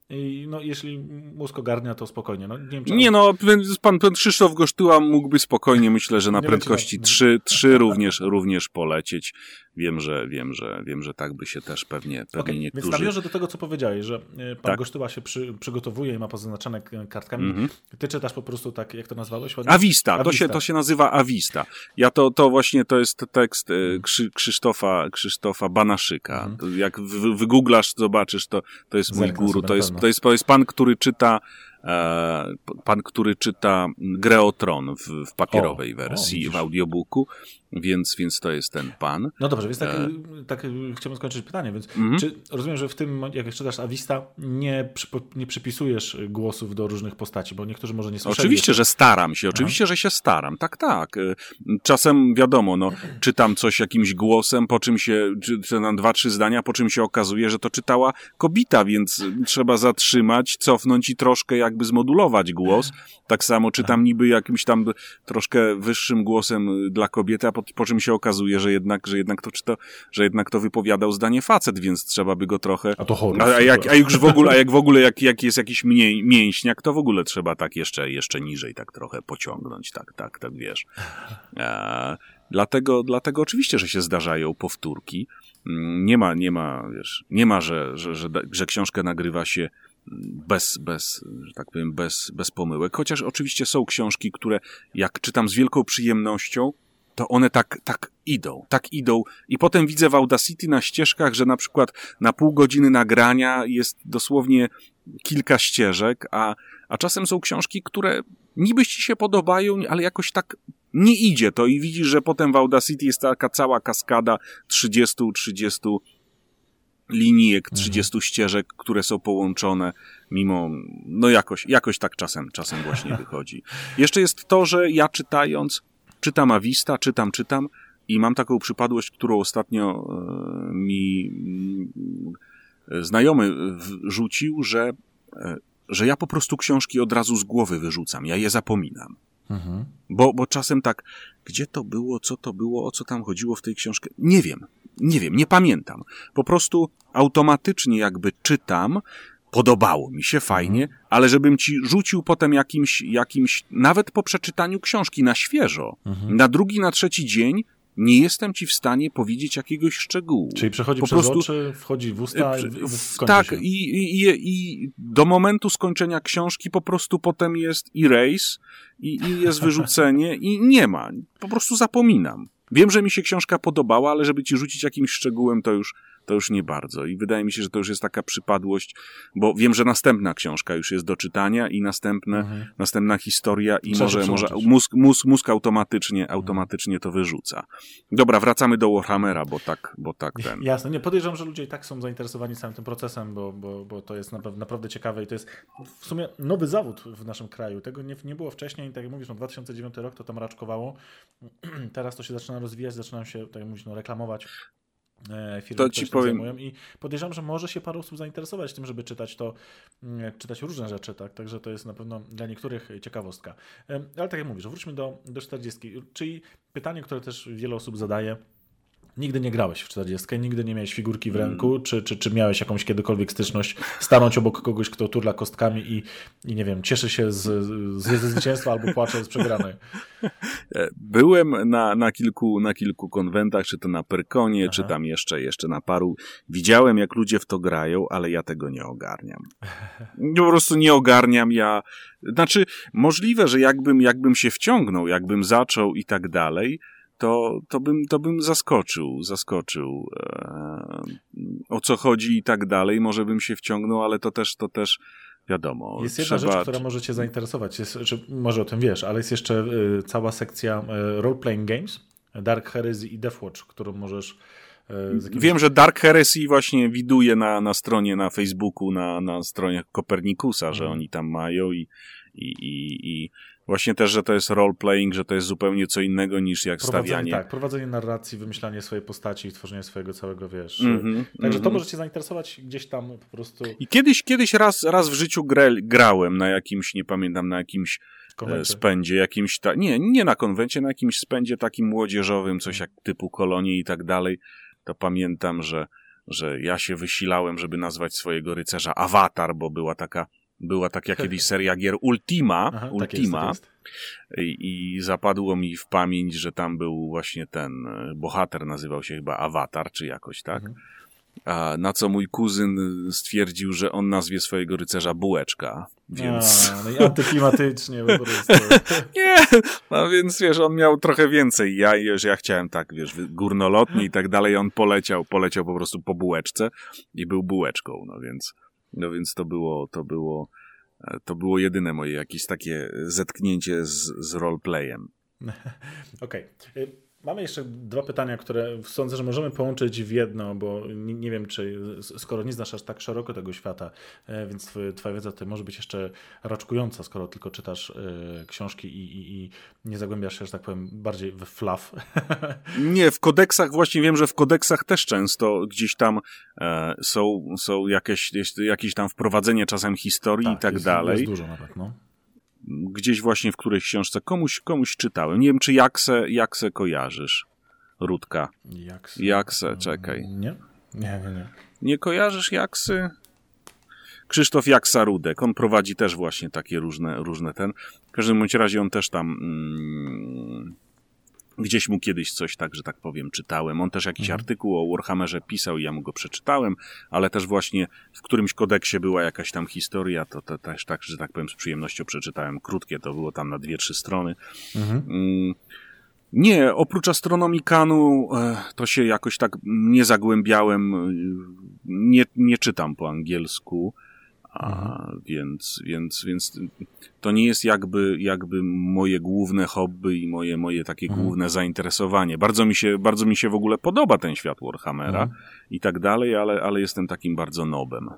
i no, jeśli mózg ogarnia, to spokojnie. No, nie, wiem, czy Nie no, więc pan, pan Krzysztof Gosztyła mógłby spokojnie, myślę, że na Nie prędkości na- 3, 3 również, również polecieć. Wiem, że, wiem, że, wiem, że tak by się też pewnie, pewnie Okej, niektórzy... Więc nawiążę do tego, co powiedziałeś, że y, pan Tak. Gosztyła się przy, przygotowuje i ma pozaznaczone k- kartkami. Mhm. Ty czytasz po prostu tak, jak to nazwałeś? ładnie? Avista, to się, to się nazywa Avista. Ja to, to właśnie to jest tekst e, Krzy, Krzysztofa, Krzysztofa Banaszyka. Mhm. To Jak wy- wygooglasz, zobaczysz, to, to jest mój guru. To jest, to, jest, to jest pan, który czyta e, pan, który czyta grę o Tron w, w papierowej O, o, wersji, widzisz. w audiobooku. Więc, więc to jest ten pan. No dobrze, więc tak, E. tak chciałbym skończyć pytanie, więc Mhm. czy rozumiem, że w tym, jak czytasz Avista, nie, nie przypisujesz głosów do różnych postaci, bo niektórzy może nie słyszeli. Oczywiście, że staram się, oczywiście, że się staram. Tak, tak. Y, Czasem wiadomo, no, czytam coś jakimś głosem, po czym się, czy- czytam dwa, trzy zdania, po czym się okazuje, że to czytała kobita, więc trzeba zatrzymać, cofnąć i troszkę jakby zmodulować głos. Tak samo czytam niby jakimś tam troszkę wyższym głosem dla kobiety, a po, po czym się okazuje, że jednak, że jednak to czyta, że jednak to wypowiadał zdanie facet, więc trzeba by go trochę A to chory. a, a, jak, a już w ogóle, a jak w ogóle jak, jak jest jakiś mniej, mięśniak, to w ogóle trzeba tak jeszcze, jeszcze niżej tak trochę pociągnąć, tak, tak, tak wiesz. E, dlatego, dlatego oczywiście, że się zdarzają powtórki. Mm, Nie ma, nie ma, wiesz, nie ma, że, że, że, że książkę nagrywa się bez, bez, że tak powiem, bez, bez pomyłek. Chociaż oczywiście są książki, które jak czytam z wielką przyjemnością, to one tak, tak idą, tak idą. I potem widzę w Audacity na ścieżkach, że na przykład na pół godziny nagrania jest dosłownie kilka ścieżek, a, a czasem są książki, które niby ci się podobają, ale jakoś tak nie idzie to i widzisz, że potem w Audacity jest taka cała kaskada 30-30 linijek, 30 ścieżek, które są połączone, mimo, no jakoś, jakoś tak czasem, czasem właśnie wychodzi. Jeszcze jest to, że ja czytając, czytam Avista, czytam, czytam i mam taką przypadłość, którą ostatnio e, mi mm, znajomy rzucił, że, e, że ja po prostu książki od razu z głowy wyrzucam, ja je zapominam. Mhm. Bo, bo czasem tak, gdzie to było, co to było, o co tam chodziło w tej książce? Nie wiem, nie wiem, nie pamiętam. Po prostu automatycznie jakby czytam, podobało mi się fajnie, ale żebym ci rzucił potem jakimś, jakimś, nawet po przeczytaniu książki na świeżo, Mhm. na drugi, na trzeci dzień, nie jestem ci w stanie powiedzieć jakiegoś szczegółu. Czyli przechodzi Po przez prostu- oczy, wchodzi w usta i, i W- tak, się. i, i, i, i do momentu skończenia książki po prostu potem jest erase i, i jest wyrzucenie i nie ma. Po prostu zapominam. Wiem, że mi się książka podobała, ale żeby ci rzucić jakimś szczegółem, to już, to już nie bardzo. I wydaje mi się, że to już jest taka przypadłość, bo wiem, że następna książka już jest do czytania i następne, Mhm. następna historia i Trzeba może, może mózg, mózg, mózg automatycznie, automatycznie to wyrzuca. Dobra, wracamy do Warhammera, bo tak, bo tak ten. Jasne, nie, podejrzewam, że ludzie i tak są zainteresowani całym tym procesem, bo, bo, bo to jest naprawdę, naprawdę ciekawe i to jest w sumie nowy zawód w naszym kraju. Tego nie, nie było wcześniej, tak jak mówisz, no 2009 rok to tam raczkowało. Teraz to się zaczyna rozwijać, zaczynam się, tak jak mówisz, no, reklamować. E, Firmy, To ci powiem- zajmują i podejrzewam, że może się parę osób zainteresować tym, żeby czytać to, mm, czytać różne rzeczy, tak? Także to jest na pewno dla niektórych ciekawostka. Em, Ale tak jak mówisz, wróćmy do, do 40. Czyli pytanie, które też wiele osób zadaje, Nigdy nie grałeś w 40, nigdy nie miałeś figurki w ręku, czy, czy, czy miałeś jakąś kiedykolwiek styczność stanąć obok kogoś, kto turla kostkami i, i nie wiem, cieszy się z, z, ze zwycięstwa albo płacze z przegranej. Byłem na, na, kilku, na kilku konwentach, czy to na Pyrkonie, Aha. czy tam jeszcze, jeszcze na paru. Widziałem, jak ludzie w to grają, ale ja tego nie ogarniam. Po prostu nie ogarniam ja. Znaczy, możliwe, że jakbym, jakbym się wciągnął, jakbym zaczął i tak dalej, to, to, bym, to bym zaskoczył, zaskoczył e, o co chodzi i tak dalej. Może bym się wciągnął, ale to też, to też wiadomo. Jest jedna trzeba, rzecz, która może cię zainteresować, jest, może o tym wiesz, ale jest jeszcze y, cała sekcja y, role-playing games, Dark Heresy i Deathwatch, którą możesz z jakimiś Wiem, że Dark Heresy właśnie widuje na, na stronie, na Facebooku, na, na stronie Kopernikusa, że Mhm. oni tam mają i, i, i, i właśnie też, że to jest role-playing, że to jest zupełnie co innego niż jak prowadzenie, stawianie. tak, prowadzenie narracji, wymyślanie swojej postaci i tworzenie swojego całego, wiesz. Mhm, Także to mhm. może cię zainteresować gdzieś tam po prostu I kiedyś, kiedyś raz, raz w życiu grę, grałem na jakimś, nie pamiętam, na jakimś e, konwencie. spędzie, jakimś, ta, nie, nie na konwencie, na jakimś spędzie takim młodzieżowym, coś jak typu kolonie i tak dalej, to pamiętam, że, że ja się wysilałem, żeby nazwać swojego rycerza Avatar, bo była taka, była taka kiedyś seria gier Ultima, Aha, tak Ultima jest, tak jest. i, i zapadło mi w pamięć, że tam był właśnie ten e, bohater, nazywał się chyba Avatar, czy jakoś tak. Mhm. A na co mój kuzyn stwierdził, że on nazwie swojego rycerza Bułeczka, więc... A, no i antyklimatycznie po prostu. Nie, no więc wiesz, on miał trochę więcej ja, że ja chciałem tak, wiesz, górnolotnie i tak dalej, on poleciał, poleciał po prostu po bułeczce i był bułeczką, no więc, no więc to było, to było, e, to było jedyne moje jakieś takie zetknięcie z, z roleplayem. Okej. Y, Mamy jeszcze dwa pytania, które sądzę, że możemy połączyć w jedno, bo nie, nie wiem, czy skoro nie znasz aż tak szeroko tego świata, e, więc twoja, twoja wiedza tutaj może być jeszcze raczkująca, skoro tylko czytasz y, książki i, i, i, nie zagłębiasz się, że tak powiem, bardziej w fluff. Nie, w kodeksach, właśnie wiem, że w kodeksach też często gdzieś tam e, są, są jakieś, jakieś tam wprowadzenie czasem historii tak, i tak jest, dalej. Jest dużo nawet, no gdzieś właśnie w którejś książce komuś, komuś czytałem. Nie wiem, czy Jakse, Jakse kojarzysz, Rudka. Jakse? Jakse, czekaj. Nie? Nie, nie, nie. Nie kojarzysz Jaksy? Krzysztof Jaksa Rudek, on prowadzi też właśnie takie różne, różne ten. W każdym bądź razie on też tam mm, Gdzieś mu kiedyś coś tak, że tak powiem, czytałem. On też jakiś mhm. artykuł o Warhammerze pisał i ja mu go przeczytałem, ale też właśnie w którymś kodeksie była jakaś tam historia, to, to też tak, że tak powiem, z przyjemnością przeczytałem. Krótkie to było tam na dwie, trzy strony. Mhm. Mm, nie, oprócz astronomii Kanu e, to się jakoś tak nie zagłębiałem, e, nie, nie czytam po angielsku. A, mhm. więc, więc, więc to nie jest jakby, jakby moje główne hobby i moje, moje takie mhm. główne zainteresowanie. Bardzo mi, się, bardzo mi się w ogóle podoba ten świat Warhammera mhm. i tak dalej, ale, ale jestem takim bardzo nobem.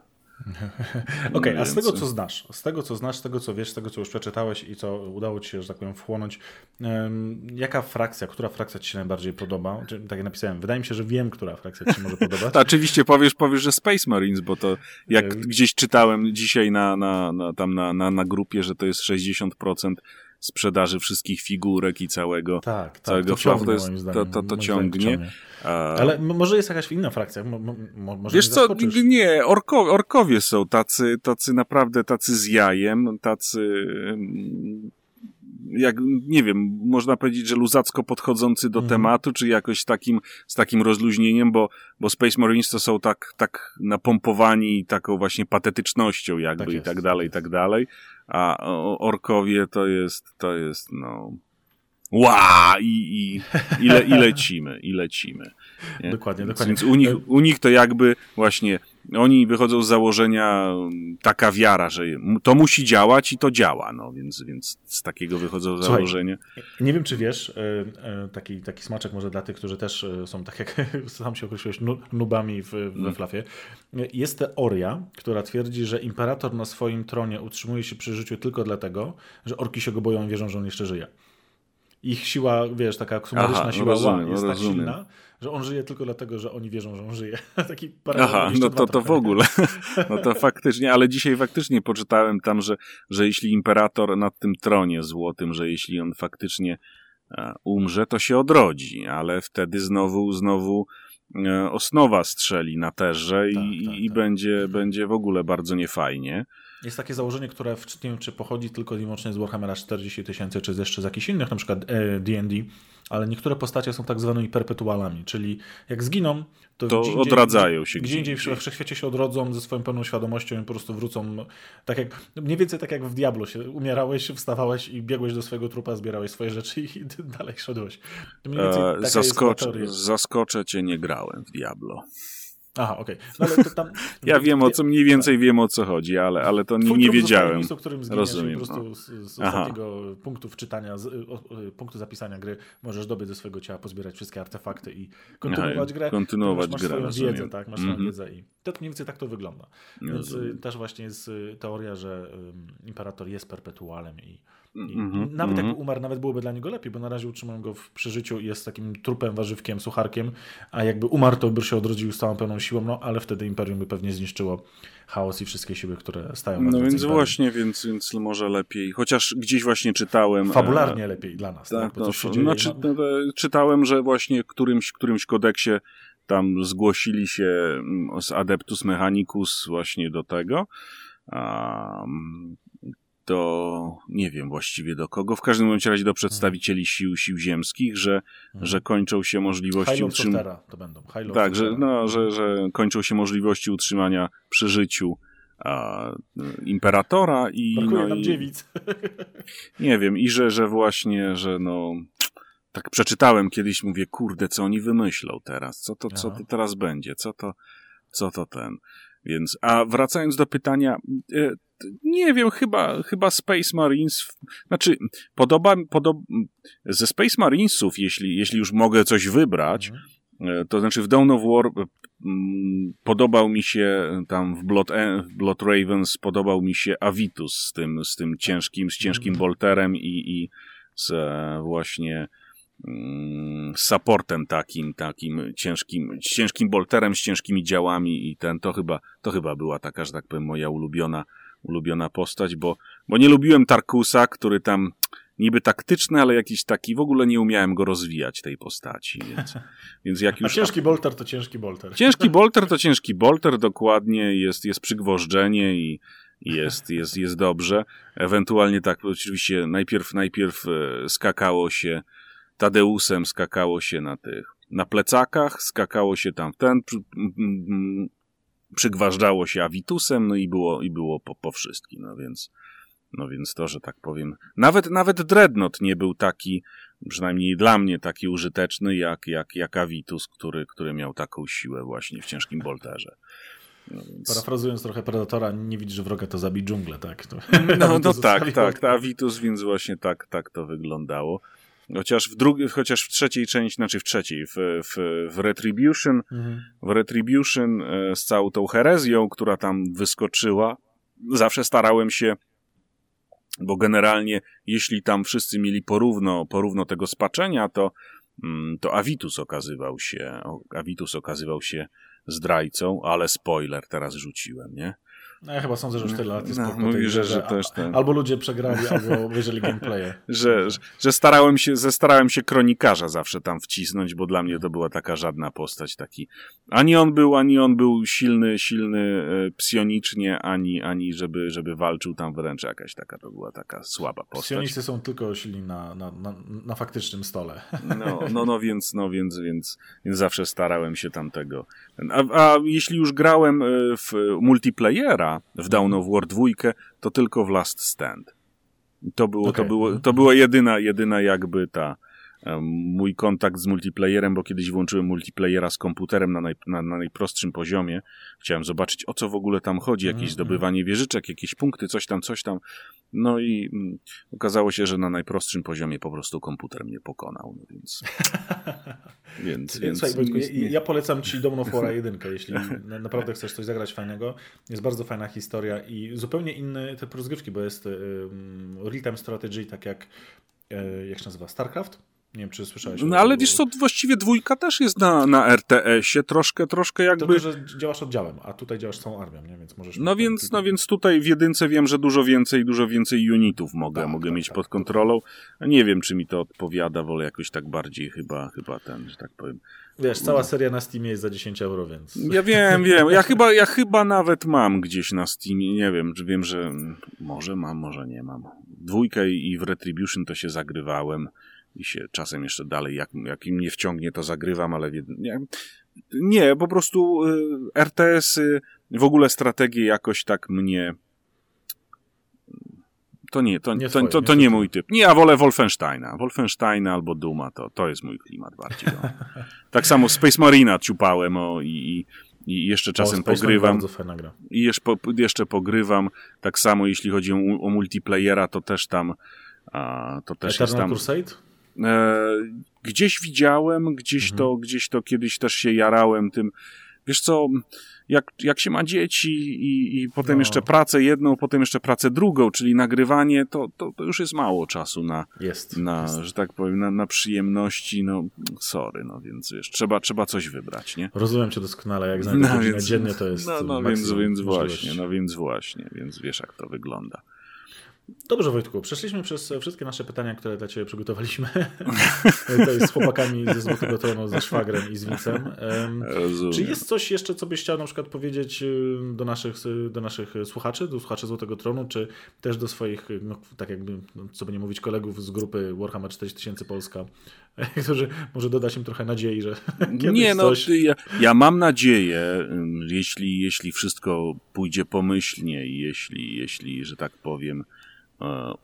Okej, okay, a z tego co znasz, z tego co znasz, z tego co wiesz, z tego co już przeczytałeś i co udało ci się, że tak powiem, wchłonąć, um, jaka frakcja, która frakcja ci się najbardziej podoba? Czy, tak jak napisałem, wydaje mi się, że wiem, która frakcja ci się może podobać. oczywiście powiesz, powiesz, że Space Marines, bo to jak gdzieś czytałem dzisiaj na, na, na, tam na, na, na grupie, że to jest 60% sprzedaży wszystkich figurek i całego, tak, tak, całego to, to, jest, to, to, to ciągnie. Ale może jest jakaś inna frakcja? Mo, mo, może Wiesz co, nie, orko, orkowie są tacy, tacy naprawdę tacy z jajem, tacy jak, nie wiem, można powiedzieć, że luzacko podchodzący do mhm. tematu, czy jakoś takim, z takim rozluźnieniem, bo, bo Space Marines to są tak, tak napompowani taką właśnie patetycznością jakby tak jest, i tak dalej, tak i tak dalej, a orkowie to jest, to jest, no, ła i, i, i, le, i lecimy, i lecimy. Nie? Dokładnie, dokładnie. Więc u nich, u nich to jakby właśnie oni wychodzą z założenia taka wiara, że to musi działać i to działa, no więc, więc z takiego wychodzą Słuchaj, założenia. Nie wiem, czy wiesz, e, e, taki, taki smaczek może dla tych, którzy też e, są, tak jak sam się określiłeś, nubami w, we mm. flafie. Jest teoria, która twierdzi, że imperator na swoim tronie utrzymuje się przy życiu tylko dlatego, że orki się go boją i wierzą, że on jeszcze żyje ich siła, wiesz, taka sumaryczna siła rozumiem, jest tak silna, że on żyje tylko dlatego, że oni wierzą, że on żyje. Taki Aha, no to, to w ogóle. No to faktycznie, ale dzisiaj faktycznie poczytałem tam, że, że jeśli imperator na tym tronie złotym, że jeśli on faktycznie e, umrze, to się odrodzi, ale wtedy znowu, znowu e, osnowa strzeli na terze tak, i, tak, i tak. Będzie, będzie w ogóle bardzo niefajnie. Jest takie założenie, które w, nie wiem, czy pochodzi tylko i wyłącznie z Warhammera 40 tysięcy, czy jeszcze z jakichś innych, na przykład D&D, e, ale niektóre postacie są tak zwanymi perpetualami, czyli jak zginą, to, to gdzie odradzają indziej, się. Gdzie indziej w wszechświecie się odrodzą ze swoją pełną świadomością i po prostu wrócą, tak jak, mniej więcej tak jak w Diablo się umierałeś, wstawałeś i biegłeś do swojego trupa, zbierałeś swoje rzeczy i dalej szedłeś. E, zaskoczę, zaskoczę cię, nie grałem w Diablo. Aha, okej. Okay. No, tam... ja wiem o co, mniej więcej wiem o co chodzi, ale, ale to nie, nie wiedziałem. Miejscu, którym Rozumiem. Po prostu no. z, z ostatniego punktu wczytania, z, o, punktu zapisania gry możesz dobyć do swojego ciała, pozbierać wszystkie artefakty i kontynuować Aha, grę. Kontynuować masz, masz grę, swoją wiedzę, tak? Masz swoją mm -hmm. wiedzę i to mniej więcej tak to wygląda. Więc y, rozumiem. też właśnie jest y, teoria, że um, imperator jest perpetualem i Mm -hmm, nawet mm -hmm. jak umarł, nawet byłoby dla niego lepiej, bo na razie utrzymują go w przeżyciu i jest takim trupem, warzywkiem, sucharkiem, a jakby umarł, to by się odrodził z całą pełną siłą, no ale wtedy Imperium by pewnie zniszczyło chaos i wszystkie siły, które stają na No więc imperium. właśnie, więc, więc może lepiej, chociaż gdzieś właśnie czytałem... Fabularnie e, lepiej dla nas, tak? tak no, się dzieje, znaczy, no, czytałem, że właśnie w którymś, którymś kodeksie tam zgłosili się mm, z Adeptus Mechanicus właśnie do tego, um, do, nie wiem właściwie do kogo, w każdym razie do mhm. przedstawicieli sił, sił ziemskich, że, hmm. że kończą się możliwości utrzymania. to będą. tak, że, no, że, że kończą się możliwości utrzymania przy życiu a, imperatora i. Brakuje no, nam i, dziewic. Nie wiem, i że, że właśnie, że no. Tak przeczytałem kiedyś, mówię, kurde, co oni wymyślą teraz? Co to, co to teraz będzie? Co to, co to ten? Więc, a wracając do pytania, e, nie wiem, chyba, chyba Space Marines, znaczy podoba, podoba ze Space Marinesów, jeśli, jeśli już mogę coś wybrać, mhm. to znaczy w Dawn of War mm, podobał mi się tam w Blood, e, w Blood Ravens podobał mi się Avitus z tym, z tym ciężkim, z ciężkim mhm. bolterem i, i z e, właśnie mm, z supportem takim, takim ciężkim, ciężkim bolterem, z ciężkimi działami i ten, to chyba, to chyba była taka, że tak powiem, moja ulubiona, ulubiona postać, bo, bo nie lubiłem Tarkusa, który tam niby taktyczny, ale jakiś taki, w ogóle nie umiałem go rozwijać, tej postaci, więc, więc jak już... A ciężki bolter to ciężki bolter. Ciężki bolter to ciężki bolter, dokładnie, jest, jest przygwożdżenie i jest, jest, jest dobrze. Ewentualnie tak, oczywiście najpierw, najpierw e, skakało się Tadeusem, skakało się na tych, na plecakach, skakało się tam ten, przygważdżało się Avitusem, no i było, i było po, po wszystkim, no więc, no więc to, że tak powiem, nawet, nawet Dreadnought nie był taki, przynajmniej dla mnie taki użyteczny jak, jak, jak Avitus, który, który miał taką siłę właśnie w ciężkim bolterze. No więc... Parafrazując trochę Predatora, nie widzisz wroga, to zabij dżunglę, tak? To, no, no tak, tak, Avitus, więc właśnie tak, tak to wyglądało. Chociaż w, drugiej, chociaż w trzeciej części, znaczy w trzeciej, w, w, w Retribution, mhm. w Retribution e, z całą tą herezją, która tam wyskoczyła, zawsze starałem się, bo generalnie jeśli tam wszyscy mieli porówno, porówno tego spaczenia, to, mm, to Avitus okazywał się, Avitus okazywał się zdrajcą, ale spoiler teraz rzuciłem, nie? No ja chyba sądzę, że już tyle lat jest no, mówi, że, że też ten... Albo ludzie przegrali, albo wyjrzeli gameplaye. że, że, starałem się, ze starałem się kronikarza zawsze tam wcisnąć, bo dla mnie to była taka żadna postać, taki ani on był, ani on był silny, silny e, psionicznie, ani, ani żeby, żeby walczył tam wręcz jakaś taka, to była taka słaba postać. Psionicy są tylko silni na, na, na, na faktycznym stole. no, no, no więc, no więc, więc, więc zawsze starałem się tam tego. A, a jeśli już grałem e, w multiplayera, w Down of War 2, to tylko w Last Stand. To było, okay. to było, to była jedyna, jedyna jakby ta mój kontakt z multiplayerem, bo kiedyś włączyłem multiplayera z komputerem na, naj, na, na najprostszym poziomie. Chciałem zobaczyć, o co w ogóle tam chodzi, jakieś mm, zdobywanie wieżyczek, jakieś punkty, coś tam, coś tam. No i mm, okazało się, że na najprostszym poziomie po prostu komputer mnie pokonał, no więc... więc, więc Słuchaj, Wojtku, ja, ja, polecam Ci Dawn of War 1, jeśli naprawdę chcesz coś zagrać fajnego. Jest bardzo fajna historia i zupełnie inny typ rozgrywki, bo jest um, real-time strategy, tak jak e, jak się nazywa? StarCraft? Nie wiem, czy słyszałeś. No ale wiesz co, właściwie dwójka też jest na, na RTS-ie, troszkę, troszkę jakby... Tylko, że działasz oddziałem, a tutaj działasz całą armią, nie? Więc możesz... No więc, no więc tutaj w jedynce wiem, że dużo więcej, dużo więcej unitów mogę, tak, mogę tak, mieć tak, pod kontrolą. Nie wiem, czy mi to odpowiada, wolę jakoś tak bardziej chyba, chyba ten, że tak powiem. Wiesz, cała seria na Steamie jest za 10 euro, więc... Ja wiem, wiem. Ja chyba, ja chyba nawet mam gdzieś na Steamie, nie wiem, czy wiem, że może mam, może nie mam. Dwójkę i w Retribution to się zagrywałem i się czasem jeszcze dalej, jak, jak mnie wciągnie, to zagrywam, ale nie, nie po prostu y, RTS-y, w ogóle strategie jakoś tak mnie to nie, to, nie, to, to, to, to nie mój typ. Nie, ja wolę Wolfensteina. Wolfensteina albo Duma, to, to jest mój klimat bardziej. No. tak samo Space Marina ciupałem o, i, i jeszcze czasem o, pogrywam. I jeszcze, jeszcze pogrywam. Tak samo jeśli chodzi o, o multiplayera, to też tam a, to też Eternal jest tam... Crusade? E, gdzieś widziałem, gdzieś, mhm. to, gdzieś to kiedyś też się jarałem tym. Wiesz co, jak, jak się ma dzieci i, i potem no. jeszcze pracę jedną, potem jeszcze pracę drugą, czyli nagrywanie, to, to, to już jest mało czasu na, jest, na jest. że tak powiem, na, na przyjemności, no sorry, no więc wiesz, trzeba, trzeba coś wybrać, nie? Rozumiem cię doskonale, jak znajdę no, godzinę dziennie, to jest No, no więc, więc właśnie, no więc właśnie, więc wiesz jak to wygląda. Dobrze, Wojtku, przeszliśmy przez wszystkie nasze pytania, które dla Ciebie przygotowaliśmy. to z chłopakami ze Złotego Tronu, ze Szwagrem i z Wicem. Czy jest coś jeszcze, co byś chciał na przykład powiedzieć do naszych, do naszych słuchaczy, do słuchaczy Złotego Tronu, czy też do swoich, no, tak jakby, no, co by nie mówić, kolegów z grupy Warhammer 4000 Polska, którzy może dodać im trochę nadziei, że Nie, no, coś... ja, ja mam nadzieję, jeśli, jeśli wszystko pójdzie pomyślnie i jeśli, jeśli, że tak powiem,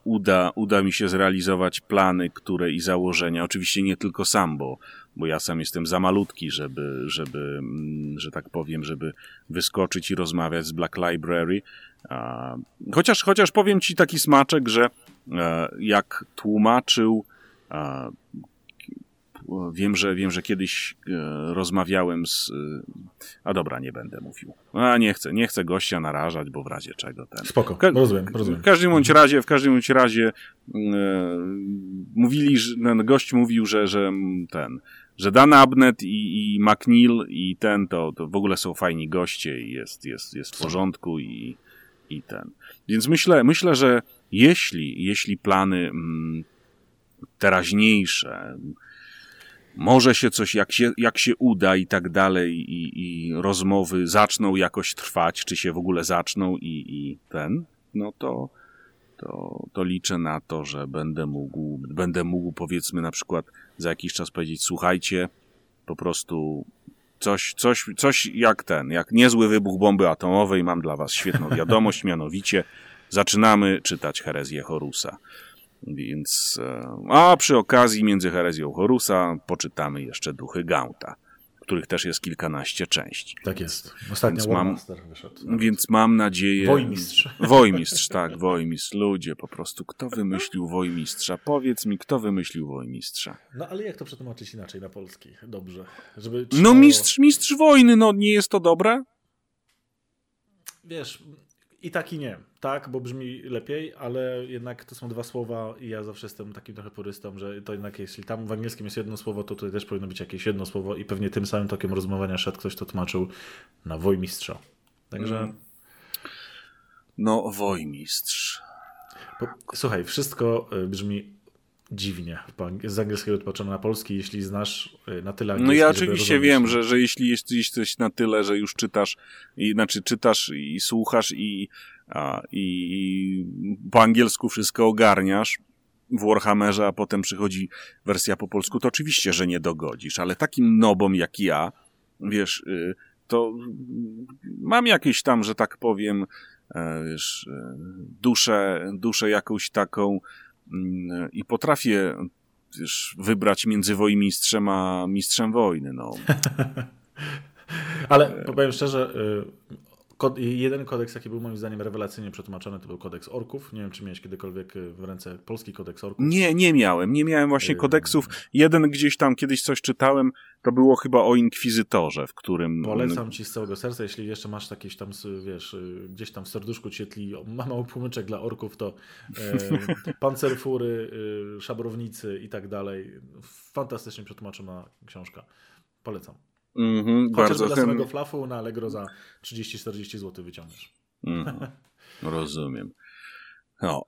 uda, uda mi się zrealizować plany, które i założenia. Oczywiście nie tylko sam, bo, bo ja sam jestem za malutki, żeby, żeby, mm, że tak powiem, żeby wyskoczyć i rozmawiać z Black Library. Chociaż, chociaż powiem ci taki smaczek, że e, jak tłumaczył Wiem, że wiem, że kiedyś e, rozmawiałem z. E, a dobra, nie będę mówił. A nie chcę, nie chcę gościa narażać, bo w razie czego ten. Spoko, Ka rozumiem, rozumiem. W każdym bądź razie, w każdym bądź razie e, mówili, że ten gość mówił, że, że ten, że Dan Abnet i, i McNeil i ten to, to w ogóle są fajni goście i jest, jest, jest w porządku i, i ten. Więc myślę, myślę, że jeśli, jeśli plany mm, teraźniejsze, może się coś, jak się, jak się uda i tak dalej, i, i rozmowy zaczną jakoś trwać, czy się w ogóle zaczną i, i ten, no to, to, to liczę na to, że będę mógł, będę mógł powiedzmy na przykład za jakiś czas powiedzieć, słuchajcie, po prostu coś, coś, coś jak ten, jak niezły wybuch bomby atomowej, mam dla was świetną wiadomość, mianowicie zaczynamy czytać herezję Horusa. Więc, e, a przy okazji między herezją Horusa poczytamy jeszcze duchy Gaunta, których też jest kilkanaście części. Tak jest. Ostatnio więc mam, wyszedł. Więc mam nadzieję... Wojmistrz. Wojmistrz, tak, Wojmistrz. Ludzie po prostu. Kto wymyślił Wojmistrza? Powiedz mi, kto wymyślił Wojmistrza? No ale jak to przetłumaczyć inaczej na polski? Dobrze. Żeby No mistrz, mistrz wojny, no nie jest to dobre? Wiesz, i tak i nie. Tak, bo brzmi lepiej, ale jednak to są dwa słowa i ja zawsze jestem takim trochę purystą, że to jednak jeśli tam w angielskim jest jedno słowo, to tutaj też powinno być jakieś jedno słowo i pewnie tym samym tokiem rozmawiania szedł ktoś, to tłumaczył na wojmistrza. Także... Mm. No, wojmistrz. Bo, słuchaj, wszystko y, brzmi dziwnie z angielskiego tłumaczone na polski, jeśli znasz y, na tyle angielski, No ja oczywiście wiem, że, że jeśli jesteś na tyle, że już czytasz, i, znaczy czytasz i słuchasz i, a, i, i po angielsku wszystko ogarniasz w Warhammerze, a potem przychodzi wersja po polsku, to oczywiście, że nie dogodzisz, ale takim nobom jak ja, wiesz, y, to mam jakieś tam, że tak powiem, e, wiesz, e, duszę, duszę jakąś taką i potrafię wiesz, wybrać między wojmistrzem a mistrzem wojny. No. Ale powiem szczerze, y, Kod, jeden kodeks, jaki był moim zdaniem rewelacyjnie przetłumaczony, to był kodeks orków. Nie wiem, czy miałeś kiedykolwiek w ręce polski kodeks orków. Nie, nie miałem. Nie miałem właśnie yy, kodeksów. Jeden gdzieś tam kiedyś coś czytałem, to było chyba o inkwizytorze, w którym... Polecam ci z całego serca, jeśli jeszcze masz jakieś tam, wiesz, gdzieś tam w serduszku cietli mały płomyczek dla orków, to e, pancerfury, e, szabrownicy i tak dalej. Fantastycznie przetłumaczona książka. Polecam. Mm-hmm, Chociażby dla samego flafu na Allegro za 30-40 zł wyciągniesz. Mm, rozumiem. No,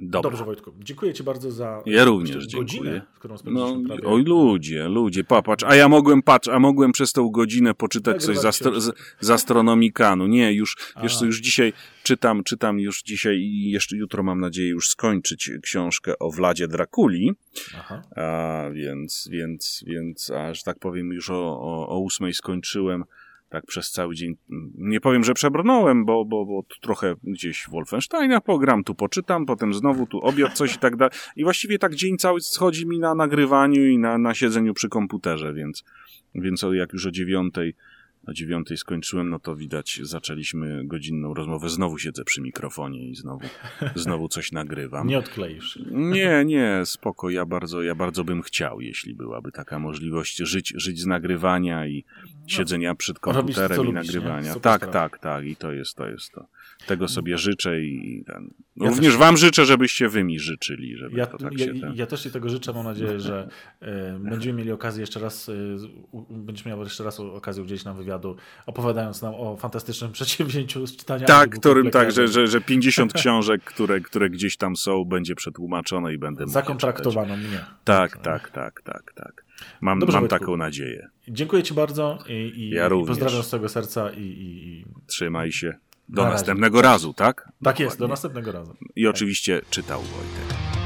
dobra. Dobrze, Wojtku. Dziękuję Ci bardzo za ja również godzinę, dziękuję. którą spędziliśmy no, prawie. Oj, ludzie, ludzie, popatrz. A ja mogłem, patrz, a mogłem przez tą godzinę poczytać coś z, astro, z, z astronomikanu. Nie, już, a. wiesz co, już dzisiaj czytam, czytam już dzisiaj i jeszcze jutro mam nadzieję już skończyć książkę o Vladzie Drakuli. Aha. A, więc, więc, więc, a że tak powiem, już o, o, o ósmej skończyłem tak przez cały dzień. Nie powiem, że przebrnąłem, bo, bo, bo trochę gdzieś Wolfensteina pogram, tu poczytam, potem znowu tu obiad, coś i tak dalej. I właściwie tak dzień cały schodzi mi na nagrywaniu i na, na siedzeniu przy komputerze, więc, więc jak już o dziewiątej o dziewiątej skończyłem, no to widać, zaczęliśmy godzinną rozmowę. Znowu siedzę przy mikrofonie i znowu, znowu coś nagrywam. Nie odkleisz. Nie, nie, spoko. Ja bardzo, ja bardzo bym chciał, jeśli byłaby taka możliwość, żyć, żyć z nagrywania i no, siedzenia przed komputerem i nagrywania. Tak, tak, tak. I to jest, to jest to. Tego sobie życzę i ten. Ja Również też... wam życzę, żebyście wy mi życzyli, żeby ja, to tak ja, się... Ten... Ja też ci tego życzę, mam nadzieję, że y, będziemy mieli okazję jeszcze raz, y, będziesz miał jeszcze raz okazję udzielić nam wywiadu, opowiadając nam o fantastycznym przedsięwzięciu z czytania. Tak, którym tak, że, że, że 50 książek, które, które gdzieś tam są, będzie przetłumaczone i będę mógł Zakontraktowano mnie. Tak, tak, tak, tak, tak. Mam, Dobrze, mam taką nadzieję. Dziękuję ci bardzo i, i, ja i pozdrawiam z całego serca i, i, Trzymaj się. Do Na następnego razu, tak? Tak Dokładnie. jest, do następnego razu. I oczywiście czytał Wojtek.